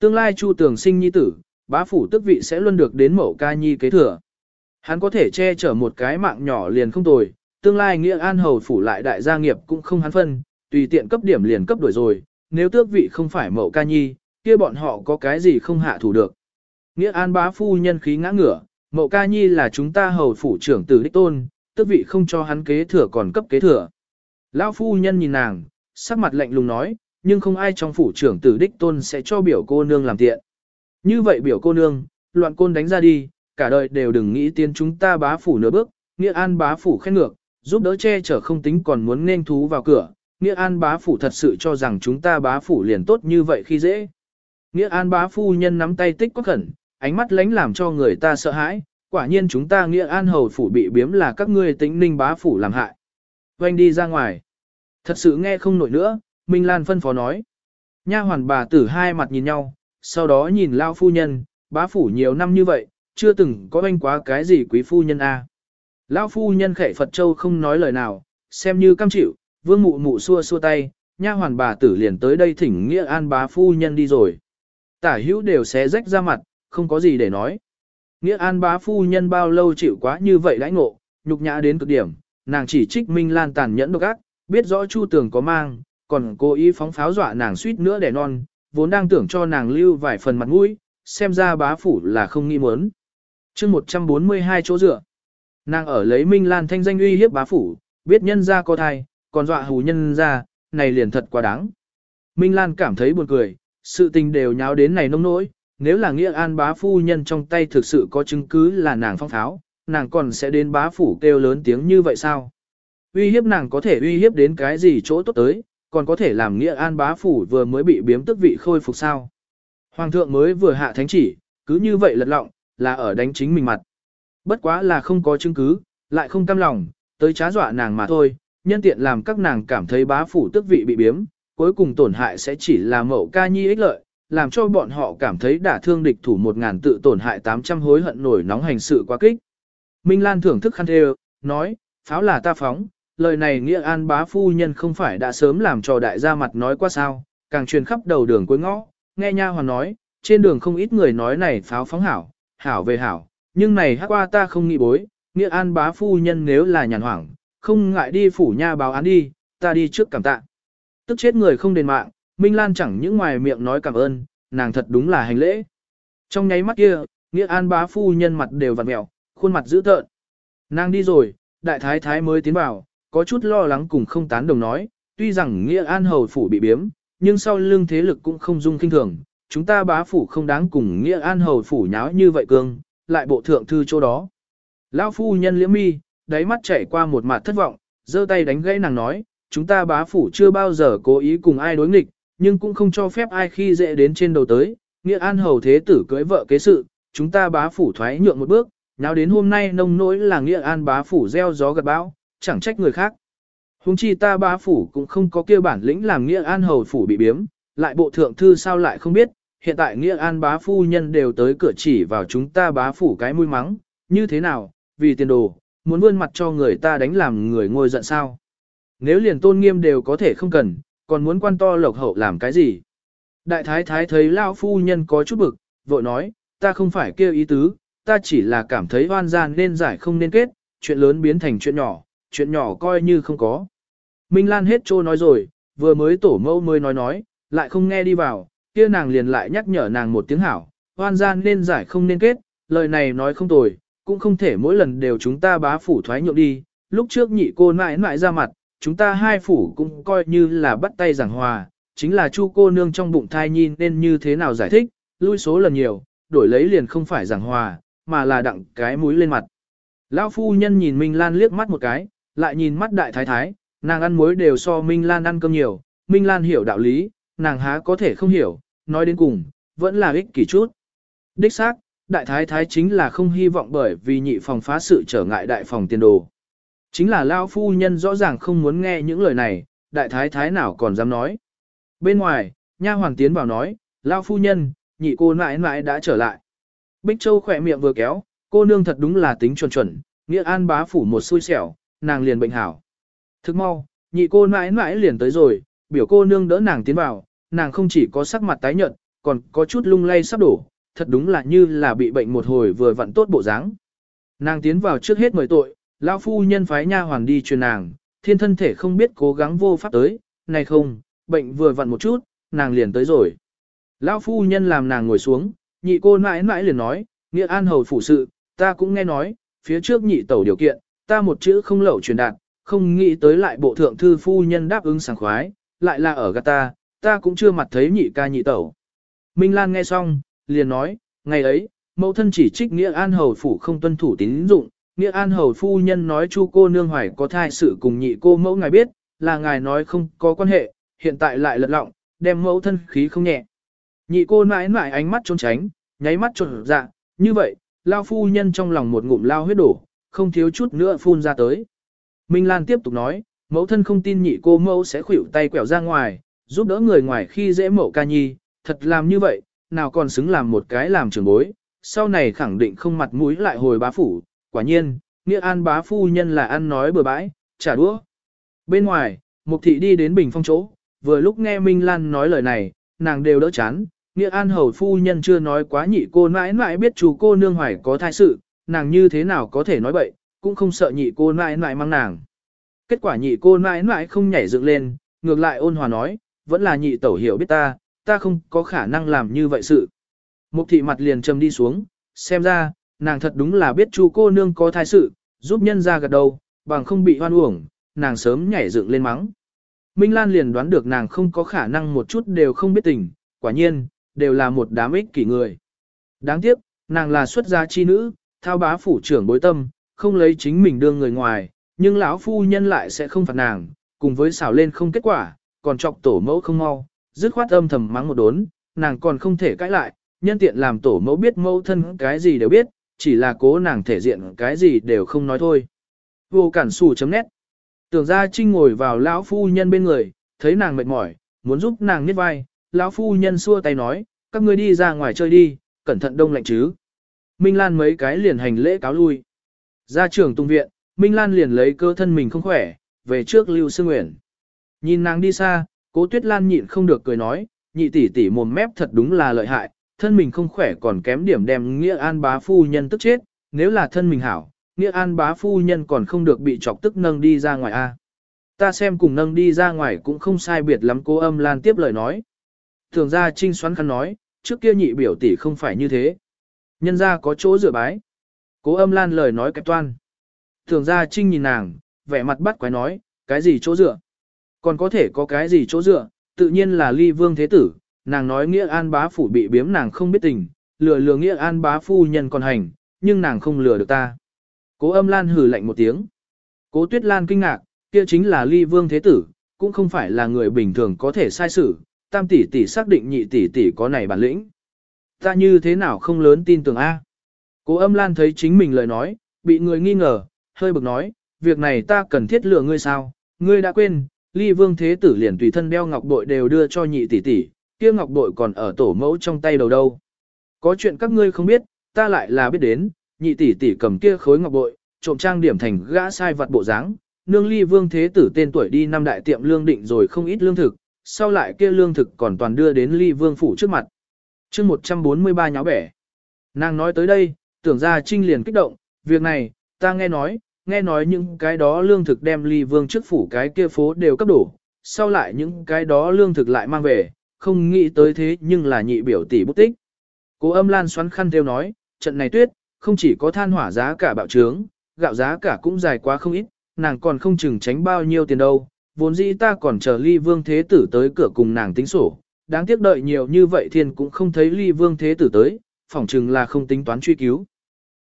Tương lai Chu Tưởng sinh nhi tử, bá phủ tức vị sẽ luôn được đến mẫu ca nhi kế thừa. Hắn có thể che chở một cái mạng nhỏ liền không tồi, tương lai nghĩa an hầu phủ lại đại gia nghiệp cũng không hắn phân, tùy tiện cấp điểm liền cấp đổi rồi, nếu tước vị không phải mẫu ca nhi, kia bọn họ có cái gì không hạ thủ được. Nghĩa an bá phu nhân khí ngã ngửa, mẫu ca nhi là chúng ta hầu phủ trưởng tử đích tôn, tước vị không cho hắn kế thừa còn cấp kế thừa. Lão phu nhân nhìn nàng, sắc mặt lạnh lùng nói, nhưng không ai trong phủ trưởng tử đích tôn sẽ cho biểu cô nương làm tiện. Như vậy biểu cô nương, loạn côn đánh ra đi, cả đời đều đừng nghĩ tiến chúng ta bá phủ nửa bước, nghĩa an bá phủ khen ngược, giúp đỡ che chở không tính còn muốn nên thú vào cửa, nghĩa an bá phủ thật sự cho rằng chúng ta bá phủ liền tốt như vậy khi dễ. Nghĩa an bá phu nhân nắm tay tích quá khẩn, ánh mắt lánh làm cho người ta sợ hãi, quả nhiên chúng ta nghĩa an hầu phủ bị biếm là các ngươi tính ninh bá phủ làm hại. Quanh đi ra ngoài. Thật sự nghe không nổi nữa, Minh Lan phân phó nói. Nha hoàn bà tử hai mặt nhìn nhau, sau đó nhìn lao phu nhân, bá phủ nhiều năm như vậy, chưa từng có anh quá cái gì quý phu nhân a. À. Lão phu nhân khệ Phật Châu không nói lời nào, xem như cam chịu, vương mụ mụ xua xua tay, nha hoàn bà tử liền tới đây thỉnh nghĩa an bá phu nhân đi rồi. Tả hữu đều xé rách ra mặt, không có gì để nói. Nghĩa an bá phu nhân bao lâu chịu quá như vậy lãnh ngộ, nhục nhã đến cực điểm, nàng chỉ trích Minh Lan tàn nhẫn độc ác, biết rõ Chu Tường có mang, còn cố ý phóng pháo dọa nàng suýt nữa để non, vốn đang tưởng cho nàng lưu vài phần mặt mũi, xem ra bá phủ là không nghi muốn. chương 142 chỗ dựa. Nàng ở lấy Minh Lan thanh danh uy hiếp bá phủ, biết nhân ra có thai, còn dọa hù nhân ra, này liền thật quá đáng. Minh Lan cảm thấy buồn cười, sự tình đều nháo đến này nông nỗi, nếu là nghĩa an bá phu nhân trong tay thực sự có chứng cứ là nàng phong pháo, nàng còn sẽ đến bá phủ kêu lớn tiếng như vậy sao? Uy hiếp nàng có thể uy hiếp đến cái gì chỗ tốt tới, còn có thể làm nghĩa an bá phủ vừa mới bị biếm tức vị khôi phục sao? Hoàng thượng mới vừa hạ thánh chỉ, cứ như vậy lật lọng, là ở đánh chính mình mặt. Bất quá là không có chứng cứ, lại không cam lòng, tới trá dọa nàng mà thôi, nhân tiện làm các nàng cảm thấy bá phủ tức vị bị biếm, cuối cùng tổn hại sẽ chỉ là mậu ca nhi ích lợi, làm cho bọn họ cảm thấy đả thương địch thủ một ngàn tự tổn hại 800 hối hận nổi nóng hành sự quá kích. Minh Lan thưởng thức khăn thê nói, pháo là ta phóng, lời này nghĩa an bá phu nhân không phải đã sớm làm cho đại gia mặt nói qua sao, càng truyền khắp đầu đường cuối ngõ, nghe nha hoàn nói, trên đường không ít người nói này pháo phóng hảo, hảo về hảo, nhưng này hát qua ta không nghĩ bối, nghĩa an bá phu nhân nếu là nhàn hoảng, không ngại đi phủ nha báo án đi, ta đi trước cảm tạ. Tức chết người không đền mạng, Minh Lan chẳng những ngoài miệng nói cảm ơn, nàng thật đúng là hành lễ. Trong nháy mắt kia, nghĩa an bá phu nhân mặt đều vặn mẹo, khuôn mặt dữ tợn. Nàng đi rồi, đại thái thái mới tiến vào, có chút lo lắng cùng không tán đồng nói, tuy rằng nghĩa an hầu phủ bị biếm, nhưng sau lưng thế lực cũng không dung kinh thường, chúng ta bá phủ không đáng cùng nghĩa an hầu phủ nháo như vậy cương, lại bộ thượng thư chỗ đó. Lão phu nhân liễm mi, đáy mắt chảy qua một mặt thất vọng, giơ tay đánh gãy nàng nói, chúng ta bá phủ chưa bao giờ cố ý cùng ai đối nghịch, nhưng cũng không cho phép ai khi dễ đến trên đầu tới, nghĩa an hầu thế tử cưới vợ kế sự, chúng ta bá phủ thoái nhượng một bước, nào đến hôm nay nông nỗi là nghĩa an bá phủ gieo gió gặt bão, chẳng trách người khác. Hùng chi ta bá phủ cũng không có kia bản lĩnh làm nghĩa an hầu phủ bị biếm, lại bộ thượng thư sao lại không biết, hiện tại nghĩa an bá phu nhân đều tới cửa chỉ vào chúng ta bá phủ cái mũi mắng, như thế nào, vì tiền đồ, muốn vươn mặt cho người ta đánh làm người ngồi giận sao. Nếu liền tôn nghiêm đều có thể không cần, còn muốn quan to lộc hậu làm cái gì. Đại thái thái thấy lao phu nhân có chút bực, vội nói, ta không phải kêu ý tứ, ta chỉ là cảm thấy oan gian nên giải không nên kết, chuyện lớn biến thành chuyện nhỏ, chuyện nhỏ coi như không có. Minh Lan hết trô nói rồi, vừa mới tổ mẫu mới nói nói, lại không nghe đi vào, kia nàng liền lại nhắc nhở nàng một tiếng hảo, oan gian nên giải không nên kết, lời này nói không tồi, cũng không thể mỗi lần đều chúng ta bá phủ thoái nhượng đi, lúc trước nhị cô mãi mãi ra mặt, chúng ta hai phủ cũng coi như là bắt tay giảng hòa, chính là chu cô nương trong bụng thai nhi nên như thế nào giải thích, lui số lần nhiều, đổi lấy liền không phải giảng hòa, mà là đặng cái mũi lên mặt. Lão phu nhân nhìn Minh Lan liếc mắt một cái, lại nhìn mắt đại thái thái, nàng ăn muối đều so Minh Lan ăn cơm nhiều, Minh Lan hiểu đạo lý, nàng há có thể không hiểu, nói đến cùng, vẫn là ích kỷ chút. Đích xác, đại thái thái chính là không hy vọng bởi vì nhị phòng phá sự trở ngại đại phòng tiền đồ. Chính là Lão phu nhân rõ ràng không muốn nghe những lời này, đại thái thái nào còn dám nói. Bên ngoài, nha hoàng tiến vào nói, Lão phu nhân, nhị cô mãi mãi đã trở lại. Bích Châu khỏe miệng vừa kéo, cô nương thật đúng là tính chuẩn chuẩn, nghĩa an bá phủ một xui xẻo, nàng liền bệnh hảo. Thức mau, nhị cô mãi mãi liền tới rồi, biểu cô nương đỡ nàng tiến vào, nàng không chỉ có sắc mặt tái nhợt, còn có chút lung lay sắp đổ, thật đúng là như là bị bệnh một hồi vừa vặn tốt bộ dáng. Nàng tiến vào trước hết mời tội, lão phu nhân phái nha hoàn đi truyền nàng, thiên thân thể không biết cố gắng vô pháp tới, này không, bệnh vừa vặn một chút, nàng liền tới rồi. Lão phu nhân làm nàng ngồi xuống, nhị cô mãi mãi liền nói, nghĩa an hầu phủ sự, ta cũng nghe nói, phía trước nhị tẩu điều kiện, ta một chữ không lậu truyền đạt, không nghĩ tới lại bộ thượng thư phu nhân đáp ứng sảng khoái, lại là ở gạt ta, ta cũng chưa mặt thấy nhị ca nhị tẩu. Minh Lan nghe xong, liền nói, ngày ấy, mẫu thân chỉ trích Nghĩa An Hầu Phủ không tuân thủ tín dụng, Nghĩa An Hầu Phu Nhân nói chu cô nương hoài có thai sự cùng nhị cô mẫu ngài biết, là ngài nói không có quan hệ, hiện tại lại lật lọng, đem mẫu thân khí không nhẹ. Nhị cô mãi mãi ánh mắt trốn tránh, nháy mắt trộn dạ, như vậy, lao phu nhân trong lòng một ngụm lao huyết đổ, không thiếu chút nữa phun ra tới. Minh Lan tiếp tục nói, mẫu thân không tin nhị cô mẫu sẽ khủy tay quẹo ra ngoài, giúp đỡ người ngoài khi dễ mẫu ca nhi, thật làm như vậy, nào còn xứng làm một cái làm trưởng bối, sau này khẳng định không mặt mũi lại hồi bá phủ, quả nhiên, nghĩa an bá phu nhân là ăn nói bừa bãi, trả đũa. Bên ngoài, mục thị đi đến bình phong chỗ, vừa lúc nghe Minh Lan nói lời này, nàng đều đỡ chán, nghĩa an hầu phu nhân chưa nói quá nhị cô mãi mãi biết chủ cô nương hoài có thai sự, nàng như thế nào có thể nói bậy, cũng không sợ nhị cô mãi mãi mang nàng. Kết quả nhị cô mãi mãi không nhảy dựng lên, ngược lại ôn hòa nói, vẫn là nhị tẩu hiểu biết ta, ta không có khả năng làm như vậy sự. Mục thị mặt liền trầm đi xuống, xem ra, nàng thật đúng là biết chu cô nương có thai sự, giúp nhân ra gật đầu, bằng không bị hoan uổng, nàng sớm nhảy dựng lên mắng. Minh Lan liền đoán được nàng không có khả năng một chút đều không biết tình, quả nhiên, đều là một đám ích kỷ người. Đáng tiếc, nàng là xuất gia chi nữ, thao bá phủ trưởng bối tâm, không lấy chính mình đương người ngoài, nhưng lão phu nhân lại sẽ không phạt nàng, cùng với xảo lên không kết quả, còn chọc tổ mẫu không mau, dứt khoát âm thầm mắng một đốn, nàng còn không thể cãi lại, nhân tiện làm tổ mẫu biết mẫu thân cái gì đều biết, chỉ là cố nàng thể diện cái gì đều không nói thôi. Vô cản sù chấm nét. Tưởng ra trinh ngồi vào lão phu nhân bên người, thấy nàng mệt mỏi, muốn giúp nàng niết vai, lão phu nhân xua tay nói, các ngươi đi ra ngoài chơi đi, cẩn thận đông lạnh chứ. Minh Lan mấy cái liền hành lễ cáo lui. Ra trường tung viện, Minh Lan liền lấy cơ thân mình không khỏe, về trước Lưu Sư Nguyễn. Nhìn nàng đi xa, cố Tuyết Lan nhịn không được cười nói, nhị tỷ tỷ mồm mép thật đúng là lợi hại, thân mình không khỏe còn kém điểm đem Nghĩa An bá phu nhân tức chết, nếu là thân mình hảo, Nghĩa An bá phu nhân còn không được bị chọc tức nâng đi ra ngoài a. Ta xem cùng nâng đi ra ngoài cũng không sai biệt lắm cố âm lan tiếp lời nói. Thường ra trinh xoắn khăn nói, trước kia nhị biểu tỷ không phải như thế. Nhân ra có chỗ rửa bái. Cố âm lan lời nói kẹp toan. Thường ra trinh nhìn nàng, vẻ mặt bắt quái nói, cái gì chỗ dựa? Còn có thể có cái gì chỗ dựa, tự nhiên là ly vương thế tử, nàng nói nghĩa an bá phủ bị biếm nàng không biết tình, lừa lừa nghĩa an bá phu nhân còn hành, nhưng nàng không lừa được ta. Cố âm lan hử lạnh một tiếng. Cố tuyết lan kinh ngạc, kia chính là ly vương thế tử, cũng không phải là người bình thường có thể sai xử, tam tỷ tỷ xác định nhị tỷ tỷ có này bản lĩnh. Ta như thế nào không lớn tin tưởng A. Cố âm lan thấy chính mình lời nói, bị người nghi ngờ, hơi bực nói, việc này ta cần thiết lừa ngươi sao, ngươi đã quên, ly vương thế tử liền tùy thân đeo ngọc bội đều đưa cho nhị tỷ tỷ, kia ngọc bội còn ở tổ mẫu trong tay đầu đâu. Có chuyện các ngươi không biết, ta lại là biết đến, nhị tỷ tỷ cầm kia khối ngọc bội, trộm trang điểm thành gã sai vật bộ dáng, nương ly vương thế tử tên tuổi đi năm đại tiệm lương định rồi không ít lương thực, sau lại kia lương thực còn toàn đưa đến ly vương phủ trước mặt. chương 143 nháo bẻ. Nàng nói tới đây, tưởng ra trinh liền kích động, việc này, ta nghe nói, nghe nói những cái đó lương thực đem ly vương trước phủ cái kia phố đều cấp đổ, sau lại những cái đó lương thực lại mang về, không nghĩ tới thế nhưng là nhị biểu tỷ bút tích. Cố âm lan xoắn khăn theo nói, trận này tuyết, không chỉ có than hỏa giá cả bạo trướng, gạo giá cả cũng dài quá không ít, nàng còn không chừng tránh bao nhiêu tiền đâu, vốn dĩ ta còn chờ ly vương thế tử tới cửa cùng nàng tính sổ, đáng tiếc đợi nhiều như vậy thiên cũng không thấy ly vương thế tử tới, phỏng chừng là không tính toán truy cứu.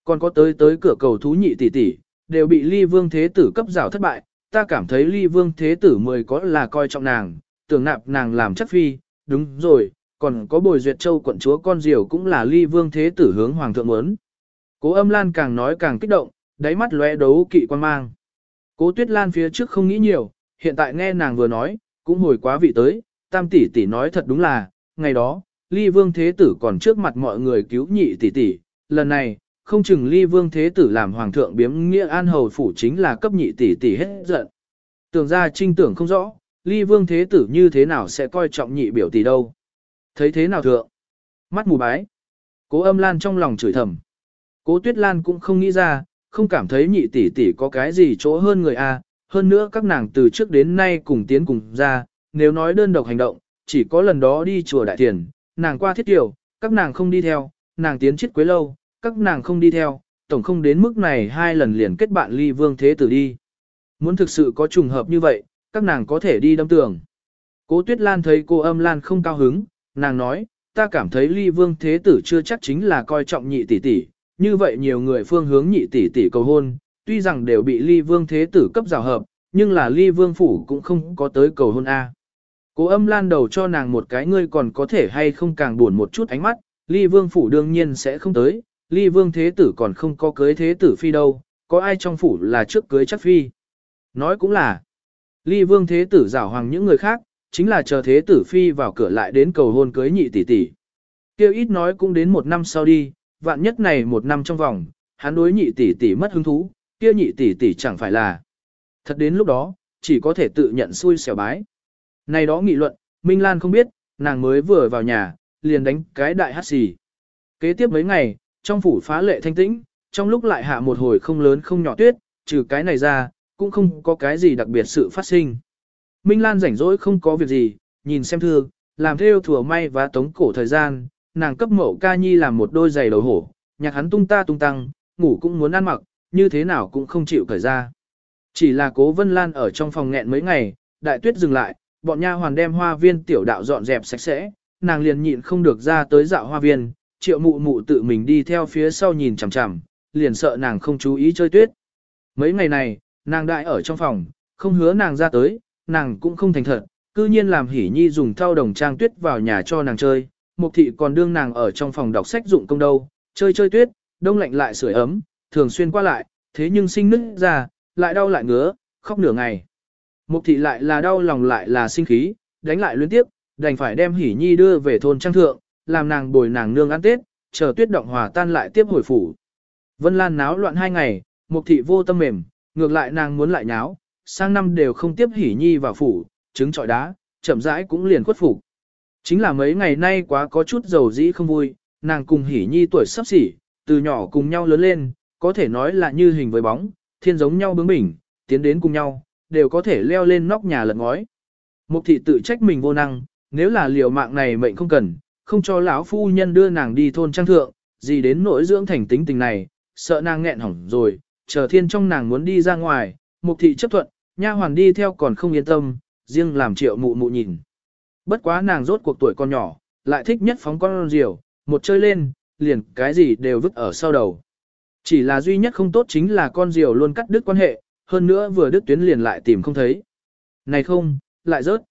Còn có tới tới cửa cầu thú nhị tỷ tỷ, đều bị ly vương thế tử cấp rào thất bại, ta cảm thấy ly vương thế tử mười có là coi trọng nàng, tưởng nạp nàng làm chất phi, đúng rồi, còn có bồi duyệt châu quận chúa con diều cũng là ly vương thế tử hướng hoàng thượng muốn. Cố âm lan càng nói càng kích động, đáy mắt lóe đấu kỵ quan mang. Cố tuyết lan phía trước không nghĩ nhiều, hiện tại nghe nàng vừa nói, cũng hồi quá vị tới, tam tỷ tỷ nói thật đúng là, ngày đó, ly vương thế tử còn trước mặt mọi người cứu nhị tỷ tỷ, lần này, không chừng ly vương thế tử làm hoàng thượng biếm nghĩa an hầu phủ chính là cấp nhị tỷ tỷ hết giận. Tưởng ra trinh tưởng không rõ, ly vương thế tử như thế nào sẽ coi trọng nhị biểu tỷ đâu. Thấy thế nào thượng? Mắt mù bái. Cố âm lan trong lòng chửi thầm. Cố tuyết lan cũng không nghĩ ra, không cảm thấy nhị tỷ tỷ có cái gì chỗ hơn người a. hơn nữa các nàng từ trước đến nay cùng tiến cùng ra, nếu nói đơn độc hành động, chỉ có lần đó đi chùa đại tiền, nàng qua thiết tiểu, các nàng không đi theo, nàng tiến chết quế lâu, các nàng không đi theo, tổng không đến mức này hai lần liền kết bạn ly vương thế tử đi. Muốn thực sự có trùng hợp như vậy, các nàng có thể đi đâm tường. Cố Tuyết Lan thấy cô âm Lan không cao hứng, nàng nói, ta cảm thấy ly vương thế tử chưa chắc chính là coi trọng nhị tỷ tỷ, như vậy nhiều người phương hướng nhị tỷ tỷ cầu hôn, tuy rằng đều bị ly vương thế tử cấp rào hợp, nhưng là ly vương phủ cũng không có tới cầu hôn A. Cố âm lan đầu cho nàng một cái ngươi còn có thể hay không càng buồn một chút ánh mắt, ly vương phủ đương nhiên sẽ không tới, ly vương thế tử còn không có cưới thế tử phi đâu, có ai trong phủ là trước cưới chắc phi. Nói cũng là, ly vương thế tử giảo hoàng những người khác, chính là chờ thế tử phi vào cửa lại đến cầu hôn cưới nhị tỷ tỷ. Kêu ít nói cũng đến một năm sau đi, vạn nhất này một năm trong vòng, hắn đối nhị tỷ tỷ mất hứng thú, kia nhị tỷ tỷ chẳng phải là. Thật đến lúc đó, chỉ có thể tự nhận xui xẻo bái. Này đó nghị luận, Minh Lan không biết, nàng mới vừa vào nhà, liền đánh cái đại hát xì. Kế tiếp mấy ngày, trong phủ phá lệ thanh tĩnh, trong lúc lại hạ một hồi không lớn không nhỏ tuyết, trừ cái này ra, cũng không có cái gì đặc biệt sự phát sinh. Minh Lan rảnh rỗi không có việc gì, nhìn xem thư, làm theo thừa may và tống cổ thời gian, nàng cấp mậu ca nhi làm một đôi giày đầu hổ, nhạc hắn tung ta tung tăng, ngủ cũng muốn ăn mặc, như thế nào cũng không chịu cởi ra. Chỉ là cố Vân Lan ở trong phòng nghẹn mấy ngày, đại tuyết dừng lại, bọn nha hoàn đem hoa viên tiểu đạo dọn dẹp sạch sẽ, nàng liền nhịn không được ra tới dạo hoa viên, triệu mụ mụ tự mình đi theo phía sau nhìn chằm chằm, liền sợ nàng không chú ý chơi tuyết. Mấy ngày này, nàng đại ở trong phòng, không hứa nàng ra tới, nàng cũng không thành thật, cư nhiên làm hỉ nhi dùng thao đồng trang tuyết vào nhà cho nàng chơi, mục thị còn đương nàng ở trong phòng đọc sách dụng công đâu, chơi chơi tuyết, đông lạnh lại sưởi ấm, thường xuyên qua lại, thế nhưng sinh nứt ra, lại đau lại ngứa, khóc nửa ngày. Mục thị lại là đau lòng lại là sinh khí, đánh lại liên tiếp, đành phải đem hỉ nhi đưa về thôn trang thượng, làm nàng bồi nàng nương ăn tết, chờ tuyết động hòa tan lại tiếp hồi phủ. Vân Lan náo loạn hai ngày, mục thị vô tâm mềm, ngược lại nàng muốn lại nháo, sang năm đều không tiếp hỉ nhi vào phủ, trứng trọi đá, chậm rãi cũng liền khuất phục. Chính là mấy ngày nay quá có chút dầu dĩ không vui, nàng cùng hỉ nhi tuổi sắp xỉ, từ nhỏ cùng nhau lớn lên, có thể nói là như hình với bóng, thiên giống nhau bướng bỉnh, tiến đến cùng nhau, đều có thể leo lên nóc nhà lật ngói. Mục thị tự trách mình vô năng, nếu là liều mạng này mệnh không cần, không cho lão phu nhân đưa nàng đi thôn trang thượng, gì đến nỗi dưỡng thành tính tình này, sợ nàng nghẹn hỏng rồi, chờ thiên trong nàng muốn đi ra ngoài, mục thị chấp thuận, nha hoàn đi theo còn không yên tâm, riêng làm triệu mụ mụ nhìn. Bất quá nàng rốt cuộc tuổi con nhỏ, lại thích nhất phóng con diều, một chơi lên, liền cái gì đều vứt ở sau đầu. Chỉ là duy nhất không tốt chính là con diều luôn cắt đứt quan hệ, hơn nữa vừa đứt tuyến liền lại tìm không thấy. Này không, lại rớt.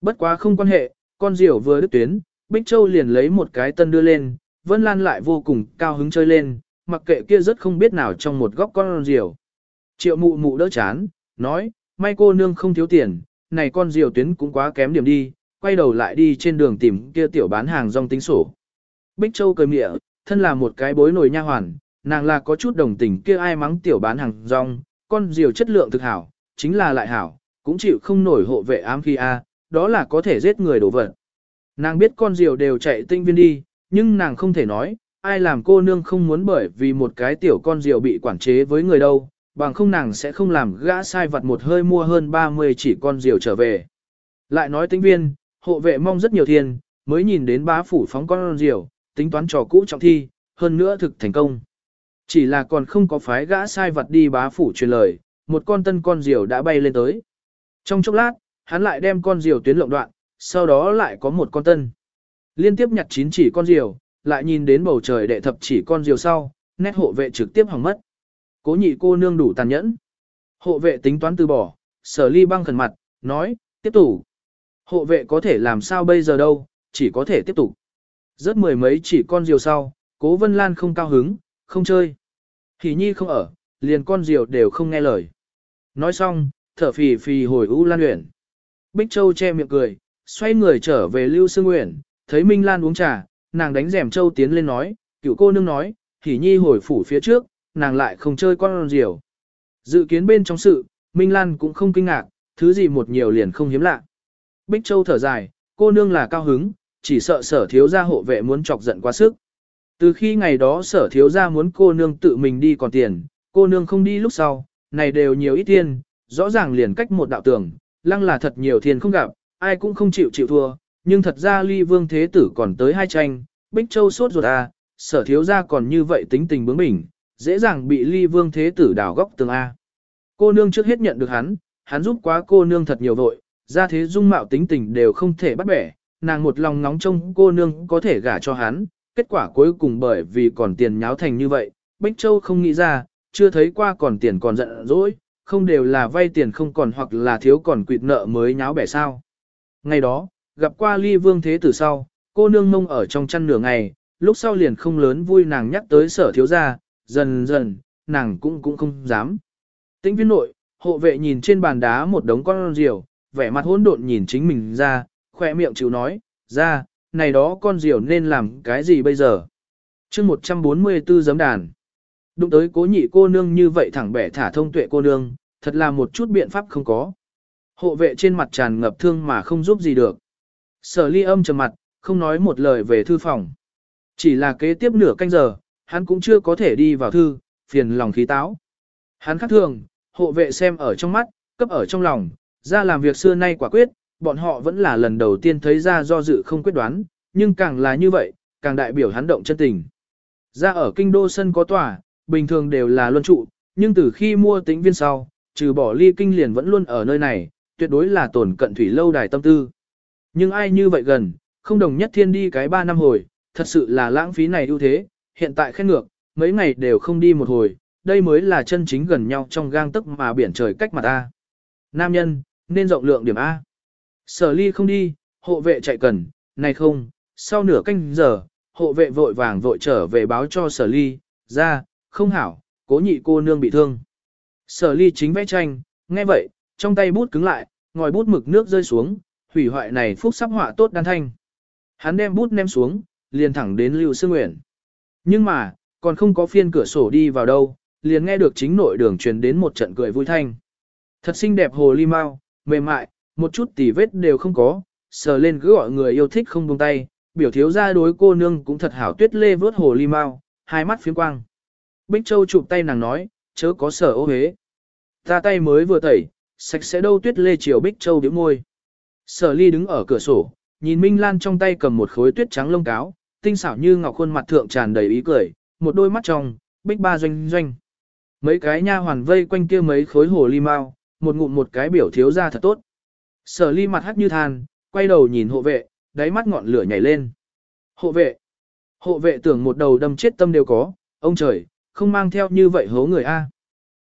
Bất quá không quan hệ, con diều vừa đứt tuyến, Bích Châu liền lấy một cái tân đưa lên, Vân Lan lại vô cùng cao hứng chơi lên, mặc kệ kia rất không biết nào trong một góc con diều. Triệu mụ mụ đỡ chán, nói, may cô nương không thiếu tiền, này con diều tuyến cũng quá kém điểm đi, quay đầu lại đi trên đường tìm kia tiểu bán hàng rong tính sổ. Bích Châu cười mịa, thân là một cái bối nổi nha hoàn, nàng là có chút đồng tình kia ai mắng tiểu bán hàng rong, con diều chất lượng thực hảo, chính là lại hảo, cũng chịu không nổi hộ vệ ám khi a, đó là có thể giết người đổ vật. Nàng biết con diều đều chạy tinh viên đi, nhưng nàng không thể nói, ai làm cô nương không muốn bởi vì một cái tiểu con diều bị quản chế với người đâu, bằng không nàng sẽ không làm gã sai vật một hơi mua hơn 30 chỉ con diều trở về. Lại nói tinh viên, hộ vệ mong rất nhiều thiên, mới nhìn đến bá phủ phóng con diều, tính toán trò cũ trọng thi, hơn nữa thực thành công. Chỉ là còn không có phái gã sai vật đi bá phủ truyền lời, một con tân con diều đã bay lên tới. Trong chốc lát, hắn lại đem con diều tuyến lộng đoạn, sau đó lại có một con tân. Liên tiếp nhặt chín chỉ con diều, lại nhìn đến bầu trời đệ thập chỉ con diều sau, nét hộ vệ trực tiếp hỏng mất. Cố nhị cô nương đủ tàn nhẫn. Hộ vệ tính toán từ bỏ, sở ly băng khẩn mặt, nói, tiếp tục. Hộ vệ có thể làm sao bây giờ đâu, chỉ có thể tiếp tục. Rất mười mấy chỉ con diều sau, cố vân lan không cao hứng, không chơi. Hỷ nhi không ở, liền con diều đều không nghe lời. Nói xong, thở phì phì hồi U Lan Uyển. Bích Châu che miệng cười, xoay người trở về Lưu Sương Nguyễn, thấy Minh Lan uống trà, nàng đánh rèm Châu tiến lên nói, cựu cô nương nói, hỉ nhi hồi phủ phía trước, nàng lại không chơi con diều. Dự kiến bên trong sự, Minh Lan cũng không kinh ngạc, thứ gì một nhiều liền không hiếm lạ. Bích Châu thở dài, cô nương là cao hứng, chỉ sợ sở thiếu gia hộ vệ muốn chọc giận quá sức. Từ khi ngày đó sở thiếu gia muốn cô nương tự mình đi còn tiền, cô nương không đi lúc sau, này đều nhiều ít tiền, rõ ràng liền cách một đạo tường, lăng là thật nhiều tiền không gặp, ai cũng không chịu chịu thua, nhưng thật ra ly vương thế tử còn tới hai tranh, Bích Châu sốt ruột à, sở thiếu gia còn như vậy tính tình bướng bỉnh, dễ dàng bị ly vương thế tử đào góc tường A. Cô nương trước hết nhận được hắn, hắn giúp quá cô nương thật nhiều vội, ra thế dung mạo tính tình đều không thể bắt bẻ, nàng một lòng nóng trông cô nương có thể gả cho hắn, kết quả cuối cùng bởi vì còn tiền nháo thành như vậy, Bích Châu không nghĩ ra, chưa thấy qua còn tiền còn giận dỗi, không đều là vay tiền không còn hoặc là thiếu còn quỵt nợ mới nháo bẻ sao. Ngày đó, gặp qua ly vương thế tử sau, cô nương mông ở trong chăn nửa ngày, lúc sau liền không lớn vui nàng nhắc tới sở thiếu gia, dần dần, nàng cũng cũng không dám. Tĩnh viên nội, hộ vệ nhìn trên bàn đá một đống con diều, vẻ mặt hỗn độn nhìn chính mình ra, khoe miệng chịu nói, ra, này đó con diều nên làm cái gì bây giờ? chương 144 giấm đàn. Đụng tới cố nhị cô nương như vậy thẳng bẻ thả thông tuệ cô nương, thật là một chút biện pháp không có. Hộ vệ trên mặt tràn ngập thương mà không giúp gì được. Sở ly âm trầm mặt, không nói một lời về thư phòng. Chỉ là kế tiếp nửa canh giờ, hắn cũng chưa có thể đi vào thư, phiền lòng khí táo. Hắn khác thường, hộ vệ xem ở trong mắt, cấp ở trong lòng, ra làm việc xưa nay quả quyết, bọn họ vẫn là lần đầu tiên thấy ra do dự không quyết đoán, nhưng càng là như vậy, càng đại biểu hắn động chân tình. Ra ở kinh đô sân có tòa, bình thường đều là luân trụ, nhưng từ khi mua tính viên sau, trừ bỏ ly kinh liền vẫn luôn ở nơi này, tuyệt đối là tổn cận thủy lâu đài tâm tư. Nhưng ai như vậy gần, không đồng nhất thiên đi cái ba năm hồi, thật sự là lãng phí này ưu thế, hiện tại khen ngược, mấy ngày đều không đi một hồi, đây mới là chân chính gần nhau trong gang tức mà biển trời cách mặt A. Nam nhân, nên rộng lượng điểm A. Sở ly không đi, hộ vệ chạy cần, này không, sau nửa canh giờ, hộ vệ vội vàng vội trở về báo cho sở ly, ra, không hảo, cố nhị cô nương bị thương. Sở ly chính vẽ tranh, nghe vậy, trong tay bút cứng lại, ngòi bút mực nước rơi xuống, hủy hoại này phúc sắp họa tốt đan thanh. Hắn đem bút ném xuống, liền thẳng đến Lưu Sương Nguyễn. Nhưng mà, còn không có phiên cửa sổ đi vào đâu, liền nghe được chính nội đường truyền đến một trận cười vui thanh. Thật xinh đẹp hồ ly mau, mềm mại, một chút tỉ vết đều không có, sờ lên cứ gọi người yêu thích không buông tay, biểu thiếu ra đối cô nương cũng thật hảo tuyết lê vớt hồ ly mau, hai mắt phiếm quang. Bích Châu chụp tay nàng nói, chớ có sở ô hế. Ta tay mới vừa tẩy, sạch sẽ đâu tuyết lê chiều Bích Châu điểm môi. Sở ly đứng ở cửa sổ, nhìn Minh Lan trong tay cầm một khối tuyết trắng lông cáo, tinh xảo như ngọc khuôn mặt thượng tràn đầy ý cười, một đôi mắt trong, bích ba doanh doanh. Mấy cái nha hoàn vây quanh kia mấy khối hồ ly mau, một ngụm một cái biểu thiếu ra thật tốt. Sở ly mặt hắt như than, quay đầu nhìn hộ vệ, đáy mắt ngọn lửa nhảy lên. Hộ vệ. Hộ vệ tưởng một đầu đâm chết tâm đều có, ông trời, không mang theo như vậy hố người A.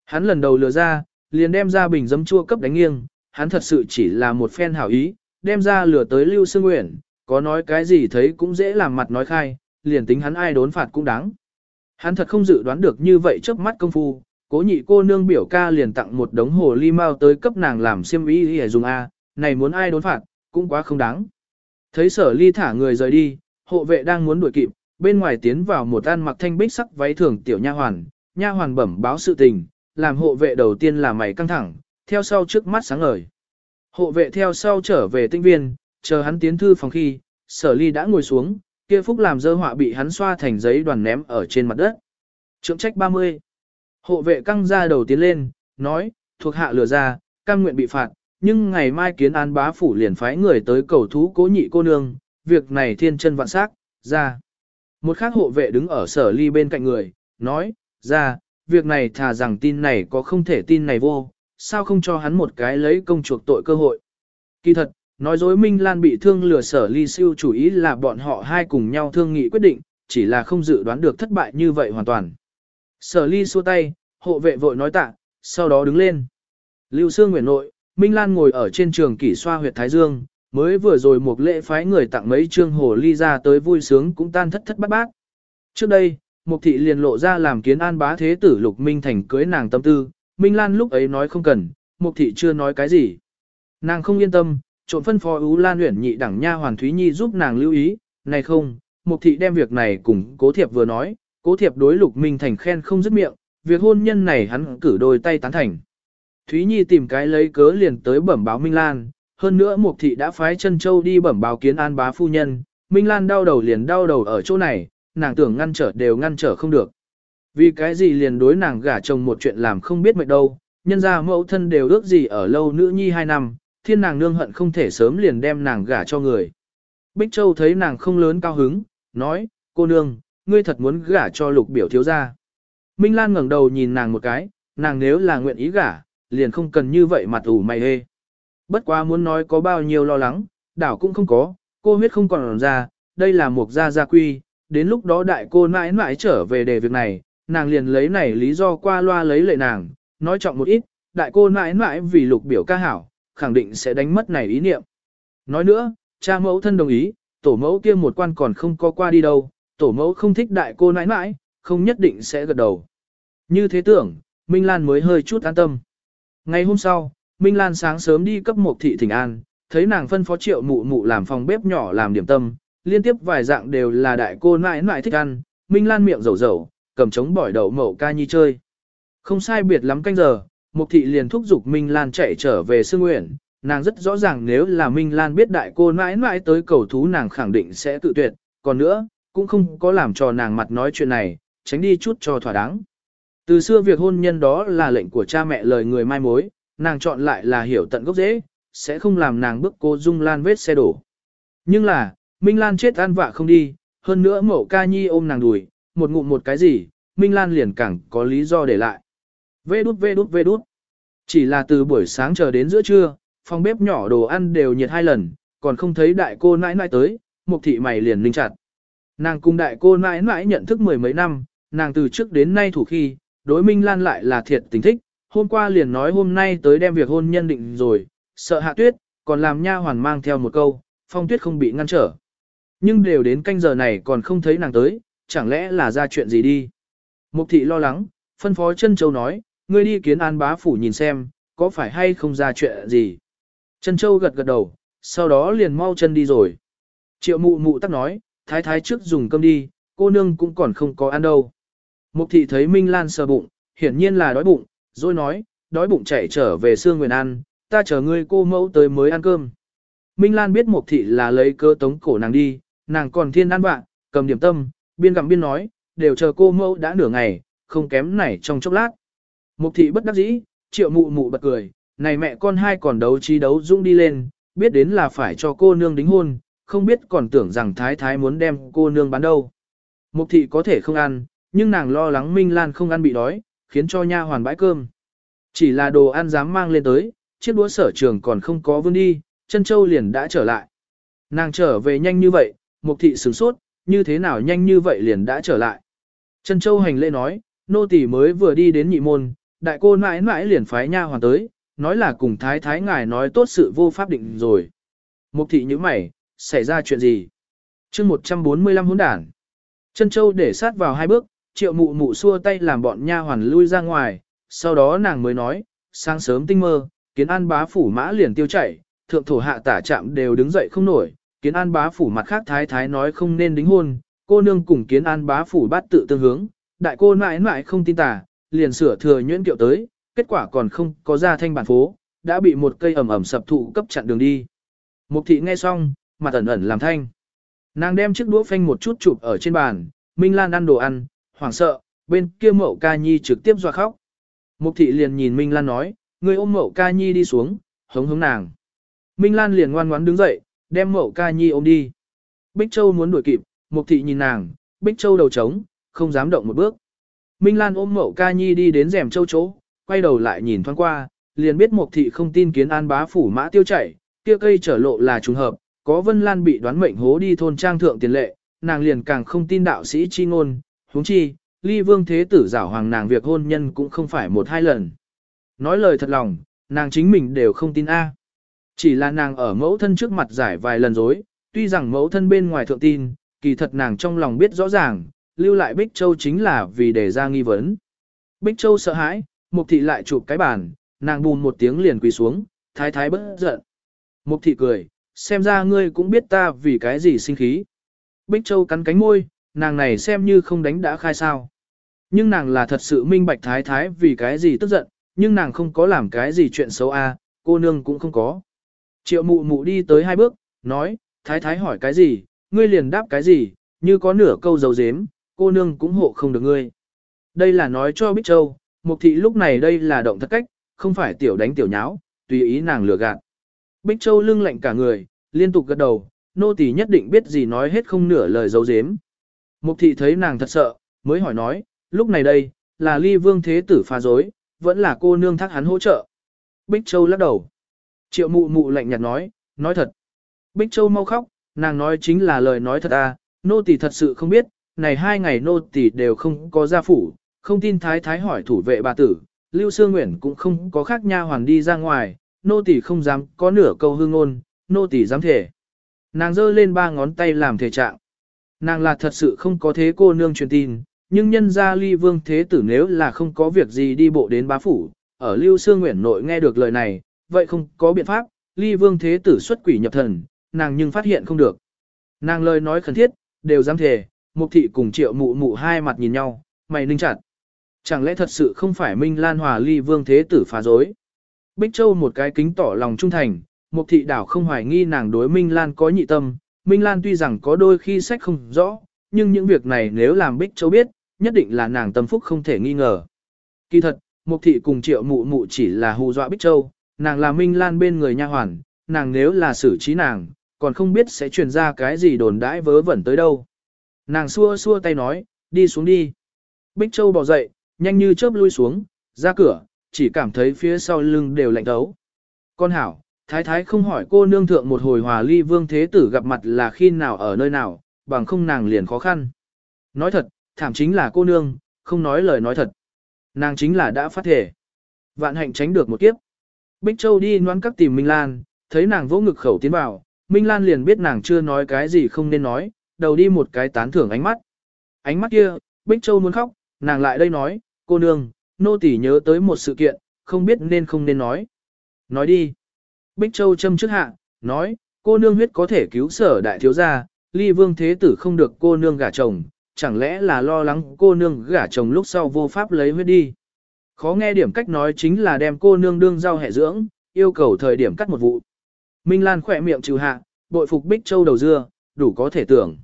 Hắn lần đầu lừa ra, liền đem ra bình dấm chua cấp đánh nghiêng, hắn thật sự chỉ là một phen hảo ý, đem ra lừa tới Lưu Sương Nguyễn, có nói cái gì thấy cũng dễ làm mặt nói khai, liền tính hắn ai đốn phạt cũng đáng. Hắn thật không dự đoán được như vậy trước mắt công phu, cố nhị cô nương biểu ca liền tặng một đống hồ ly mau tới cấp nàng làm xiêm y để dùng A, này muốn ai đốn phạt, cũng quá không đáng. Thấy sở ly thả người rời đi, hộ vệ đang muốn đuổi kịp, bên ngoài tiến vào một an mặc thanh bích sắc váy thường tiểu nha hoàn, nha hoàn bẩm báo sự tình, làm hộ vệ đầu tiên là mày căng thẳng, theo sau trước mắt sáng ngời. Hộ vệ theo sau trở về tinh viên, chờ hắn tiến thư phòng khi, sở ly đã ngồi xuống, kia phúc làm dơ họa bị hắn xoa thành giấy đoàn ném ở trên mặt đất. Trượng trách 30. Hộ vệ căng ra đầu tiến lên, nói, thuộc hạ lừa ra, cam nguyện bị phạt, nhưng ngày mai kiến an bá phủ liền phái người tới cầu thú cố nhị cô nương, việc này thiên chân vạn sắc, ra. Một khác hộ vệ đứng ở sở ly bên cạnh người, nói, ra, việc này thà rằng tin này có không thể tin này vô, sao không cho hắn một cái lấy công chuộc tội cơ hội. Kỳ thật, nói dối Minh Lan bị thương lừa sở ly siêu chủ ý là bọn họ hai cùng nhau thương nghị quyết định, chỉ là không dự đoán được thất bại như vậy hoàn toàn. Sở ly xua tay, hộ vệ vội nói tạ, sau đó đứng lên. Lưu Sương Nguyễn Nội, Minh Lan ngồi ở trên trường kỷ xoa huyệt Thái Dương, mới vừa rồi một lễ phái người tặng mấy trương hồ ly ra tới vui sướng cũng tan thất thất bát bát. Trước đây, Mục thị liền lộ ra làm kiến an bá thế tử Lục Minh Thành cưới nàng tâm tư, Minh Lan lúc ấy nói không cần, Mục thị chưa nói cái gì. Nàng không yên tâm, trộn phân phó Ú Lan Uyển nhị đẳng nha Hoàn Thúy Nhi giúp nàng lưu ý, này không, Mục thị đem việc này cùng Cố Thiệp vừa nói, Cố Thiệp đối Lục Minh Thành khen không dứt miệng, việc hôn nhân này hắn cử đôi tay tán thành. Thúy Nhi tìm cái lấy cớ liền tới bẩm báo Minh Lan, hơn nữa Mục thị đã phái chân châu đi bẩm báo kiến an bá phu nhân, Minh Lan đau đầu liền đau đầu ở chỗ này, nàng tưởng ngăn trở đều ngăn trở không được. Vì cái gì liền đối nàng gả chồng một chuyện làm không biết mệt đâu, nhân ra mẫu thân đều ước gì ở lâu nữ nhi hai năm, thiên nàng nương hận không thể sớm liền đem nàng gả cho người. Bích Châu thấy nàng không lớn cao hứng, nói, cô nương, ngươi thật muốn gả cho lục biểu thiếu gia. Minh Lan ngẩng đầu nhìn nàng một cái, nàng nếu là nguyện ý gả, liền không cần như vậy mặt ủ mày hê. Bất quá muốn nói có bao nhiêu lo lắng, đảo cũng không có, cô huyết không còn ra, đây là một gia gia quy, đến lúc đó đại cô mãi mãi trở về đề việc này, nàng liền lấy này lý do qua loa lấy lệ nàng, nói trọng một ít, đại cô mãi mãi vì lục biểu ca hảo, khẳng định sẽ đánh mất này ý niệm. Nói nữa, cha mẫu thân đồng ý, tổ mẫu kia một quan còn không có qua đi đâu, tổ mẫu không thích đại cô mãi mãi, không nhất định sẽ gật đầu. Như thế tưởng, Minh Lan mới hơi chút an tâm. Ngày hôm sau, Minh Lan sáng sớm đi cấp một thị thỉnh an, thấy nàng phân phó triệu mụ mụ làm phòng bếp nhỏ làm điểm tâm, liên tiếp vài dạng đều là đại cô nãi nãi thích ăn, Minh Lan miệng rầu rầu, cầm trống bỏi đậu mậu ca nhi chơi. Không sai biệt lắm canh giờ, Mục thị liền thúc giục Minh Lan chạy trở về Sương Nguyện, nàng rất rõ ràng nếu là Minh Lan biết đại cô nãi nãi tới cầu thú nàng khẳng định sẽ tự tuyệt, còn nữa, cũng không có làm cho nàng mặt nói chuyện này, tránh đi chút cho thỏa đáng. Từ xưa việc hôn nhân đó là lệnh của cha mẹ lời người mai mối, nàng chọn lại là hiểu tận gốc dễ, sẽ không làm nàng bước cô Dung Lan vết xe đổ. Nhưng là, Minh Lan chết ăn vạ không đi, hơn nữa mẫu ca nhi ôm nàng đùi, một ngụm một cái gì, Minh Lan liền càng có lý do để lại. Vê đút vê đút vê đút. Chỉ là từ buổi sáng chờ đến giữa trưa, phòng bếp nhỏ đồ ăn đều nhiệt hai lần, còn không thấy đại cô nãi nãi tới, mục thị mày liền ninh chặt. Nàng cùng đại cô nãi nãi nhận thức mười mấy năm, nàng từ trước đến nay thủ khi, đối Minh Lan lại là thiệt tình thích, hôm qua liền nói hôm nay tới đem việc hôn nhân định rồi, sợ hạ tuyết, còn làm nha hoàn mang theo một câu, phong tuyết không bị ngăn trở. Nhưng đều đến canh giờ này còn không thấy nàng tới, chẳng lẽ là ra chuyện gì đi. Mục thị lo lắng, phân phó chân châu nói, ngươi đi kiến an bá phủ nhìn xem, có phải hay không ra chuyện gì. Chân châu gật gật đầu, sau đó liền mau chân đi rồi. Triệu mụ mụ tắc nói, thái thái trước dùng cơm đi, cô nương cũng còn không có ăn đâu. Mục thị thấy Minh Lan sờ bụng, hiển nhiên là đói bụng, rồi nói, đói bụng chạy trở về xương nguyện ăn, ta chờ ngươi cô mẫu tới mới ăn cơm. Minh Lan biết Mục thị là lấy cơ tống cổ nàng đi, nàng còn thiên ăn bạn, cầm điểm tâm, biên gặm biên nói, đều chờ cô mẫu đã nửa ngày, không kém này trong chốc lát. Mục thị bất đắc dĩ, triệu mụ mụ bật cười, này mẹ con hai còn đấu trí đấu dũng đi lên, biết đến là phải cho cô nương đính hôn, không biết còn tưởng rằng thái thái muốn đem cô nương bán đâu. Mục thị có thể không ăn, nhưng nàng lo lắng Minh Lan không ăn bị đói, khiến cho nha hoàn bãi cơm. Chỉ là đồ ăn dám mang lên tới, chiếc đũa sở trường còn không có vươn đi, chân châu liền đã trở lại. Nàng trở về nhanh như vậy, mục thị sửng sốt, như thế nào nhanh như vậy liền đã trở lại. Trân châu hành lễ nói, nô tỳ mới vừa đi đến nhị môn, đại cô mãi mãi liền phái nha hoàn tới, nói là cùng thái thái ngài nói tốt sự vô pháp định rồi. Mục thị như mày, xảy ra chuyện gì? chương 145 hỗn đản. Trân châu để sát vào hai bước, triệu mụ mụ xua tay làm bọn nha hoàn lui ra ngoài, sau đó nàng mới nói, sáng sớm tinh mơ, kiến an bá phủ mã liền tiêu chảy, thượng thổ hạ tả chạm đều đứng dậy không nổi, kiến an bá phủ mặt khác thái thái nói không nên đính hôn, cô nương cùng kiến an bá phủ bát tự tương hướng, đại cô mãi mãi không tin tả, liền sửa thừa nhuyễn kiệu tới, kết quả còn không có ra thanh bản phố, đã bị một cây ẩm ẩm sập thụ cấp chặn đường đi. Mục thị nghe xong, mặt ẩn ẩn làm thanh. Nàng đem chiếc đũa phanh một chút chụp ở trên bàn, Minh Lan ăn đồ ăn, hoảng sợ, bên kia mậu ca nhi trực tiếp doa khóc. Mục thị liền nhìn Minh Lan nói, người ôm mậu ca nhi đi xuống, hống hống nàng. Minh Lan liền ngoan ngoãn đứng dậy, đem mậu ca nhi ôm đi. Bích Châu muốn đuổi kịp, mục thị nhìn nàng, Bích Châu đầu trống, không dám động một bước. Minh Lan ôm mậu ca nhi đi đến rèm châu chỗ, quay đầu lại nhìn thoáng qua, liền biết mục thị không tin kiến an bá phủ mã tiêu chảy, kia cây trở lộ là trùng hợp, có Vân Lan bị đoán mệnh hố đi thôn trang thượng tiền lệ, nàng liền càng không tin đạo sĩ chi ngôn, huống chi, ly vương thế tử giảo hoàng nàng việc hôn nhân cũng không phải một hai lần. Nói lời thật lòng, nàng chính mình đều không tin A. Chỉ là nàng ở mẫu thân trước mặt giải vài lần dối, tuy rằng mẫu thân bên ngoài thượng tin, kỳ thật nàng trong lòng biết rõ ràng, lưu lại Bích Châu chính là vì để ra nghi vấn. Bích Châu sợ hãi, Mục thị lại chụp cái bàn, nàng bùn một tiếng liền quỳ xuống, thái thái bất giận. Mục thị cười, xem ra ngươi cũng biết ta vì cái gì sinh khí. Bích Châu cắn cánh môi, nàng này xem như không đánh đã khai sao. Nhưng nàng là thật sự minh bạch thái thái vì cái gì tức giận, nhưng nàng không có làm cái gì chuyện xấu a, cô nương cũng không có. Triệu mụ mụ đi tới hai bước, nói, thái thái hỏi cái gì, ngươi liền đáp cái gì, như có nửa câu dấu dếm, cô nương cũng hộ không được ngươi. Đây là nói cho Bích Châu, Mục thị lúc này đây là động thật cách, không phải tiểu đánh tiểu nháo, tùy ý nàng lừa gạt. Bích Châu lưng lạnh cả người, liên tục gật đầu, nô tỳ nhất định biết gì nói hết không nửa lời dấu dếm. Mục thị thấy nàng thật sợ, mới hỏi nói, lúc này đây, là ly vương thế tử phá dối, vẫn là cô nương thác hắn hỗ trợ. Bích Châu lắc đầu. Triệu mụ mụ lạnh nhạt nói, nói thật. Bích Châu mau khóc, nàng nói chính là lời nói thật à, nô tỳ thật sự không biết, này hai ngày nô tỳ đều không có gia phủ, không tin thái thái hỏi thủ vệ bà tử, Lưu Sương Nguyễn cũng không có khác nha hoàn đi ra ngoài, nô tỳ không dám có nửa câu hương ngôn, nô tỳ dám thể. Nàng giơ lên ba ngón tay làm thể trạng. Nàng là thật sự không có thế cô nương truyền tin, nhưng nhân gia ly vương thế tử nếu là không có việc gì đi bộ đến bá phủ, ở Lưu Sương Nguyễn nội nghe được lời này, vậy không có biện pháp, ly vương thế tử xuất quỷ nhập thần, nàng nhưng phát hiện không được. Nàng lời nói khẩn thiết, đều dám thề, mục thị cùng triệu mụ mụ hai mặt nhìn nhau, mày ninh chặt. Chẳng lẽ thật sự không phải Minh Lan Hòa ly vương thế tử phá dối? Bích Châu một cái kính tỏ lòng trung thành, Mục thị đảo không hoài nghi nàng đối Minh Lan có nhị tâm, Minh Lan tuy rằng có đôi khi sách không rõ, nhưng những việc này nếu làm Bích Châu biết, nhất định là nàng tâm phúc không thể nghi ngờ. Kỳ thật, Mục thị cùng triệu mụ mụ chỉ là hù dọa Bích Châu, nàng là Minh Lan bên người nha hoàn, nàng nếu là xử trí nàng, còn không biết sẽ truyền ra cái gì đồn đãi vớ vẩn tới đâu. Nàng xua xua tay nói, đi xuống đi. Bích Châu bỏ dậy, nhanh như chớp lui xuống, ra cửa, chỉ cảm thấy phía sau lưng đều lạnh thấu. Con hảo, thái thái không hỏi cô nương thượng một hồi hòa ly vương thế tử gặp mặt là khi nào ở nơi nào, bằng không nàng liền khó khăn. Nói thật, thảm chính là cô nương, không nói lời nói thật. Nàng chính là đã phát thể. Vạn hạnh tránh được một kiếp. Bích Châu đi noan các tìm Minh Lan, thấy nàng vỗ ngực khẩu tiến vào, Minh Lan liền biết nàng chưa nói cái gì không nên nói, đầu đi một cái tán thưởng ánh mắt. Ánh mắt kia, Bích Châu muốn khóc, nàng lại đây nói, cô nương, nô tỉ nhớ tới một sự kiện, không biết nên không nên nói. Nói đi. Bích Châu châm trước hạ, nói, cô nương huyết có thể cứu sở đại thiếu gia, ly vương thế tử không được cô nương gả chồng, chẳng lẽ là lo lắng cô nương gả chồng lúc sau vô pháp lấy huyết đi. Khó nghe điểm cách nói chính là đem cô nương đương rau hẹ dưỡng, yêu cầu thời điểm cắt một vụ. Minh Lan khỏe miệng trừ hạ, bội phục Bích Châu đầu dưa, đủ có thể tưởng.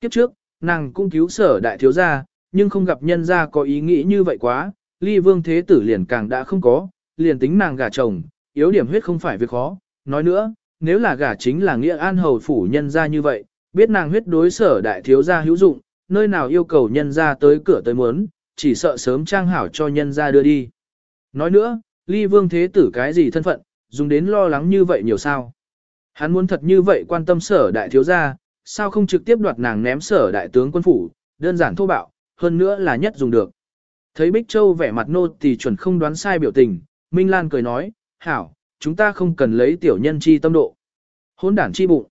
Kiếp trước, nàng cũng cứu sở đại thiếu gia, nhưng không gặp nhân gia có ý nghĩ như vậy quá, ly vương thế tử liền càng đã không có, liền tính nàng gả chồng, yếu điểm huyết không phải việc khó. Nói nữa, nếu là gả chính là nghĩa an hầu phủ nhân gia như vậy, biết nàng huyết đối sở đại thiếu gia hữu dụng, nơi nào yêu cầu nhân gia tới cửa tới muốn, chỉ sợ sớm trang hảo cho nhân gia đưa đi. Nói nữa, ly vương thế tử cái gì thân phận, dùng đến lo lắng như vậy nhiều sao. Hắn muốn thật như vậy quan tâm sở đại thiếu gia, sao không trực tiếp đoạt nàng ném sở đại tướng quân phủ, đơn giản thô bạo, hơn nữa là nhất dùng được. Thấy Bích Châu vẻ mặt nô thì chuẩn không đoán sai biểu tình, Minh Lan cười nói, hảo, chúng ta không cần lấy tiểu nhân chi tâm độ. Hôn đản chi bụng.